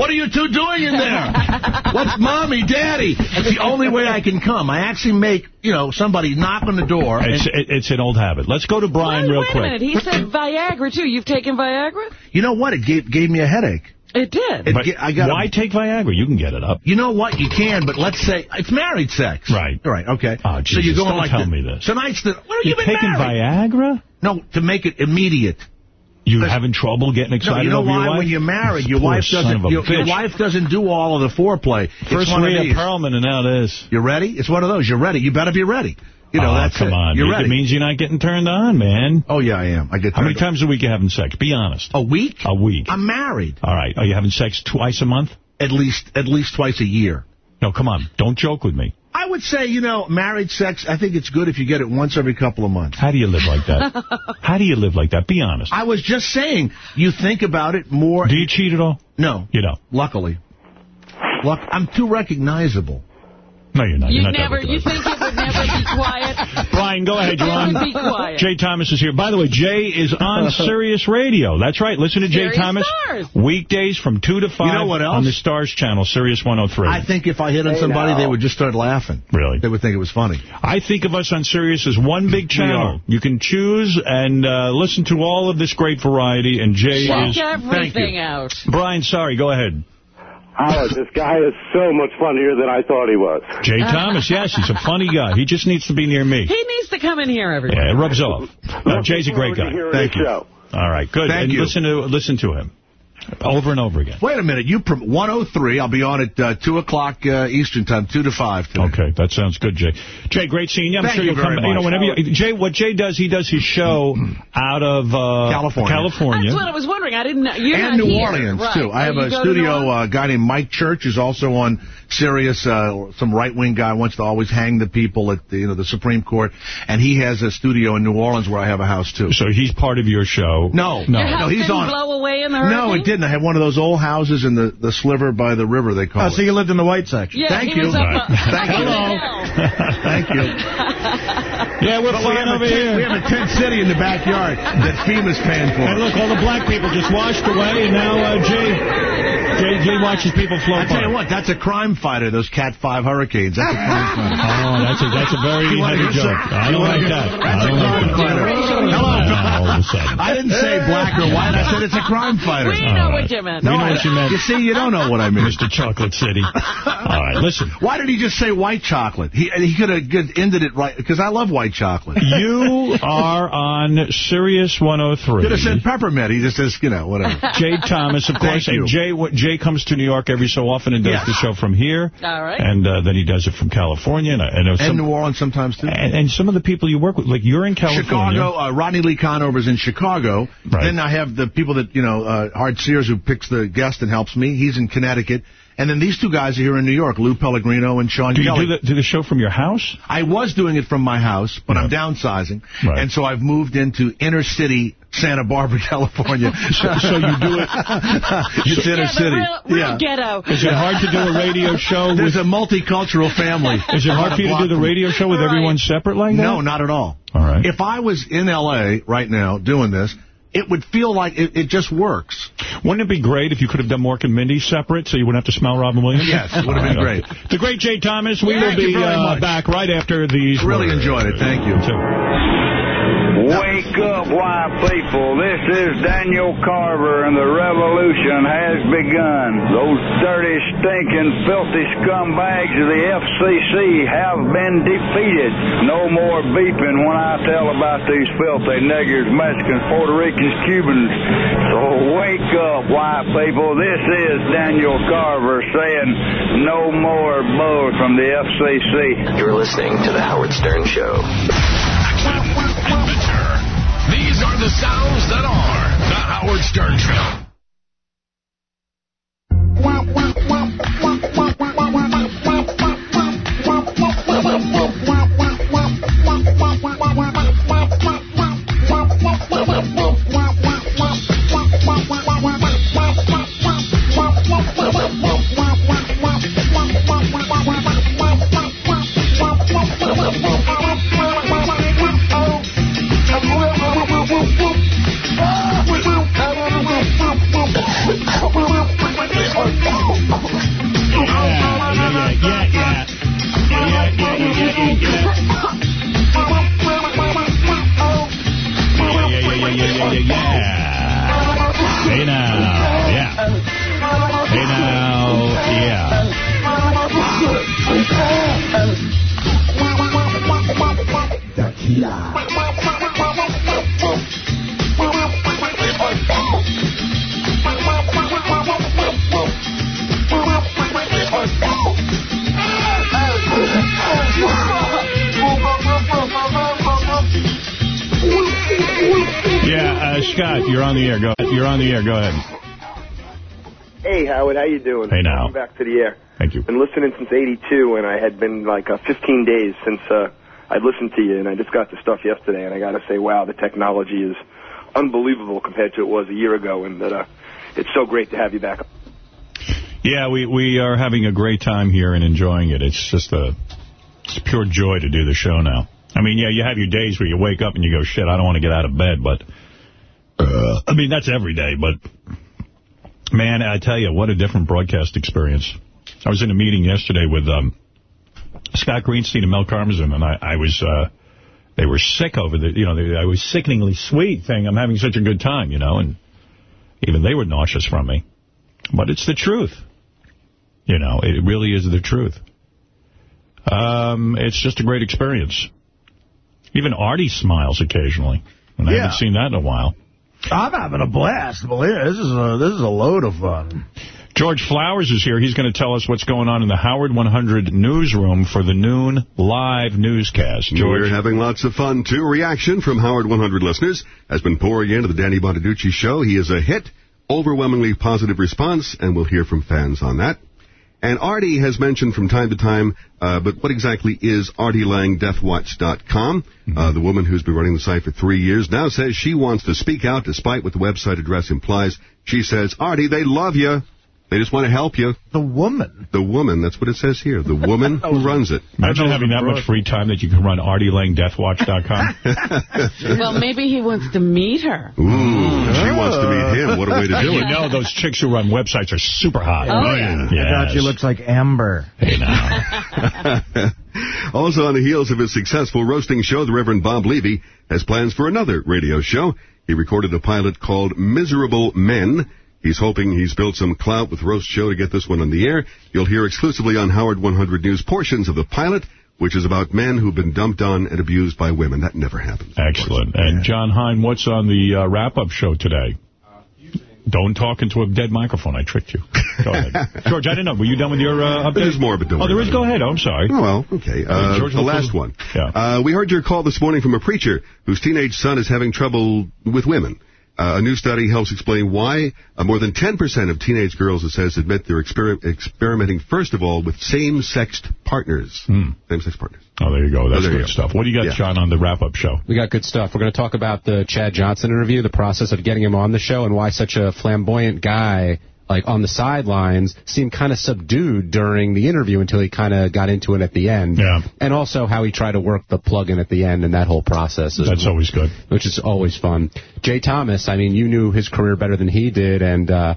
what are you two doing in there? What's mommy, daddy? It's the only way I can come. I actually make, you know, somebody knock on the door. It's, it, it's an old habit. Let's go to Brian Wait, real wait quick. a minute. He said Viagra, too. You've taken Viagra? you know what? It gave, gave me a headache. It did. It But I got why take Viagra? You can get it up. You know what? You can, but let's say it's married sex. Right. All right. Okay. Oh, so Jesus, you're going don't like tell the- me this. Tonight's the. What have You're you been taking married? Viagra? No, to make it immediate. You having trouble getting excited No, you know why? wife? When you're married, your Poor wife doesn't. Your, your wife doesn't do all of the foreplay. First one of Rhea these. Perlman and now this. You ready? It's one of those. You're ready. You better be ready. You know oh, that's come it. on. You're It ready. means you're not getting turned on, man. Oh yeah, I am. I get. How many on. times a week you having sex? Be honest. A week? A week. I'm married. All right. Are you having sex twice a month? At least, at least twice a year. No, come on. Don't joke with me. I would say, you know, married sex. I think it's good if you get it once every couple of months. How do you live like that? How do you live like that? Be honest. I was just saying, you think about it more. Do you cheat at all? No. You don't. Luckily. Look, I'm too recognizable. No, you're not. You You're not never, you think it would never be quiet? Brian, go ahead. You're on. Be quiet. Jay Thomas is here. By the way, Jay is on Sirius Radio. That's right. Listen to Jay Sirius Thomas Stars. weekdays from 2 to 5 You know what else? on the Stars channel, Sirius 103. I think if I hit on somebody, they would just start laughing. Really? They would think it was funny. I think of us on Sirius as one big channel. are. You can choose and uh, listen to all of this great variety, and Jay Check is... everything out. Brian, sorry, go ahead. Howard, this guy is so much funnier than I thought he was. Jay Thomas, yes, he's a funny guy. He just needs to be near me. He needs to come in here every Yeah, it rubs off. No, Jay's a great guy. Thank you. All right, good. Thank and you. listen to listen to him over and over again. Wait a minute. You prom- 103. I'll be on at uh, 2 o'clock uh, Eastern time, 2 to 5 today. Okay, that sounds good, Jay. Jay, great seeing you. I'm Thank sure you will come. very You know, whenever you, Jay, what Jay does, he does his show out of uh, California. California. That's what I was wondering. I didn't know. You're and not New here. Orleans, Right. too. I have a studio uh, guy named Mike Church is also on Sirius. Uh, some right-wing guy wants to always hang the people at the, you know, the Supreme Court. And he has a studio in New Orleans where I have a house, too. So he's part of your show. No, No. No, house he's didn't on. blow away in the hurricane? No, it didn't. I have one of those old houses in the, the sliver by the river, they call Oh, it. so you lived in the white section. Yeah, Thank you. was up, uh, Thank you. on. Thank you. Yeah, we're But we flying have, a over tent, we have a tent city in the backyard that FEMA's paying for. And look, all the black people just washed away, and now uh, Jay, Jay, Jay watches people float I tell you what, that's a crime fighter, those Cat 5 hurricanes. That's a crime fighter. Oh, that's a that's a very heavy joke. I don't like that. I That's a don't crime like fighter. Hello. All of a sudden. I didn't say black or white. I said it's a crime fighter. We know what you meant. We know what you meant. You see, you don't know what I mean. Mr. Chocolate City. All right, listen. Why did he just say white chocolate? He he could have ended it right, because I love white chocolate. You are on Sirius 103. Could have said peppermint. He just says, you know, whatever. Jay Thomas, of course. Thank you. And Jay what- Jay comes to New York every so often and does Yes. the show from here. All right. And uh, then he does it from California. And, I- and, uh, And some, New Orleans sometimes, too. and, and some of the people you work with, like you're in California. Chicago, uh, Rodney Lee Conover's in Chicago. Right. Then I have the people that, you know, uh, Hart Sears, who picks the guest and helps me. He's in Connecticut. And then these two guys are here in New York, Lou Pellegrino and Sean Do you Kelly. do the, do the show from your house? I was doing it from my house, but I'm downsizing. Right. And so I've moved into inner city Santa Barbara, California. So- so you do it- it's inner Yeah, city. real, real yeah. ghetto. Is it hard to do a radio show? There's with, a multicultural family. is it hard for you to do the radio show with Right. everyone separate like that? No, not at all. All right. If I was in L.A. right now doing this, it would feel like it, it just works. Wouldn't it be great if you could have done Mork and Mindy separate so you wouldn't have to smell Robin Williams? Yes, it would have been All right, great. okay. The great Jay Thomas. We Thank will be uh, back right after these. Really words. enjoyed it. Thank you. Wake up, white people. This is Daniel Carver, and the revolution has begun. Those dirty, stinking, filthy scumbags of the FCC have been defeated. No more beeping when I tell about these filthy niggers, Mexicans, Puerto Ricans, Cubans. So wake up, white people. This is Daniel Carver saying no more bull from the FCC. You're listening to The Howard Stern Show. The sounds that are The Howard Stern Show. Hey now, yeah. Hey now, yeah. Yeah, uh, Scott, you're on the air. Go. You're on the air. Go ahead. Hey, Howard, how you doing? Hey, now. Welcome back to the air. Thank you. Been listening since 82, and I had been like uh, 15 days since uh, I'd listened to you, and I just got the stuff yesterday, and I got to say, wow, the technology is unbelievable compared to it was a year ago, and that uh, it's so great to have you back. Yeah, we we are having a great time here and enjoying it. It's just a it's pure joy to do the show now. I mean, yeah, you have your days where you wake up and you go, shit, I don't want to get out of bed, but uh, I mean, that's every day, but man, I tell you, what a different broadcast experience. I was in a meeting yesterday with um, Scott Greenstein and Mel Karmazin, and I, I was, uh, they were sick over the, you know, they, I was sickeningly sweet saying I'm having such a good time, you know, and even they were nauseous from me. But it's the truth. You know, it really is the truth. Um, it's just a great experience. Even Artie smiles occasionally, and I haven't seen that in a while. I'm having a blast. Believe me, this is a this is a load of fun. George Flowers is here. He's going to tell us what's going on in the Howard 100 newsroom for the noon live newscast. George. We're having lots of fun, too. Reaction from Howard 100 listeners has been pouring into the Danny Bonaduce show. He is a hit, overwhelmingly positive response, and we'll hear from fans on that. And Artie has mentioned from time to time, uh, but what exactly is ArtieLangeDeathWatch.com? Uh, the woman who's been running the site for three years now says she wants to speak out despite what the website address implies. She says, Artie, they love you. They just want to help you. The woman? The woman, that's what it says here. The woman who runs it. Imagine having that much free time that you can run ArtieLangeDeathWatch.com. Well, maybe he wants to meet her. Ooh, she wants to meet him. What a way to do you it. know those chicks who run websites are super hot. Oh, oh yeah. I thought she looks like Amber. Hey, now. also on the heels of his successful roasting show, the Reverend Bob Levy has plans for another radio show. He recorded a pilot called Miserable Men. He's hoping he's built some clout with Roast Show to get this one on the air. You'll hear exclusively on Howard 100 News portions of the pilot, which is about men who've been dumped on and abused by women. That never happens. Excellent. And Jon Hein, what's on the uh, wrap-up show today? Don't talk into a dead microphone. I tricked you. Go ahead. George, I didn't know. Were you done with your uh, update? There's more, but don't Oh, there worry is? about Go ahead. Oh, I'm sorry. Oh, well, okay. Uh, George, the last one. Yeah. Uh, we heard your call this morning from a preacher whose teenage son is having trouble with women. Uh, a new study helps explain why uh, more than 10% of teenage girls, it says, admit they're exper- experimenting, first of all, with same-sexed partners. Same-sex partners. Oh, there you go. That's there you good go. stuff. What do you got, Yeah. Jon, on the wrap-up show? We got good stuff. We're going to talk about the Chad Johnson interview, the process of getting him on the show, and why such a flamboyant guy like on the sidelines, seemed kind of subdued during the interview until he kind of got into it at the end. Yeah. And also how he tried to work the plug-in at the end and that whole process. is- That's always good. Which is always fun. Jay Thomas, I mean, you knew his career better than he did, and uh,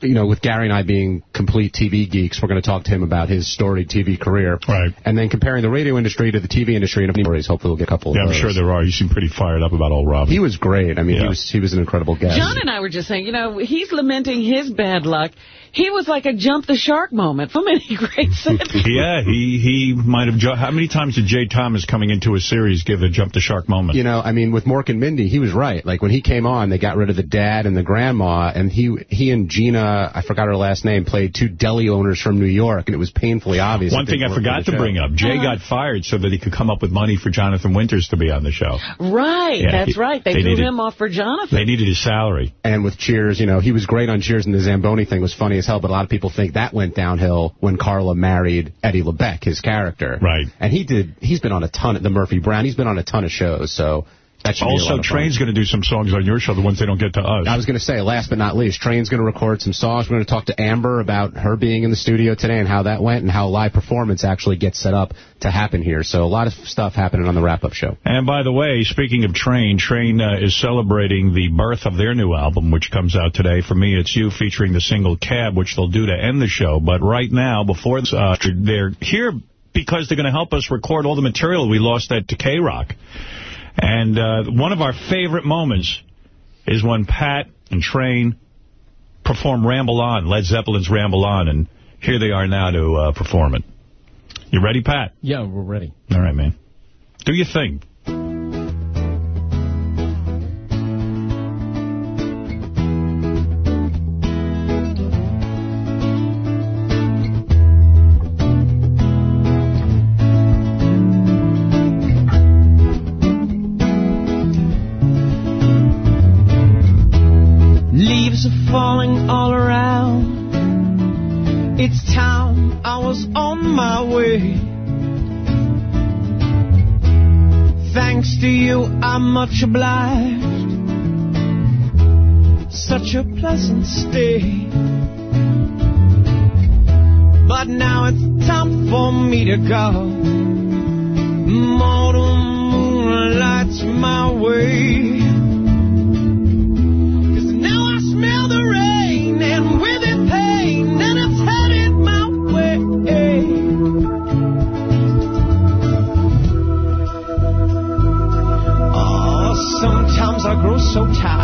you know, with Gary and I being complete TV geeks, we're going to talk to him about his storied TV career. Right. And then comparing the radio industry to the TV industry and stories. Hopefully, we'll get a couple Yeah, of I'm sure there are. You seem pretty fired up about old Rob. He was great. I mean, he was he was an incredible guest. Jon and I were just saying, you know, he's lamenting his bad luck. He was like a jump the shark moment for many great sitcoms. yeah, he he might have. Ju- how many times did Jay Thomas coming into a series give a jump the shark moment? You know, I mean, with Mork and Mindy, he was right. Like when he came on, they got rid of the dad and the grandma, and he he and Gina, I forgot her last name, played two deli owners from New York, and it was painfully obvious. One thing I worked for forgot to show. bring up: Jay uh-huh. got fired so that he could come up with money for Jonathan Winters to be on the show. Right, Yeah, that's he- right. They, they threw needed- him off for Jonathan. They needed his salary. And with Cheers, you know, he was great on Cheers, and the Zamboni thing was funny as hell. But a lot of people think that went downhill when Carla married Eddie LeBec, his character. Right. And he did. He's been on a ton of the Murphy Brown. He's been on a ton of shows. So that should be a Also. Train's going to do some songs on your show, the ones they don't get to us. I was going to say, last but not least, Train's going to record some songs. We're going to talk to Amber about her being in the studio today and how that went and how live performance actually gets set up to happen here. So a lot of stuff happening on the wrap-up show. And by the way, speaking of Train, Train uh, is celebrating the birth of their new album, which comes out today. For me, it's you featuring the single Cab, which they'll do to end the show. But right now, before this, uh, they're here because they're going to help us record all the material we lost at K-Rock. And uh, one of our favorite moments is when Pat and Train perform Ramble On, Led Zeppelin's Ramble On, and here they are now to uh, perform it. You ready, Pat? Yeah, we're ready. All right, man. Do your thing. Are falling all around. It's time I was on my way. Thanks to you, I'm much obliged. Such a pleasant stay. But now it's time for me to go. Mortal moon lights my way. So tired.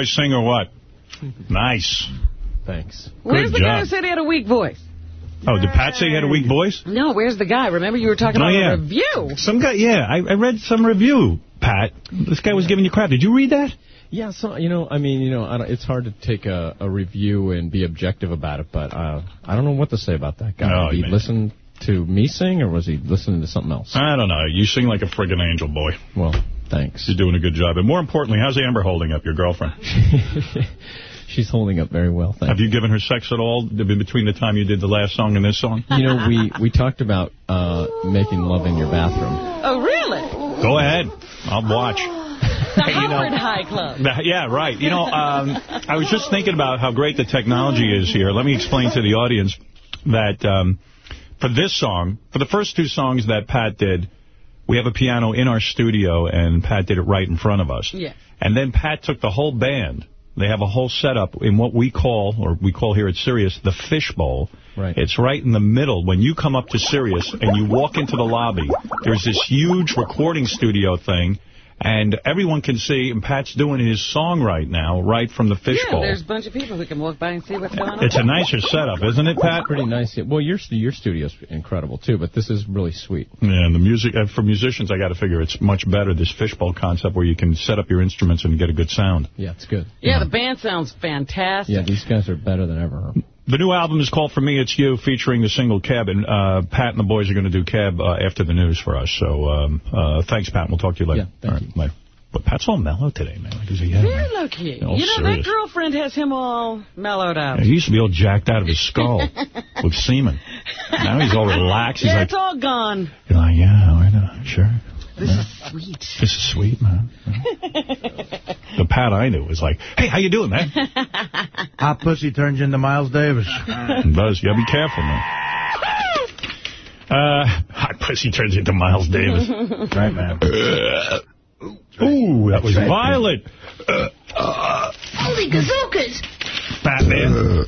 Boys sing or what? Nice. Thanks. Where's Good the guy who said he had a weak voice? Oh, did Pat say he had a weak voice? No, where's the guy? Remember you were talking Oh, about yeah. a review. Some guy, yeah, I, I read some review, Pat. This guy was giving you crap. Did you read that? Yeah, so you know, I mean, you know, I don't, it's hard to take a, a review and be objective about it, but uh, I don't know what to say about that guy. Oh, Did he man. listen to me sing, or was he listening to something else? I don't know. You sing like a friggin' angel, boy. Well, thanks. You're doing a good job. And more importantly, how's Amber holding up, your girlfriend? She's holding up very well, thanks. Have you given her sex at all between the time you did the last song and this song? You know, we, we talked about uh, making love in your bathroom. Oh, really? Go ahead. I'll watch. The Howard High Club. Yeah, right. You know, um, I was just thinking about how great the technology is here. Let me explain to the audience that um, for this song, for the first two songs that Pat did, we have a piano in our studio, and Pat did it right in front of us. Yeah. And then Pat took the whole band. They have a whole setup in what we call, or we call here at Sirius, the fishbowl. Right. It's right in the middle. When you come up to Sirius and you walk into the lobby, there's this huge recording studio thing, and everyone can see, and Pat's doing his song right now, right from the fishbowl. Yeah, fishbowl. there's a bunch of people who can walk by and see what's going on. it's a nicer setup, isn't it, Pat? Pretty nice. Yeah. Well, your your studio's incredible too, but this is really sweet. Yeah, and the music, uh, for musicians, I got to figure it's much better, this fishbowl concept where you can set up your instruments and get a good sound. Yeah, it's good. Yeah, the band sounds fantastic. Yeah, these guys are better than ever. The new album is called For Me It's You, featuring the single Cab, and uh, Pat and the boys are going to do Cab uh, after the news for us. So um, uh, thanks, Pat. We'll talk to you later. Yeah, thank All right, later. But Pat's all mellow today, man. Like, is he yeah, Very low key. You know, serious. that girlfriend has him all mellowed out. He used to be all jacked out of his skull with semen. Now he's all relaxed. He's yeah, like, it's all gone. you're like, yeah, I know, sure. This is sweet. This is sweet, man. the Pat I knew was like, hey, how you doing, man? Hot pussy turns into Miles Davis. It does. You gotta be careful, man. Uh, hot pussy turns into Miles Davis. right, man. Ooh, that was violent. Holy gazookas! Batman.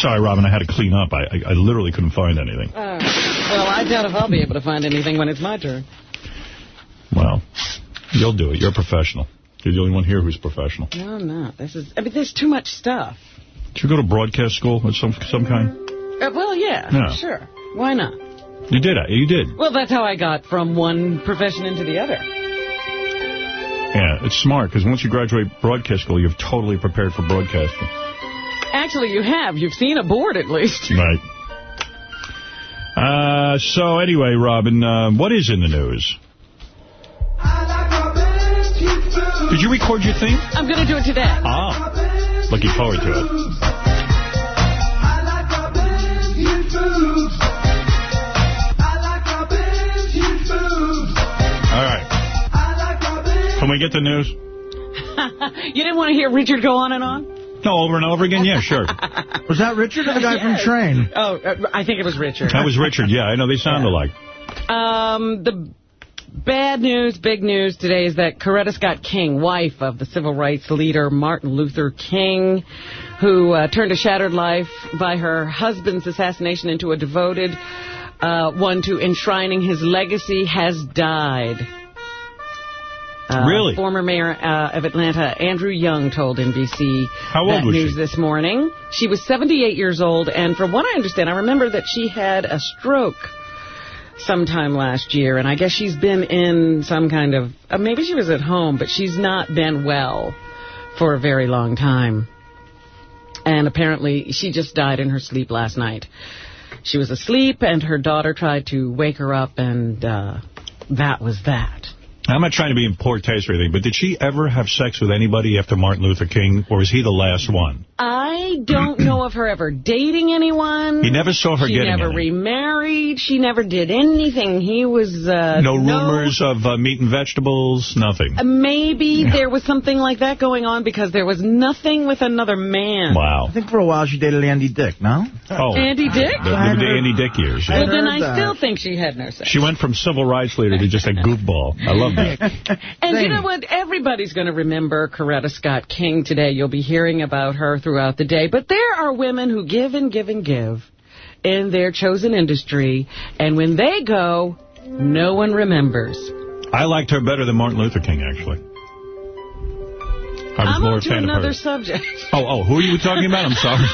Sorry, Robin, I had to clean up. I, I, I literally couldn't find anything. Uh, well, I doubt if I'll be able to find anything when it's my turn. Well, you'll do it. You're a professional. You're the only one here who's professional. No, I'm not. This is. I mean, there's too much stuff. Did you go to broadcast school of some some kind? Uh, well, yeah, Yeah. sure. Why not? You did. You did. Well, that's how I got from one profession into the other. Yeah, it's smart because once you graduate broadcast school, you're totally prepared for broadcasting. Actually, you have. You've seen a board at least. Right. Uh, so anyway, Robin, uh, what is in the news? Did you record your thing? I'm going to do it today. Ah, looking forward to it. All right. Can we get the news? you didn't want to hear Richard go on and on? No, over and over again? Yeah, sure. Was that Richard or the guy from Train? Oh, uh, I think it was Richard. That was Richard. Yeah, I know they sound alike. Um, the bad news, big news today is that Coretta Scott King, wife of the civil rights leader Martin Luther King, who uh, turned a shattered life by her husband's assassination into a devoted uh, one to enshrining his legacy, has died. Uh, Really? Former mayor uh, of Atlanta, Andrew Young, told NBC How old that was news she? this morning. She was 78 years old, and from what I understand, I remember that she had a stroke sometime last year, and I guess she's been in some kind of, uh, maybe she was at home, but she's not been well for a very long time. And apparently she just died in her sleep last night. She was asleep, and her daughter tried to wake her up, and uh, that was that. I'm not trying to be in poor taste or anything, but did she ever have sex with anybody after Martin Luther King, or was he the last one? I don't know of her ever dating anyone. He never saw her she getting never any. remarried. She never did anything. He was... Uh, No rumors of uh, meat and vegetables, nothing. Uh, Maybe there was something like that going on because there was nothing with another man. Wow. I think for a while she dated Andy Dick, no? Oh, Andy Dick? The, the, the Andy Dick years. yeah. Well, then I that. still think she had no sex. She went from civil rights leader to just a goofball. I love dick. And you know what? Everybody's going to remember Coretta Scott King today. You'll be hearing about her throughout the day. But there are women who give and give and give in their chosen industry. And when they go, no one remembers. I liked her better than Martin Luther King, actually. I was I'm more a fan of another her. subject. Oh, oh, who are you talking about? I'm sorry.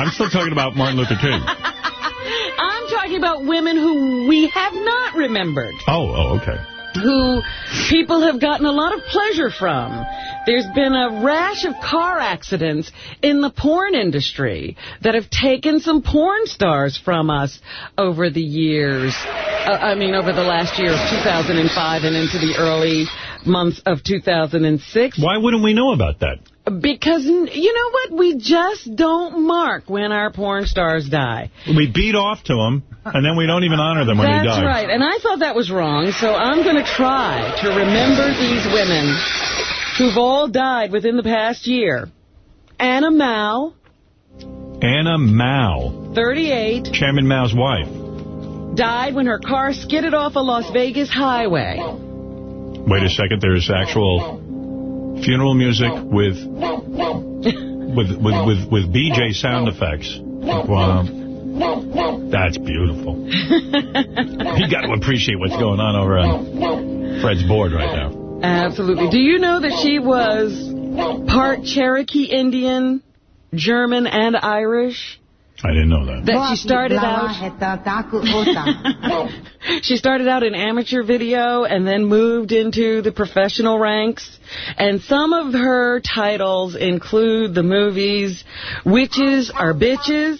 I'm still talking about Martin Luther King. I'm talking about women who we have not remembered. Oh, oh, okay. Who people have gotten a lot of pleasure from. There's been a rash of car accidents in the porn industry that have taken some porn stars from us over the years. Uh, I mean, over the last year of 2005 and into the early months of 2006. Why wouldn't we know about that? Because, you know what? We just don't mark when our porn stars die. We beat off to them, and then we don't even honor them when That's they die. That's right, and I thought that was wrong, so I'm going to try to remember these women who've all died within the past year. Anna Mao, Anna Mao, 38, Chairman Mao's wife. died when her car skidded off a Las Vegas highway. Wait a second, there's actual funeral music with with with with, with BJ sound effects. Wow. That's beautiful. you got to appreciate what's going on over on Fred's board right now. Absolutely. Do you know that she was part Cherokee Indian, German, and Irish? I didn't know that. That she started out... she started out in amateur video and then moved into the professional ranks. And some of her titles include the movies Witches Are Bitches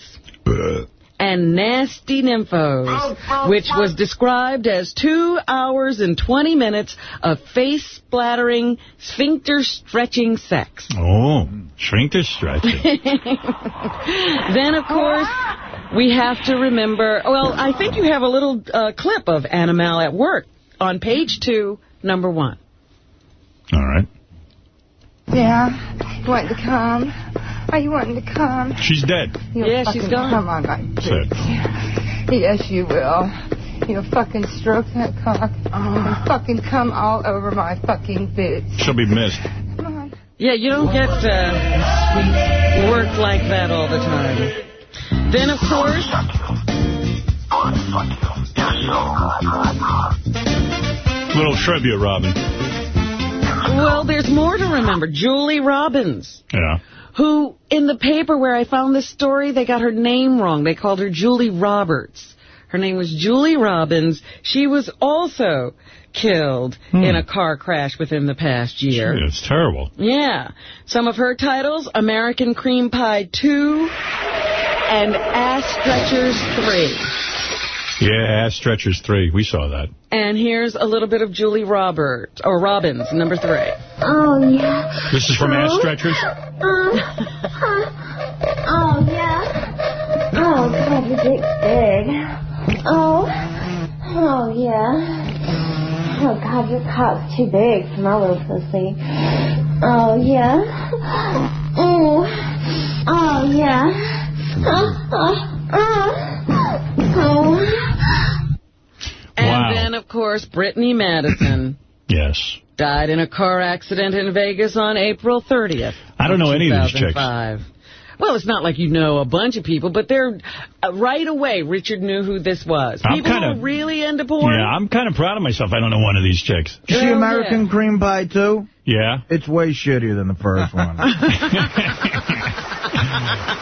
and Nasty Nymphos, which was described as two hours and 20 minutes of face-splattering, sphincter-stretching sex. Oh, sphincter-stretching. then, of course, we have to remember, well, I think you have a little uh, clip of Anna Malle at work on page two, number one. All right. Yeah, you wanting to come? Are you wanting to come? She's dead. You'll Yeah, she's fucking gone. Come on, my Said. Yes, you will. You'll fucking stroke that cock and fucking come all over my fucking boots. She'll be missed. Yeah, you don't get uh, work like that all the time. Then, of course, Little tribute, Robin. well, there's more to remember. Julie Robbins. Yeah. Who, in the paper where I found this story, they got her name wrong. They called her Julie Roberts. Her name was Julie Robbins. She was also killed in hmm. a car crash within the past year. Gee, It's terrible. Yeah. Some of her titles, American Cream Pie 2 and Ass Stretchers 3. Yeah, Ass Stretchers 3. We saw that. And here's a little bit of Julie Roberts, or Robbins, number 3. Oh, yeah. This is from Ass Stretchers? oh, yeah. Oh, God, your dick's big. Oh. Oh, yeah. Oh, God, your cock's too big for my little pussy. Oh, yeah. Oh. Oh, yeah. Oh, oh, oh. Oh. And Wow. then, of course, Brittany Madison. Yes. died in a car accident in Vegas on April 30th. I don't know any of these chicks. 2005. Well, it's not like you know a bunch of people, but they're uh, right away. Richard knew who this was. I'm People kinda- who are really into porn. Yeah, I'm kind of proud of myself. I don't know one of these chicks. You see American yeah. Cream Pie, too? Yeah. It's way shittier than the first one.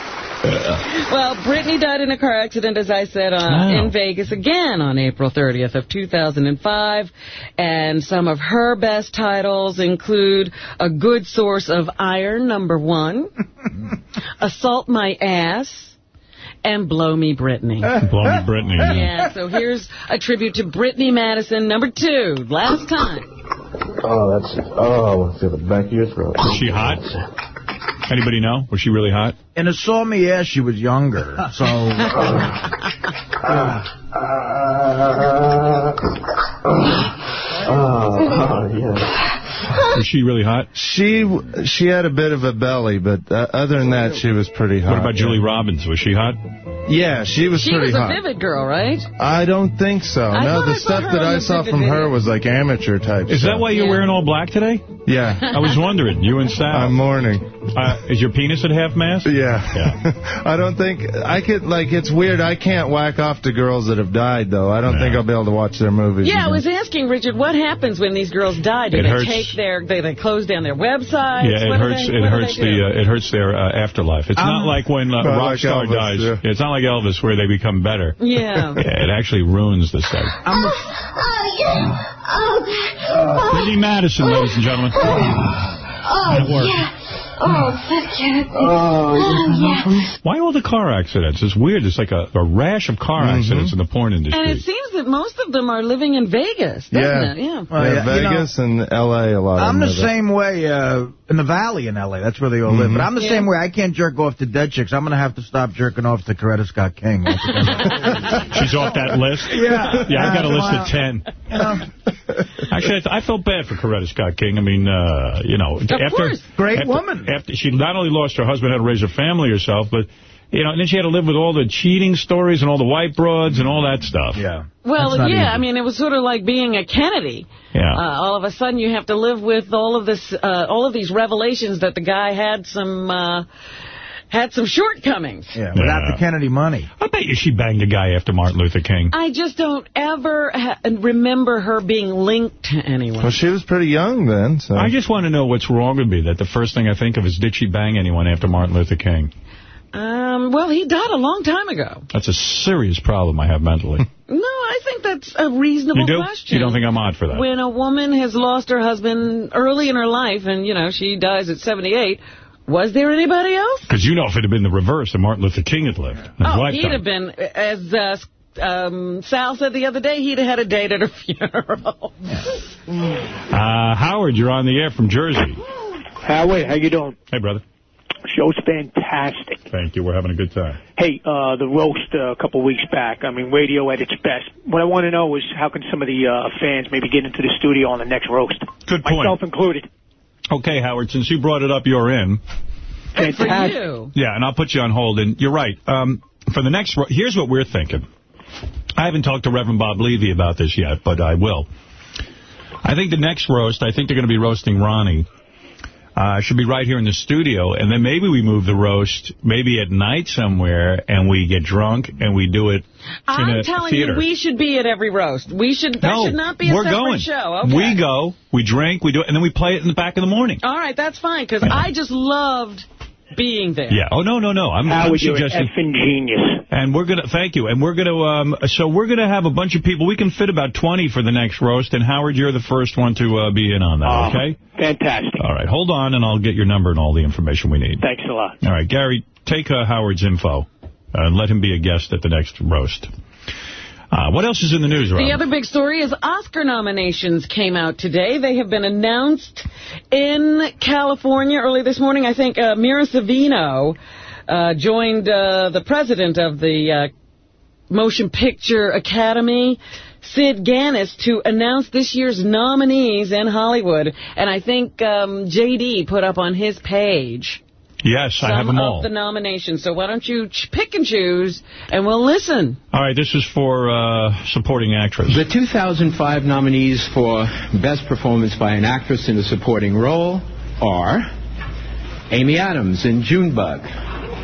Well, Brittany died in a car accident, as I said, uh, Wow. in Vegas again on April 30th of 2005. And some of her best titles include A Good Source of Iron, number one, Assault My Ass, and Blow Me Brittany. Blow me Brittany. Yeah. Yeah, so here's a tribute to Brittany Madison, number two, last time. Oh, that's oh, I want to feel the back of your throat. Is she hot? Anybody know? Was she really hot? In a Saw Me Ass, she was younger. So, Oh, oh, yeah. Was she really hot? She she had a bit of a belly, but uh, other than that, she was pretty hot. What about Julie Robbins? Was she hot? Yeah, she was She pretty was a hot. vivid girl, right? I don't think so. I no, the I stuff that I saw vivid from her was like amateur type Is stuff. that why you're wearing all black today? Yeah. I was wondering. You and Sal. I'm mourning. Uh, is your penis at half mast? Yeah. Yeah. I don't think I could like. It's weird. I can't whack off to girls that have died though. I don't think I'll be able to watch their movies. Yeah, I was asking Richard, what happens when these girls die? Do It they hurts. Take their, they, they close down their websites? Yeah, it What hurts. they- It hurts the. Uh, it hurts their uh, afterlife. It's not Um, like when uh, Not rock like star Elvis, dies. yeah. It's not like Elvis where they become better. Yeah. Yeah, it actually ruins the stuff. I'm a, Oh, yeah. Oh, Brittany Madison, ladies and gentlemen. oh, At work. yeah. Oh, fuck yeah. Oh, yeah. Why all the car accidents? It's weird. It's like a, a rash of car Mm-hmm. accidents in the porn industry. And it seems that most of them are living in Vegas, doesn't Yeah. it? Yeah. Oh, yeah, yeah, you know- Vegas and L.A. a lot. I'm them the are there. same way uh, in the valley in L.A. That's where they all live. Mhm. But I'm the Yeah. same way. I can't jerk off to dead chicks. I'm going to have to stop jerking off to Coretta Scott King. She's off that list? Yeah. Yeah, I've got a list of 10. You know, Actually, I, th- I felt bad for Coretta Scott King. I mean, uh, you know, after course. Great after, woman. After she not only lost her husband, had to raise her family herself, but you know, and then she had to live with all the cheating stories and all the white broads and all that stuff. Yeah. Well, yeah, easy. I mean, it was sort of like being a Kennedy. Yeah. Uh, all of a sudden, you have to live with all of this, uh, all of these revelations that the guy had some, uh, had some shortcomings. Yeah, without Yeah. the Kennedy money. I bet you she banged a guy after Martin Luther King. I just don't ever ha remember her being linked to anyone. Well, she was pretty young then. So. I just want to know what's wrong with me, that the first thing I think of is, did she bang anyone after Martin Luther King? Um, well, he died a long time ago. That's a serious problem I have mentally. No, I think that's a reasonable you do? question. You don't think I'm odd for that? When a woman has lost her husband early in her life and, you know, she dies at 78, was there anybody else? Because you know if it had been the reverse and Martin Luther King had lived. Oh, lifetime. he'd have been, as uh, um, Sal said the other day, he'd have had a date at a funeral. Uh, Howard, you're on the air from Jersey. Howard, how you doing? Hey, brother. Show's fantastic. Thank you. We're having a good time. Hey, uh, the roast uh, a couple weeks back. I mean, radio at its best. What I want to know is how can some of the uh, fans maybe get into the studio on the next roast? Good point. Myself included. Okay, Howard, since you brought it up, you're in. Good for you. Yeah, and I'll put you on hold. And you're right. Um, for the next, ro- here's what we're thinking. I haven't talked to Reverend Bob Levy about this yet, but I will. I think the next roast, I think they're going to be roasting Ronnie. Uh, should be right here in the studio, and then maybe we move the roast maybe at night somewhere, and we get drunk and we do it in I'm telling theater. you, we should be at every roast. We should. That no, should not be a we're separate going. show. Okay. We go, we drink, we do it, and then we play it in the back of the morning. All right, that's fine, because I just loved being there. Yeah. Oh no, no, no. I'm, I'm Howard, you're an suggesting. effing genius. And we're gonna thank you. And we're gonna um. So we're gonna have a bunch of people. We can fit about 20 for the next roast. And Howard, you're the first one to uh, be in on that. Uh, okay. Fantastic. All right. Hold on, and I'll get your number and all the information we need. Thanks a lot. All right, Gary, take uh, Howard's info uh, and let him be a guest at the next roast. Uh, what else is in the news, Rob? The other big story is Oscar nominations came out today. They have been announced in California early this morning. I think uh, Mira Sorvino uh, joined uh, the president of the uh, Motion Picture Academy, Sid Ganis, to announce this year's nominees in Hollywood. And I think um, J.D. put up on his page yes, I have some them all. of the nominations. So why don't you pick and choose, and we'll listen. All right, this is for uh, supporting actress. The 2005 nominees for Best Performance by an Actress in a Supporting Role are Amy Adams in Junebug.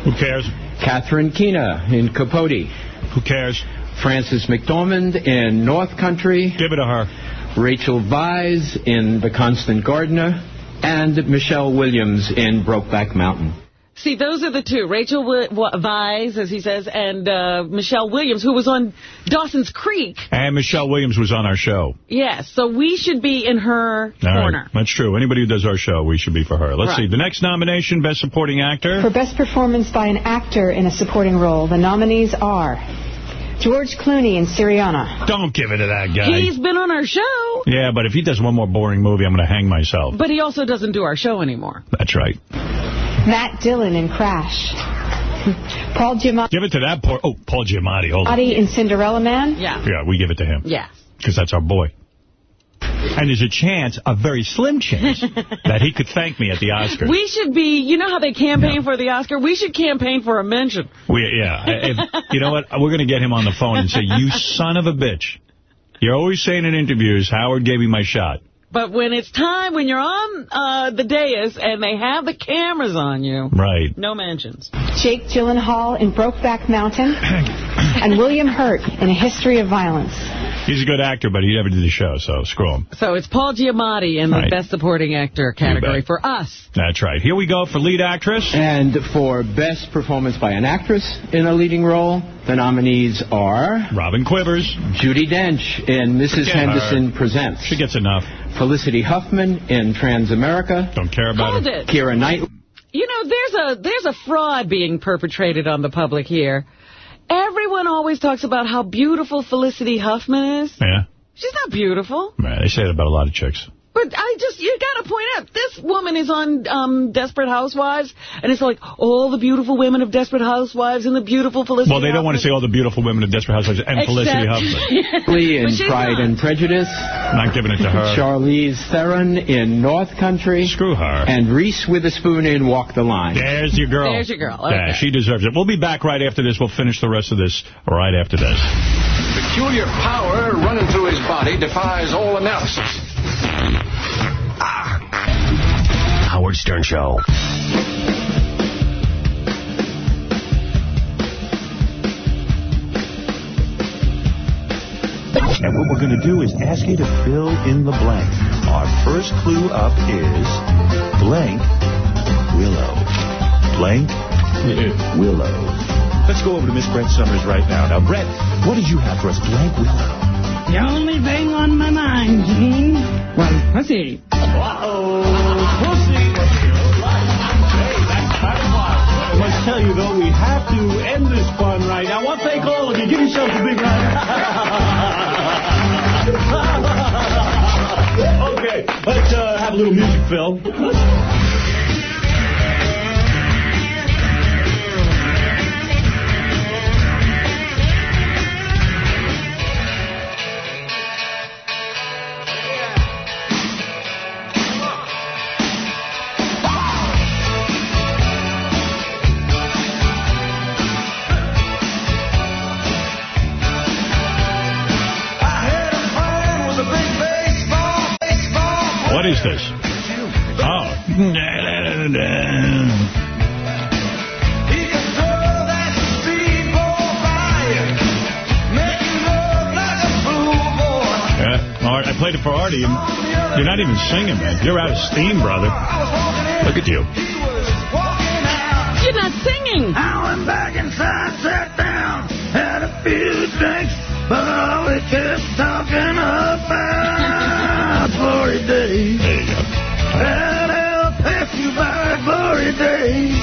Who cares? Catherine Keener in Capote. Who cares? Frances McDormand in North Country. Give it to her. Rachel Weisz in The Constant Gardener. And Michelle Williams in Brokeback Mountain. See, those are the two. Rachel Wi- Wa- Weisz, as he says, and uh, Michelle Williams, who was on Dawson's Creek. And Michelle Williams was on our show. Yes, so we should be in her All right, corner. that's true. Anybody who does our show, we should be for her. Let's Right. see. The next nomination, Best Supporting Actor. For Best Performance by an Actor in a Supporting Role, the nominees are George Clooney in Syriana. Don't give it to that guy. He's been on our show, Yeah, but if he does one more boring movie, I'm going to hang myself. but he also doesn't do our show anymore. That's right. Matt Dillon in Crash. Paul Giamatti Give it to that poor... Oh, Paul Giamatti. Hold on. in Cinderella Man. Yeah. Yeah, we give it to him. Yeah. Because that's our boy. And there's a chance, a very slim chance, that he could thank me at the Oscars. We should be, you know how they campaign for the Oscar? We should campaign for a mention. We, yeah. If, you know what? We're going to get him on the phone and say, you son of a bitch. You're always saying in interviews, Howard gave me my shot. But when it's time, when you're on uh, the dais and they have the cameras on you, Right. no mentions. Jake Gyllenhaal in Brokeback Mountain, and William Hurt in A History of Violence. He's a good actor, but he never did the show, so screw him. So it's Paul Giamatti in the Right. Best Supporting Actor category for us. That's right. Here we go for lead actress. And for Best Performance by an Actress in a Leading Role, the nominees are... Robin Quivers. Judi Dench in Mrs. Forget her. Henderson Presents. She gets enough. Felicity Huffman in Transamerica. Don't care about Hold her. it. Keira Knightley. You know, there's a there's a fraud being perpetrated on the public here. Everyone always talks about how beautiful Felicity Huffman is. Yeah. She's not beautiful. Man, they say that about a lot of chicks. But I just, you got to point out, this woman is on um, Desperate Housewives, and it's like all the beautiful women of Desperate Housewives and the beautiful Felicity Well, they don't want to say all the beautiful women of Desperate Housewives and Felicity Huffman. Lee in But she's Pride not. and Prejudice. Not giving it to her. Charlize Theron in North Country. Screw her. And Reese Witherspoon in Walk the Line. There's your girl. There's your girl. Yeah, Okay. she deserves it. We'll be back right after this. We'll finish the rest of this right after this. Peculiar power running through his body defies all analysis. Howard Stern Show. And what we're going to do is ask you to fill in the blank. Our first clue up is blank willow. Blank willow. Let's go over to Miss Brett Somers right now. Now, Brett, what did you have for us? Blank willow. The only thing on my mind, Gene, was pussy. Uh-oh. Pussy. I must tell you, though, we have to end this fun right now. Well, thank all of you. Give yourself a big round. okay, let's uh, have a little music, Phil. What is this? Oh. Uh, yeah, Art, I played it for Artie, and you're not even singing, man. You're out of steam, brother. Look at you. You're not singing. I went back inside, sat down, had a few drinks, but I was just talking about glory days. There you go. And I'll pass you by glory days.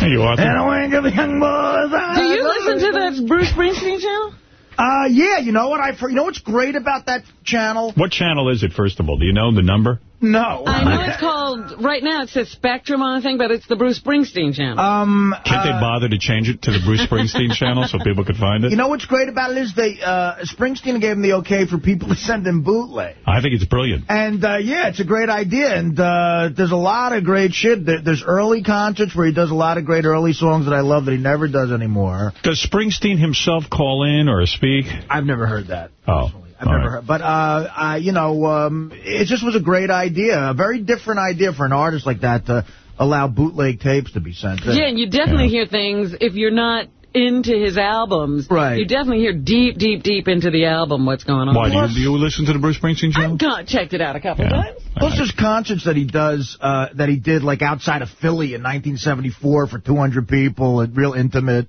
There you are. And a wink of the young boys. Do you listen to that Bruce Springsteen channel? Uh, yeah, you know what? I You know what's great about that channel? What channel is it, first of all? Do you know the number? No. I know it's called, right now it says Spectrum on the thing, but it's the Bruce Springsteen channel. Um, Can't they bother to change it to the Bruce Springsteen channel so people could find it? You know what's great about it is they uh, Springsteen gave them the okay for people to send him bootleg. I think it's brilliant. And, uh, yeah, it's a great idea. And uh, there's a lot of great shit. There's early concerts where he does a lot of great early songs that I love that he never does anymore. Does Springsteen himself call in or speak? I've never heard that. Oh. I've all never right. heard. But, uh, I, you know, um, it just was a great idea. A very different idea for an artist like that to allow bootleg tapes to be sent in. Yeah, and you definitely hear things, if you're not into his albums, Right. you definitely hear deep, deep, deep into the album what's going on. Why, do you, do you listen to the Bruce Springsteen channel? I've got, checked it out a couple times. Plus, there's concerts that he does, uh, that he did, like, outside of Philly in 1974 for 200 people, and real intimate.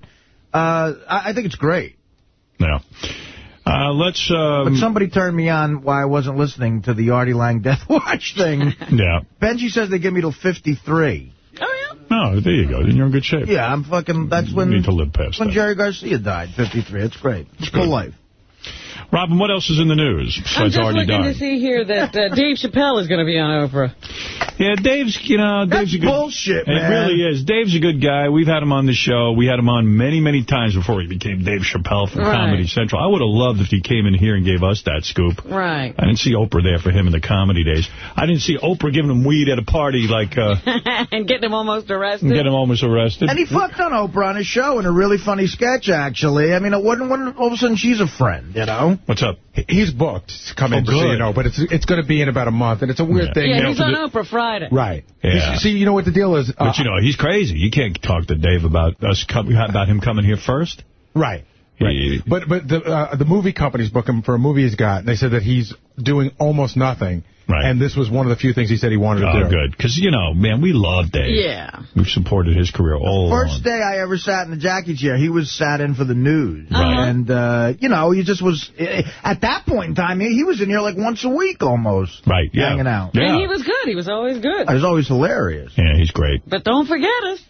Uh, I, I think it's great. No. Uh, let's... Um, But somebody turned me on why I wasn't listening to the Artie Lange Death Watch thing. yeah. Benji says they give me till 53. Oh, yeah. No, there you go. Then you're in good shape. Yeah, I'm fucking, that's when. You when, need to live past when that. Jerry Garcia died, 53. It's great. It's full life. Robin, what else is in the news I'm besides just looking dying? to see here that uh, Dave Chappelle is going to be on Oprah. Yeah, Dave's, you know, Dave's a good... bullshit, It man. really is. Dave's a good guy. We've had him on the show. We had him on many, many times before he became Dave Chappelle from Right. Comedy Central. I would have loved if he came in here and gave us that scoop. Right. I didn't see Oprah there for him in the comedy days. I didn't see Oprah giving him weed at a party like uh, and getting him almost arrested. and get him almost arrested. And he fucked on Oprah on his show in a really funny sketch, actually. I mean, it wasn't when all of a sudden she's a friend, you know? What's up? He's booked to come Oh, in, just so you know, but it's it's going to be in about a month, and it's a weird Yeah. thing. Yeah, you know, he's to on do- Oprah Friday. Right. Yeah. You See, you know what the deal is? Uh, But, you know, he's crazy. You can't talk to Dave about us about him coming here first. Right. He- But but the uh, the movie companies book him for a movie he's got. And they said that he's doing almost nothing. Right. And this was one of the few things he said he wanted to Oh, do. good. Because, you know, man, we love Dave. Yeah. We've supported his career all First along. day I ever sat in the Jackie chair, he was sat in for the news. Right. And, uh, you know, he just was, eh, at that point in time, he he was in here like once a week almost. Right, yeah. Hanging out. Yeah. And he was good. He was always good. He was always hilarious. Yeah, he's great. But don't forget us.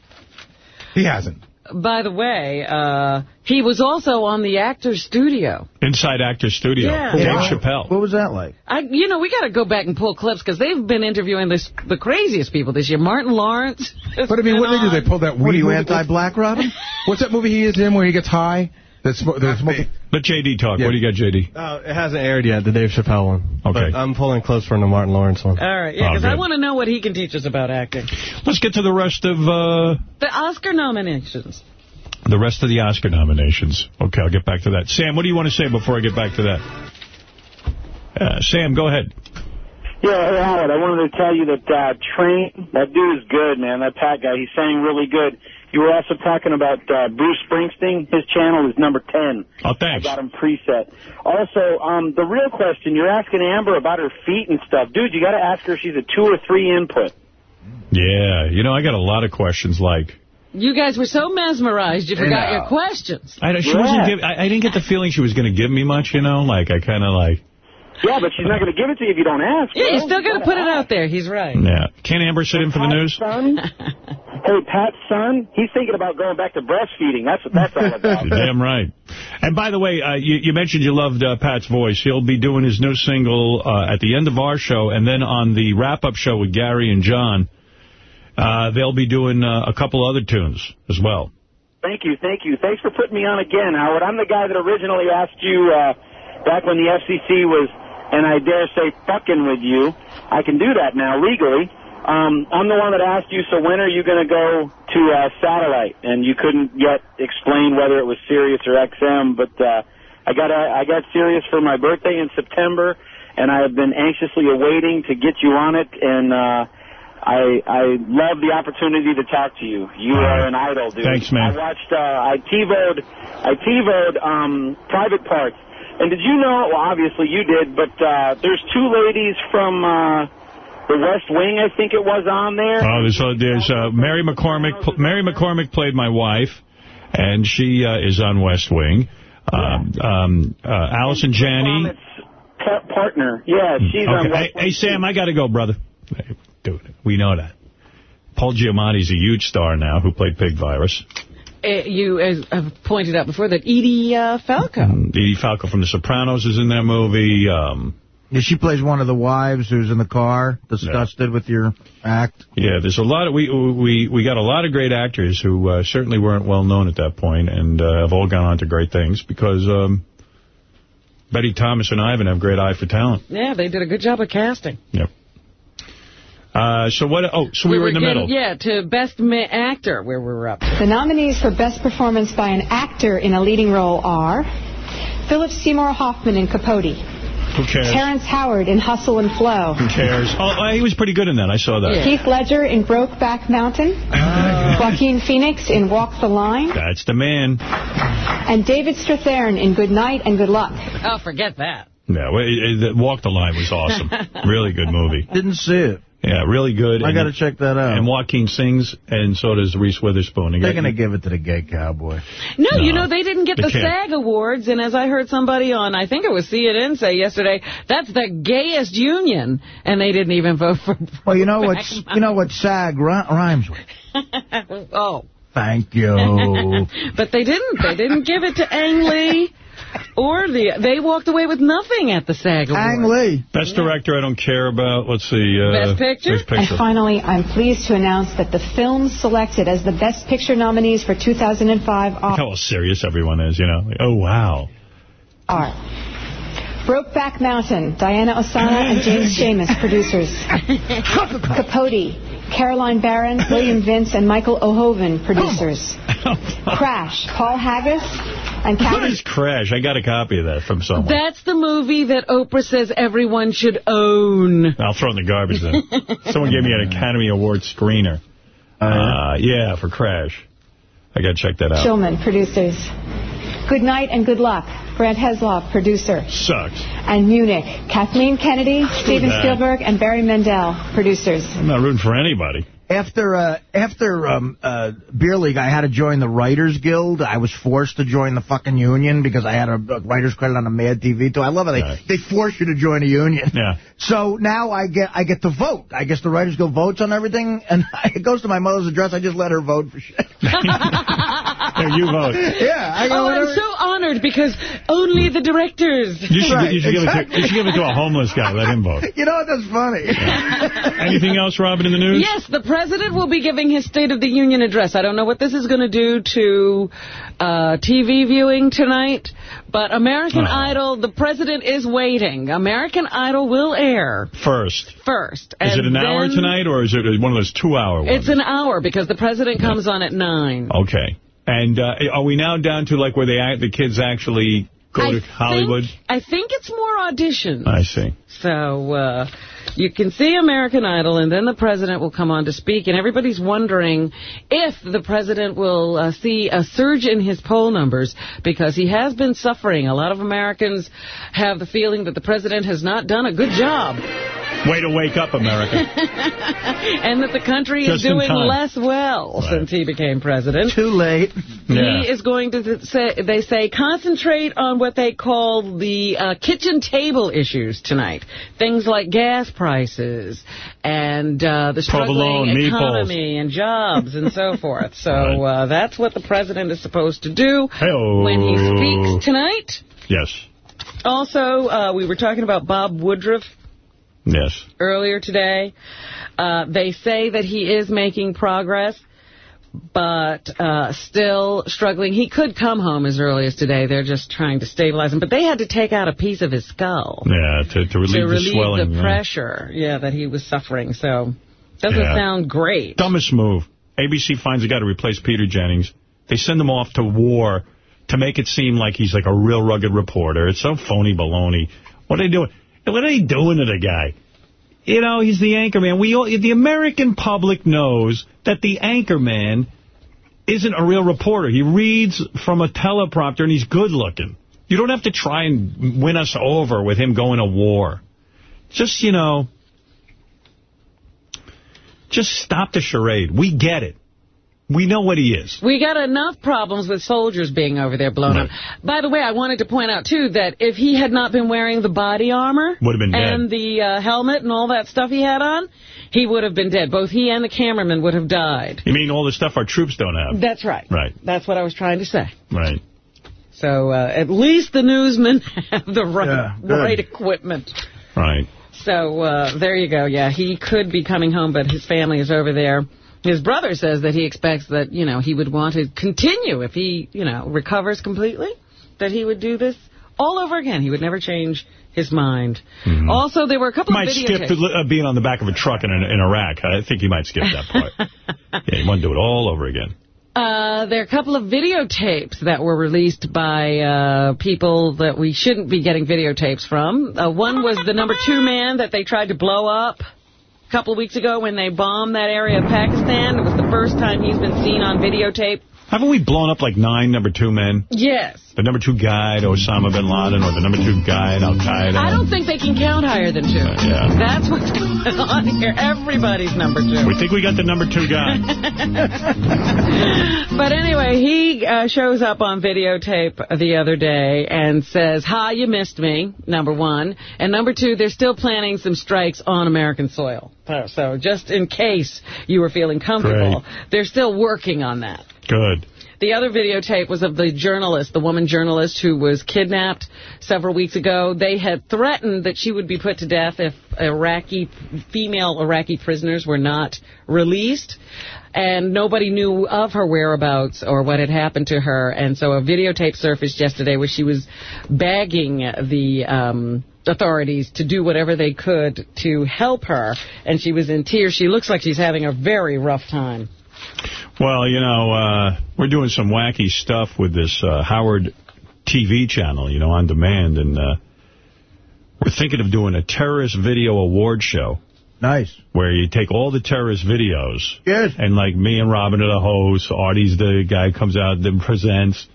He hasn't. By the way, uh, he was also on the Actors Studio. Inside Actors Studio. Yeah. Dave Yeah. Chappelle. What was that like? I, you know, we got to go back and pull clips because they've been interviewing this the craziest people this year. Martin Lawrence. But I mean, what did they do? They pulled that weed. What are you, movie- anti-black, Robin? What's that movie he is in where he gets high? That's that's smoking. Let JD talk. Yeah. What do you got, JD? Uh, it hasn't aired yet, the Dave Chappelle one. Okay. But I'm pulling close from the Martin Lawrence one. All right, yeah, Oh, because I want to know what he can teach us about acting. Let's get to the rest of uh, The Oscar nominations. the rest of the Oscar nominations. Okay, I'll get back to that. Sam, what do you want to say before I get back to that? Uh, Sam, go ahead. Yeah, hey, Howard, I wanted to tell you that uh, Train, that dude is good, man. That Pat guy, he's sang really good. You were also talking about uh, Bruce Springsteen. His channel is number 10. Oh, thanks. I got him preset. Also, um, the real question, you're asking Amber about her feet and stuff. Dude, you got to ask her if she's a two or three input. Yeah, you know, I got a lot of questions like... You guys were so mesmerized, you forgot Yeah. your questions. I, she Yeah. wasn't give, I, I didn't get the feeling she was going to give me much, you know? Like, I kind of like... Yeah, but she's not going to give it to you if you don't ask. Yeah, you still got to put it out there. He's right. Yeah. Can't Amber sit in for the news? Son, hey, Pat's son, he's thinking about going back to breastfeeding. That's what that's all about. You're damn right. And by the way, uh, you, you mentioned you loved uh, Pat's voice. He'll be doing his new single uh, at the end of our show, and then on the wrap-up show with Gary and John, uh, they'll be doing uh, a couple other tunes as well. Thank you, thank you. Thanks for putting me on again, Howard. I'm the guy that originally asked you uh, back when the FCC was, and I dare say, fucking with you. I can do that now legally. Um, I'm the one that asked you, so when are you going to go to uh, satellite? And you couldn't yet explain whether it was Sirius or XM, but uh, I got uh, I got Sirius for my birthday in September, and I have bbeen anxiously awaiting to get you on it. And uh, I I love the opportunity to talk to you. You are an idol, dude. Thanks, man. I watched. Uh, I TiVoed. I TiVoed um, Private Parts. And did you know? Well, obviously you did, but uh, there's two ladies from uh, the West Wing. I think it was on there. Oh, there's, uh, there's uh, Mary McCormack. Mary McCormack played my wife, and she uh, is on West Wing. Um, um, uh, Allison Janney. Partner. Yeah, she's on Okay. West Hey, hey, Sam, I got to go, brother. Dude, we know that. Paul Giamatti's a huge star now who played Pig Vomit. Uh, you uh, have pointed out before that Edie uh, Falco. Edie Falco from The Sopranos is in that movie. Um, Yeah, she plays one of the wives who's in the car, disgusted with your act. yeah, there's a lot of we we we got a lot of great actors who uh, certainly weren't well known at that point and uh, have all gone on to great things because um, Betty Thomas and Ivan have great eye for talent. Yeah, they did a good job of casting. Yep. Uh, so what? Oh, so we, were in the getting- middle. Yeah, to Best Ma Actor, where we were up to. The nominees for Best Performance by an Actor in a Leading Role are Philip Seymour Hoffman in Capote, Who cares? Terrence Howard in Hustle and Flow, Who cares? Oh, uh, he was pretty good in that. I saw that. Heath Ledger in Brokeback Mountain, Joaquin Phoenix in Walk the Line, That's the man. and David Strathairn in Good Night and Good Luck. Oh, forget that. Yeah, well, it- it- Walk the Line was awesome. really good movie. Didn't see it. Yeah, really good. I got to check that out. And Joaquin sings, and so does Reese Witherspoon. They're going to give it to the gay cowboy. No, you know, they didn't get they the can't. SAG Awards, and as I heard somebody on, I think it was CNN say yesterday, that's the gayest union, and they didn't even vote for... Well, you know what's you know what SAG rhymes with. oh. Thank you. but they didn't. They didn't give it to Ang Lee or the they walked away with nothing at the SAG Awards. Ang Lee. Best director I don't care about. Let's see. Uh, Best picture? Best picture. And finally, I'm pleased to announce that the films selected as the Best Picture nominees for 2005 are... How serious everyone is, you know. Like, oh, wow. are Brokeback Mountain, Diana Ossana and James Schamus, producers. Capote, Caroline Baron, William Vince, and Michael Ohoven, producers. Crash, Paul Haggis and What Kathy is Crash? I got a copy of that from someone. That's the movie that Oprah says everyone should own. I'll throw it in the garbage then. Someone gave me an Academy Award screener. Uh, yeah, for Crash. I got to check that out. Schulman, producers. Good Night and Good Luck, Grant Heslov, producer. Sucks. And Munich, Kathleen Kennedy, Steven. Spielberg, and Barry Mendel, producers. I'm not rooting for anybody. After uh, after um, uh, beer league, I had to join the Writers Guild. I was forced to join the fucking union because I had a, a writer's credit on a Mad TV too. I love it. They Right. they force you to join a union. Yeah. So now I get I get to vote. I guess the Writers Guild votes on everything, and it goes to my mother's address. I just let her vote for shit. There, you vote. Yeah. I go Oh, I'm so honored because only the directors. You should, Right, you, should give it to, you should give it to a homeless guy. Let him vote. You know what? That's funny. Anything else, Robin, in the news? Yes, the president will be giving his State of the Union address. I don't know what this is going to do to uh, TV viewing tonight, but American Oh. Idol, the president is waiting. American Idol will air First. first. Is it an hour tonight, or is it one of those two-hour ones? It's an hour because the president comes on at 9. Okay. And uh, are we now down to like where they the kids actually go I to Hollywood? Think, I think it's more auditions. I see. So uh, you can see American Idol, and then the president will come on to speak, and everybody's wondering if the president will uh, see a surge in his poll numbers, because he has been suffering. A lot of Americans have the feeling that the president has not done a good job, Way to wake up, America. and that the country Just is doing less well since he became president. Too late. Yeah. He is going to say, they say, concentrate on what they call the uh, kitchen table issues tonight. Things like gas prices and uh, the Provolone, struggling meatballs. economy and jobs and so forth. So uh, that's what the president is supposed to do Hey-o. when he speaks tonight. Yes. Also, uh, we were talking about Bob Woodruff Yes. earlier today. Uh, they say that he is making progress, but uh, still struggling. He could come home as early as today. They're just trying to stabilize him. But they had to take out a piece of his skull Yeah, to, to relieve to the relieve swelling. the yeah. pressure yeah, that he was suffering. So doesn't Yeah. sound great. Dumbest move. ABC finds a guy to replace Peter Jennings. They send him off to war to make it seem like he's like a real rugged reporter. It's so phony baloney. What are they doing? What are they doing to the guy? You know, he's the anchor man. We all, the American public knows that the anchor man isn't a real reporter. He reads from a teleprompter and he's good looking. You don't have to try and win us over with him going to war. Just, you know, just stop the charade. We get it. We know what he is. We got enough problems with soldiers being over there blown up. By the way, I wanted to point out, too, that if he had not been wearing the body armor Would have been dead. and the uh, helmet and all that stuff he had on, he would have been dead. Both he and the cameraman would have died. You mean all the stuff our troops don't have? That's right. Right, That's what I was trying to say. right. So uh, at least the newsmen have the right, Yeah, good. right equipment. Right. So uh, there you go. Yeah, he could be coming home, but his family is over there. His brother says that he expects that, you know, he would want to continue if he, you know, recovers completely, that he would do this all over again. He would never change his mind. Also, there were a couple. Might of skip the, uh, being on the back of a truck in, in Iraq. I think he might skip that part. yeah, he to do it all over again. Uh, there are a couple of videotapes that were released by uh, people that we shouldn't be getting videotapes from. Uh, one was the number two man that they tried to blow up couple weeks ago when they bombed that area of Pakistan. It was the first time he's been seen on videotape. Haven't we blown up like nine number two men? Yes. The number two guy to Osama bin Laden or the number two guy in Al-Qaeda? I don't think they can count higher than two. yeah. That's what's going on here. Everybody's number two. We think we got the number two guy. But anyway, he uh, shows up on videotape the other day and says, hi, you missed me, number one. And number two, they're still planning some strikes on American soil. So- So just in case you were feeling comfortable, they're still working on that. Good. The other videotape was of the journalist, the woman journalist who was kidnapped several weeks ago. They had threatened that she would be put to death if Iraqi female Iraqi prisoners were not released. And nobody knew of her whereabouts or what had happened to her. And so a videotape surfaced yesterday where she was begging the um, authorities to do whatever they could to help her. And she was in tears. She looks like she's having a very rough time. Well, you know, uh, we're doing some wacky stuff with this uh, Howard TV channel, you know, on demand, and uh, we're thinking of doing a terrorist video award show. Nice. Where you take all the terrorist videos. Yes. And, like, me and Robin are the hosts, Artie's the guy comes out and presents.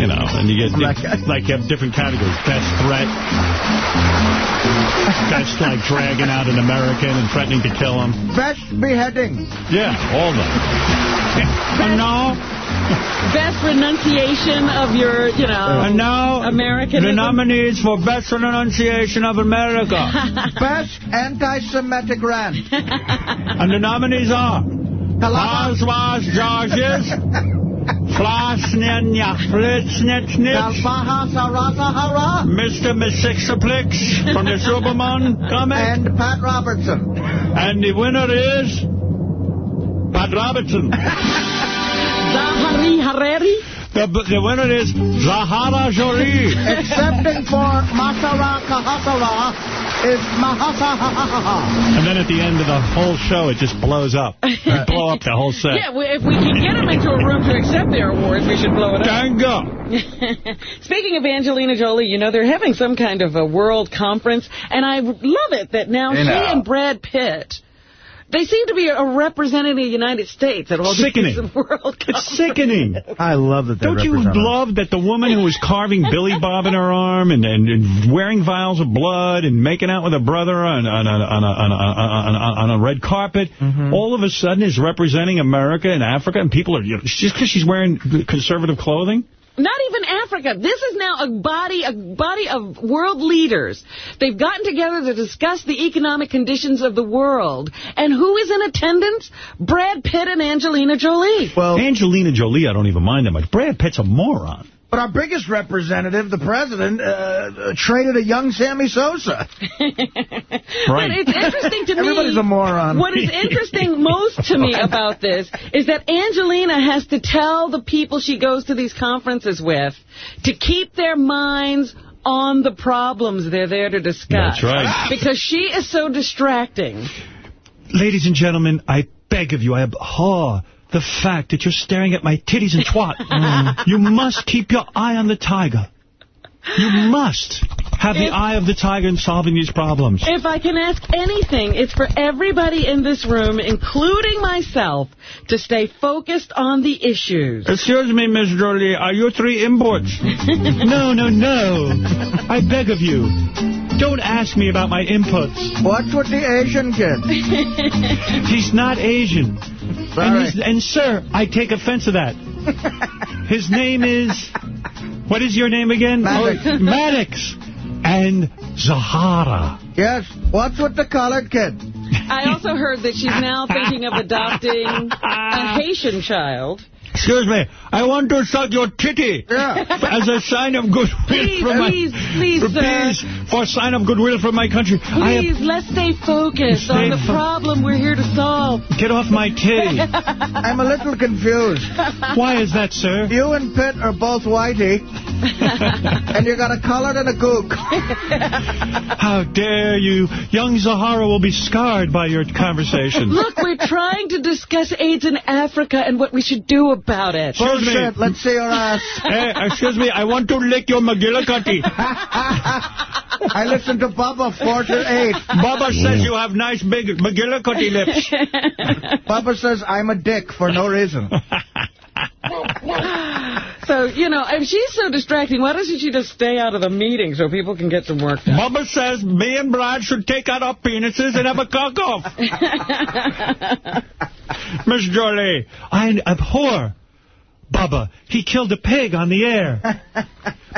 You know, and you get, like, you have different categories. Best threat. Best, like, dragging out an American and threatening to kill him. Best beheading. Yeah, all of them. And now, Best renunciation of your, you know, and now Americanism. the nominees for Best Renunciation of America. Best anti-Semitic rant. and the nominees are Oswas Georges, Flasnenya Flitsnitznitz, Mr. Misixaplix from the Superman comic. And Pat Robertson. And the winner is Pat Robertson. Zahari Harari. The, the winner is Zahara Jolie. Excepting for Masara Kahasara is Mahasa ha ha ha ha. And then at the end of the whole show, it just blows up. We blow up the whole set. Yeah, we- if we can get them into a room to accept their awards, we should blow it up. Tango. Speaking of Angelina Jolie, you know, they're having some kind of a world conference, and I love it that now Hey, she now. and Brad Pitt, they seem to be a representing the United States at all Sickening. these world It's sickening. I love that they Don't you love that the woman who was carving Billy Bob in her arm and, and, and wearing vials of blood and making out with her brother on, on, a, on, a, on, a, on, a, on a red carpet, Mm-hmm. all of a sudden is representing America and Africa, and people are, you know, just because she's wearing conservative clothing? Not even Africa. This is now a body, a body of world leaders. They've gotten together to discuss the economic conditions of the world. And who is in attendance? Brad Pitt and Angelina Jolie. Well, Angelina Jolie, I don't even mind that much. Brad Pitt's a moron. But our biggest representative, the president, uh, traded a young Sammy Sosa. But it's interesting to me. Everybody's a moron. What is interesting most to me about this is that Angelina has to tell the people she goes to these conferences with to keep their minds on the problems they're there to discuss. That's right. Because she is so distracting. Ladies and gentlemen, I beg of you, I abhor the fact that you're staring at my titties and twat. Mm. You must keep your eye on the tiger. You must have the eye of the tiger in solving these problems. If I can ask anything, it's for everybody in this room, including myself, to stay focused on the issues. Excuse me, Miss Jolie, are you three imports? no, no, no. I beg of you, don't ask me about my inputs. What's with the Asian kid? He's not Asian. And, Sorry. he's- and, sir, I take offense to that. His name is... What is your name again? Maddox. Oh, Maddox. And Zahara. Yes. What's with the colored kid? I also heard that she's now thinking of adopting a Haitian child. Excuse me, I want to suck your titty Yeah. as a sign of goodwill Please, from my... please, please, sir. Please, for a sign of goodwill from my country. I Please, let's stay focused Stay on the problem we're here to solve. Get off my titty. I'm a little confused. Why is that, sir? You and Pitt are both whitey, and you got a colored and a gook. How dare you? Young Zahara will be scarred by your conversation. Look, we're trying to discuss AIDS in Africa and what we should do about it. Excuse me. Let's see your ass. Hey, eh, excuse me, I want to lick your McGillicuddy. I listen to Bubba 4 to 8. Baba says you have nice big McGillicuddy lips. Bubba says I'm a dick for no reason. So, you know, if she's so distracting, why doesn't she just stay out of the meeting so people can get some work done? Bubba says me and Brad should take out our penises and have a cock-off. Miss Jolie, I abhor Bubba, he killed a pig on the air.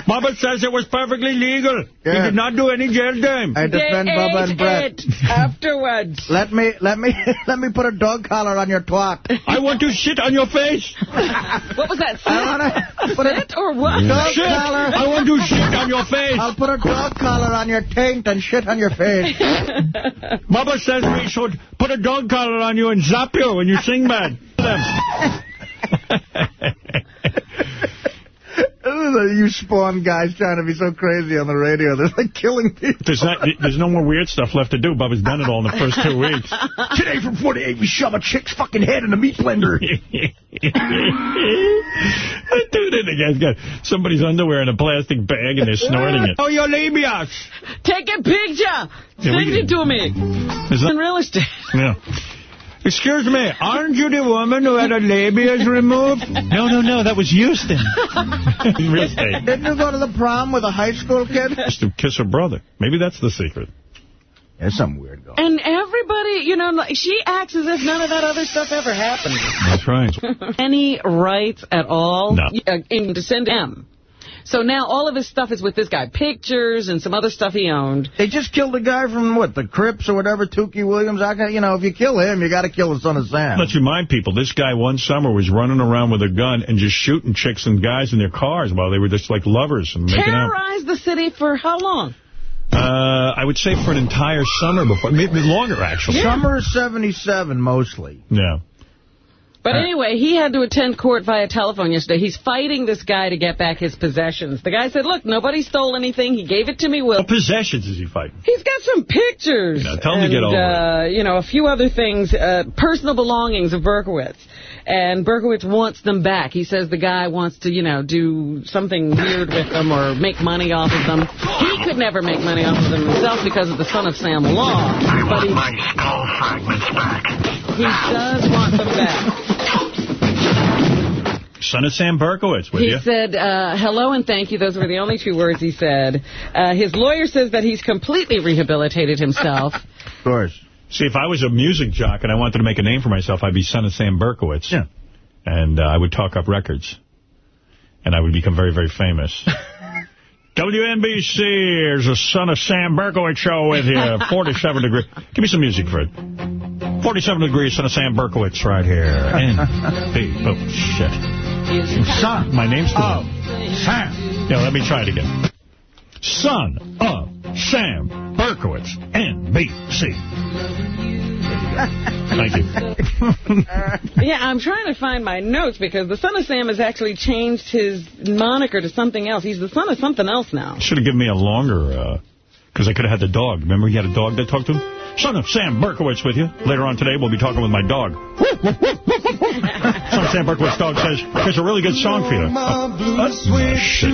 Bubba says it was perfectly legal. He did not do any jail time. I defend They Bubba and Brett. it afterwards. Let me let me let me put a dog collar on your twat. I want to shit on your face. What was that? I wanna put a or what? dog Shit. collar. I want to shit on your face. I'll put a dog collar on your taint and shit on your face. Bubba says we should put a dog collar on you and zap you when you sing bad. you spawn guys trying to be so crazy on the radio. They're like killing people. There's not. There's no more weird stuff left to do. Bubba's done it all in the first two weeks. Today from 48, we shove a chick's fucking head in a meat blender. Dude, the guy's got somebody's underwear in a plastic bag and they're snorting it. Oh, your labias. Take a picture. Yeah, Send it to me. Is that- In real estate. Yeah. Excuse me, aren't you the woman who had her labias removed? No, no, no, that was Houston. Real estate. Didn't you go to the prom with a high school kid? Just to kiss her brother. Maybe that's the secret. There's something weird going And everybody, you know, she acts as if none of that other stuff ever happened. That's right. Any rights at all No. uh, in to send him. So now all of his stuff is with this guy. Pictures and some other stuff he owned. They just killed a guy from, what, the Crips or whatever, Tookie Williams. I got, you know, if you kill him, you got to kill the son of Sam. Let's remind people, this guy one summer was running around with a gun and just shooting chicks and guys in their cars while they were just like lovers and making out. Terrorized the city for how long? Uh, I would say for an entire summer before, maybe longer actually. Summer of 77, mostly. Yeah. But anyway, he had to attend court via telephone yesterday. He's fighting this guy to get back his possessions. The guy said, look, nobody stole anything. He gave it to me. Will. What possessions is he fighting? He's got some pictures. You know, tell him to and, get over uh, You know, a few other things, uh, personal belongings of Berkowitz. And Berkowitz wants them back. He says the guy wants to, you know, do something weird with them or make money off of them. He could never make money off of them himself because of the son of Sam law. But he, he does want them back. Son of Sam Berkowitz with He you. said, uh, hello and thank you. Those were the only two words he said. Uh, his lawyer says that he's completely rehabilitated himself. Of course. See, if I was a music jock and I wanted to make a name for myself, I'd be son of Sam Berkowitz. Yeah. And uh, I would talk up records. And I would become very, very famous. WNBC, here's the son of Sam Berkowitz show with you. 47 degree. Give me some music, Fred. 47 degrees, son of Sam Berkowitz right here. And, hey, oh, shit. Son. My name's Oh, Sam. Yeah, let me try it again. Son of Sam Berkowitz, NBC. Thank you. yeah, I'm trying to find my notes because the son of Sam has actually changed his moniker to something else. He's the son of something else now. Should have given me a longer, uh, because I could have had the dog. Remember he had a dog that talked to him? Son of Sam Berkowitz with you. Later on today, we'll be talking with my dog. Son of Sam Berkowitz dog says, here's a really good song for you. Oh, oh.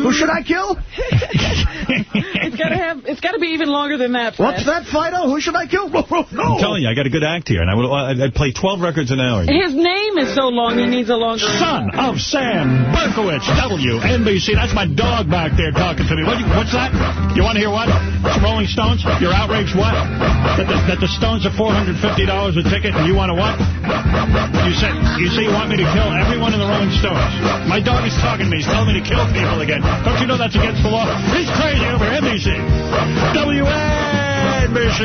Who should I kill? It's got to have. It's got to be even longer than that. What's that, Fido? Who should I kill? No. I'm telling you, I got a good act here, and I would, I'd I'd play 12 records an hour. His name is so long he needs a longer. Son of Sam Berkowitz, WNBC. That's my dog back there talking to me. What, what's that? You want to hear what? Rolling Stones? You're outraged what? That the, that the Stones are $450 a ticket and you want to what? You say, you say you want me to kill everyone in the Rolling Stones. My dog is talking to me. He's telling me to kill people again. Don't you know that's against the law? He's crazy over. NBC. WNBC.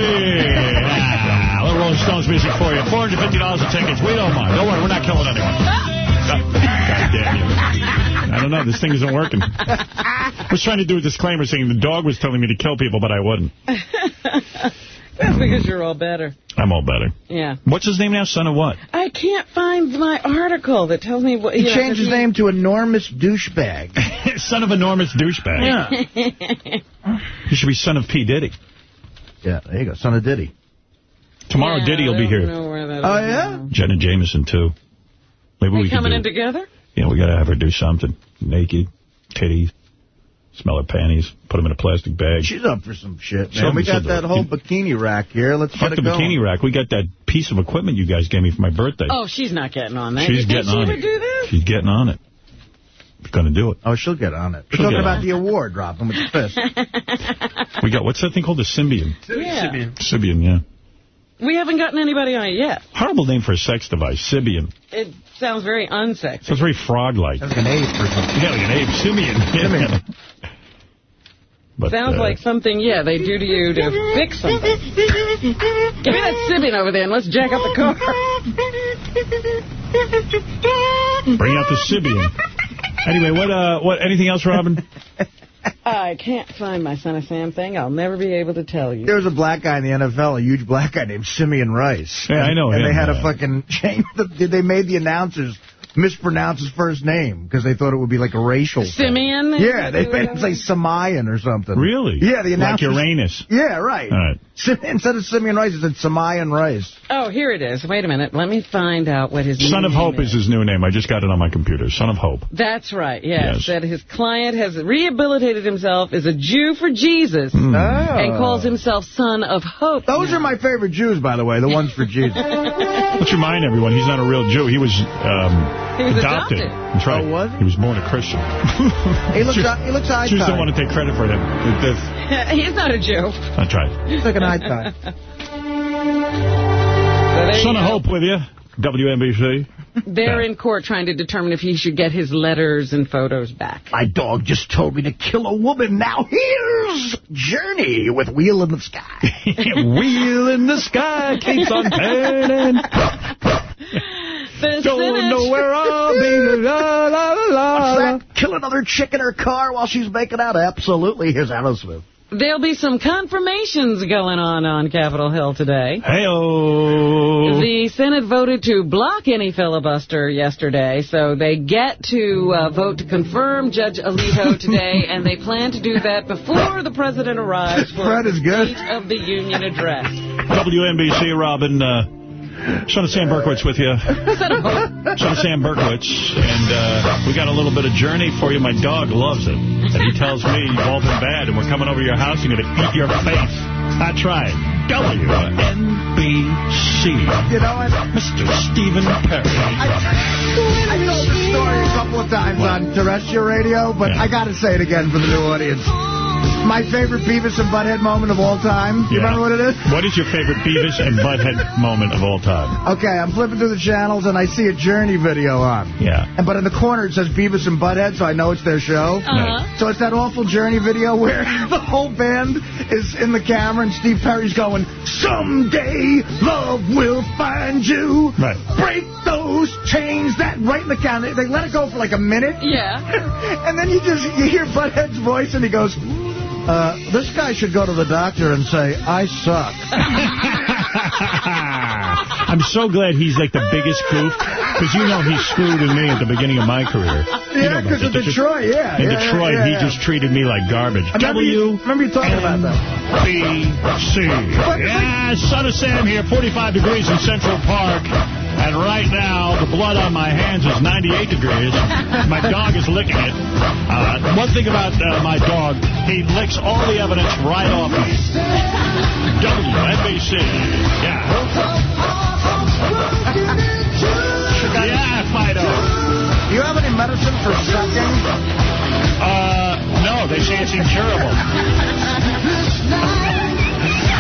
Ah, a little Rolling Stones music for you. $450 a ticket. We don't mind. Don't worry. We're not killing anyone. God, God damn you. I don't know. This thing isn't working. I was trying to do a disclaimer saying the dog was telling me to kill people, but I wouldn't. That's because you're all better. I'm all better. Yeah. What's his name now? Son of what? I can't find my article that tells me what. He you know, changed his that he- name to Enormous Douchebag. son of enormous douchebag. Yeah. He should be son of P. Diddy. Yeah, there you go. Son of Diddy. Tomorrow Yeah, Diddy will be here. know where that Oh, is yeah? now. Jenna Jameson, too. Maybe They we can coming do in together? Yeah, we got to have her do something. Naked, titties, smell her panties, put them in a plastic bag. She's up for some shit, man. Something we got that whole bikini rack here. Let's Fuck get the going. bikini rack. We got that piece of equipment you guys gave me for my birthday. Oh, she's not getting on that. She's you think getting she on would it. do this? She's getting on it. She's going to do it. Oh, she'll get on it. We're She'll talking about the award dropping with the fist. We got, what's that thing called? The Sybian. Yeah. Sybian, yeah. We haven't gotten anybody on it yet. Horrible name for a sex device, Sybian. It sounds very unsexy. Sounds very frog-like. Sounds like an ape or something. Yeah, like an ape. Simeon. But, Sounds uh, like something, yeah, they do to you to fix something. Give me that Sybian over there and let's jack up the car. Bring out the Sybian. Anyway, what, uh, what, anything else, Robin? I can't find my Son of Sam thing. I'll never be able to tell you. There was a black guy in the NFL, a huge black guy named Simeon Rice. Yeah, I know And him, they had uh, a fucking change. The, they made the announcers mispronounce his first name because they thought it would be like a racial thing. Simeon? Yeah, they made him say Samayan or something. Really? Yeah, the Like announcers. Uranus. Yeah, right. All right. Sim- Instead of Simeon Rice, it said Samayan Rice. Oh, here it is. Wait a minute. Let me find out what his Son of Hope is his new name. I just got it on my computer. Son of Hope. That's right, yes. Yes. That his client has rehabilitated himself as a Jew for Jesus Hmm. and calls himself Son of Hope. Those are my favorite Jews, by the way, the ones for Jesus. Let's remind everyone, he's not a real Jew. He was, um, He was adopted. adopted. That's right. Oh, was He was born a Christian. he looks, Jews- he looks eye Jews don't want to take credit for him. He's not a Jew. That's right. He's like an eye tie. So Son of. Hope with you. WNBC. They're in court trying to determine if he should get his letters and photos back. My dog just told me to kill a woman. Now here's Journey with Wheel in the Sky. Wheel in the sky keeps on turning. The Don't Senate- know where I'll be. La, la, la, la. What's that? Kill another chick in her car while she's making out? Absolutely. Here's Aerosmith. There'll be some confirmations going on on Capitol Hill today. Hey-oh. The Senate voted to block any filibuster yesterday, so they get to uh, vote to confirm Judge Alito today, and they plan to do that before the president arrives for Fred is good. State of the Union address. WNBC, Robin. Uh, Son of Sam Berkowitz with you. Son of. Sam Berkowitz. And uh, we got a little bit of journey for you. My dog loves it. And he tells me you've all been bad, and we're coming over to your house and going to eat your face. That's right. WNBC. You know what? Mr. Stephen Perry. I told this story a couple of times on terrestrial radio, but I got to say it again for the new audience. My favorite Beavis and Butthead moment of all time. You Yeah. remember what it is? What is your favorite Beavis and Butthead moment of all time? Okay, I'm flipping through the channels and I see a Journey video on. Yeah. And but in the corner it says Beavis and Butthead, so I know it's their show. Uh-huh. So it's that awful Journey video where the whole band is in the camera and Steve Perry's going, Someday love will find you. Right. Break those chains. That right in the camera. They let it go for like a minute. Yeah. and then you just you hear Butthead's voice and he goes, uh, this guy should go to the doctor and say, I suck. I'm so glad he's like the biggest goof, because you know he screwed with me at the beginning of my career. You know Yeah, because of this. Detroit, yeah. In yeah, Detroit, yeah, he yeah. just treated me like garbage. I remember you, remember you talking about that. B-C. Yeah, Son of Sam here, 45 degrees in Central Park. And right now, the blood on my hands is 98 degrees. My dog is licking it. Uh, one thing about uh, my dog, he licks all the evidence right off me. WNBC. Yeah. Yeah, Fido. Do you have any medicine for sucking? Uh, no, they say it's incurable.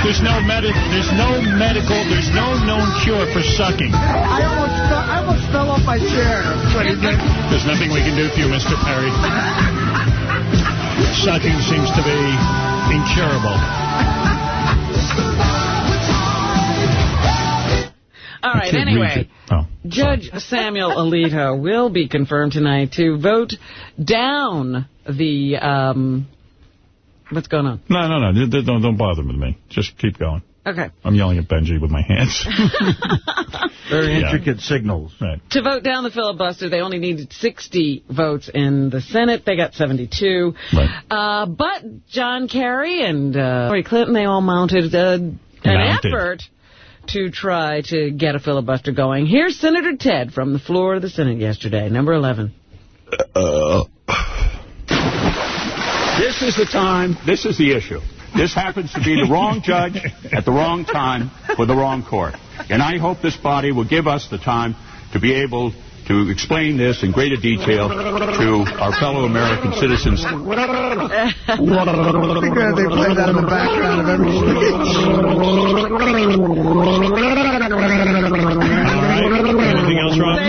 There's no medi there's no medical, there's no known cure for sucking. I almost, fell, I almost fell off my chair. What do you think? There's nothing we can do for you, Mr. Perry. Sucking seems to be incurable. All right, anyway. Oh. Judge Samuel Alito will be confirmed tonight to vote down the, um, what's going on? No, no, no. d- d- Don't, don't bother with me. Just keep going. Okay. I'm yelling at Benji with my hands. Very Yeah. intricate signals. Right. To vote down the filibuster, they only needed 60 votes in the Senate. They got 72. Right. Uh, but John Kerry and uh, Hillary Clinton, they all mounted uh, an Mounted. effort to try to get a filibuster going. Here's Senator Ted from the floor of the Senate yesterday, number 11. This is the time, this is the issue. This happens to be the wrong judge at the wrong time for the wrong court. And I hope this body will give us the time to be able to explain this in greater detail to our fellow American citizens. I they play that in the background of every Anything else, Rob?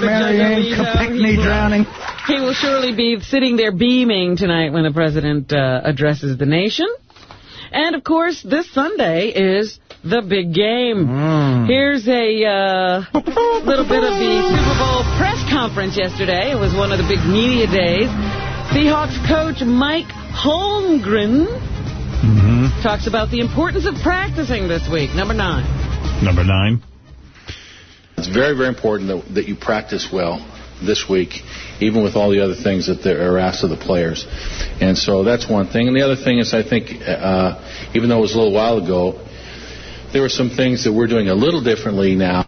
Say hello to Mary Ann Giancarlo. Capicni He will- drowning. He will surely be sitting there beaming tonight when the president uh, addresses the nation. And, of course, this Sunday is the big game. Hmm. Here's a uh, little bit of the Super Bowl press conference yesterday. It was one of the big media days. Seahawks coach Mike Holmgren Mm-hmm. talks about the importance of practicing this week. Number nine. Number nine. It's very, very important that, that you practice well this week, even with all the other things that are asked of the players. And so that's one thing. And the other thing is, I think, uh, even though it was a little while ago, there were some things that we're doing a little differently now.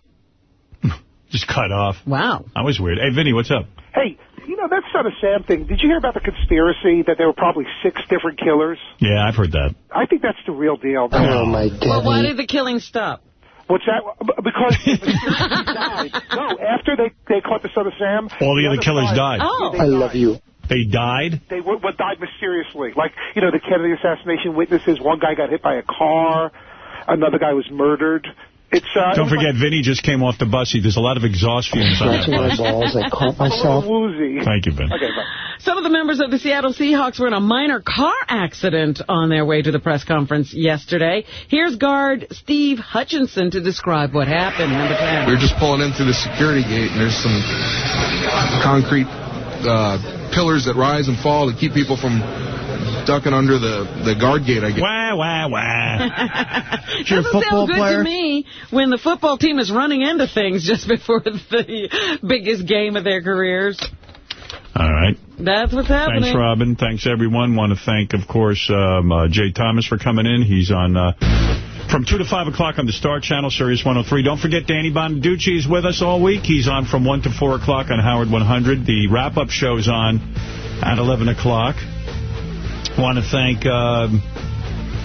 Just cut off. Wow. That was weird. Hey, Vinny, what's up? Hey, you know, that's not a Sam thing, did you hear about the conspiracy that there were probably six different killers? Yeah, I've heard that. I think that's the real deal. Oh, my God. Well, why did the killing stop? What's that? Because died. No, after they, they caught the Son of Sam... All the other killers five- died. Yeah, they oh. died. you. They died? They were, were died mysteriously. Like, you know, the Kennedy assassination witnesses, one guy got hit by a car, another guy was murdered. It's, uh, Don't it was forget, Vinny just came off the bus. He, there's a lot of exhaust fumes on that my bus. balls, I caught myself. Woozy. Thank you, Vin. Okay, bye. Some of the members of the Seattle Seahawks were in a minor car accident on their way to the press conference yesterday. Here's guard Steve Hutchinson to describe what happened. Number 10. We were just pulling in through the security gate, and there's some concrete uh, pillars that rise and fall to keep people from ducking under the, the guard gate, I guess. Wah, wah, wah. Doesn't sound good to me when the football team is running into things just before the biggest game of their careers. All right. That's what's happening. Thanks, Robin. Thanks, everyone. Want to thank, of course, um, uh, Jay Thomas for coming in. He's on uh, from 2 to 5 o'clock on the Star Channel, Sirius 103. Don't forget, Danny Bonaduce is with us all week. He's on from 1 to 4 o'clock on Howard 100. The wrap-up show's on at 11 o'clock. Want to thank um,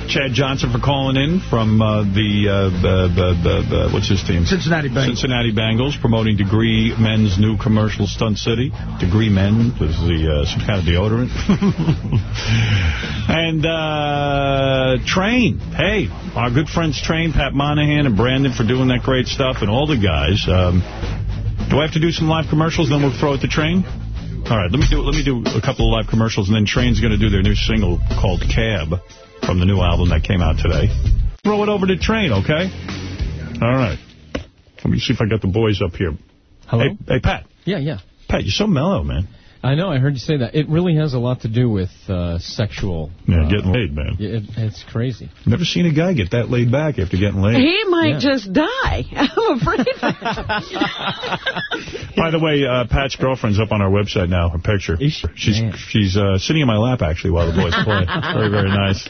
Chad Johnson for calling in from uh, the, uh, what's his team? Cincinnati Bengals. Cincinnati Bengals, promoting Degree Men's new commercial Stunt City. Degree Men was the uh, some kind of deodorant. and uh, Train. Hey, our good friends Train, Pat Monahan and Brandon for doing that great stuff, and all the guys. Um, do I have to do some live commercials, then we'll throw it to Train? All right, let me do let me do a couple of live commercials, and then Train's going to do their new single called Cab from the new album that came out today. Throw it over to Train, okay? All right. Let me see if I got the boys up here. Hello? Hey, hey, Pat. Yeah, yeah. Pat, you're so mellow, man. I know, I heard you say that. It really has a lot to do with uh, sexual... Yeah, uh, getting laid, man. It, it's crazy. Never seen a guy get that laid back after getting laid. He might Yeah. just die. I'm afraid. By the way, uh, Pat's girlfriend's up on our website now, her picture. She's Man. she's uh, sitting in my lap, actually, while the boys play. very, very nice.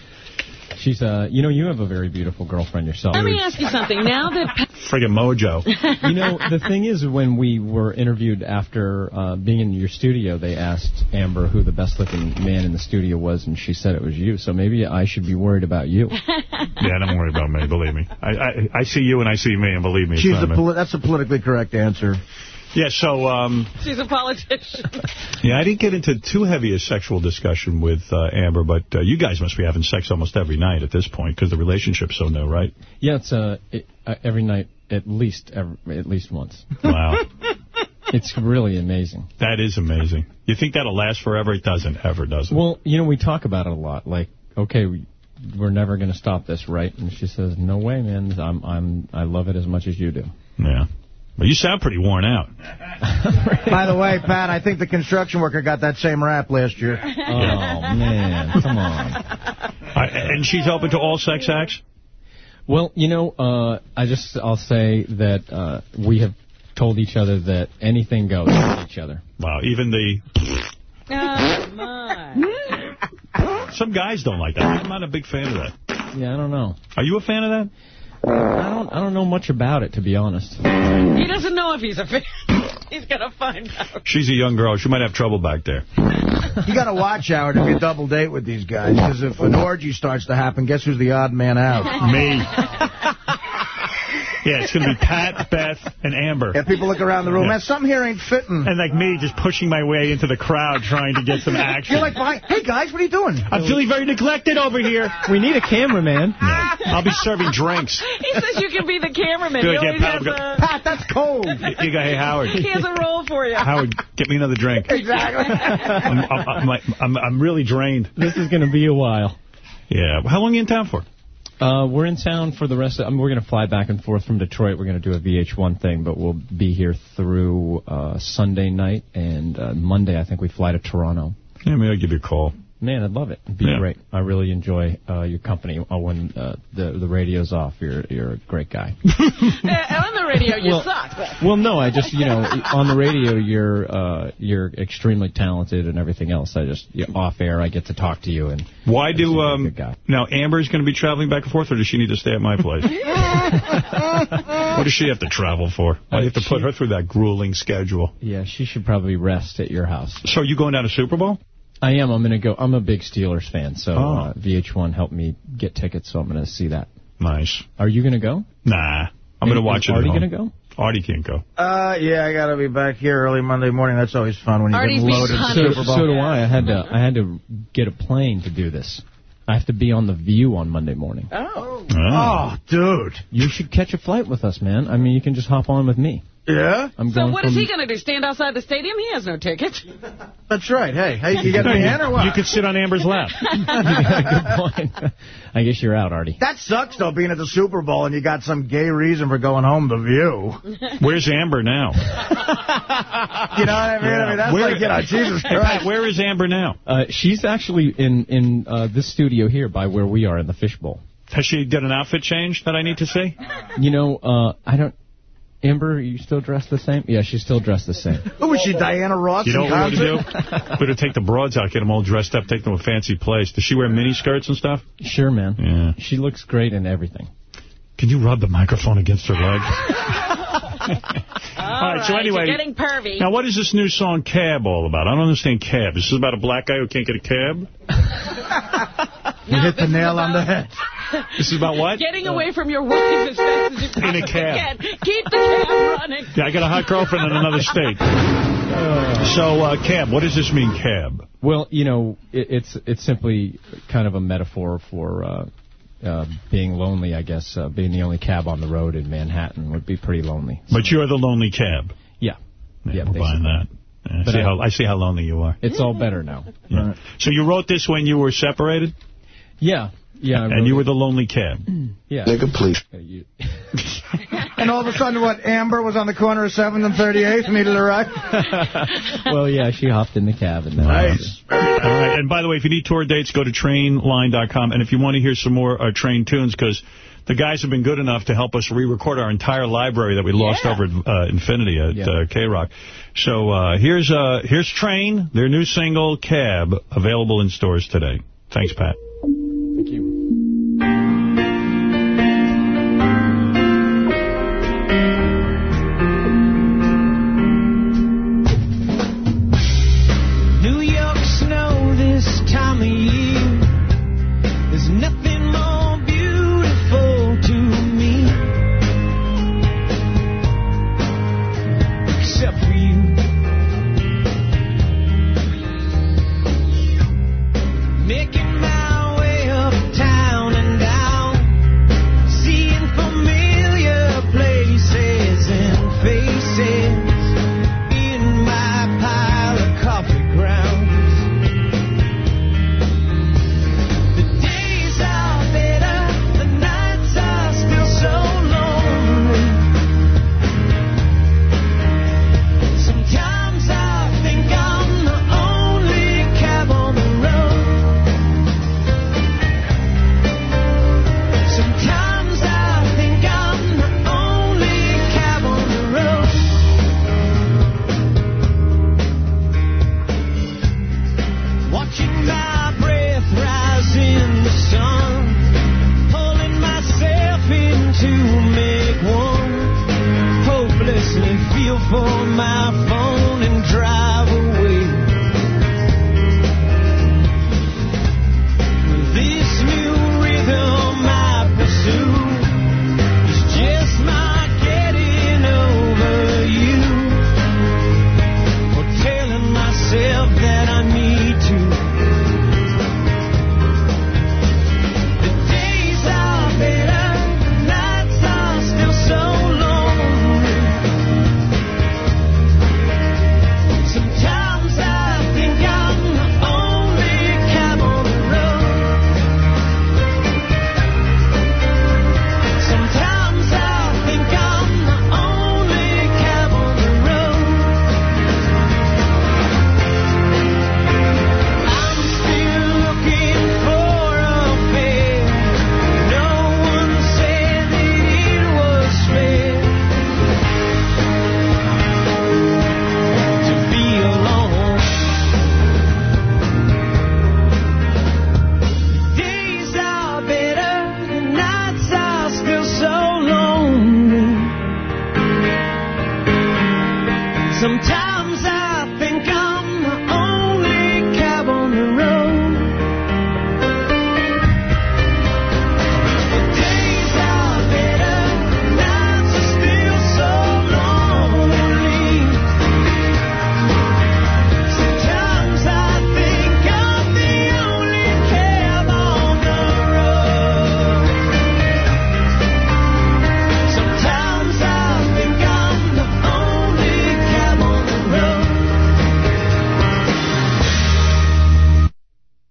She's, uh, you know, you have a very beautiful girlfriend yourself. Let me ask you something. Now that Friggin' mojo. you know, the thing is, when we were interviewed after uh, being in your studio, they asked Amber who the best-looking man in the studio was, and she said it was you. So maybe I should be worried about you. Yeah, don't worry about me, believe me. I, I I see you and I see me, and believe me, She's not a me. poli- that's a politically correct answer. Yeah, so, um, she's a politician. yeah, I didn't get into too heavy a sexual discussion with uh, Amber, but uh, you guys must be having sex almost every night at this point, because the relationship's so new, right? Yeah, it's uh, it, uh, every night at least every, at least once. Wow. It's really amazing. That is amazing. You think that'll last forever? It doesn't ever, does it? Well, you know, we talk about it a lot. Like, okay, we, we're never going to stop this, right? And she says, "No way, man. I'm I'm I love it as much as you do." Yeah. But you sound pretty worn out. By the way, Pat, I think the construction worker got that same rap last year. Oh man, come on. I, and she's open to all sex acts? Well, you know, uh, I just I'll say that uh, we have told each other that anything goes with each other. Wow, even the... Oh, my. Some guys don't like that. I'm not a big fan of that. Yeah, I don't know. Are you a fan of that? I don't I don't know much about it to be honest. He doesn't know if he's a fan. He's going to find out. She's a young girl. She might have trouble back there. You got to watch, out if you double date with these guys, because if an orgy starts to happen, guess who's the odd man out? Me. Yeah, it's going to be Pat, Beth, and Amber. Yeah, people look around the room. Yeah. Man, something here ain't fitting. And like me, just pushing my way into the crowd trying to get some action. You're like, hey guys, what are you doing? I'm feeling very neglected over here. We need a cameraman. I'll be serving drinks. He says you can be the cameraman. Good, he yeah, Pat, has we've a, Pat, that's cold. You go, hey, Howard. he has a role for you. Howard, get me another drink. Exactly. I'm, I'm, I'm, I'm, I'm really drained. This is going to be a while. Yeah. How long are you in town for? Uh, we're in town for the rest of... I mean, we're going to fly back and forth from Detroit. We're going to do a VH1 thing, but we'll be here through uh, Sunday night, and uh, Monday I think we fly to Toronto. Yeah, maybe I'll give you a call. Man, I'd love it. It'd be Yeah. great. I really enjoy uh, your company uh, when uh, the the radio's off. You're you're a great guy. Yeah, on the radio, you Well- suck. Well, no, I just you know on the radio you're uh, you're extremely talented and everything else. I just you off air I get to talk to you and Why do, you're a um, now Amber's going to be traveling back and forth, or does she need to stay at my place? what does she have to travel for? Why do you have to put her through that grueling schedule? yeah, she should probably rest at your house. So are you going down to Super Bowl? I am. I'm going to go. I'm a big Steelers fan, so Oh. uh, VH1 helped me get tickets, so I'm going to see that. Nice. Are you going to go? Nah. I'm going to watch is it at Artie going to go? Artie can't go. Uh, yeah, I gotta be back here early Monday morning. That's always fun when you Artie's get loaded So, so do I. I had to. I had to get a plane to do this. I have to be on the View on Monday morning. oh. Oh, dude. You should catch a flight with us, man. I mean, you can just hop on with me. Yeah? I'm So going what is from, he going to do? Stand outside the stadium? He has no ticket. That's right. Hey, hey, you got me in or what? You could sit on Amber's lap. Good point. I guess you're out, Artie. That sucks, though, being at the Super Bowl and you got some gay reason for going home to view. Where's Amber now? You know what I mean? I mean, that's Where- like, you know, Jesus Hey, Pat, where is Amber now? Uh, she's actually in in uh, this studio here by where we are in the fishbowl. Has she done an outfit change that I need to see? You know, uh, I don't. Amber, are you still dressed the same? Yeah, she's still dressed the same. Who was she, Diana Ross? You know in what we're going to do? We're take the broads out, get them all dressed up, take them to a fancy place. Does she wear mini skirts and stuff? Sure, man. Yeah. She looks great in everything. Can you rub the microphone against her leg? All right, so anyway- You're getting pervy. Now, what is this new song, Cab, all about? I don't understand Cab. Is this about a black guy who can't get a cab? You hit the nail on the head. This is about what? Getting away from your wife as fast as you can. In a cab. can. Keep the cab running. Yeah, I got a hot girlfriend in another state. So, uh, Cab, what does this mean, Cab? Well, you know, it, it's it's simply kind of a metaphor for uh, uh, being lonely, I guess. Uh, being the only cab on the road in Manhattan would be pretty lonely. But you're the lonely cab. Yeah. Yeah, Yeah, we're buying that. Yeah, I, see I- how, I see how lonely you are. It's all better now. Yeah. So you wrote this when you were separated? Yeah. Yeah. And wrote you it. were the lonely cab. Yeah. Nigga, please. And all of a sudden, what, Amber was on the corner of 7th and 38th and needed a ride? well, yeah, she hopped in the cab. And then Nice. All right. And by the way, if you need tour dates, go to trainline.com. And if you want to hear some more uh, Train tunes, because the guys have been good enough to help us re-record our entire library that we lost over at uh, Infinity at Yeah. uh, K-Rock. So uh, here's uh, here's Train, their new single, Cab, available in stores today. Thanks, Pat. Thank you.